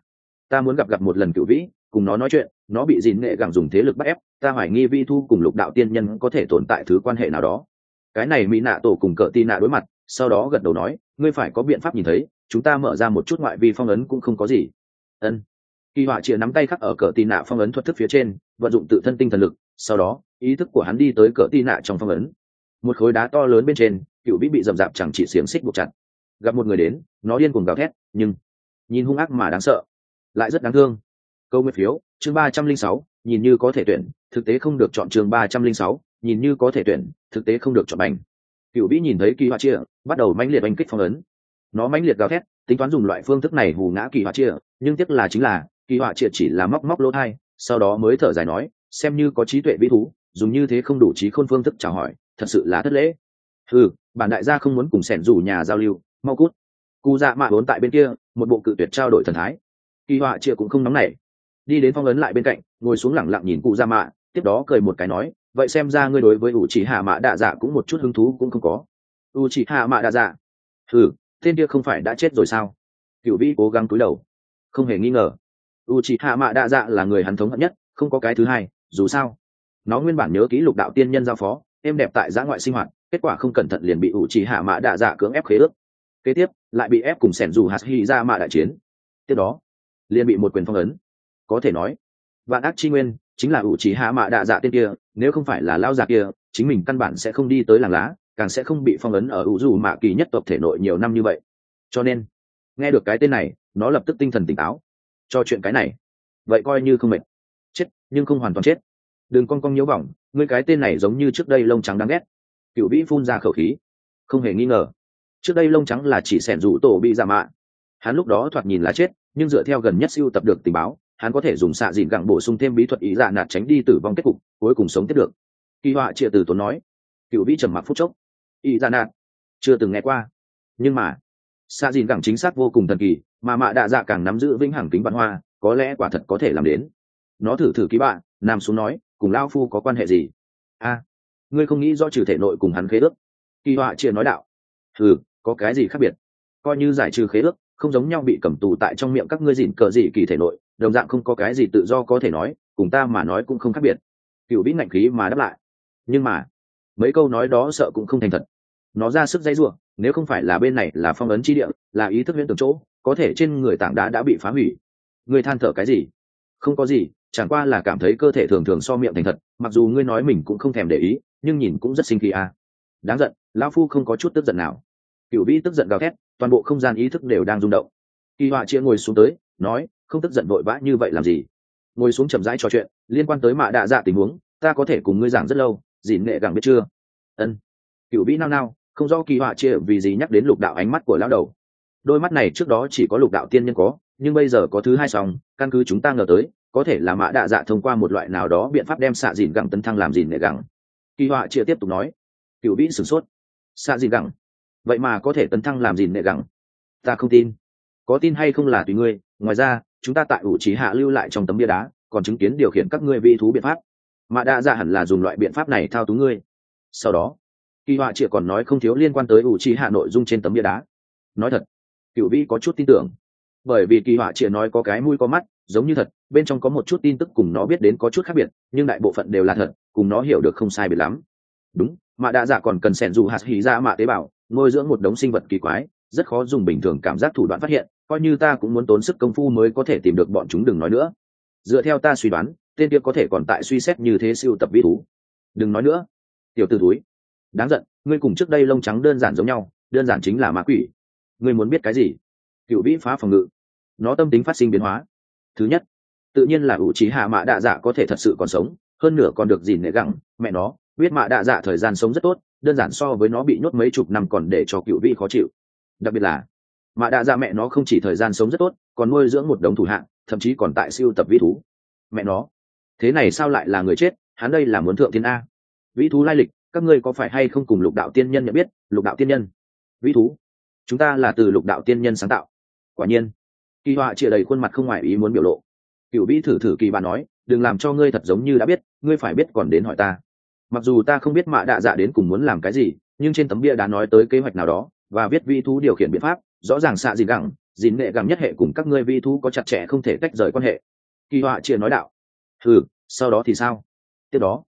Ta muốn gặp gặp một lần cựu vĩ, cùng nó nói chuyện nó bị dìn nghệ gẳng dùng thế lực bắt ép, ta hoài nghi vi thu cùng lục đạo tiên nhân có thể tồn tại thứ quan hệ nào đó. Cái này mỹ nạ tổ cùng cỡ tin nạ đối mặt, sau đó gật đầu nói, ngươi phải có biện pháp nhìn thấy, chúng ta mở ra một chút ngoại vi phong ấn cũng không có gì. Ân. Kỳ họa chĩa nắm tay khắc ở cỡ tin nạ phong ấn thuật thức phía trên, vận dụng tự thân tinh thần lực, sau đó, ý thức của hắn đi tới cỡ tin nạ trong phong ấn. Một khối đá to lớn bên trên, cựu vĩ bị rậm rạp chẳng chỉ xiềng xích buộc chặt. Gặp một người đến, nó điên cuồng gào thét, nhưng nhìn hung ác mà đáng sợ, lại rất đáng thương câu nguyện phiếu, chương ba trăm linh sáu, nhìn như có thể tuyển, thực tế không được chọn chương ba trăm linh sáu, nhìn như có thể tuyển, thực tế không được chọn bành. Cựu vĩ nhìn thấy kỳ họa chia, bắt đầu mãnh liệt oanh kích phong ấn. Nó mãnh liệt gào thét, tính toán dùng loại phương thức này hù ngã kỳ họa chia, nhưng tiếc là chính là, kỳ họa chia chỉ là móc móc lỗ thai, sau đó mới thở dài nói, xem như có trí tuệ vĩ thú, dùng như thế không đủ trí khôn phương thức chào hỏi, thật sự là thất lễ. Ừ bản đại gia không muốn cùng sẻn rủ nhà giao lưu, mau cút. Cụ dạ mạ vốn tại bên kia, một bộ cự tuyệt trao đổi thần thái. Kỳ họa chia cũng không nóng nảy đi đến phong ấn lại bên cạnh, ngồi xuống lẳng lặng nhìn cụ ra mạ, tiếp đó cười một cái nói, vậy xem ra ngươi đối với u chỉ hạ mạ đạ dạ cũng một chút hứng thú cũng không có. U chỉ hạ mạ đạ dạ? Ừ tên kia không phải đã chết rồi sao? Cựu vĩ cố gắng cúi đầu, không hề nghi ngờ. U chỉ hạ mạ đạ dạ là người hắn thống hận nhất, không có cái thứ hai, dù sao, nó nguyên bản nhớ kỹ lục đạo tiên nhân giao phó, êm đẹp tại giã ngoại sinh hoạt, kết quả không cẩn thận liền bị u chỉ hạ mạ đạ dạ cưỡng ép khế ước. Kế tiếp, lại bị ép cùng sẻn dù hạt hy ra dạ mạ đại chiến. Tiếp đó, liền bị một quyền phong ấn có thể nói. Vạn ác chi nguyên, chính là ủ chỉ hạ mạ đạ dạ tên kia, nếu không phải là lao dạ kia, chính mình căn bản sẽ không đi tới làng lá, càng sẽ không bị phong ấn ở ủ dù mạ kỳ nhất tộc thể nội nhiều năm như vậy. Cho nên, nghe được cái tên này, nó lập tức tinh thần tỉnh táo. Cho chuyện cái này. Vậy coi như không mệt. Chết, nhưng không hoàn toàn chết. Đừng con con nhớ vòng ngươi cái tên này giống như trước đây lông trắng đáng ghét. Cựu vĩ phun ra khẩu khí. Không hề nghi ngờ. Trước đây lông trắng là chỉ sẻn rủ tổ bị giả mạ. Hắn lúc đó thoạt nhìn là chết, nhưng dựa theo gần nhất siêu tập được tình báo hắn có thể dùng xạ dìn gặng bổ sung thêm bí thuật ý dạ nạt tránh đi tử vong kết cục, cuối cùng sống tiếp được. Kỳ họa chia từ tốn nói, cựu vĩ trầm mặc phút chốc. Ý dạ nạt, chưa từng nghe qua. Nhưng mà, xạ dìn gặng chính xác vô cùng thần kỳ, mà mạ đạ dạ càng nắm giữ vĩnh hằng kính văn hoa, có lẽ quả thật có thể làm đến. Nó thử thử ký bạn nam xuống nói, cùng lao phu có quan hệ gì? A, ngươi không nghĩ do trừ thể nội cùng hắn khế ước? Kỳ họa chia nói đạo ừ có cái gì khác biệt? Coi như giải trừ khế ước, không giống nhau bị cầm tù tại trong miệng các ngươi dìn cờ gì kỳ thể nội đồng dạng không có cái gì tự do có thể nói, cùng ta mà nói cũng không khác biệt. Cựu vĩ ngạnh khí mà đáp lại. Nhưng mà, mấy câu nói đó sợ cũng không thành thật. Nó ra sức dây ruộng nếu không phải là bên này là phong ấn chi địa, là ý thức huyễn tưởng chỗ, có thể trên người tảng đá đã bị phá hủy. Người than thở cái gì? Không có gì, chẳng qua là cảm thấy cơ thể thường thường so miệng thành thật, mặc dù ngươi nói mình cũng không thèm để ý, nhưng nhìn cũng rất sinh khí à. đáng giận, lão phu không có chút tức giận nào. Cựu vĩ tức giận gào thét, toàn bộ không gian ý thức đều đang rung động. Kỳ họa chia ngồi xuống tới, nói không tức giận vội vã như vậy làm gì? Ngồi xuống chậm rãi trò chuyện, liên quan tới mạ đạ dạ tình huống, ta có thể cùng ngươi giảng rất lâu dìn nghệ gẳng biết chưa? Ân. Cựu vĩ nao nao, không do kỳ họa chia vì gì nhắc đến lục đạo ánh mắt của lão đầu. Đôi mắt này trước đó chỉ có lục đạo tiên nhân có, nhưng bây giờ có thứ hai xong căn cứ chúng ta ngờ tới, có thể là mã đạ dạ thông qua một loại nào đó biện pháp đem xạ dìn gẳng tấn thăng làm dìn nghệ gẳng. Kỳ họa chia tiếp tục nói. Cựu vĩ sửng sốt. Xạ dìn gẳng? Vậy mà có thể tấn thăng làm dìn nghệ gẳng? Ta không tin. Có tin hay không là tùy ngươi, ngoài ra chúng ta tại ủ trí hạ lưu lại trong tấm bia đá, còn chứng kiến điều khiển các ngươi vi thú biện pháp. Mà đã ra dạ hẳn là dùng loại biện pháp này thao túng ngươi. Sau đó, kỳ họa chỉ còn nói không thiếu liên quan tới ủ trí hạ nội dung trên tấm bia đá. Nói thật cựu vĩ có chút tin tưởng. Bởi vì kỳ họa chỉ nói có cái mũi có mắt, giống như thật, bên trong có một chút tin tức cùng nó biết đến có chút khác biệt, nhưng đại bộ phận đều là thật, cùng nó hiểu được không sai biệt lắm. Đúng mà đã giả còn cần sẻn dù hạt hỉ ra mạ tế bào, nuôi dưỡng một đống sinh vật kỳ quái, rất khó dùng bình thường cảm giác thủ đoạn phát hiện coi như ta cũng muốn tốn sức công phu mới có thể tìm được bọn chúng đừng nói nữa. Dựa theo ta suy đoán, tên kia có thể còn tại suy xét như thế siêu tập vi thú. Đừng nói nữa. Tiểu t ử túi. Đáng giận, ngươi cùng trước đây lông trắng đơn giản giống nhau, đơn giản chính là ma quỷ. Ngươi muốn biết cái gì? Cựu vĩ phá phòng ngự. Nó tâm tính phát sinh biến hóa. Thứ nhất, tự nhiên là ủ trí hạ mạ đạ dạ có thể thật sự còn sống, hơn nửa còn được gì nệ gẳng, mẹ nó, biết mạ đạ dạ thời gian sống rất tốt, đơn giản so với nó bị nhốt mấy chục năm còn để cho cựu vĩ khó chịu. Đặc biệt là mạ đạ dạ mẹ nó không chỉ thời gian sống rất tốt, còn nuôi dưỡng một đống thủ hạng thậm chí còn tại siêu tập vĩ thú. Mẹ nó, thế này sao lại là người chết? Hắn đây là muốn thượng thiên a. Vĩ thú lai lịch, các ngươi có phải hay không cùng lục đạo tiên nhân nhận biết, lục đạo tiên nhân? Vĩ thú, chúng ta là từ lục đạo tiên nhân sáng tạo. Quả nhiên, kỳ họa chia đầy khuôn mặt không ngoài ý muốn biểu lộ. Cựu vĩ thử thử kỳ bà nói, đừng làm cho ngươi thật giống như đã biết, ngươi phải biết còn đến hỏi ta. Mặc dù ta không biết mạ đạ dạ đến cùng muốn làm cái gì, nhưng trên tấm bia đã nói tới kế hoạch nào đó, và viết vi thú điều khiển biện pháp rõ ràng xạ gì gẳng, dìn nghệ gẳng nhất hệ cùng các ngươi vi thú có chặt chẽ không thể tách rời quan hệ. Kỳ họa chia nói đạo. Ừ sau đó thì sao? Tiếp đó,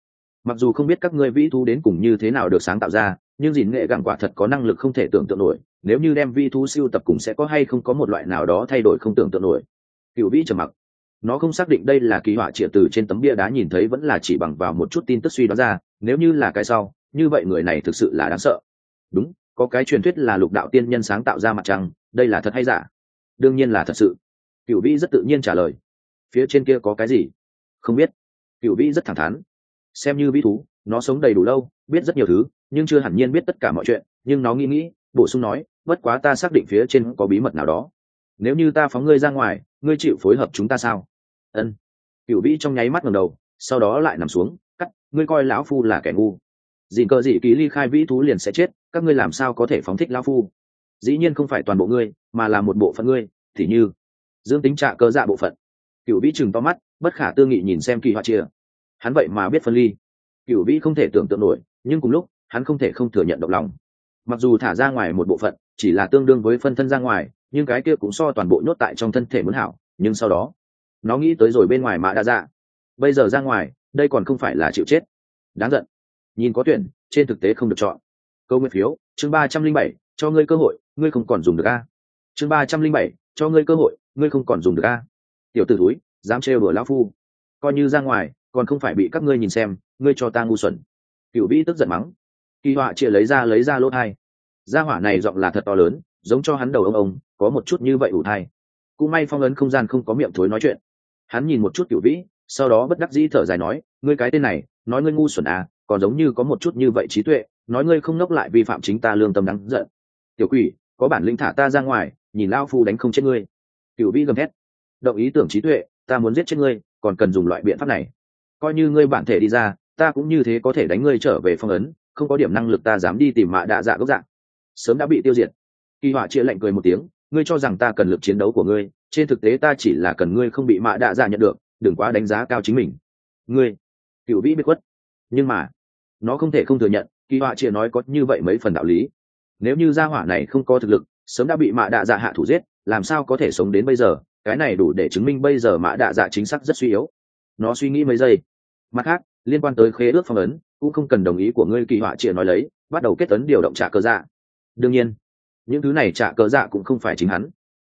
mặc dù không biết các ngươi vĩ thú đến cùng như thế nào được sáng tạo ra, nhưng dìn nghệ gẳng quả thật có năng lực không thể tưởng tượng nổi. Nếu như đem vi thú siêu tập cùng sẽ có hay không có một loại nào đó thay đổi không tưởng tượng nổi. Cựu vĩ trầm mặc. Nó không xác định đây là kỳ họa triệt từ trên tấm bia đá nhìn thấy vẫn là chỉ bằng vào một chút tin tức suy đoán ra, nếu như là cái sau, như vậy người này thực sự là đáng sợ. Đúng có cái truyền thuyết là lục đạo tiên nhân sáng tạo ra mặt trăng, đây là thật hay giả? Đương nhiên là thật sự. Cựu vĩ rất tự nhiên trả lời. Phía trên kia có cái gì? Không biết. Cựu vĩ rất thẳng thắn. Xem như vĩ thú, nó sống đầy đủ lâu, biết rất nhiều thứ, nhưng chưa hẳn nhiên biết tất cả mọi chuyện, nhưng nó nghĩ nghĩ, bổ sung nói, bất quá ta xác định phía trên có bí mật nào đó. Nếu như ta phóng ngươi ra ngoài, ngươi chịu phối hợp chúng ta sao? Ân. Cựu vĩ trong nháy mắt ngầm đầu, sau đó lại nằm xuống, cắt, ngươi coi lão phu là kẻ ngu dịn cờ dị ký ly khai vĩ thú liền sẽ chết, các ngươi làm sao có thể phóng thích lao phu? Dĩ nhiên không phải toàn bộ ngươi, mà là một bộ phận ngươi, thì như, dương tính trạ cơ dạ bộ phận. Cựu vĩ chừng to mắt, bất khả tư nghị nhìn xem kỳ họa chia hắn vậy mà biết phân ly. Cựu vĩ không thể tưởng tượng nổi, nhưng cùng lúc, hắn không thể không thừa nhận động lòng. Mặc dù thả ra ngoài một bộ phận, chỉ là tương đương với phân thân ra ngoài, nhưng cái kia cũng so toàn bộ nhốt tại trong thân thể muốn hảo, nhưng sau đó, nó nghĩ tới rồi bên ngoài mạ đã ra. Bây giờ ra ngoài, đây còn không phải là chịu chết. Đáng giận nhìn có tuyển, trên thực tế không được chọn. Câu nguyện phiếu, chương ba trăm linh bảy, cho ngươi cơ hội, ngươi không còn dùng được a. Chương ba trăm linh bảy, cho ngươi cơ hội, ngươi không còn dùng được a. Tiểu t ử túi dám trêu đuổi lão phu. Coi như ra ngoài, còn không phải bị các ngươi nhìn xem, ngươi cho ta ngu xuẩn. Cựu vĩ tức giận mắng. Kỳ họa chia lấy ra lấy ra lỗ thai. Gia hỏa này giọng là thật to lớn, giống cho hắn đầu ông ông, có một chút như vậy ủ thai. Cũng may phong ấn không gian không có miệng thối nói chuyện. Hắn nhìn một chút cựu vĩ, sau đó bất đắc dĩ thở dài nói, ngươi cái tên này, nói ngươi ngu xuẩn à còn giống như có một chút như vậy trí tuệ, nói ngươi không ngốc lại vi phạm chính ta lương tâm đáng giận. Tiểu quỷ, có bản lĩnh thả ta ra ngoài, nhìn lao phu đánh không chết ngươi. Cựu vĩ gầm thét. Động ý tưởng trí tuệ, ta muốn giết chết ngươi, còn cần dùng loại biện pháp này. Coi như ngươi bản thể đi ra, ta cũng như thế có thể đánh ngươi trở về phong ấn, không có điểm năng lực ta dám đi tìm mạ đạ dạ gốc dạng sớm đã bị tiêu diệt. Kỳ họa chia lệnh cười một tiếng, ngươi cho rằng ta cần lực chiến đấu của ngươi, trên thực tế ta chỉ là cần ngươi không bị mạ đạ dạ nhận được, đừng quá đánh giá cao chính mình. Ngươi cựu vĩ biết quất nhưng mà nó không thể không thừa nhận, kỳ họa chia nói có như vậy mấy phần đạo lý. Nếu như gia hỏa này không có thực lực, sớm đã bị mạ đạ dạ hạ thủ giết, làm sao có thể sống đến bây giờ? Cái này đủ để chứng minh bây giờ mạ đạ dạ chính xác rất suy yếu. Nó suy nghĩ mấy giây. Mặt khác, liên quan tới khế ước phong ấn, cũng không cần đồng ý của ngươi kỳ họa chia nói lấy, bắt đầu kết tấn điều động trả cơ dạ. Đương nhiên, những thứ này trả cờ dạ cũng không phải chính hắn.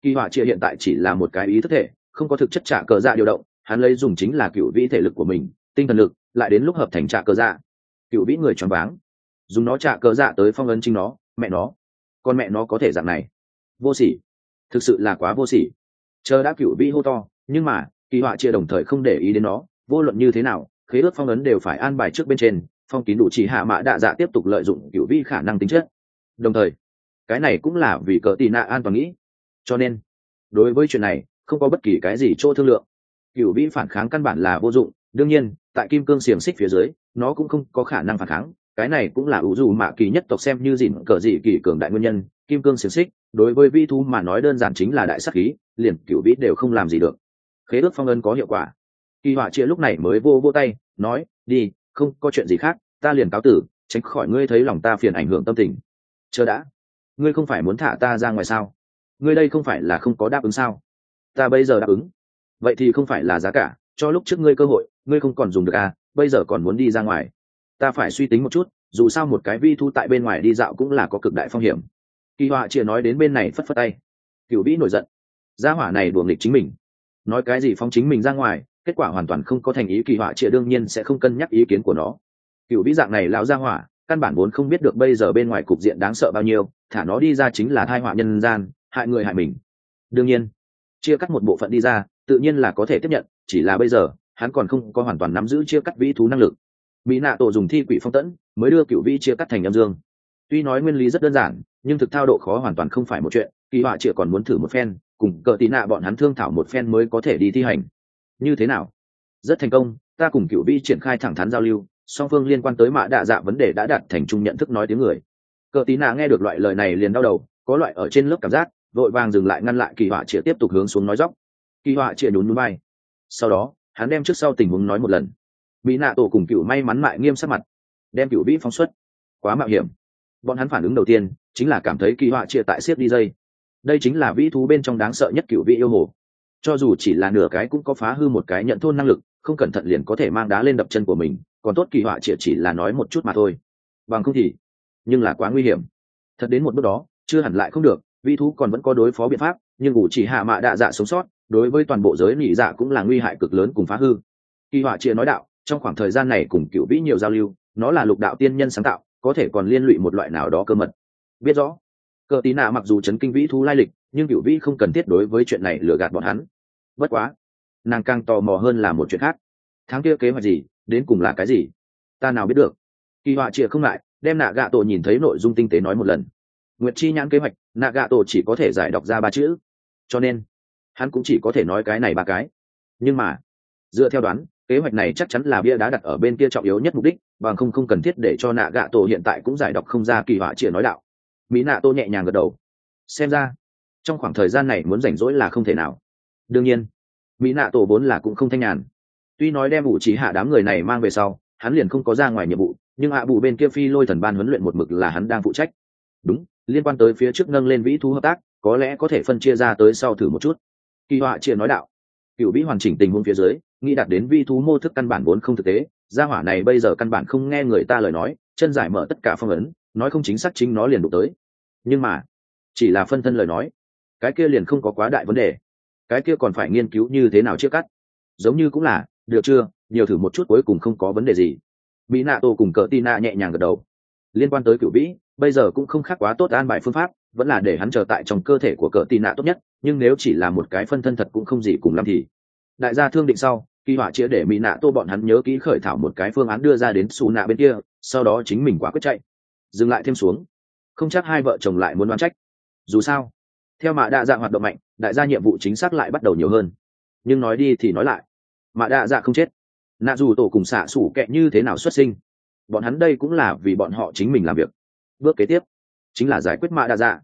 Kỳ họa chia hiện tại chỉ là một cái ý thức thể, không có thực chất trả cờ dạ điều động, hắn lấy dùng chính là cựu vĩ thể lực của mình, tinh thần lực, lại đến lúc hợp thành trả cờ dạ cựu vĩ người choáng váng. Dùng nó trả cờ dạ tới phong ấn chính nó, mẹ nó. Con mẹ nó có thể dạng này. Vô sỉ. Thực sự là quá vô sỉ. Chờ đã cựu vĩ hô to, nhưng mà, kỳ họa chia đồng thời không để ý đến nó. Vô luận như thế nào, khế ước phong ấn đều phải an bài trước bên trên. Phong kín đủ chỉ hạ mã đạ dạ tiếp tục lợi dụng cựu vĩ khả năng tính chất. Đồng thời, cái này cũng là vì cờ tị nạ an toàn nghĩ. Cho nên, đối với chuyện này, không có bất kỳ cái gì chỗ thương lượng. Cựu vĩ phản kháng căn bản là vô dụng. Đương nhiên tại kim cương xiềng xích phía dưới, nó cũng không có khả năng phản kháng. Cái này cũng là ủ dù mạ kỳ nhất tộc xem như dịn cờ dị kỳ cường đại nguyên nhân. Kim cương xiềng xích, đối với vi thu mà nói đơn giản chính là đại sắc khí, liền cựu vĩ đều không làm gì được. Khế ước phong ân có hiệu quả. Kỳ họa chia lúc này mới vô vô tay, nói, đi, không có chuyện gì khác, ta liền cáo tử, tránh khỏi ngươi thấy lòng ta phiền ảnh hưởng tâm tình. Chờ đã. Ngươi không phải muốn thả ta ra ngoài sao? Ngươi đây không phải là không có đáp ứng sao? Ta bây giờ đáp ứng. Vậy thì không phải là giá cả, cho lúc trước ngươi cơ hội ngươi không còn dùng được à bây giờ còn muốn đi ra ngoài. Ta phải suy tính một chút, dù sao một cái vi thu tại bên ngoài đi dạo cũng là có cực đại phong hiểm. Kỳ họa chia nói đến bên này phất phất tay. Cựu vĩ nổi giận. Gia hỏa này đùa nghịch chính mình. Nói cái gì phong chính mình ra ngoài, kết quả hoàn toàn không có thành ý kỳ họa chia đương nhiên sẽ không cân nhắc ý kiến của nó. Cựu vĩ dạng này lão gia hỏa, căn bản vốn không biết được bây giờ bên ngoài cục diện đáng sợ bao nhiêu, thả nó đi ra chính là thai họa nhân gian, hại người hại mình. Đương nhiên, chia cắt một bộ phận đi ra, tự nhiên là có thể tiếp nhận, chỉ là bây giờ hắn còn không có hoàn toàn nắm giữ chia cắt vĩ thú năng lực. Mỹ nạ tổ dùng thi quỷ phong tẫn, mới đưa cựu vĩ chia cắt thành âm dương. Tuy nói nguyên lý rất đơn giản, nhưng thực thao độ khó hoàn toàn không phải một chuyện, kỳ họa chỉ còn muốn thử một phen, cùng cờ tị nạ bọn hắn thương thảo một phen mới có thể đi thi hành. Như thế nào? Rất thành công, ta cùng cựu vĩ triển khai thẳng thắn giao lưu, song phương liên quan tới mạ đạ dạ vấn đề đã đạt thành chung nhận thức nói tiếng người. Cờ tị nạ nghe được loại lời này liền đau đầu, có loại ở trên lớp cảm giác, vội vàng dừng lại ngăn lại kỳ họa chĩa tiếp tục hướng xuống nói dóc kỳ họa chĩa nhún núi bay. Sau đó hắn đem trước sau tình huống nói một lần. Bị nạ tổ cùng cựu may mắn mại nghiêm sắc mặt, đem cựu vĩ phóng xuất. Quá mạo hiểm. Bọn hắn phản ứng đầu tiên chính là cảm thấy kỳ họa chia tại siết đi dây. Đây chính là vĩ thú bên trong đáng sợ nhất cựu vĩ yêu hồ. Cho dù chỉ là nửa cái cũng có phá hư một cái nhận thôn năng lực, không cẩn thận liền có thể mang đá lên đập chân của mình, còn tốt kỳ họa chỉ chỉ là nói một chút mà thôi. Bằng không thì, nhưng là quá nguy hiểm. Thật đến một bước đó, chưa hẳn lại không được, vĩ thú còn vẫn có đối phó biện pháp, nhưng ủ chỉ hạ mạ đạ dạ sống sót đối với toàn bộ giới mỹ dạ cũng là nguy hại cực lớn cùng phá hư. Kỳ họa chia nói đạo, trong khoảng thời gian này cùng cựu vĩ nhiều giao lưu, nó là lục đạo tiên nhân sáng tạo, có thể còn liên lụy một loại nào đó cơ mật. Biết rõ, cờ tí nạ mặc dù chấn kinh vĩ thú lai lịch, nhưng cựu vĩ không cần thiết đối với chuyện này lừa gạt bọn hắn. Bất quá, nàng càng tò mò hơn là một chuyện khác. Tháng kia kế hoạch gì, đến cùng là cái gì? Ta nào biết được? Kỳ họa chịa không lại đem nạ gạ tổ nhìn thấy nội dung tinh tế nói một lần. Nguyệt chi nhãn kế hoạch, nạ gạ tổ chỉ có thể giải đọc ra ba chữ. Cho nên hắn cũng chỉ có thể nói cái này ba cái. Nhưng mà, dựa theo đoán, kế hoạch này chắc chắn là bia đá đặt ở bên kia trọng yếu nhất mục đích, bằng không không cần thiết để cho nạ gạ tổ hiện tại cũng giải đọc không ra kỳ họa chĩa nói đạo. Mỹ nạ tô nhẹ nhàng gật đầu. Xem ra, trong khoảng thời gian này muốn rảnh rỗi là không thể nào. Đương nhiên, mỹ nạ tổ vốn là cũng không thanh nhàn. Tuy nói đem ủ trí hạ đám người này mang về sau, hắn liền không có ra ngoài nhiệm vụ, nhưng hạ bù bên kia phi lôi thần ban huấn luyện một mực là hắn đang phụ trách. Đúng, liên quan tới phía trước nâng lên vĩ thú hợp tác, có lẽ có thể phân chia ra tới sau thử một chút kỳ họa chia nói đạo. Cựu vĩ hoàn chỉnh tình huống phía dưới, nghĩ đạt đến vi thú mô thức căn bản vốn không thực tế, gia hỏa này bây giờ căn bản không nghe người ta lời nói, chân giải mở tất cả phong ấn, nói không chính xác chính nó liền đụng tới. Nhưng mà, chỉ là phân thân lời nói, cái kia liền không có quá đại vấn đề. Cái kia còn phải nghiên cứu như thế nào chia cắt. Giống như cũng là, được chưa, nhiều thử một chút cuối cùng không có vấn đề gì. Mỹ nạ tô cùng cờ tina nhẹ nhàng gật đầu. Liên quan tới cựu vĩ bây giờ cũng không khác quá tốt an bài phương pháp, vẫn là để hắn chờ tại trong cơ thể của cờ tina tốt nhất nhưng nếu chỉ là một cái phân thân thật cũng không gì cùng lắm thì đại gia thương định sau, kỳ họa chĩa để mỹ nạ tô bọn hắn nhớ kỹ khởi thảo một cái phương án đưa ra đến xù nạ bên kia, sau đó chính mình quả quyết chạy. Dừng lại thêm xuống. Không chắc hai vợ chồng lại muốn đoán trách. Dù sao, theo mạ đa dạ hoạt động mạnh, đại gia nhiệm vụ chính xác lại bắt đầu nhiều hơn. Nhưng nói đi thì nói lại. Mạ đa dạ không chết. Nạ dù tổ cùng xạ xủ kệ như thế nào xuất sinh? Bọn hắn đây cũng là vì bọn họ chính mình làm việc. Bước kế tiếp chính là giải quyết mạ đa dạ.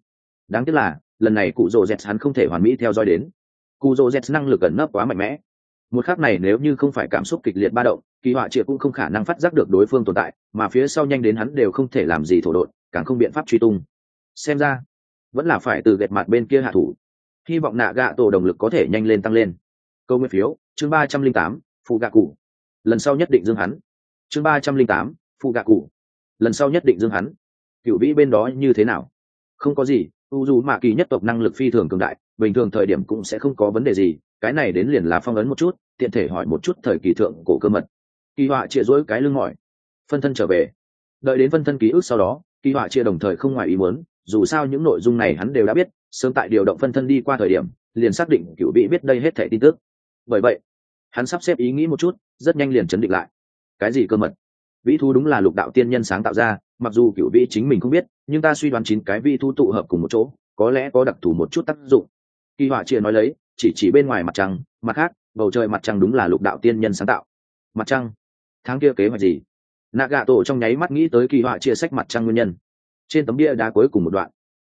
Đáng tiếc là lần này cụ rồ z hắn không thể hoàn mỹ theo dõi đến. Cụ rồ z năng lực ẩn nấp quá mạnh mẽ. Một khác này nếu như không phải cảm xúc kịch liệt ba động, kỳ họa triệu cũng không khả năng phát giác được đối phương tồn tại, mà phía sau nhanh đến hắn đều không thể làm gì thổ đột càng không biện pháp truy tung. Xem ra, vẫn là phải từ gẹt mặt bên kia hạ thủ. Hy vọng nạ gạ tổ đồng lực có thể nhanh lên tăng lên. Câu nguyên phiếu, chương ba trăm linh tám, phụ gạ cụ. Lần sau nhất định dương hắn. Chương ba trăm linh tám, phụ gạ cụ. Lần sau nhất định dương hắn. Cựu vĩ bên đó như thế nào? Không có gì u dù mạ kỳ nhất tộc năng lực phi thường cường đại, bình thường thời điểm cũng sẽ không có vấn đề gì, cái này đến liền là phong ấn một chút, tiện thể hỏi một chút thời kỳ thượng cổ cơ mật. Kỳ họa chia rỗi cái lưng mỏi. Phân thân trở về. Đợi đến phân thân ký ức sau đó, kỳ họa chia đồng thời không ngoài ý muốn, dù sao những nội dung này hắn đều đã biết, sớm tại điều động phân thân đi qua thời điểm, liền xác định cựu vị biết đây hết thẻ tin tức. Bởi vậy, hắn sắp xếp ý nghĩ một chút, rất nhanh liền chấn định lại. Cái gì cơ mật? Vĩ thu đúng là lục đạo tiên nhân sáng tạo ra, mặc dù cựu vĩ chính mình không biết nhưng ta suy đoán chín cái vi thu tụ hợp cùng một chỗ, có lẽ có đặc thù một chút tác dụng. Kỳ họa chia nói lấy, chỉ chỉ bên ngoài mặt trăng, mặt khác, bầu trời mặt trăng đúng là lục đạo tiên nhân sáng tạo. Mặt trăng? Tháng kia kế hoạch gì? Nạ gạ tổ trong nháy mắt nghĩ tới kỳ họa chia sách mặt trăng nguyên nhân. Trên tấm bia đá cuối cùng một đoạn.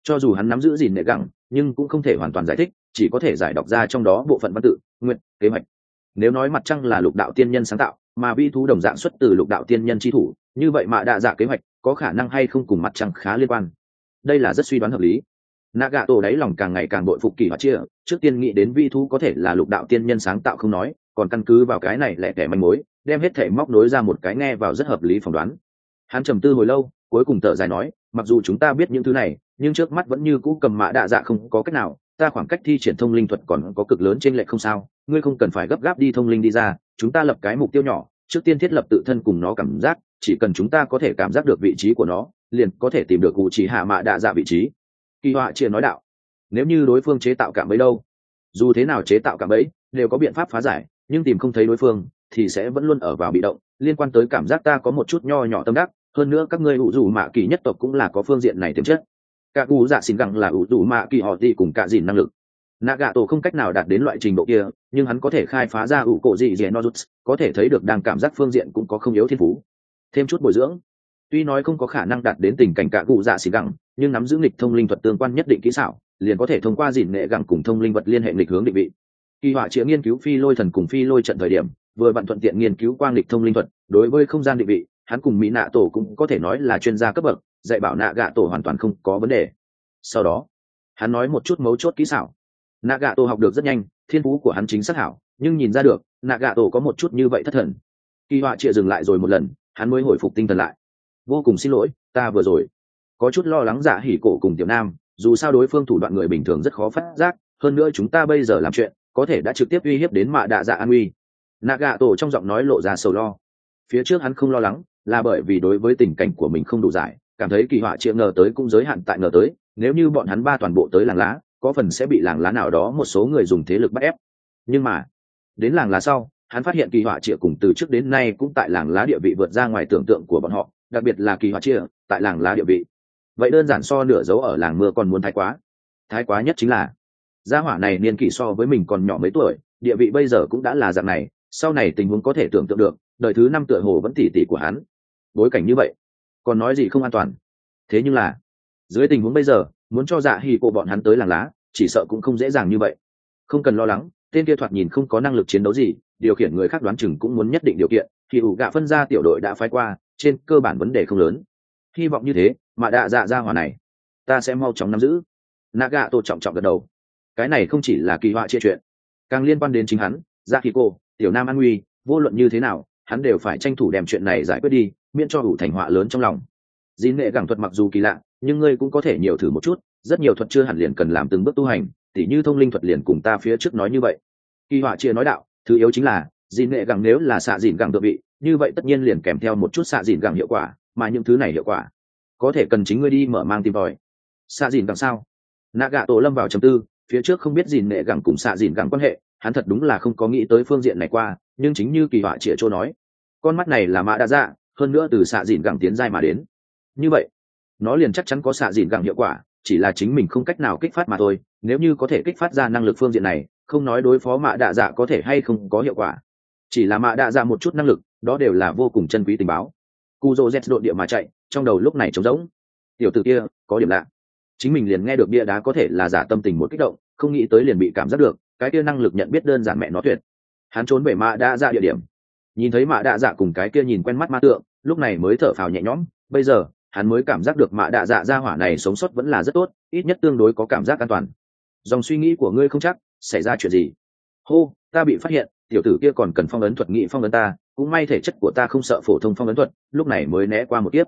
Cho dù hắn nắm giữ gìn nệ gẳng, nhưng cũng không thể hoàn toàn giải thích, chỉ có thể giải đọc ra trong đó bộ phận văn tự, nguyện, kế hoạch. Nếu nói mặt trăng là lục đạo tiên nhân sáng tạo, mà vi thú đồng dạng xuất từ lục đạo tiên nhân tri thủ như vậy mạ đạ dạ kế hoạch có khả năng hay không cùng mặt trăng khá liên quan. Đây là rất suy đoán hợp lý. Nạ gạ tổ đáy lòng càng ngày càng bội phục kỳ hoạt chia, trước tiên nghĩ đến vi thu có thể là lục đạo tiên nhân sáng tạo không nói, còn căn cứ vào cái này lẻ tẻ manh mối, đem hết thể móc nối ra một cái nghe vào rất hợp lý phỏng đoán. Hắn trầm tư hồi lâu, cuối cùng thở dài nói, mặc dù chúng ta biết những thứ này, nhưng trước mắt vẫn như cũ cầm mã đạ dạ không có cách nào, ta khoảng cách thi triển thông linh thuật còn có cực lớn trên lệ không sao, ngươi không cần phải gấp gáp đi thông linh đi ra, chúng ta lập cái mục tiêu nhỏ, trước tiên thiết lập tự thân cùng nó cảm giác chỉ cần chúng ta có thể cảm giác được vị trí của nó liền có thể tìm được cụ chỉ hạ mạ đạ dạ vị trí. Kỳ họa chia nói đạo nếu như đối phương chế tạo cảm ấy đâu dù thế nào chế tạo cảm ấy, đều có biện pháp phá giải nhưng tìm không thấy đối phương thì sẽ vẫn luôn ở vào bị động. Liên quan tới cảm giác ta có một chút nho nhỏ tâm đắc hơn nữa các ngươi ủ dù mạ kỳ nhất tộc cũng là có phương diện này tiềm chất. Cả cụ dạ xin gặng là ủ dù mạ kỳ họ thì cùng cả dìn năng lực. Nạ gạ tổ không cách nào đạt đến loại trình độ kia nhưng hắn có thể khai phá ra ủ cổ dị dẻ nozuts có thể thấy được đang cảm giác phương diện cũng có không yếu thiên phú thêm chút bồi dưỡng. Tuy nói không có khả năng đạt đến tình cảnh cả cụ dạ xì gẳng, nhưng nắm giữ nghịch thông linh thuật tương quan nhất định kỹ xảo, liền có thể thông qua dìn nghệ gẳng cùng thông linh vật liên hệ nghịch hướng định vị. Kỳ họa chĩa nghiên cứu phi lôi thần cùng phi lôi trận thời điểm, vừa bạn thuận tiện nghiên cứu quang lịch thông linh thuật, đối với không gian định vị, hắn cùng mỹ nạ tổ cũng có thể nói là chuyên gia cấp bậc, dạy bảo nạ gạ tổ hoàn toàn không có vấn đề. Sau đó, hắn nói một chút mấu chốt kỹ xảo. Nạ gạ tổ học được rất nhanh, thiên phú của hắn chính xác hảo, nhưng nhìn ra được, nạ gạ tổ có một chút như vậy thất thần. Kỳ họa chịa dừng lại rồi một lần hắn mới hồi phục tinh thần lại. Vô cùng xin lỗi, ta vừa rồi. Có chút lo lắng giả hỉ cổ cùng tiểu nam, dù sao đối phương thủ đoạn người bình thường rất khó phát giác, hơn nữa chúng ta bây giờ làm chuyện, có thể đã trực tiếp uy hiếp đến mạ đạ dạ an uy. Nạ gạ tổ trong giọng nói lộ ra sầu lo. Phía trước hắn không lo lắng, là bởi vì đối với tình cảnh của mình không đủ giải, cảm thấy kỳ họa chịa ngờ tới cũng giới hạn tại ngờ tới, nếu như bọn hắn ba toàn bộ tới làng lá, có phần sẽ bị làng lá nào đó một số người dùng thế lực bắt ép. Nhưng mà, đến làng lá sau hắn phát hiện kỳ họa chĩa cùng từ trước đến nay cũng tại làng lá địa vị vượt ra ngoài tưởng tượng của bọn họ, đặc biệt là kỳ họa chia tại làng lá địa vị. Vậy đơn giản so nửa dấu ở làng mưa còn muốn thái quá. Thái quá nhất chính là, gia hỏa này niên kỷ so với mình còn nhỏ mấy tuổi, địa vị bây giờ cũng đã là dạng này, sau này tình huống có thể tưởng tượng được, đời thứ năm tựa hồ vẫn tỉ tỉ của hắn. Bối cảnh như vậy, còn nói gì không an toàn. Thế nhưng là, dưới tình huống bây giờ, muốn cho dạ hì cô bọn hắn tới làng lá, chỉ sợ cũng không dễ dàng như vậy. Không cần lo lắng tên kia thoạt nhìn không có năng lực chiến đấu gì, điều khiển người khác đoán chừng cũng muốn nhất định điều kiện, thì ủ gạ phân ra tiểu đội đã phái qua, trên cơ bản vấn đề không lớn. Hy vọng như thế, mà đạ dạ ra hỏa này, ta sẽ mau chóng nắm giữ. Naga tô trọng trọng gật đầu. Cái này không chỉ là kỳ họa chia chuyện, càng liên quan đến chính hắn ra khi cô tiểu nam an nguy, vô luận như thế nào, hắn đều phải tranh thủ đem chuyện này giải quyết đi, miễn cho đủ thành họa lớn trong lòng. Dĩ nghệ gẳng thuật mặc dù kỳ lạ, nhưng ngươi cũng có thể nhiều thử một chút, rất nhiều thuật chưa hẳn liền cần làm từng bước tu hành tỉ như thông linh thuật liền cùng ta phía trước nói như vậy. Kỳ họa chia nói đạo, thứ yếu chính là, dìn nghệ gẳng nếu là xạ dìn gẳng tự vị, như vậy tất nhiên liền kèm theo một chút xạ dìn gẳng hiệu quả, mà những thứ này hiệu quả, có thể cần chính ngươi đi mở mang tìm tòi. Xạ dìn gẳng sao? Nạ gạ tổ lâm vào chầm tư, phía trước không biết dìn nghệ gẳng cùng xạ dìn gẳng quan hệ, hắn thật đúng là không có nghĩ tới phương diện này qua, nhưng chính như kỳ họa chĩa chỗ nói, con mắt này là mã đã dạ hơn nữa từ xạ dìn gẳng tiến giai mà đến. Như vậy, nó liền chắc chắn có xạ dìn gẳng hiệu quả chỉ là chính mình không cách nào kích phát mà thôi, nếu như có thể kích phát ra năng lực phương diện này, không nói đối phó mạ đạ dạ có thể hay không có hiệu quả. Chỉ là mạ đạ dạ một chút năng lực, đó đều là vô cùng chân quý tình báo. Cu dô z đội địa mà chạy, trong đầu lúc này trống rỗng. Tiểu t ử kia, có điểm lạ. Chính mình liền nghe được bia đá có thể là giả tâm tình một kích động, không nghĩ tới liền bị cảm giác được, cái kia năng lực nhận biết đơn giản mẹ nó tuyệt. Hắn trốn về mạ đạ dạ địa điểm. Nhìn thấy mạ đạ dạ cùng cái kia nhìn quen mắt ma tượng, lúc này mới thở phào nhẹ nhõm, bây giờ hắn mới cảm giác được mạ đạ dạ ra hỏa này sống sót vẫn là rất tốt, ít nhất tương đối có cảm giác an toàn. Dòng suy nghĩ của ngươi không chắc, xảy ra chuyện gì? Hô, ta bị phát hiện, tiểu tử kia còn cần phong ấn thuật nghị phong ấn ta, cũng may thể chất của ta không sợ phổ thông phong ấn thuật, lúc này mới né qua một tiếp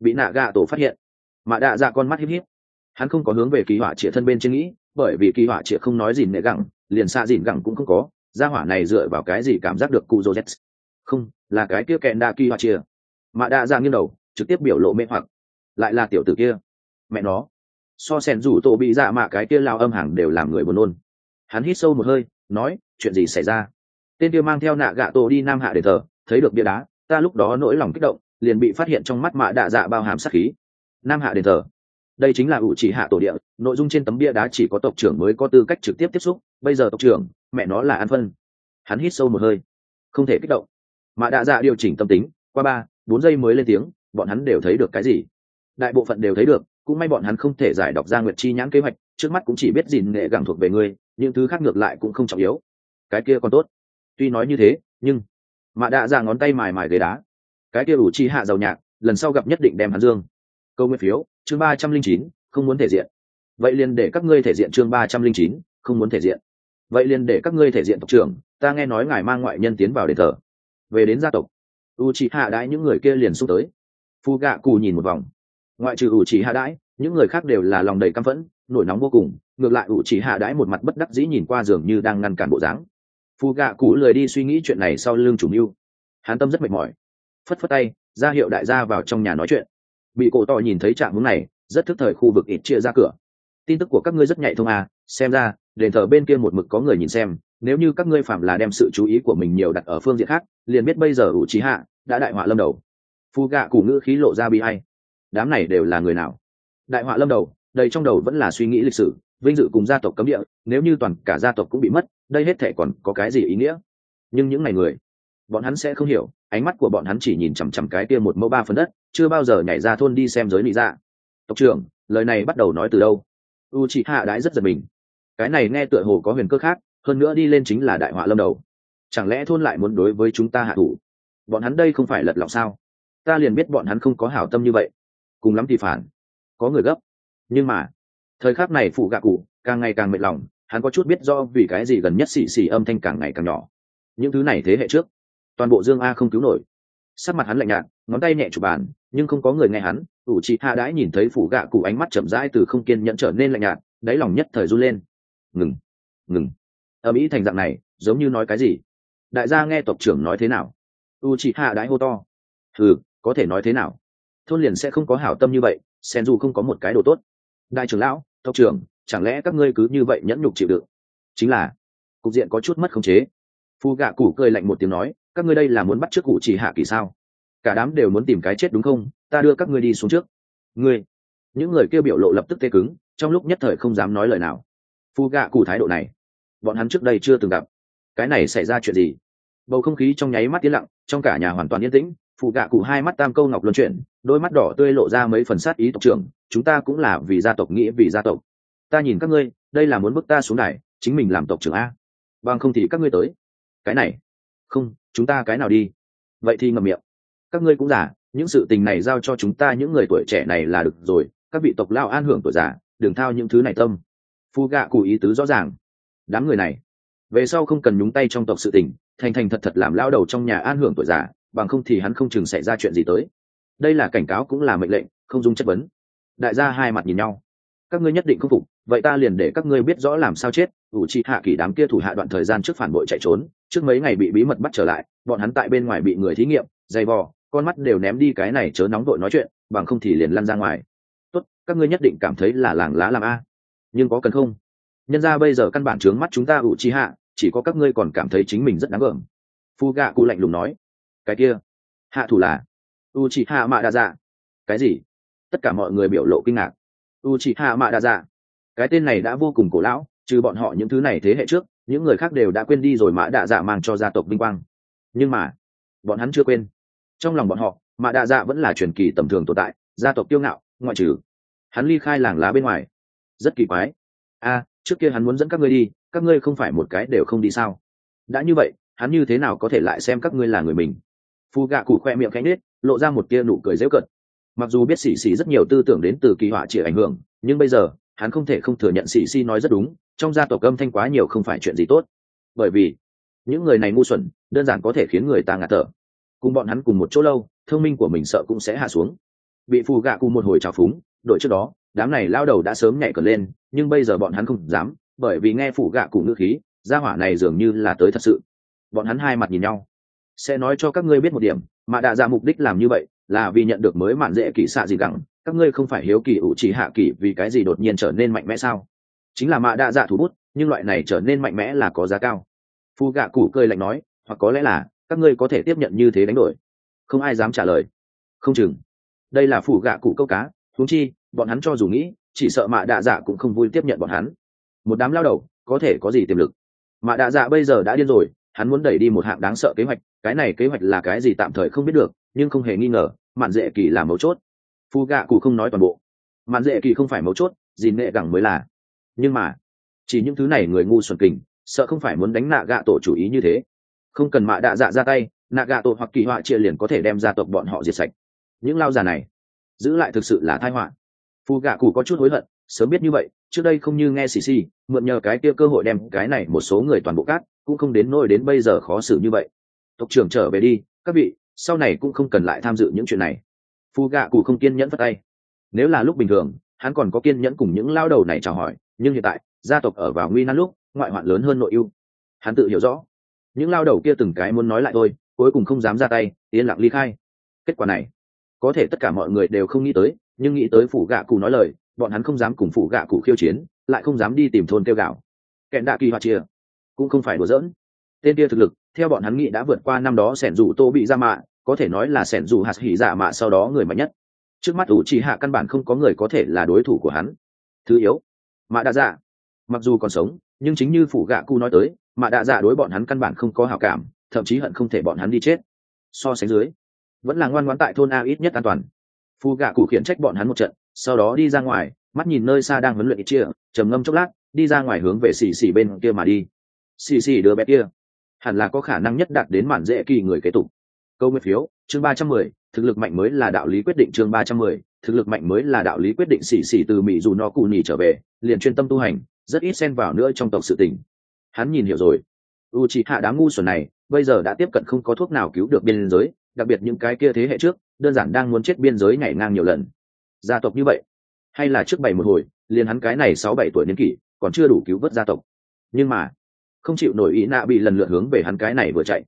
bị nạ gạ tổ phát hiện. Mạ đạ dạ con mắt híp híp. Hắn không có hướng về kỳ họa trịa thân bên trên nghĩ, bởi vì kỳ họa trịa không nói gì nệ gẳng, liền xa dìn gẳng cũng không có, gia hỏa này dựa vào cái gì cảm giác được cụ dô z không, là cái kia kẹn đa kỳ họa trịa. Mạ đạ dạ nghiêng đầu trực tiếp biểu lộ mê hoặc. Lại là tiểu tử kia. Mẹ nó. So sèn rủ tổ bị dạ mạ cái kia lao âm hàng đều làm người buồn nôn. Hắn hít sâu một hơi, nói, chuyện gì xảy ra? Tên kia mang theo nạ gạ tổ đi nam hạ để thờ, thấy được bia đá, ta lúc đó nỗi lòng kích động, liền bị phát hiện trong mắt mạ đạ dạ bao hàm sát khí. Nam hạ đền thờ. Đây chính là ủ chỉ hạ tổ địa, nội dung trên tấm bia đá chỉ có tộc trưởng mới có tư cách trực tiếp tiếp xúc, bây giờ tộc trưởng, mẹ nó là an phân. Hắn hít sâu một hơi. Không thể kích động. Mạ đạ dạ điều chỉnh tâm tính, qua ba, bốn giây mới lên tiếng bọn hắn đều thấy được cái gì? Đại bộ phận đều thấy được, cũng may bọn hắn không thể giải đọc ra nguyệt chi nhãn kế hoạch, trước mắt cũng chỉ biết gìn nghệ gẳng thuộc về ngươi, những thứ khác ngược lại cũng không trọng yếu. Cái kia còn tốt. Tuy nói như thế, nhưng mạ đạ ra ngón tay mài mài ghế đá. Cái kia ủ chi hạ giàu nhạc, lần sau gặp nhất định đem hắn dương. Câu nguyên phiếu, chương ba trăm linh chín, không muốn thể diện. Vậy liền để các ngươi thể diện chương ba trăm linh chín, không muốn thể diện. Vậy liền để các ngươi thể diện tộc trưởng, ta nghe nói ngài mang ngoại nhân tiến vào đền thờ. Về đến gia tộc u chị hạ đãi những người kia liền xúc tới phu gạ cù nhìn một vòng. Ngoại trừ u Chỉ hạ đãi, những người khác đều là lòng đầy căm phẫn, nổi nóng vô cùng, ngược lại u Chỉ hạ đãi một mặt bất đắc dĩ nhìn qua giường như đang ngăn cản bộ dáng. Phu gạ cụ lười đi suy nghĩ chuyện này sau lưng chủ mưu. Hán tâm rất mệt mỏi. Phất phất tay, ra hiệu đại gia vào trong nhà nói chuyện. Bị cổ tỏ nhìn thấy trạng hướng này, rất thức thời khu vực ít chia ra cửa. Tin tức của các ngươi rất nhạy thông à xem ra, đền thờ bên kia một mực có người nhìn xem, nếu như các ngươi phạm là đem sự chú ý của mình nhiều đặt ở phương diện khác, liền biết bây giờ ủ trí hạ đã đại họa lâm đầu phu gạ cụ ngữ khí lộ ra bi hay đám này đều là người nào? Đại họa lâm đầu đây trong đầu vẫn là suy nghĩ lịch sử, vinh dự cùng gia tộc cấm địa, nếu như toàn cả gia tộc cũng bị mất, đây hết thể còn có cái gì ý nghĩa? Nhưng những ngày người, bọn hắn sẽ không hiểu, ánh mắt của bọn hắn chỉ nhìn chằm chằm cái kia một mẫu ba phần đất, chưa bao giờ nhảy ra thôn đi xem giới lý dạ. Tộc trưởng, lời này bắt đầu nói từ đâu? U chị hạ đãi rất giật mình. Cái này nghe tựa hồ có huyền cơ khác, hơn nữa đi lên chính là đại họa lâm đầu. Chẳng lẽ thôn lại muốn đối với chúng ta hạ thủ? Bọn hắn đây không phải lật lọng sao? Ta liền biết bọn hắn không có hảo tâm như vậy. Cùng lắm thì phản. Có người gấp. Nhưng mà, thời khắc này phụ gạ cụ, càng ngày càng mệt lòng, hắn có chút biết do vì cái gì gần nhất xì xì âm thanh càng ngày càng nhỏ. Những thứ này thế hệ trước, toàn bộ dương a không cứu nổi. Sắc mặt hắn lạnh nhạt, ngón tay nhẹ chụp bàn, nhưng không có người nghe hắn, ủ chị hạ đãi nhìn thấy phủ gạ cụ ánh mắt chậm rãi từ không kiên nhẫn trở nên lạnh nhạt, đáy lòng nhất thời run lên. Ngừng ngừng. Ở mỹ thành dạng này, giống như nói cái gì? Đại gia nghe tộc trưởng nói thế nào? U chị hạ đãi hô to. Ừ có thể nói thế nào? Thôn liền sẽ không có hảo tâm như vậy, sen dù không có một cái đồ tốt. Đại trưởng lão, tộc trưởng, chẳng lẽ các ngươi cứ như vậy nhẫn nhục chịu đựng? Chính là, cục diện có chút mất khống chế. Phu gạ củ cười lạnh một tiếng nói, các ngươi đây là muốn bắt trước cụ chỉ hạ kỳ sao? Cả đám đều muốn tìm cái chết đúng không? Ta đưa các ngươi đi xuống trước. Ngươi, những người kêu biểu lộ lập tức tê cứng, trong lúc nhất thời không dám nói lời nào. Phu gạ cụ thái độ này, bọn hắn trước đây chưa từng gặp. Cái này xảy ra chuyện gì? Bầu không khí trong nháy mắt yên lặng, trong cả nhà hoàn toàn yên tĩnh phụ gạ cụ hai mắt tam câu ngọc luân chuyển, đôi mắt đỏ tươi lộ ra mấy phần sát ý tộc trưởng, chúng ta cũng là vì gia tộc nghĩa vì gia tộc. Ta nhìn các ngươi, đây là muốn bước ta xuống này chính mình làm tộc trưởng a. Bằng không thì các ngươi tới. Cái này. Không, chúng ta cái nào đi? Vậy thì ngậm miệng. Các ngươi cũng giả, những sự tình này giao cho chúng ta những người tuổi trẻ này là được rồi, các vị tộc lao an hưởng tuổi già, đừng thao những thứ này tâm. Phu gạ cụ ý tứ rõ ràng. Đám người này, về sau không cần nhúng tay trong tộc sự tình, thành thành thật thật làm lao đầu trong nhà an hưởng tuổi già bằng không thì hắn không chừng xảy ra chuyện gì tới. Đây là cảnh cáo cũng là mệnh lệnh, không dung chất vấn. Đại gia hai mặt nhìn nhau. Các ngươi nhất định không phục, vậy ta liền để các ngươi biết rõ làm sao chết. Ủ trị hạ kỷ đám kia thủ hạ đoạn thời gian trước phản bội chạy trốn, trước mấy ngày bị bí mật bắt trở lại, bọn hắn tại bên ngoài bị người thí nghiệm, dày vò, con mắt đều ném đi cái này chớ nóng vội nói chuyện, bằng không thì liền lăn ra ngoài. Tốt, các ngươi nhất định cảm thấy là làng lá làm a. Nhưng có cần không? Nhân ra bây giờ căn bản trướng mắt chúng ta, ủ chi hạ, chỉ có các ngươi còn cảm thấy chính mình rất đáng gờm. Phu gạ cụ lạnh lùng nói cái kia. Hạ thủ là u chị hạ mạ đa dạ cái gì? Tất cả mọi người biểu lộ kinh ngạc. U chị hạ mạ đa dạ cái tên này đã vô cùng cổ lão, trừ bọn họ những thứ này thế hệ trước, những người khác đều đã quên đi rồi mạ đa dạ mang cho gia tộc vinh quang. Nhưng mà, bọn hắn chưa quên. Trong lòng bọn họ, mạ đa dạ vẫn là truyền kỳ tầm thường tồn tại, gia tộc kiêu ngạo, ngoại trừ hắn ly khai làng lá bên ngoài. Rất kỳ quái. A, trước kia hắn muốn dẫn các ngươi đi, các ngươi không phải một cái đều không đi sao? Đã như vậy, hắn như thế nào có thể lại xem các ngươi là người mình? Phù gạ cụ khoe miệng cánh nết lộ ra một tia nụ cười dễu cận mặc dù biết xì xì rất nhiều tư tưởng đến từ kỳ họa chỉ ảnh hưởng, nhưng bây giờ, hắn không thể không thừa nhận xì xì nói rất đúng, trong gia tộc âm thanh quá nhiều không phải chuyện gì tốt. Bởi vì, những người này ngu xuẩn, đơn giản có thể khiến người ta ngạt thở. Cùng bọn hắn cùng một chỗ lâu, thông minh của mình sợ cũng sẽ hạ xuống. Bị phù gạ cụ một hồi trào phúng, đội trước đó, đám này lao đầu đã sớm nhảy cờ lên, nhưng bây giờ bọn hắn không dám, bởi vì nghe phủ gạ cụ ngữ khí, gia hỏa này dường như là tới thật sự. Bọn hắn hai mặt nhìn nhau sẽ nói cho các ngươi biết một điểm, mà đạ dạ ra mục đích làm như vậy là vì nhận được mới mạn dễ kỳ xạ gì gẳng. Các ngươi không phải hiếu kỳ ủ chỉ hạ kỳ vì cái gì đột nhiên trở nên mạnh mẽ sao? Chính là mạ đạ dạ thủ bút, nhưng loại này trở nên mạnh mẽ là có giá cao. Phu gạ cụ cười lạnh nói, hoặc có lẽ là, các ngươi có thể tiếp nhận như thế đánh đổi. Không ai dám trả lời. Không chừng. Đây là phủ gạ cụ câu cá, huống chi, bọn hắn cho dù nghĩ, chỉ sợ mạ đạ dạ cũng không vui tiếp nhận bọn hắn. Một đám lao đầu, có thể có gì tiềm lực? Mạ đạ dạ bây giờ đã điên rồi hắn muốn đẩy đi một hạng đáng sợ kế hoạch, cái này kế hoạch là cái gì tạm thời không biết được, nhưng không hề nghi ngờ, mạn dễ kỳ là mấu chốt. Phu gạ cụ không nói toàn bộ. Mạn dễ kỳ không phải mấu chốt gì nệ gẳng mới là. Nhưng mà, chỉ những thứ này người ngu xuẩn kình, sợ không phải muốn đánh nạ gạ tổ chủ ý như thế. Không cần mạ đạ dạ ra tay, nạ gạ tổ hoặc kỳ họa chia liền có thể đem gia tộc bọn họ diệt sạch. Những lao già này, giữ lại thực sự là thai họa. Phu gạ cụ có chút hối hận, sớm biết như vậy, trước đây không như nghe xì xì, mượn nhờ cái kia cơ hội đem cái này một số người toàn bộ cát cũng không đến nỗi đến bây giờ khó xử như vậy. Tộc trưởng trở về đi, các vị, sau này cũng không cần lại tham dự những chuyện này. Phu gạ cụ không kiên nhẫn vất tay. Nếu là lúc bình thường, hắn còn có kiên nhẫn cùng những lao đầu này chào hỏi, nhưng hiện tại, gia tộc ở vào nguy nan lúc, ngoại hoạn lớn hơn nội ưu. Hắn tự hiểu rõ. Những lao đầu kia từng cái muốn nói lại thôi, cuối cùng không dám ra tay, yên lặng ly khai. Kết quả này, có thể tất cả mọi người đều không nghĩ tới, nhưng nghĩ tới phủ gạ cụ nói lời, bọn hắn không dám cùng phủ gạ cụ khiêu chiến, lại không dám đi tìm thôn kêu gạo. Kẹn đạ kỳ hoa chia cũng không phải đùa giỡn. Tên kia thực lực, theo bọn hắn nghĩ đã vượt qua năm đó sẻn dù tô bị ra mạ, có thể nói là sẻn dù hạt hỉ dạ mạ sau đó người mạnh nhất. Trước mắt ủ trì hạ căn bản không có người có thể là đối thủ của hắn. Thứ yếu, mạ đa dạ. Mặc dù còn sống, nhưng chính như phủ gạ cu nói tới, mạ đa dạ đối bọn hắn căn bản không có hào cảm, thậm chí hận không thể bọn hắn đi chết. So sánh dưới, vẫn là ngoan ngoãn tại thôn a ít nhất an toàn. Phù gạ cụ khiển trách bọn hắn một trận, sau đó đi ra ngoài, mắt nhìn nơi xa đang huấn luyện ít chia, trầm ngâm chốc lát, đi ra ngoài hướng về xì xì bên kia mà đi xì xì đứa bé kia. Hẳn là có khả năng nhất đạt đến mản dễ kỳ người kế tục. Câu nguyên phiếu, chương ba trăm mười, thực lực mạnh mới là đạo lý quyết định chương ba trăm mười, thực lực mạnh mới là đạo lý quyết định xì xì từ mỹ dù nó cụ nhì trở về, liền chuyên tâm tu hành, rất ít xen vào nữa trong tộc sự tình. Hắn nhìn hiểu rồi. U chỉ hạ đám ngu xuẩn này, bây giờ đã tiếp cận không có thuốc nào cứu được biên giới, đặc biệt những cái kia thế hệ trước, đơn giản đang muốn chết biên giới ngày ngang nhiều lần. Gia tộc như vậy, hay là trước bảy một hồi, liền hắn cái này sáu bảy tuổi niên kỷ, còn chưa đủ cứu vớt gia tộc. Nhưng mà không chịu nổi ý nạ bị lần lượt hướng về hắn cái này vừa chạy.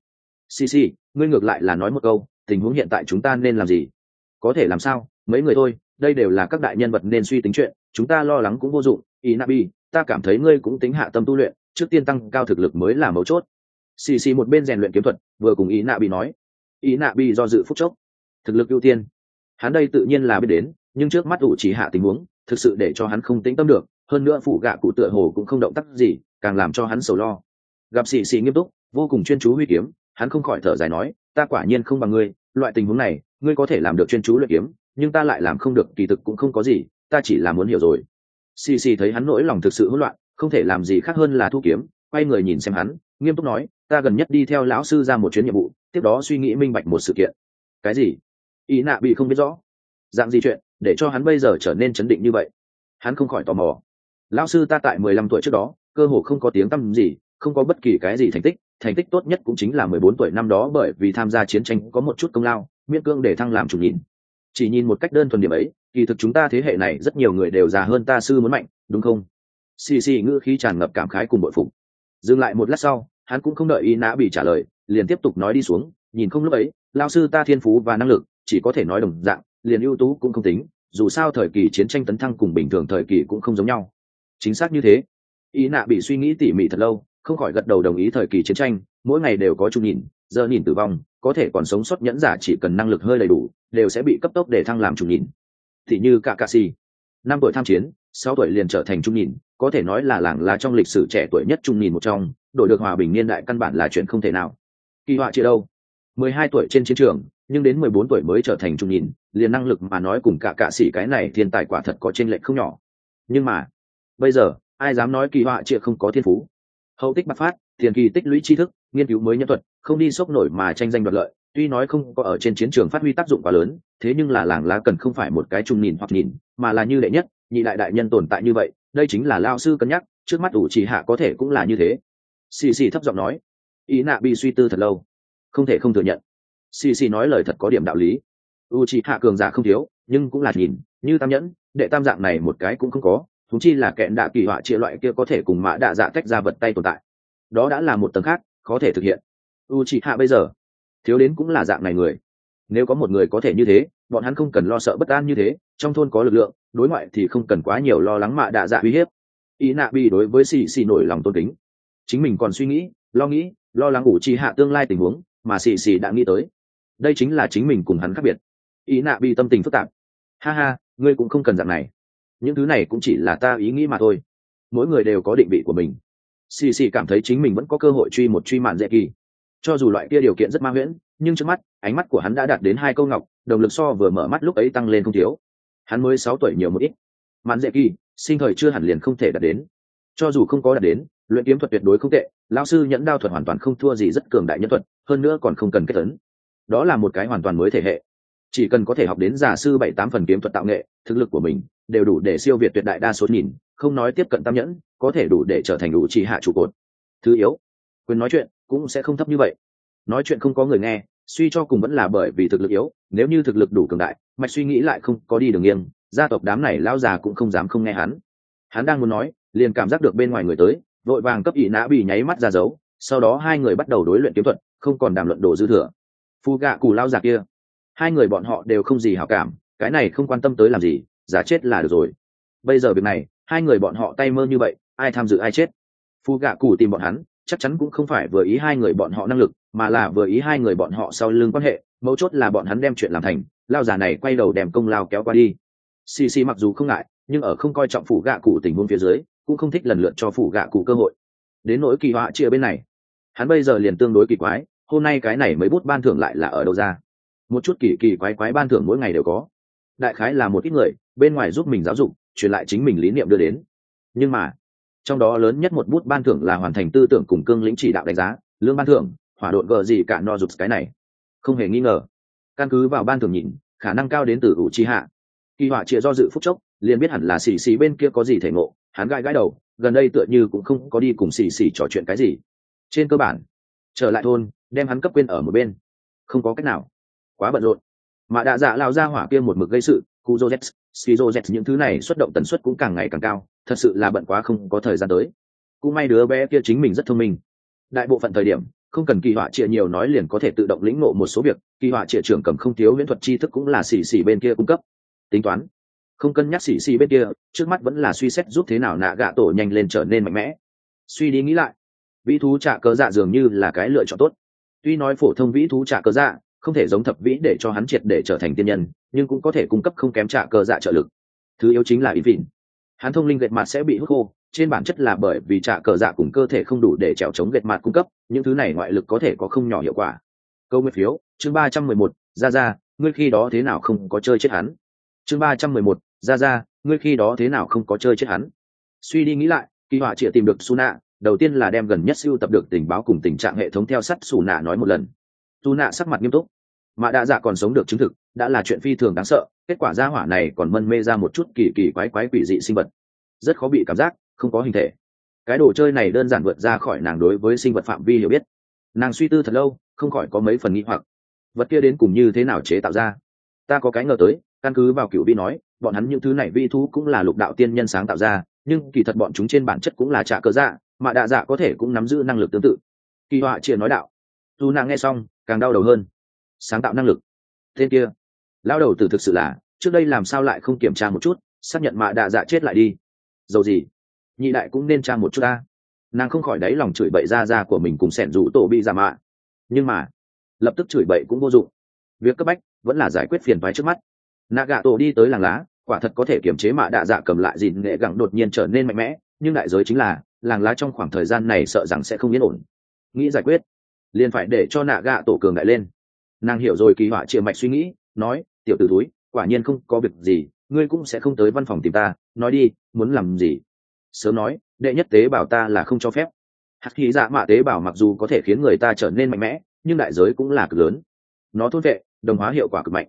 Xì xì, ngươi ngược lại là nói một câu, tình huống hiện tại chúng ta nên làm gì? Có thể làm sao? Mấy người thôi, đây đều là các đại nhân vật nên suy tính chuyện, chúng ta lo lắng cũng vô dụng. Ý nạ bị, ta cảm thấy ngươi cũng tính hạ tâm tu luyện, trước tiên tăng cao thực lực mới là mấu chốt. Xì xì một bên rèn luyện kiếm thuật, vừa cùng ý nạ bị nói. Ý nạ bị do dự phúc chốc. Thực lực ưu tiên. Hắn đây tự nhiên là biết đến, nhưng trước mắt ủ chỉ hạ tình huống, thực sự để cho hắn không tĩnh tâm được. Hơn nữa phụ gạ cụ tựa hồ cũng không động tác gì, càng làm cho hắn sầu lo gặp xì xì nghiêm túc, vô cùng chuyên chú huy kiếm, hắn không khỏi thở dài nói, ta quả nhiên không bằng ngươi, loại tình huống này, ngươi có thể làm được chuyên chú luyện kiếm, nhưng ta lại làm không được, kỳ thực cũng không có gì, ta chỉ là muốn hiểu rồi. Xì xì thấy hắn nỗi lòng thực sự hỗn loạn, không thể làm gì khác hơn là thu kiếm, quay người nhìn xem hắn, nghiêm túc nói, ta gần nhất đi theo lão sư ra một chuyến nhiệm vụ, tiếp đó suy nghĩ minh bạch một sự kiện. Cái gì? Ý nạ bị không biết rõ. Dạng gì chuyện, để cho hắn bây giờ trở nên chấn định như vậy? Hắn không khỏi tò mò. Lão sư ta tại mười lăm tuổi trước đó, cơ hồ không có tiếng tăm gì không có bất kỳ cái gì thành tích thành tích tốt nhất cũng chính là mười bốn tuổi năm đó bởi vì tham gia chiến tranh có một chút công lao, miễn cương để thăng làm chủ nhìn chỉ nhìn một cách đơn thuần điểm ấy, kỳ thực chúng ta thế hệ này rất nhiều người đều già hơn ta sư muốn mạnh, đúng không? Xì xì ngữ khí tràn ngập cảm khái cùng bội phục. Dừng lại một lát sau, hắn cũng không đợi ý nã bị trả lời, liền tiếp tục nói đi xuống, nhìn không lúc ấy lao sư ta thiên phú và năng lực, chỉ có thể nói đồng dạng, liền ưu tú cũng không tính, dù sao thời kỳ chiến tranh tấn thăng cùng bình thường thời kỳ cũng không giống nhau. Chính xác như thế. Ý nạ bị suy nghĩ tỉ mỉ thật lâu không khỏi gật đầu đồng ý thời kỳ chiến tranh, mỗi ngày đều có chung nhìn, giờ nhìn tử vong, có thể còn sống sót nhẫn giả chỉ cần năng lực hơi đầy đủ, đều sẽ bị cấp tốc để thăng làm chung nhìn. Thì như cả cà si năm tuổi tham chiến, sáu tuổi liền trở thành trung nhìn, có thể nói là làng lá trong lịch sử trẻ tuổi nhất trung nhìn một trong, đổi được hòa bình niên đại căn bản là chuyện không thể nào. Kỳ họa chia đâu. Mười hai tuổi trên chiến trường, nhưng đến mười bốn tuổi mới trở thành trung nhìn, liền năng lực mà nói cùng cả cạ sĩ cái này thiên tài quả thật có trên lệch không nhỏ. Nhưng mà, bây giờ, ai dám nói kỳ họa chia không có thiên phú? Hậu tích bạc phát, tiền kỳ tích lũy tri thức, nghiên cứu mới nhân thuật, không đi sốc nổi mà tranh giành đoạt lợi, tuy nói không có ở trên chiến trường phát huy tác dụng quá lớn, thế nhưng là làng lá cần không phải một cái trung nhìn hoặc nhìn, mà là như đệ nhất, nhị đại đại nhân tồn tại như vậy, đây chính là lao sư cân nhắc, trước mắt ủ chỉ hạ có thể cũng là như thế. Xì xì thấp giọng nói. Ý nạ bị suy tư thật lâu. Không thể không thừa nhận. Xì xì nói lời thật có điểm đạo lý. U chỉ hạ cường giả không thiếu, nhưng cũng là nhìn, như tam nhẫn, đệ tam dạng này một cái cũng không có thúng chi là kẹn đạ kỳ họa chia loại kia có thể cùng mã đạ dạ tách ra vật tay tồn tại. Đó đã là một tầng khác có thể thực hiện. U chỉ hạ bây giờ, thiếu đến cũng là dạng này người. Nếu có một người có thể như thế, bọn hắn không cần lo sợ bất an như thế, trong thôn có lực lượng, đối ngoại thì không cần quá nhiều lo lắng mạ đạ dạ uy hiếp. Ý nạ bi đối với xì xì nổi lòng tôn kính. Chính mình còn suy nghĩ, lo nghĩ, lo lắng ủ chi hạ tương lai tình huống mà xì xì đã nghĩ tới. Đây chính là chính mình cùng hắn khác biệt. Ý nạ bi tâm tình phức tạp. Ha ha, ngươi cũng không cần dạng này những thứ này cũng chỉ là ta ý nghĩ mà thôi. Mỗi người đều có định vị của mình. Xì xì cảm thấy chính mình vẫn có cơ hội truy một truy mạn dễ kỳ. Cho dù loại kia điều kiện rất ma huyễn, nhưng trước mắt, ánh mắt của hắn đã đạt đến hai câu ngọc, động lực so vừa mở mắt lúc ấy tăng lên không thiếu. Hắn mới sáu tuổi nhiều một ít. Mạn dễ kỳ, sinh thời chưa hẳn liền không thể đạt đến. Cho dù không có đạt đến, luyện kiếm thuật tuyệt đối không tệ lao sư nhẫn đao thuật hoàn toàn không thua gì rất cường đại nhân thuật, hơn nữa còn không cần kết tấn đó là một cái hoàn toàn mới thể hệ chỉ cần có thể học đến giả sư bảy tám phần kiếm thuật tạo nghệ, thực lực của mình đều đủ để siêu việt tuyệt đại đa số nhìn, không nói tiếp cận tam nhẫn, có thể đủ để trở thành đủ chỉ hạ trụ cột. Thứ yếu, quyền nói chuyện cũng sẽ không thấp như vậy. Nói chuyện không có người nghe, suy cho cùng vẫn là bởi vì thực lực yếu, nếu như thực lực đủ cường đại, mạch suy nghĩ lại không có đi đường nghiêng, gia tộc đám này lao già cũng không dám không nghe hắn. Hắn đang muốn nói, liền cảm giác được bên ngoài người tới, vội vàng cấp ỷ nã bị nháy mắt ra dấu, sau đó hai người bắt đầu đối luyện kiếm thuật, không còn đàm luận đồ dư thừa. Phu gạ cù lao già kia hai người bọn họ đều không gì hảo cảm, cái này không quan tâm tới làm gì, giả chết là được rồi. Bây giờ việc này, hai người bọn họ tay mơ như vậy, ai tham dự ai chết. Phu gạ cù tìm bọn hắn, chắc chắn cũng không phải vừa ý hai người bọn họ năng lực, mà là vừa ý hai người bọn họ sau lưng quan hệ, mấu chốt là bọn hắn đem chuyện làm thành, lao già này quay đầu đem công lao kéo qua đi. Xì xì mặc dù không ngại, nhưng ở không coi trọng phủ gạ cụ tình huống phía dưới, cũng không thích lần lượt cho phủ gạ cụ cơ hội. Đến nỗi kỳ họa chia bên này, hắn bây giờ liền tương đối kỳ quái, hôm nay cái này mới bút ban thưởng lại là ở đâu ra? Một chút kỳ kỳ quái quái ban thưởng mỗi ngày đều có. Đại khái là một ít người, bên ngoài giúp mình giáo dục, truyền lại chính mình lý niệm đưa đến. Nhưng mà, trong đó lớn nhất một bút ban thưởng là hoàn thành tư tưởng cùng cương lĩnh chỉ đạo đánh giá, lương ban thưởng, hỏa độn gờ gì cả no rụt cái này. Không hề nghi ngờ. Căn cứ vào ban thưởng nhìn, khả năng cao đến từ ủ chi hạ. Kỳ họa chia do dự phúc chốc, liền biết hẳn là xì xì bên kia có gì thể ngộ, hắn gãi gãi đầu, gần đây tựa như cũng không có đi cùng xì xì trò chuyện cái gì. Trên cơ bản, trở lại thôn, đem hắn cấp quên ở một bên. Không có cách nào quá bận rộn. Mà đạ dạ lao ra hỏa kia một mực gây sự kuzo z skizo z những thứ này xuất động tần suất cũng càng ngày càng cao, thật sự là bận quá không có thời gian tới. Cũng may đứa bé kia chính mình rất thông minh. Đại bộ phận thời điểm, không cần kỳ họa trịa nhiều nói liền có thể tự động lĩnh ngộ một số việc, kỳ họa trịa trưởng cầm không thiếu viễn thuật tri thức cũng là xì xì bên kia cung cấp. Tính toán, không cân nhắc xì xì bên kia, trước mắt vẫn là suy xét giúp thế nào nạ gạ tổ nhanh lên trở nên mạnh mẽ. Suy đi nghĩ lại, vĩ thú trả cơ dạ dường như là cái lựa chọn tốt. Tuy nói phổ thông vĩ thú trả cơ dạ không thể giống thập vĩ để cho hắn triệt để trở thành tiên nhân, nhưng cũng có thể cung cấp không kém trả cơ dạ trợ lực. Thứ yếu chính là ý vịn. Hắn thông linh gệt mặt sẽ bị hút khô, trên bản chất là bởi vì trả cờ dạ cùng cơ thể không đủ để trèo chống gệt mặt cung cấp, những thứ này ngoại lực có thể có không nhỏ hiệu quả. Câu nguyên phiếu, chương ba trăm mười một ra ra ngươi khi đó thế nào không có chơi chết hắn? Chương ba trăm mười một ra ra ngươi khi đó thế nào không có chơi chết hắn? Suy đi nghĩ lại, kỳ họa chịa tìm được su nạ đầu tiên là đem gần nhất siêu tập được tình báo cùng tình trạng hệ thống theo sắt su nạ nói một lần. Su nạ sắc mặt nghiêm túc mà đa dạ còn sống được chứng thực, đã là chuyện phi thường đáng sợ, kết quả gia hỏa này còn mân mê ra một chút kỳ kỳ quái quái quỷ dị sinh vật. Rất khó bị cảm giác, không có hình thể. Cái đồ chơi này đơn giản vượt ra khỏi nàng đối với sinh vật phạm vi hiểu biết. Nàng suy tư thật lâu, không khỏi có mấy phần nghĩ hoặc. Vật kia đến cùng như thế nào chế tạo ra? Ta có cái ngờ tới, căn cứ vào cựu vi nói, bọn hắn những thứ này vi thú cũng là lục đạo tiên nhân sáng tạo ra, nhưng kỳ thật bọn chúng trên bản chất cũng là trả cờ dạ mà đạ dạ có thể cũng nắm giữ năng lực tương tự. Kỳ họa chia nói đạo. Dù nàng nghe xong, càng đau đầu hơn sáng tạo năng lực. Tên kia lao đầu từ thực sự là, trước đây làm sao lại không kiểm tra một chút, xác nhận mạ đạ dạ chết lại đi. Dầu gì, nhị đại cũng nên tra một chút ta. Nàng không khỏi đáy lòng chửi bậy ra ra của mình cùng sẻn rủ tổ bị giả mạ. Nhưng mà, lập tức chửi bậy cũng vô dụng. Việc cấp bách vẫn là giải quyết phiền phái trước mắt. Nạ gạ tổ đi tới làng lá, quả thật có thể kiểm chế mạ đạ dạ cầm lại dìn nghệ gẳng đột nhiên trở nên mạnh mẽ, nhưng đại giới chính là, làng lá trong khoảng thời gian này sợ rằng sẽ không yên ổn. Nghĩ giải quyết, liền phải để cho nạ gạ tổ cường đại lên nàng hiểu rồi kỳ họa chia mạch suy nghĩ, nói, tiểu t ử túi quả nhiên không có việc gì, ngươi cũng sẽ không tới văn phòng tìm ta, nói đi, muốn làm gì? Sớm nói, đệ nhất tế bảo ta là không cho phép. Hạt khí dạ mạ tế bảo mặc dù có thể khiến người ta trở nên mạnh mẽ, nhưng đại giới cũng là cực lớn. Nó thốt vệ, đồng hóa hiệu quả cực mạnh.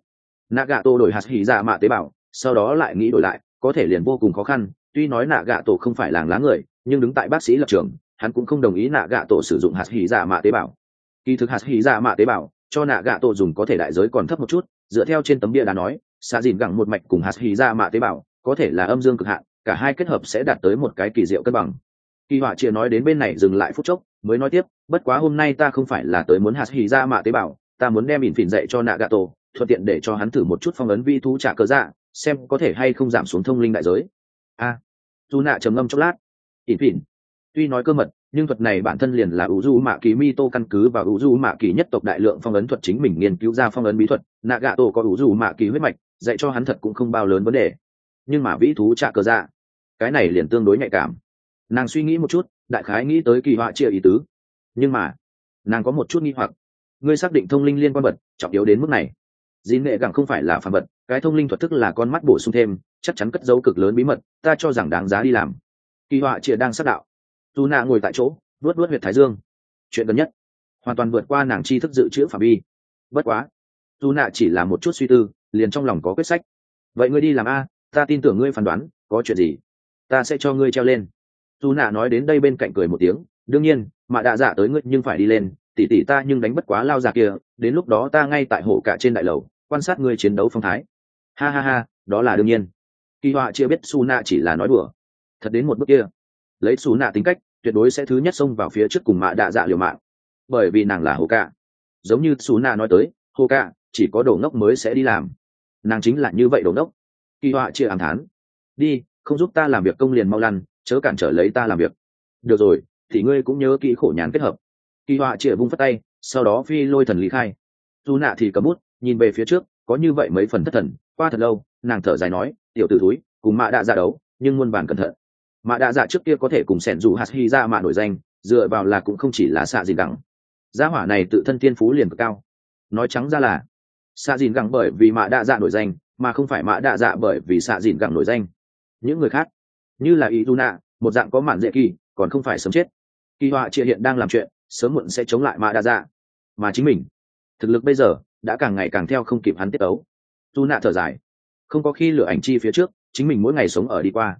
Nạ gạ tổ đổi hạt khí dạ mạ tế bảo sau đó lại nghĩ đổi lại, có thể liền vô cùng khó khăn. Tuy nói nạ gạ tổ không phải làng lá người, nhưng đứng tại bác sĩ lập trường, hắn cũng không đồng ý nạ gạ tổ sử dụng hạt hỉ dạ mạ tế bào. Kỳ thực hạt hỉ dạ mạ tế bào cho nạ gạ tổ dùng có thể đại giới còn thấp một chút dựa theo trên tấm bia đã nói xạ dìn gẳng một mạch cùng hạt hỉ ra mạ tế bào có thể là âm dương cực hạn cả hai kết hợp sẽ đạt tới một cái kỳ diệu cân bằng. Kỳ họa chia nói đến bên này dừng lại phút chốc mới nói tiếp bất quá hôm nay ta không phải là tới muốn hạt hỉ ra mạ tế bào ta muốn đem ỉn phìn dạy cho nạ gạ tổ thuận tiện để cho hắn thử một chút phong ấn vi thú trả cơ dạ xem có thể hay không giảm xuống thông linh đại giới. A. À, dù nạ trầm ngâm chốc lát. Ỉn phìn? Tuy nói cơ mật nhưng thuật này bản thân liền là ủ du mạ kỳ mi tô căn cứ và ủ du mạ kỳ nhất tộc đại lượng phong ấn thuật chính mình nghiên cứu ra phong ấn bí thuật nạ gạ tổ có ủ du mạ kỳ huyết mạch, dạy cho hắn thật cũng không bao lớn vấn đề. Nhưng mà vĩ thú trạ cờ ra cái này liền tương đối nhạy cảm. Nàng suy nghĩ một chút, đại khái nghĩ tới kỳ họa chia ý tứ. Nhưng mà, nàng có một chút nghi hoặc. Ngươi xác định thông linh liên quan vật, trọng yếu đến mức này. Dĩ nghệ gẳng không phải là phản vật, cái thông linh thuật thức là con mắt bổ sung thêm, chắc chắn cất dấu cực lớn bí mật, ta cho rằng đáng giá đi làm. Kỳ họa chia đang xác đạo dù nạ ngồi tại chỗ luốt luốt huyệt thái dương. Chuyện gần nhất, hoàn toàn vượt qua nàng chi thức dự trữ phạm vi. Bất quá dù nạ chỉ là một chút suy tư, liền trong lòng có quyết sách. Vậy ngươi đi làm a, ta tin tưởng ngươi phán đoán, có chuyện gì, ta sẽ cho ngươi treo lên. Dù nạ nói đến đây bên cạnh cười một tiếng, đương nhiên, mà đạ dạ tới ngươi nhưng phải đi lên, tỉ tỉ ta nhưng đánh bất quá lao giả kia, đến lúc đó ta ngay tại hồ cả trên đại lầu, quan sát ngươi chiến đấu phong thái. Ha ha ha, đó là đương nhiên. Kỳ họa chưa biết su nạ chỉ là nói đùa. Thật đến một bước kia lấy xù nạ tính cách, tuyệt đối sẽ thứ nhất xông vào phía trước cùng mạ đạ dạ liều mạng. Bởi vì nàng là hồ ca. Giống như xù nạ nói tới, hồ ca, chỉ có đồ ngốc mới sẽ đi làm. Nàng chính là như vậy đồ ngốc. Kỳ họa chia ám thán. Đi, không giúp ta làm việc công liền mau lăn, chớ cản trở lấy ta làm việc. Được rồi, thì ngươi cũng nhớ kỹ khổ nhàn kết hợp. Kỳ họa chia vung phát tay, sau đó phi lôi thần lý khai. Dù nạ thì cầm bút, nhìn về phía trước, có như vậy mấy phần thất thần. Qua thật lâu, nàng thở dài nói, tiểu t ử túi cùng mạ đạ dạ đấu, nhưng muôn bản cẩn thận mạ Đa dạ trước kia có thể cùng sẻn dù hạt hy ra mạ nổi danh, dựa vào là cũng không chỉ là xạ dìn gẳng. Gia hỏa này tự thân tiên phú liền cực cao. Nói trắng ra là, xạ dìn gẳng bởi vì mạ Đa dạ nổi danh, mà không phải mạ Đa dạ bởi vì xạ dìn gẳng nổi danh. Những người khác, như là ý du nạ một dạng có mạn dễ kỳ, còn không phải sớm chết. Kỳ họa trịa hiện đang làm chuyện, sớm muộn sẽ chống lại mạ Đa dạ. Mà chính mình, thực lực bây giờ đã càng ngày càng theo không kịp hắn tiết ấu. Du nạ thở dài. Không có khi lửa ảnh chi phía trước, chính mình mỗi ngày sống ở đi qua.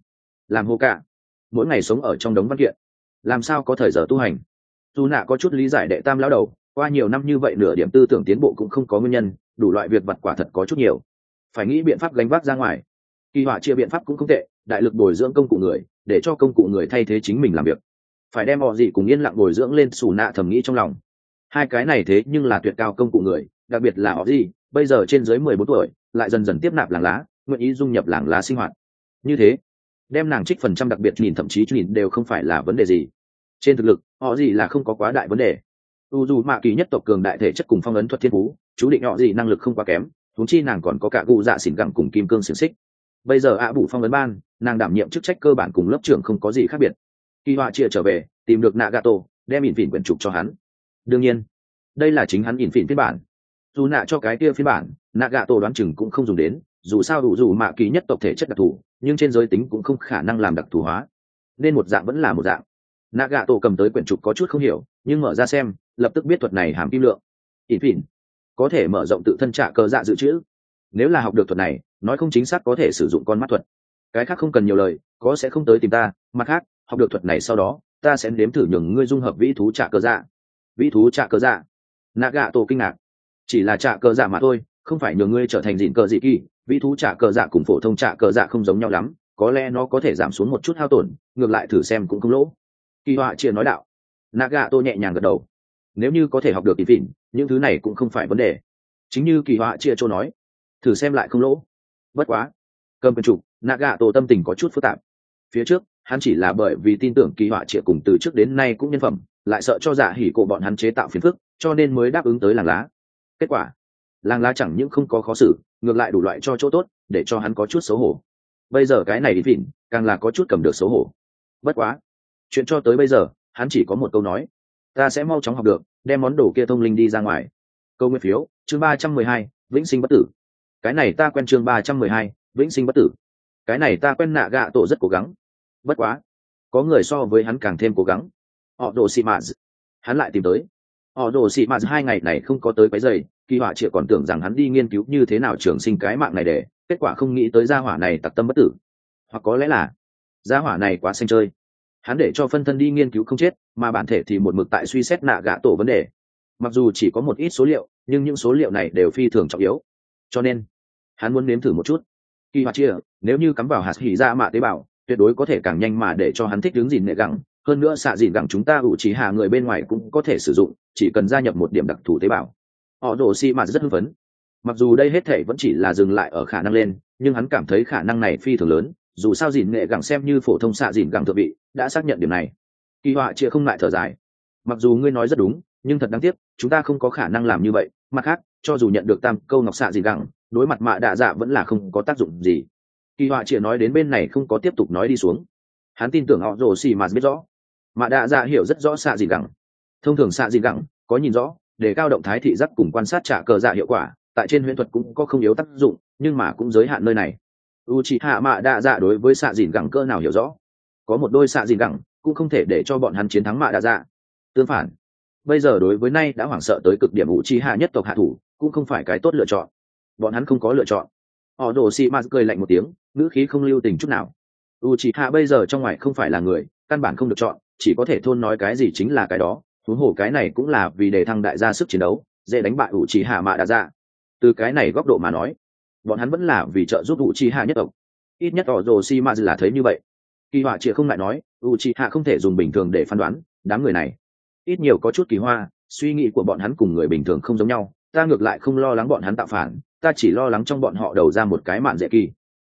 Làm hô cả mỗi ngày sống ở trong đống văn kiện. Làm sao có thời giờ tu hành? Dù nạ có chút lý giải đệ tam lao đầu, qua nhiều năm như vậy nửa điểm tư tưởng tiến bộ cũng không có nguyên nhân, đủ loại việc vặt quả thật có chút nhiều. Phải nghĩ biện pháp gánh vác ra ngoài. Kỳ họa chia biện pháp cũng không tệ, đại lực bồi dưỡng công cụ người, để cho công cụ người thay thế chính mình làm việc. Phải đem họ gì cùng yên lặng bồi dưỡng lên xù nạ thầm nghĩ trong lòng. Hai cái này thế nhưng là tuyệt cao công cụ người, đặc biệt là họ gì, bây giờ trên dưới mười bốn tuổi, lại dần dần tiếp nạp làng lá, nguyện ý dung nhập làng lá sinh hoạt. Như thế đem nàng trích phần trăm đặc biệt nhìn, thậm chí nhìn đều không phải là vấn đề gì. Trên thực lực, họ gì là không có quá đại vấn đề. U dù mạ kỳ nhất tộc cường đại thể chất cùng phong ấn thuật thiên phú, chú định họ gì năng lực không quá kém thúng chi nàng còn có cả cụ dạ xỉn gẳng cùng kim cương xiềng xích. Bây giờ ạ à bù phong ấn ban, nàng đảm nhiệm chức trách cơ bản cùng lớp trưởng không có gì khác biệt. Kỳ họa chia trở về, tìm được nạ gà tổ đem ỉn phỉn quyển trục cho hắn. Đương nhiên, đây là chính hắn ỉn phỉn phiên bản. Dù nạ cho cái kia phiên bản nạ gà tổ đoán chừng cũng không dùng đến dù sao đủ dù mạ kỳ nhất tộc thể chất đặc thù, nhưng trên giới tính cũng không khả năng làm đặc thù hóa. Nên một dạng vẫn là một dạng. Nạ gạ tổ cầm tới quyển trục có chút không hiểu, nhưng mở ra xem, lập tức biết thuật này hàm kim lượng. Ỉn phỉn. Có thể mở rộng tự thân trả cơ dạ dự trữ. Nếu là học được thuật này, nói không chính xác có thể sử dụng con mắt thuật. Cái khác không cần nhiều lời, có sẽ không tới tìm ta, mặt khác, học được thuật này sau đó, ta sẽ nếm thử nhường ngươi dung hợp vĩ thú trả cơ dạ. Vĩ thú trả cơ dạ. Nạ gạ tổ kinh ngạc. Chỉ là trả cơ dạ mà thôi, không phải nhường ngươi trở thành dịn cờ dị kỳ vĩ thú trả cờ dạ cùng phổ thông trả cờ dạ không giống nhau lắm, có lẽ nó có thể giảm xuống một chút hao tổn, ngược lại thử xem cũng không lỗ. Kỳ họa chia nói đạo. Nạ gạ tô nhẹ nhàng gật đầu. Nếu như có thể học được kỳ phỉn những thứ này cũng không phải vấn đề. Chính như kỳ họa chia chỗ nói, thử xem lại không lỗ. Bất quá, cầm quyền trục nạ gạ tâm tình có chút phức tạp. Phía trước, hắn chỉ là bởi vì tin tưởng kỳ họa chia cùng từ trước đến nay cũng nhân phẩm, lại sợ cho giả hỉ cổ bọn hắn chế tạo phiền phức, cho nên mới đáp ứng tới làng lá. Kết quả, làng lá chẳng những không có khó xử ngược lại đủ loại cho chỗ tốt, để cho hắn có chút xấu hổ. Bây giờ cái này đi vịn càng là có chút cầm được xấu hổ. Bất quá, chuyện cho tới bây giờ, hắn chỉ có một câu nói. Ta sẽ mau chóng học được, đem món đồ kia thông linh đi ra ngoài. Câu nguyên phiếu, chương ba trăm mười hai, vĩnh sinh bất tử. Cái này ta quen chương ba trăm mười hai, vĩnh sinh bất tử. Cái này ta quen nạ gạ tổ rất cố gắng. Bất quá, có người so với hắn càng thêm cố gắng. Họ đồ xị mạt hắn lại tìm tới. Họ đồ xị mạt hai ngày này không có tới cái giày kỳ họa chịa còn tưởng rằng hắn đi nghiên cứu như thế nào trường sinh cái mạng này để, kết quả không nghĩ tới gia hỏa này tặc tâm bất tử. Hoặc có lẽ là, gia hỏa này quá xanh chơi. Hắn để cho phân thân đi nghiên cứu không chết, mà bản thể thì một mực tại suy xét nạ gạ tổ vấn đề. Mặc dù chỉ có một ít số liệu, nhưng những số liệu này đều phi thường trọng yếu. Cho nên, hắn muốn nếm thử một chút. Kỳ họa chia nếu như cắm vào hạt hỉ ra mạ tế bào, tuyệt đối có thể càng nhanh mà để cho hắn thích đứng gìn nệ gẳng. Hơn nữa xạ dìn gẳng chúng ta ủ trí hạ người bên ngoài cũng có thể sử dụng, chỉ cần gia nhập một điểm đặc thù tế bào họ đổ xi mà rất hưng phấn. Mặc dù đây hết thể vẫn chỉ là dừng lại ở khả năng lên, nhưng hắn cảm thấy khả năng này phi thường lớn, dù sao dìn nghệ gẳng xem như phổ thông xạ dìn gẳng thượng vị, đã xác nhận điểm này. Kỳ họa chia không lại thở dài. Mặc dù ngươi nói rất đúng, nhưng thật đáng tiếc, chúng ta không có khả năng làm như vậy. Mặt khác, cho dù nhận được tam câu ngọc xạ dìn gẳng, đối mặt mạ đạ dạ vẫn là không có tác dụng gì. Kỳ họa chia nói đến bên này không có tiếp tục nói đi xuống. Hắn tin tưởng họ rồ xì mà biết rõ. Mạ đạ dạ hiểu rất rõ xạ dìn gẳng. Thông thường xạ dìn gẳng, có nhìn rõ để cao động thái thị giác cùng quan sát trả cờ dạ hiệu quả, tại trên huyễn thuật cũng có không yếu tác dụng, nhưng mà cũng giới hạn nơi này. U c h ị hạ mạ đa dạ đối với xạ dìn gẳng cơ nào hiểu rõ? Có một đôi xạ dìn gẳng, cũng không thể để cho bọn hắn chiến thắng mạ đa dạ tương phản, bây giờ đối với nay đã hoảng sợ tới cực điểm u c h ị hạ nhất tộc hạ thủ, cũng không phải cái tốt lựa chọn. Bọn hắn không có lựa chọn. Họ đổ xị mạt cười lạnh một tiếng, ngữ khí không lưu tình chút nào. U c h ị hạ bây giờ trong ngoài không phải là người, căn bản không được chọn, chỉ có thể thôn nói cái gì chính là cái đó huống hồ cái này cũng là vì để thăng đại gia sức chiến đấu, dễ đánh bại ủ trì hạ mạ đa dạ. Từ cái này góc độ mà nói, bọn hắn vẫn là vì trợ giúp ủ trì hạ nhất tộc. Ít nhất tỏ rồ si ma là thấy như vậy. Kỳ họa chịa không lại nói ủ trì hạ không thể dùng bình thường để phán đoán đám người này. Ít nhiều có chút kỳ hoa, suy nghĩ của bọn hắn cùng người bình thường không giống nhau, ta ngược lại không lo lắng bọn hắn tạo phản, ta chỉ lo lắng trong bọn họ đầu ra một cái mạn dễ kỳ.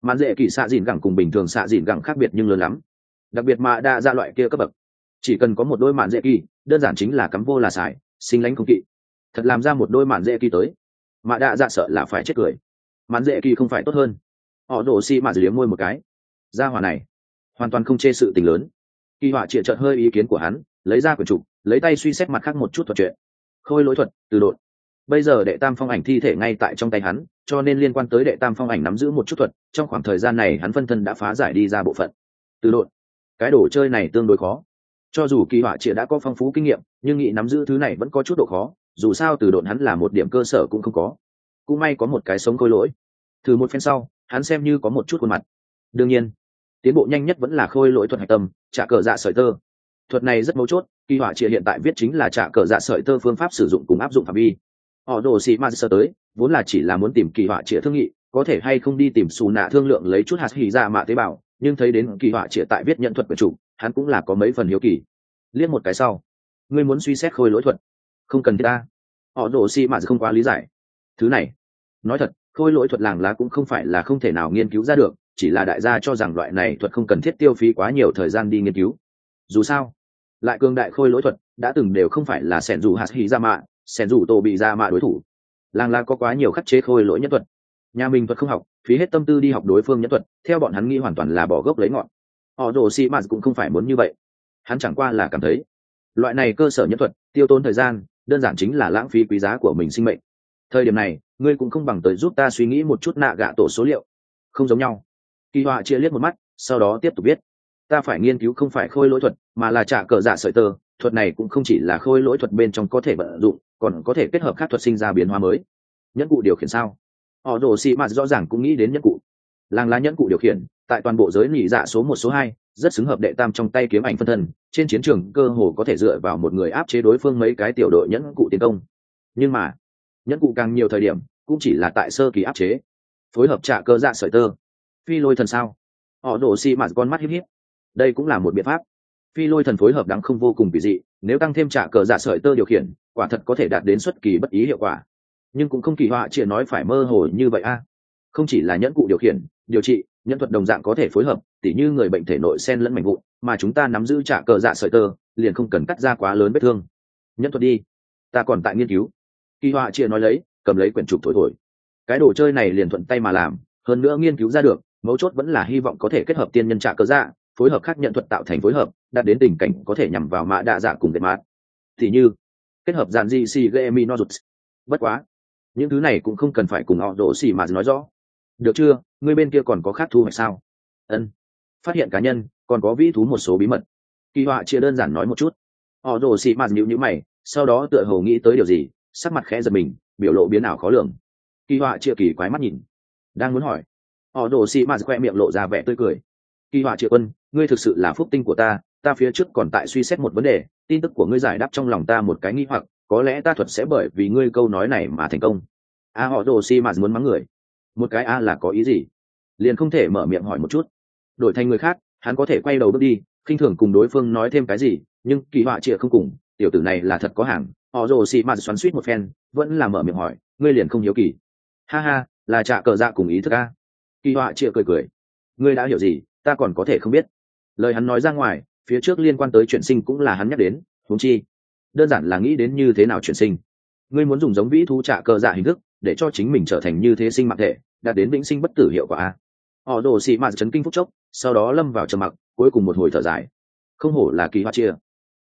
Mạn dễ kỳ xạ dìn gẳng cùng bình thường xạ dìn gẳng khác biệt nhưng lớn lắm. Đặc biệt mà đa ra loại kia cấp bậc chỉ cần có một đôi mạn dễ kỳ, đơn giản chính là cắm vô là xài sinh lánh không kỵ. Thật làm ra một đôi mạn dễ kỳ tới. Mạ đạ dạ sợ là phải chết cười. Mạn dễ kỳ không phải tốt hơn. Họ đổ xi mạ liếm môi một cái. Ra hòa này, hoàn toàn không chê sự tình lớn. Kỳ họa triệt trợt hơi ý kiến của hắn, lấy ra quyển trục, lấy tay suy xét mặt khác một chút thuật chuyện. Khôi lỗi thuật, từ đột. Bây giờ đệ tam phong ảnh thi thể ngay tại trong tay hắn, cho nên liên quan tới đệ tam phong ảnh nắm giữ một chút thuật, trong khoảng thời gian này hắn phân thân đã phá giải đi ra bộ phận. Từ đột. Cái đồ chơi này tương đối khó cho dù kỳ họa triệt đã có phong phú kinh nghiệm, nhưng nghị nắm giữ thứ này vẫn có chút độ khó, dù sao từ độn hắn là một điểm cơ sở cũng không có. Cũng may có một cái sống khôi lỗi. Thử một phen sau, hắn xem như có một chút khuôn mặt. Đương nhiên, tiến bộ nhanh nhất vẫn là khôi lỗi thuật hạch tâm, trả cờ dạ sợi tơ. Thuật này rất mấu chốt, kỳ họa triệt hiện tại viết chính là trả cờ dạ sợi tơ phương pháp sử dụng cùng áp dụng phạm vi. Họ đồ sĩ ma sơ tới, vốn là chỉ là muốn tìm kỳ họa triệt thương nghị, có thể hay không đi tìm xù nạ thương lượng lấy chút hạt hỉ ra mạ tế bào, nhưng thấy đến kỳ họa triệt tại viết nhận thuật của chủ hắn cũng là có mấy phần hiếu kỳ. Liên một cái sau, ngươi muốn suy xét khôi lỗi thuật, không cần thiết ta. Họ đổ xi mà không quá lý giải. Thứ này, nói thật, khôi lỗi thuật làng lá cũng không phải là không thể nào nghiên cứu ra được, chỉ là đại gia cho rằng loại này thuật không cần thiết tiêu phí quá nhiều thời gian đi nghiên cứu. Dù sao, lại cường đại khôi lỗi thuật đã từng đều không phải là sẻn dù hạt hì ra dạ mạ, sẻn dù tổ bị ra mạ đối thủ. Làng lá có quá nhiều khắc chế khôi lỗi nhất thuật. Nhà mình thuật không học, phí hết tâm tư đi học đối phương nhất thuật, theo bọn hắn nghĩ hoàn toàn là bỏ gốc lấy ngọn họ rồ xì mạt cũng không phải muốn như vậy. Hắn chẳng qua là cảm thấy, loại này cơ sở nhân thuật, tiêu tốn thời gian, đơn giản chính là lãng phí quý giá của mình sinh mệnh. Thời điểm này, ngươi cũng không bằng tới giúp ta suy nghĩ một chút nạ gạ tổ số liệu. Không giống nhau. Kỳ họa chia liếc một mắt, sau đó tiếp tục biết ta phải nghiên cứu không phải khôi lỗi thuật, mà là trả cờ giả sợi tơ. Thuật này cũng không chỉ là khôi lỗi thuật bên trong có thể vận dụng, còn có thể kết hợp các thuật sinh ra biến hóa mới. Nhẫn cụ điều khiển sao? Họ rồ xì mạt rõ ràng cũng nghĩ đến nhẫn cụ. Làng lá nhẫn cụ điều khiển tại toàn bộ giới nhị dạ số một, số hai, rất xứng hợp đệ tam trong tay kiếm ảnh phân thân, trên chiến trường cơ hồ có thể dựa vào một người áp chế đối phương mấy cái tiểu đội nhẫn cụ tiến công. Nhưng mà, nhẫn cụ càng nhiều thời điểm, cũng chỉ là tại sơ kỳ áp chế. Phối hợp trả cơ dạ sợi tơ. Phi lôi thần sao? Họ đổ xi mạt con mắt híp híp. Đây cũng là một biện pháp. Phi lôi thần phối hợp đáng không vô cùng kỳ dị, nếu tăng thêm trả cờ dạ sợi tơ điều khiển, quả thật có thể đạt đến xuất kỳ bất ý hiệu quả. Nhưng cũng không kỳ họa, chỉ nói phải mơ hồ như vậy a. Không chỉ là nhẫn cụ điều khiển, điều trị nhân thuật đồng dạng có thể phối hợp, tỉ như người bệnh thể nội sen lẫn mảnh vụn, mà chúng ta nắm giữ trả cờ dạ sợi tơ, liền không cần cắt ra quá lớn vết thương. Nhân thuật đi. Ta còn tại nghiên cứu. Kỳ họa chia nói lấy, cầm lấy quyển trục thổi thổi. Cái đồ chơi này liền thuận tay mà làm, hơn nữa nghiên cứu ra được, mấu chốt vẫn là hy vọng có thể kết hợp tiên nhân trả cờ dạ phối hợp khác nhận thuật tạo thành phối hợp, đạt đến tình cảnh có thể nhằm vào mã đa dạ cùng đệm mát thì như, kết hợp dàn di si gây mi nozuts bất quá, những thứ này cũng không cần phải cùng họ rổ xì mà nói rõ. Được chưa? Ngươi bên kia còn có khác thu hoạch sao? Ân. Phát hiện cá nhân, còn có vĩ thú một số bí mật. Kỳ họa chia đơn giản nói một chút. Họ rồ xị mạt nhịu nhữ mày, sau đó tựa hồ nghĩ tới điều gì, sắc mặt khẽ giật mình, biểu lộ biến ảo khó lường. Kỳ họa chia kỳ quái mắt nhìn. Đang muốn hỏi, họ rồ xị mạt khoe miệng lộ ra vẻ tươi cười. Kỳ họa chia quân, ngươi thực sự là phúc tinh của ta ta phía trước còn tại suy xét một vấn đề, tin tức của ngươi giải đáp trong lòng ta một cái nghi hoặc, có lẽ ta thuật sẽ bởi vì ngươi câu nói này mà thành công. A họ rồ xị mạt muốn mắng người một cái a là có ý gì? Liền không thể mở miệng hỏi một chút. Đổi thành người khác, hắn có thể quay đầu bước đi, khinh thường cùng đối phương nói thêm cái gì, nhưng kỳ họa trịa không cùng, tiểu tử này là thật có hàng. Họ rồ xị mạt xoắn suýt một phen, vẫn là mở miệng hỏi, ngươi liền không hiếu kỳ. Ha ha, là trạ cờ dạ cùng ý thức a kỳ họa trịa cười cười. Ngươi đã hiểu gì, ta còn có thể không biết. Lời hắn nói ra ngoài, phía trước liên quan tới chuyển sinh cũng là hắn nhắc đến thú chi, đơn giản là nghĩ đến như thế nào chuyển sinh. Ngươi muốn dùng giống vĩ thú trạ cờ dạ hình thức để cho chính mình trở thành như thế sinh mạng thể đạt đến vĩnh sinh bất tử hiệu quả. Họ đồ xị mạt chấn kinh phúc chốc, sau đó lâm vào trầm mặc, cuối cùng một hồi thở dài. Không hổ là kỳ hoa chia.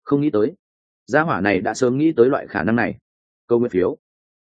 Không nghĩ tới, gia hỏa này đã sớm nghĩ tới loại khả năng này. Câu nguyên phiếu.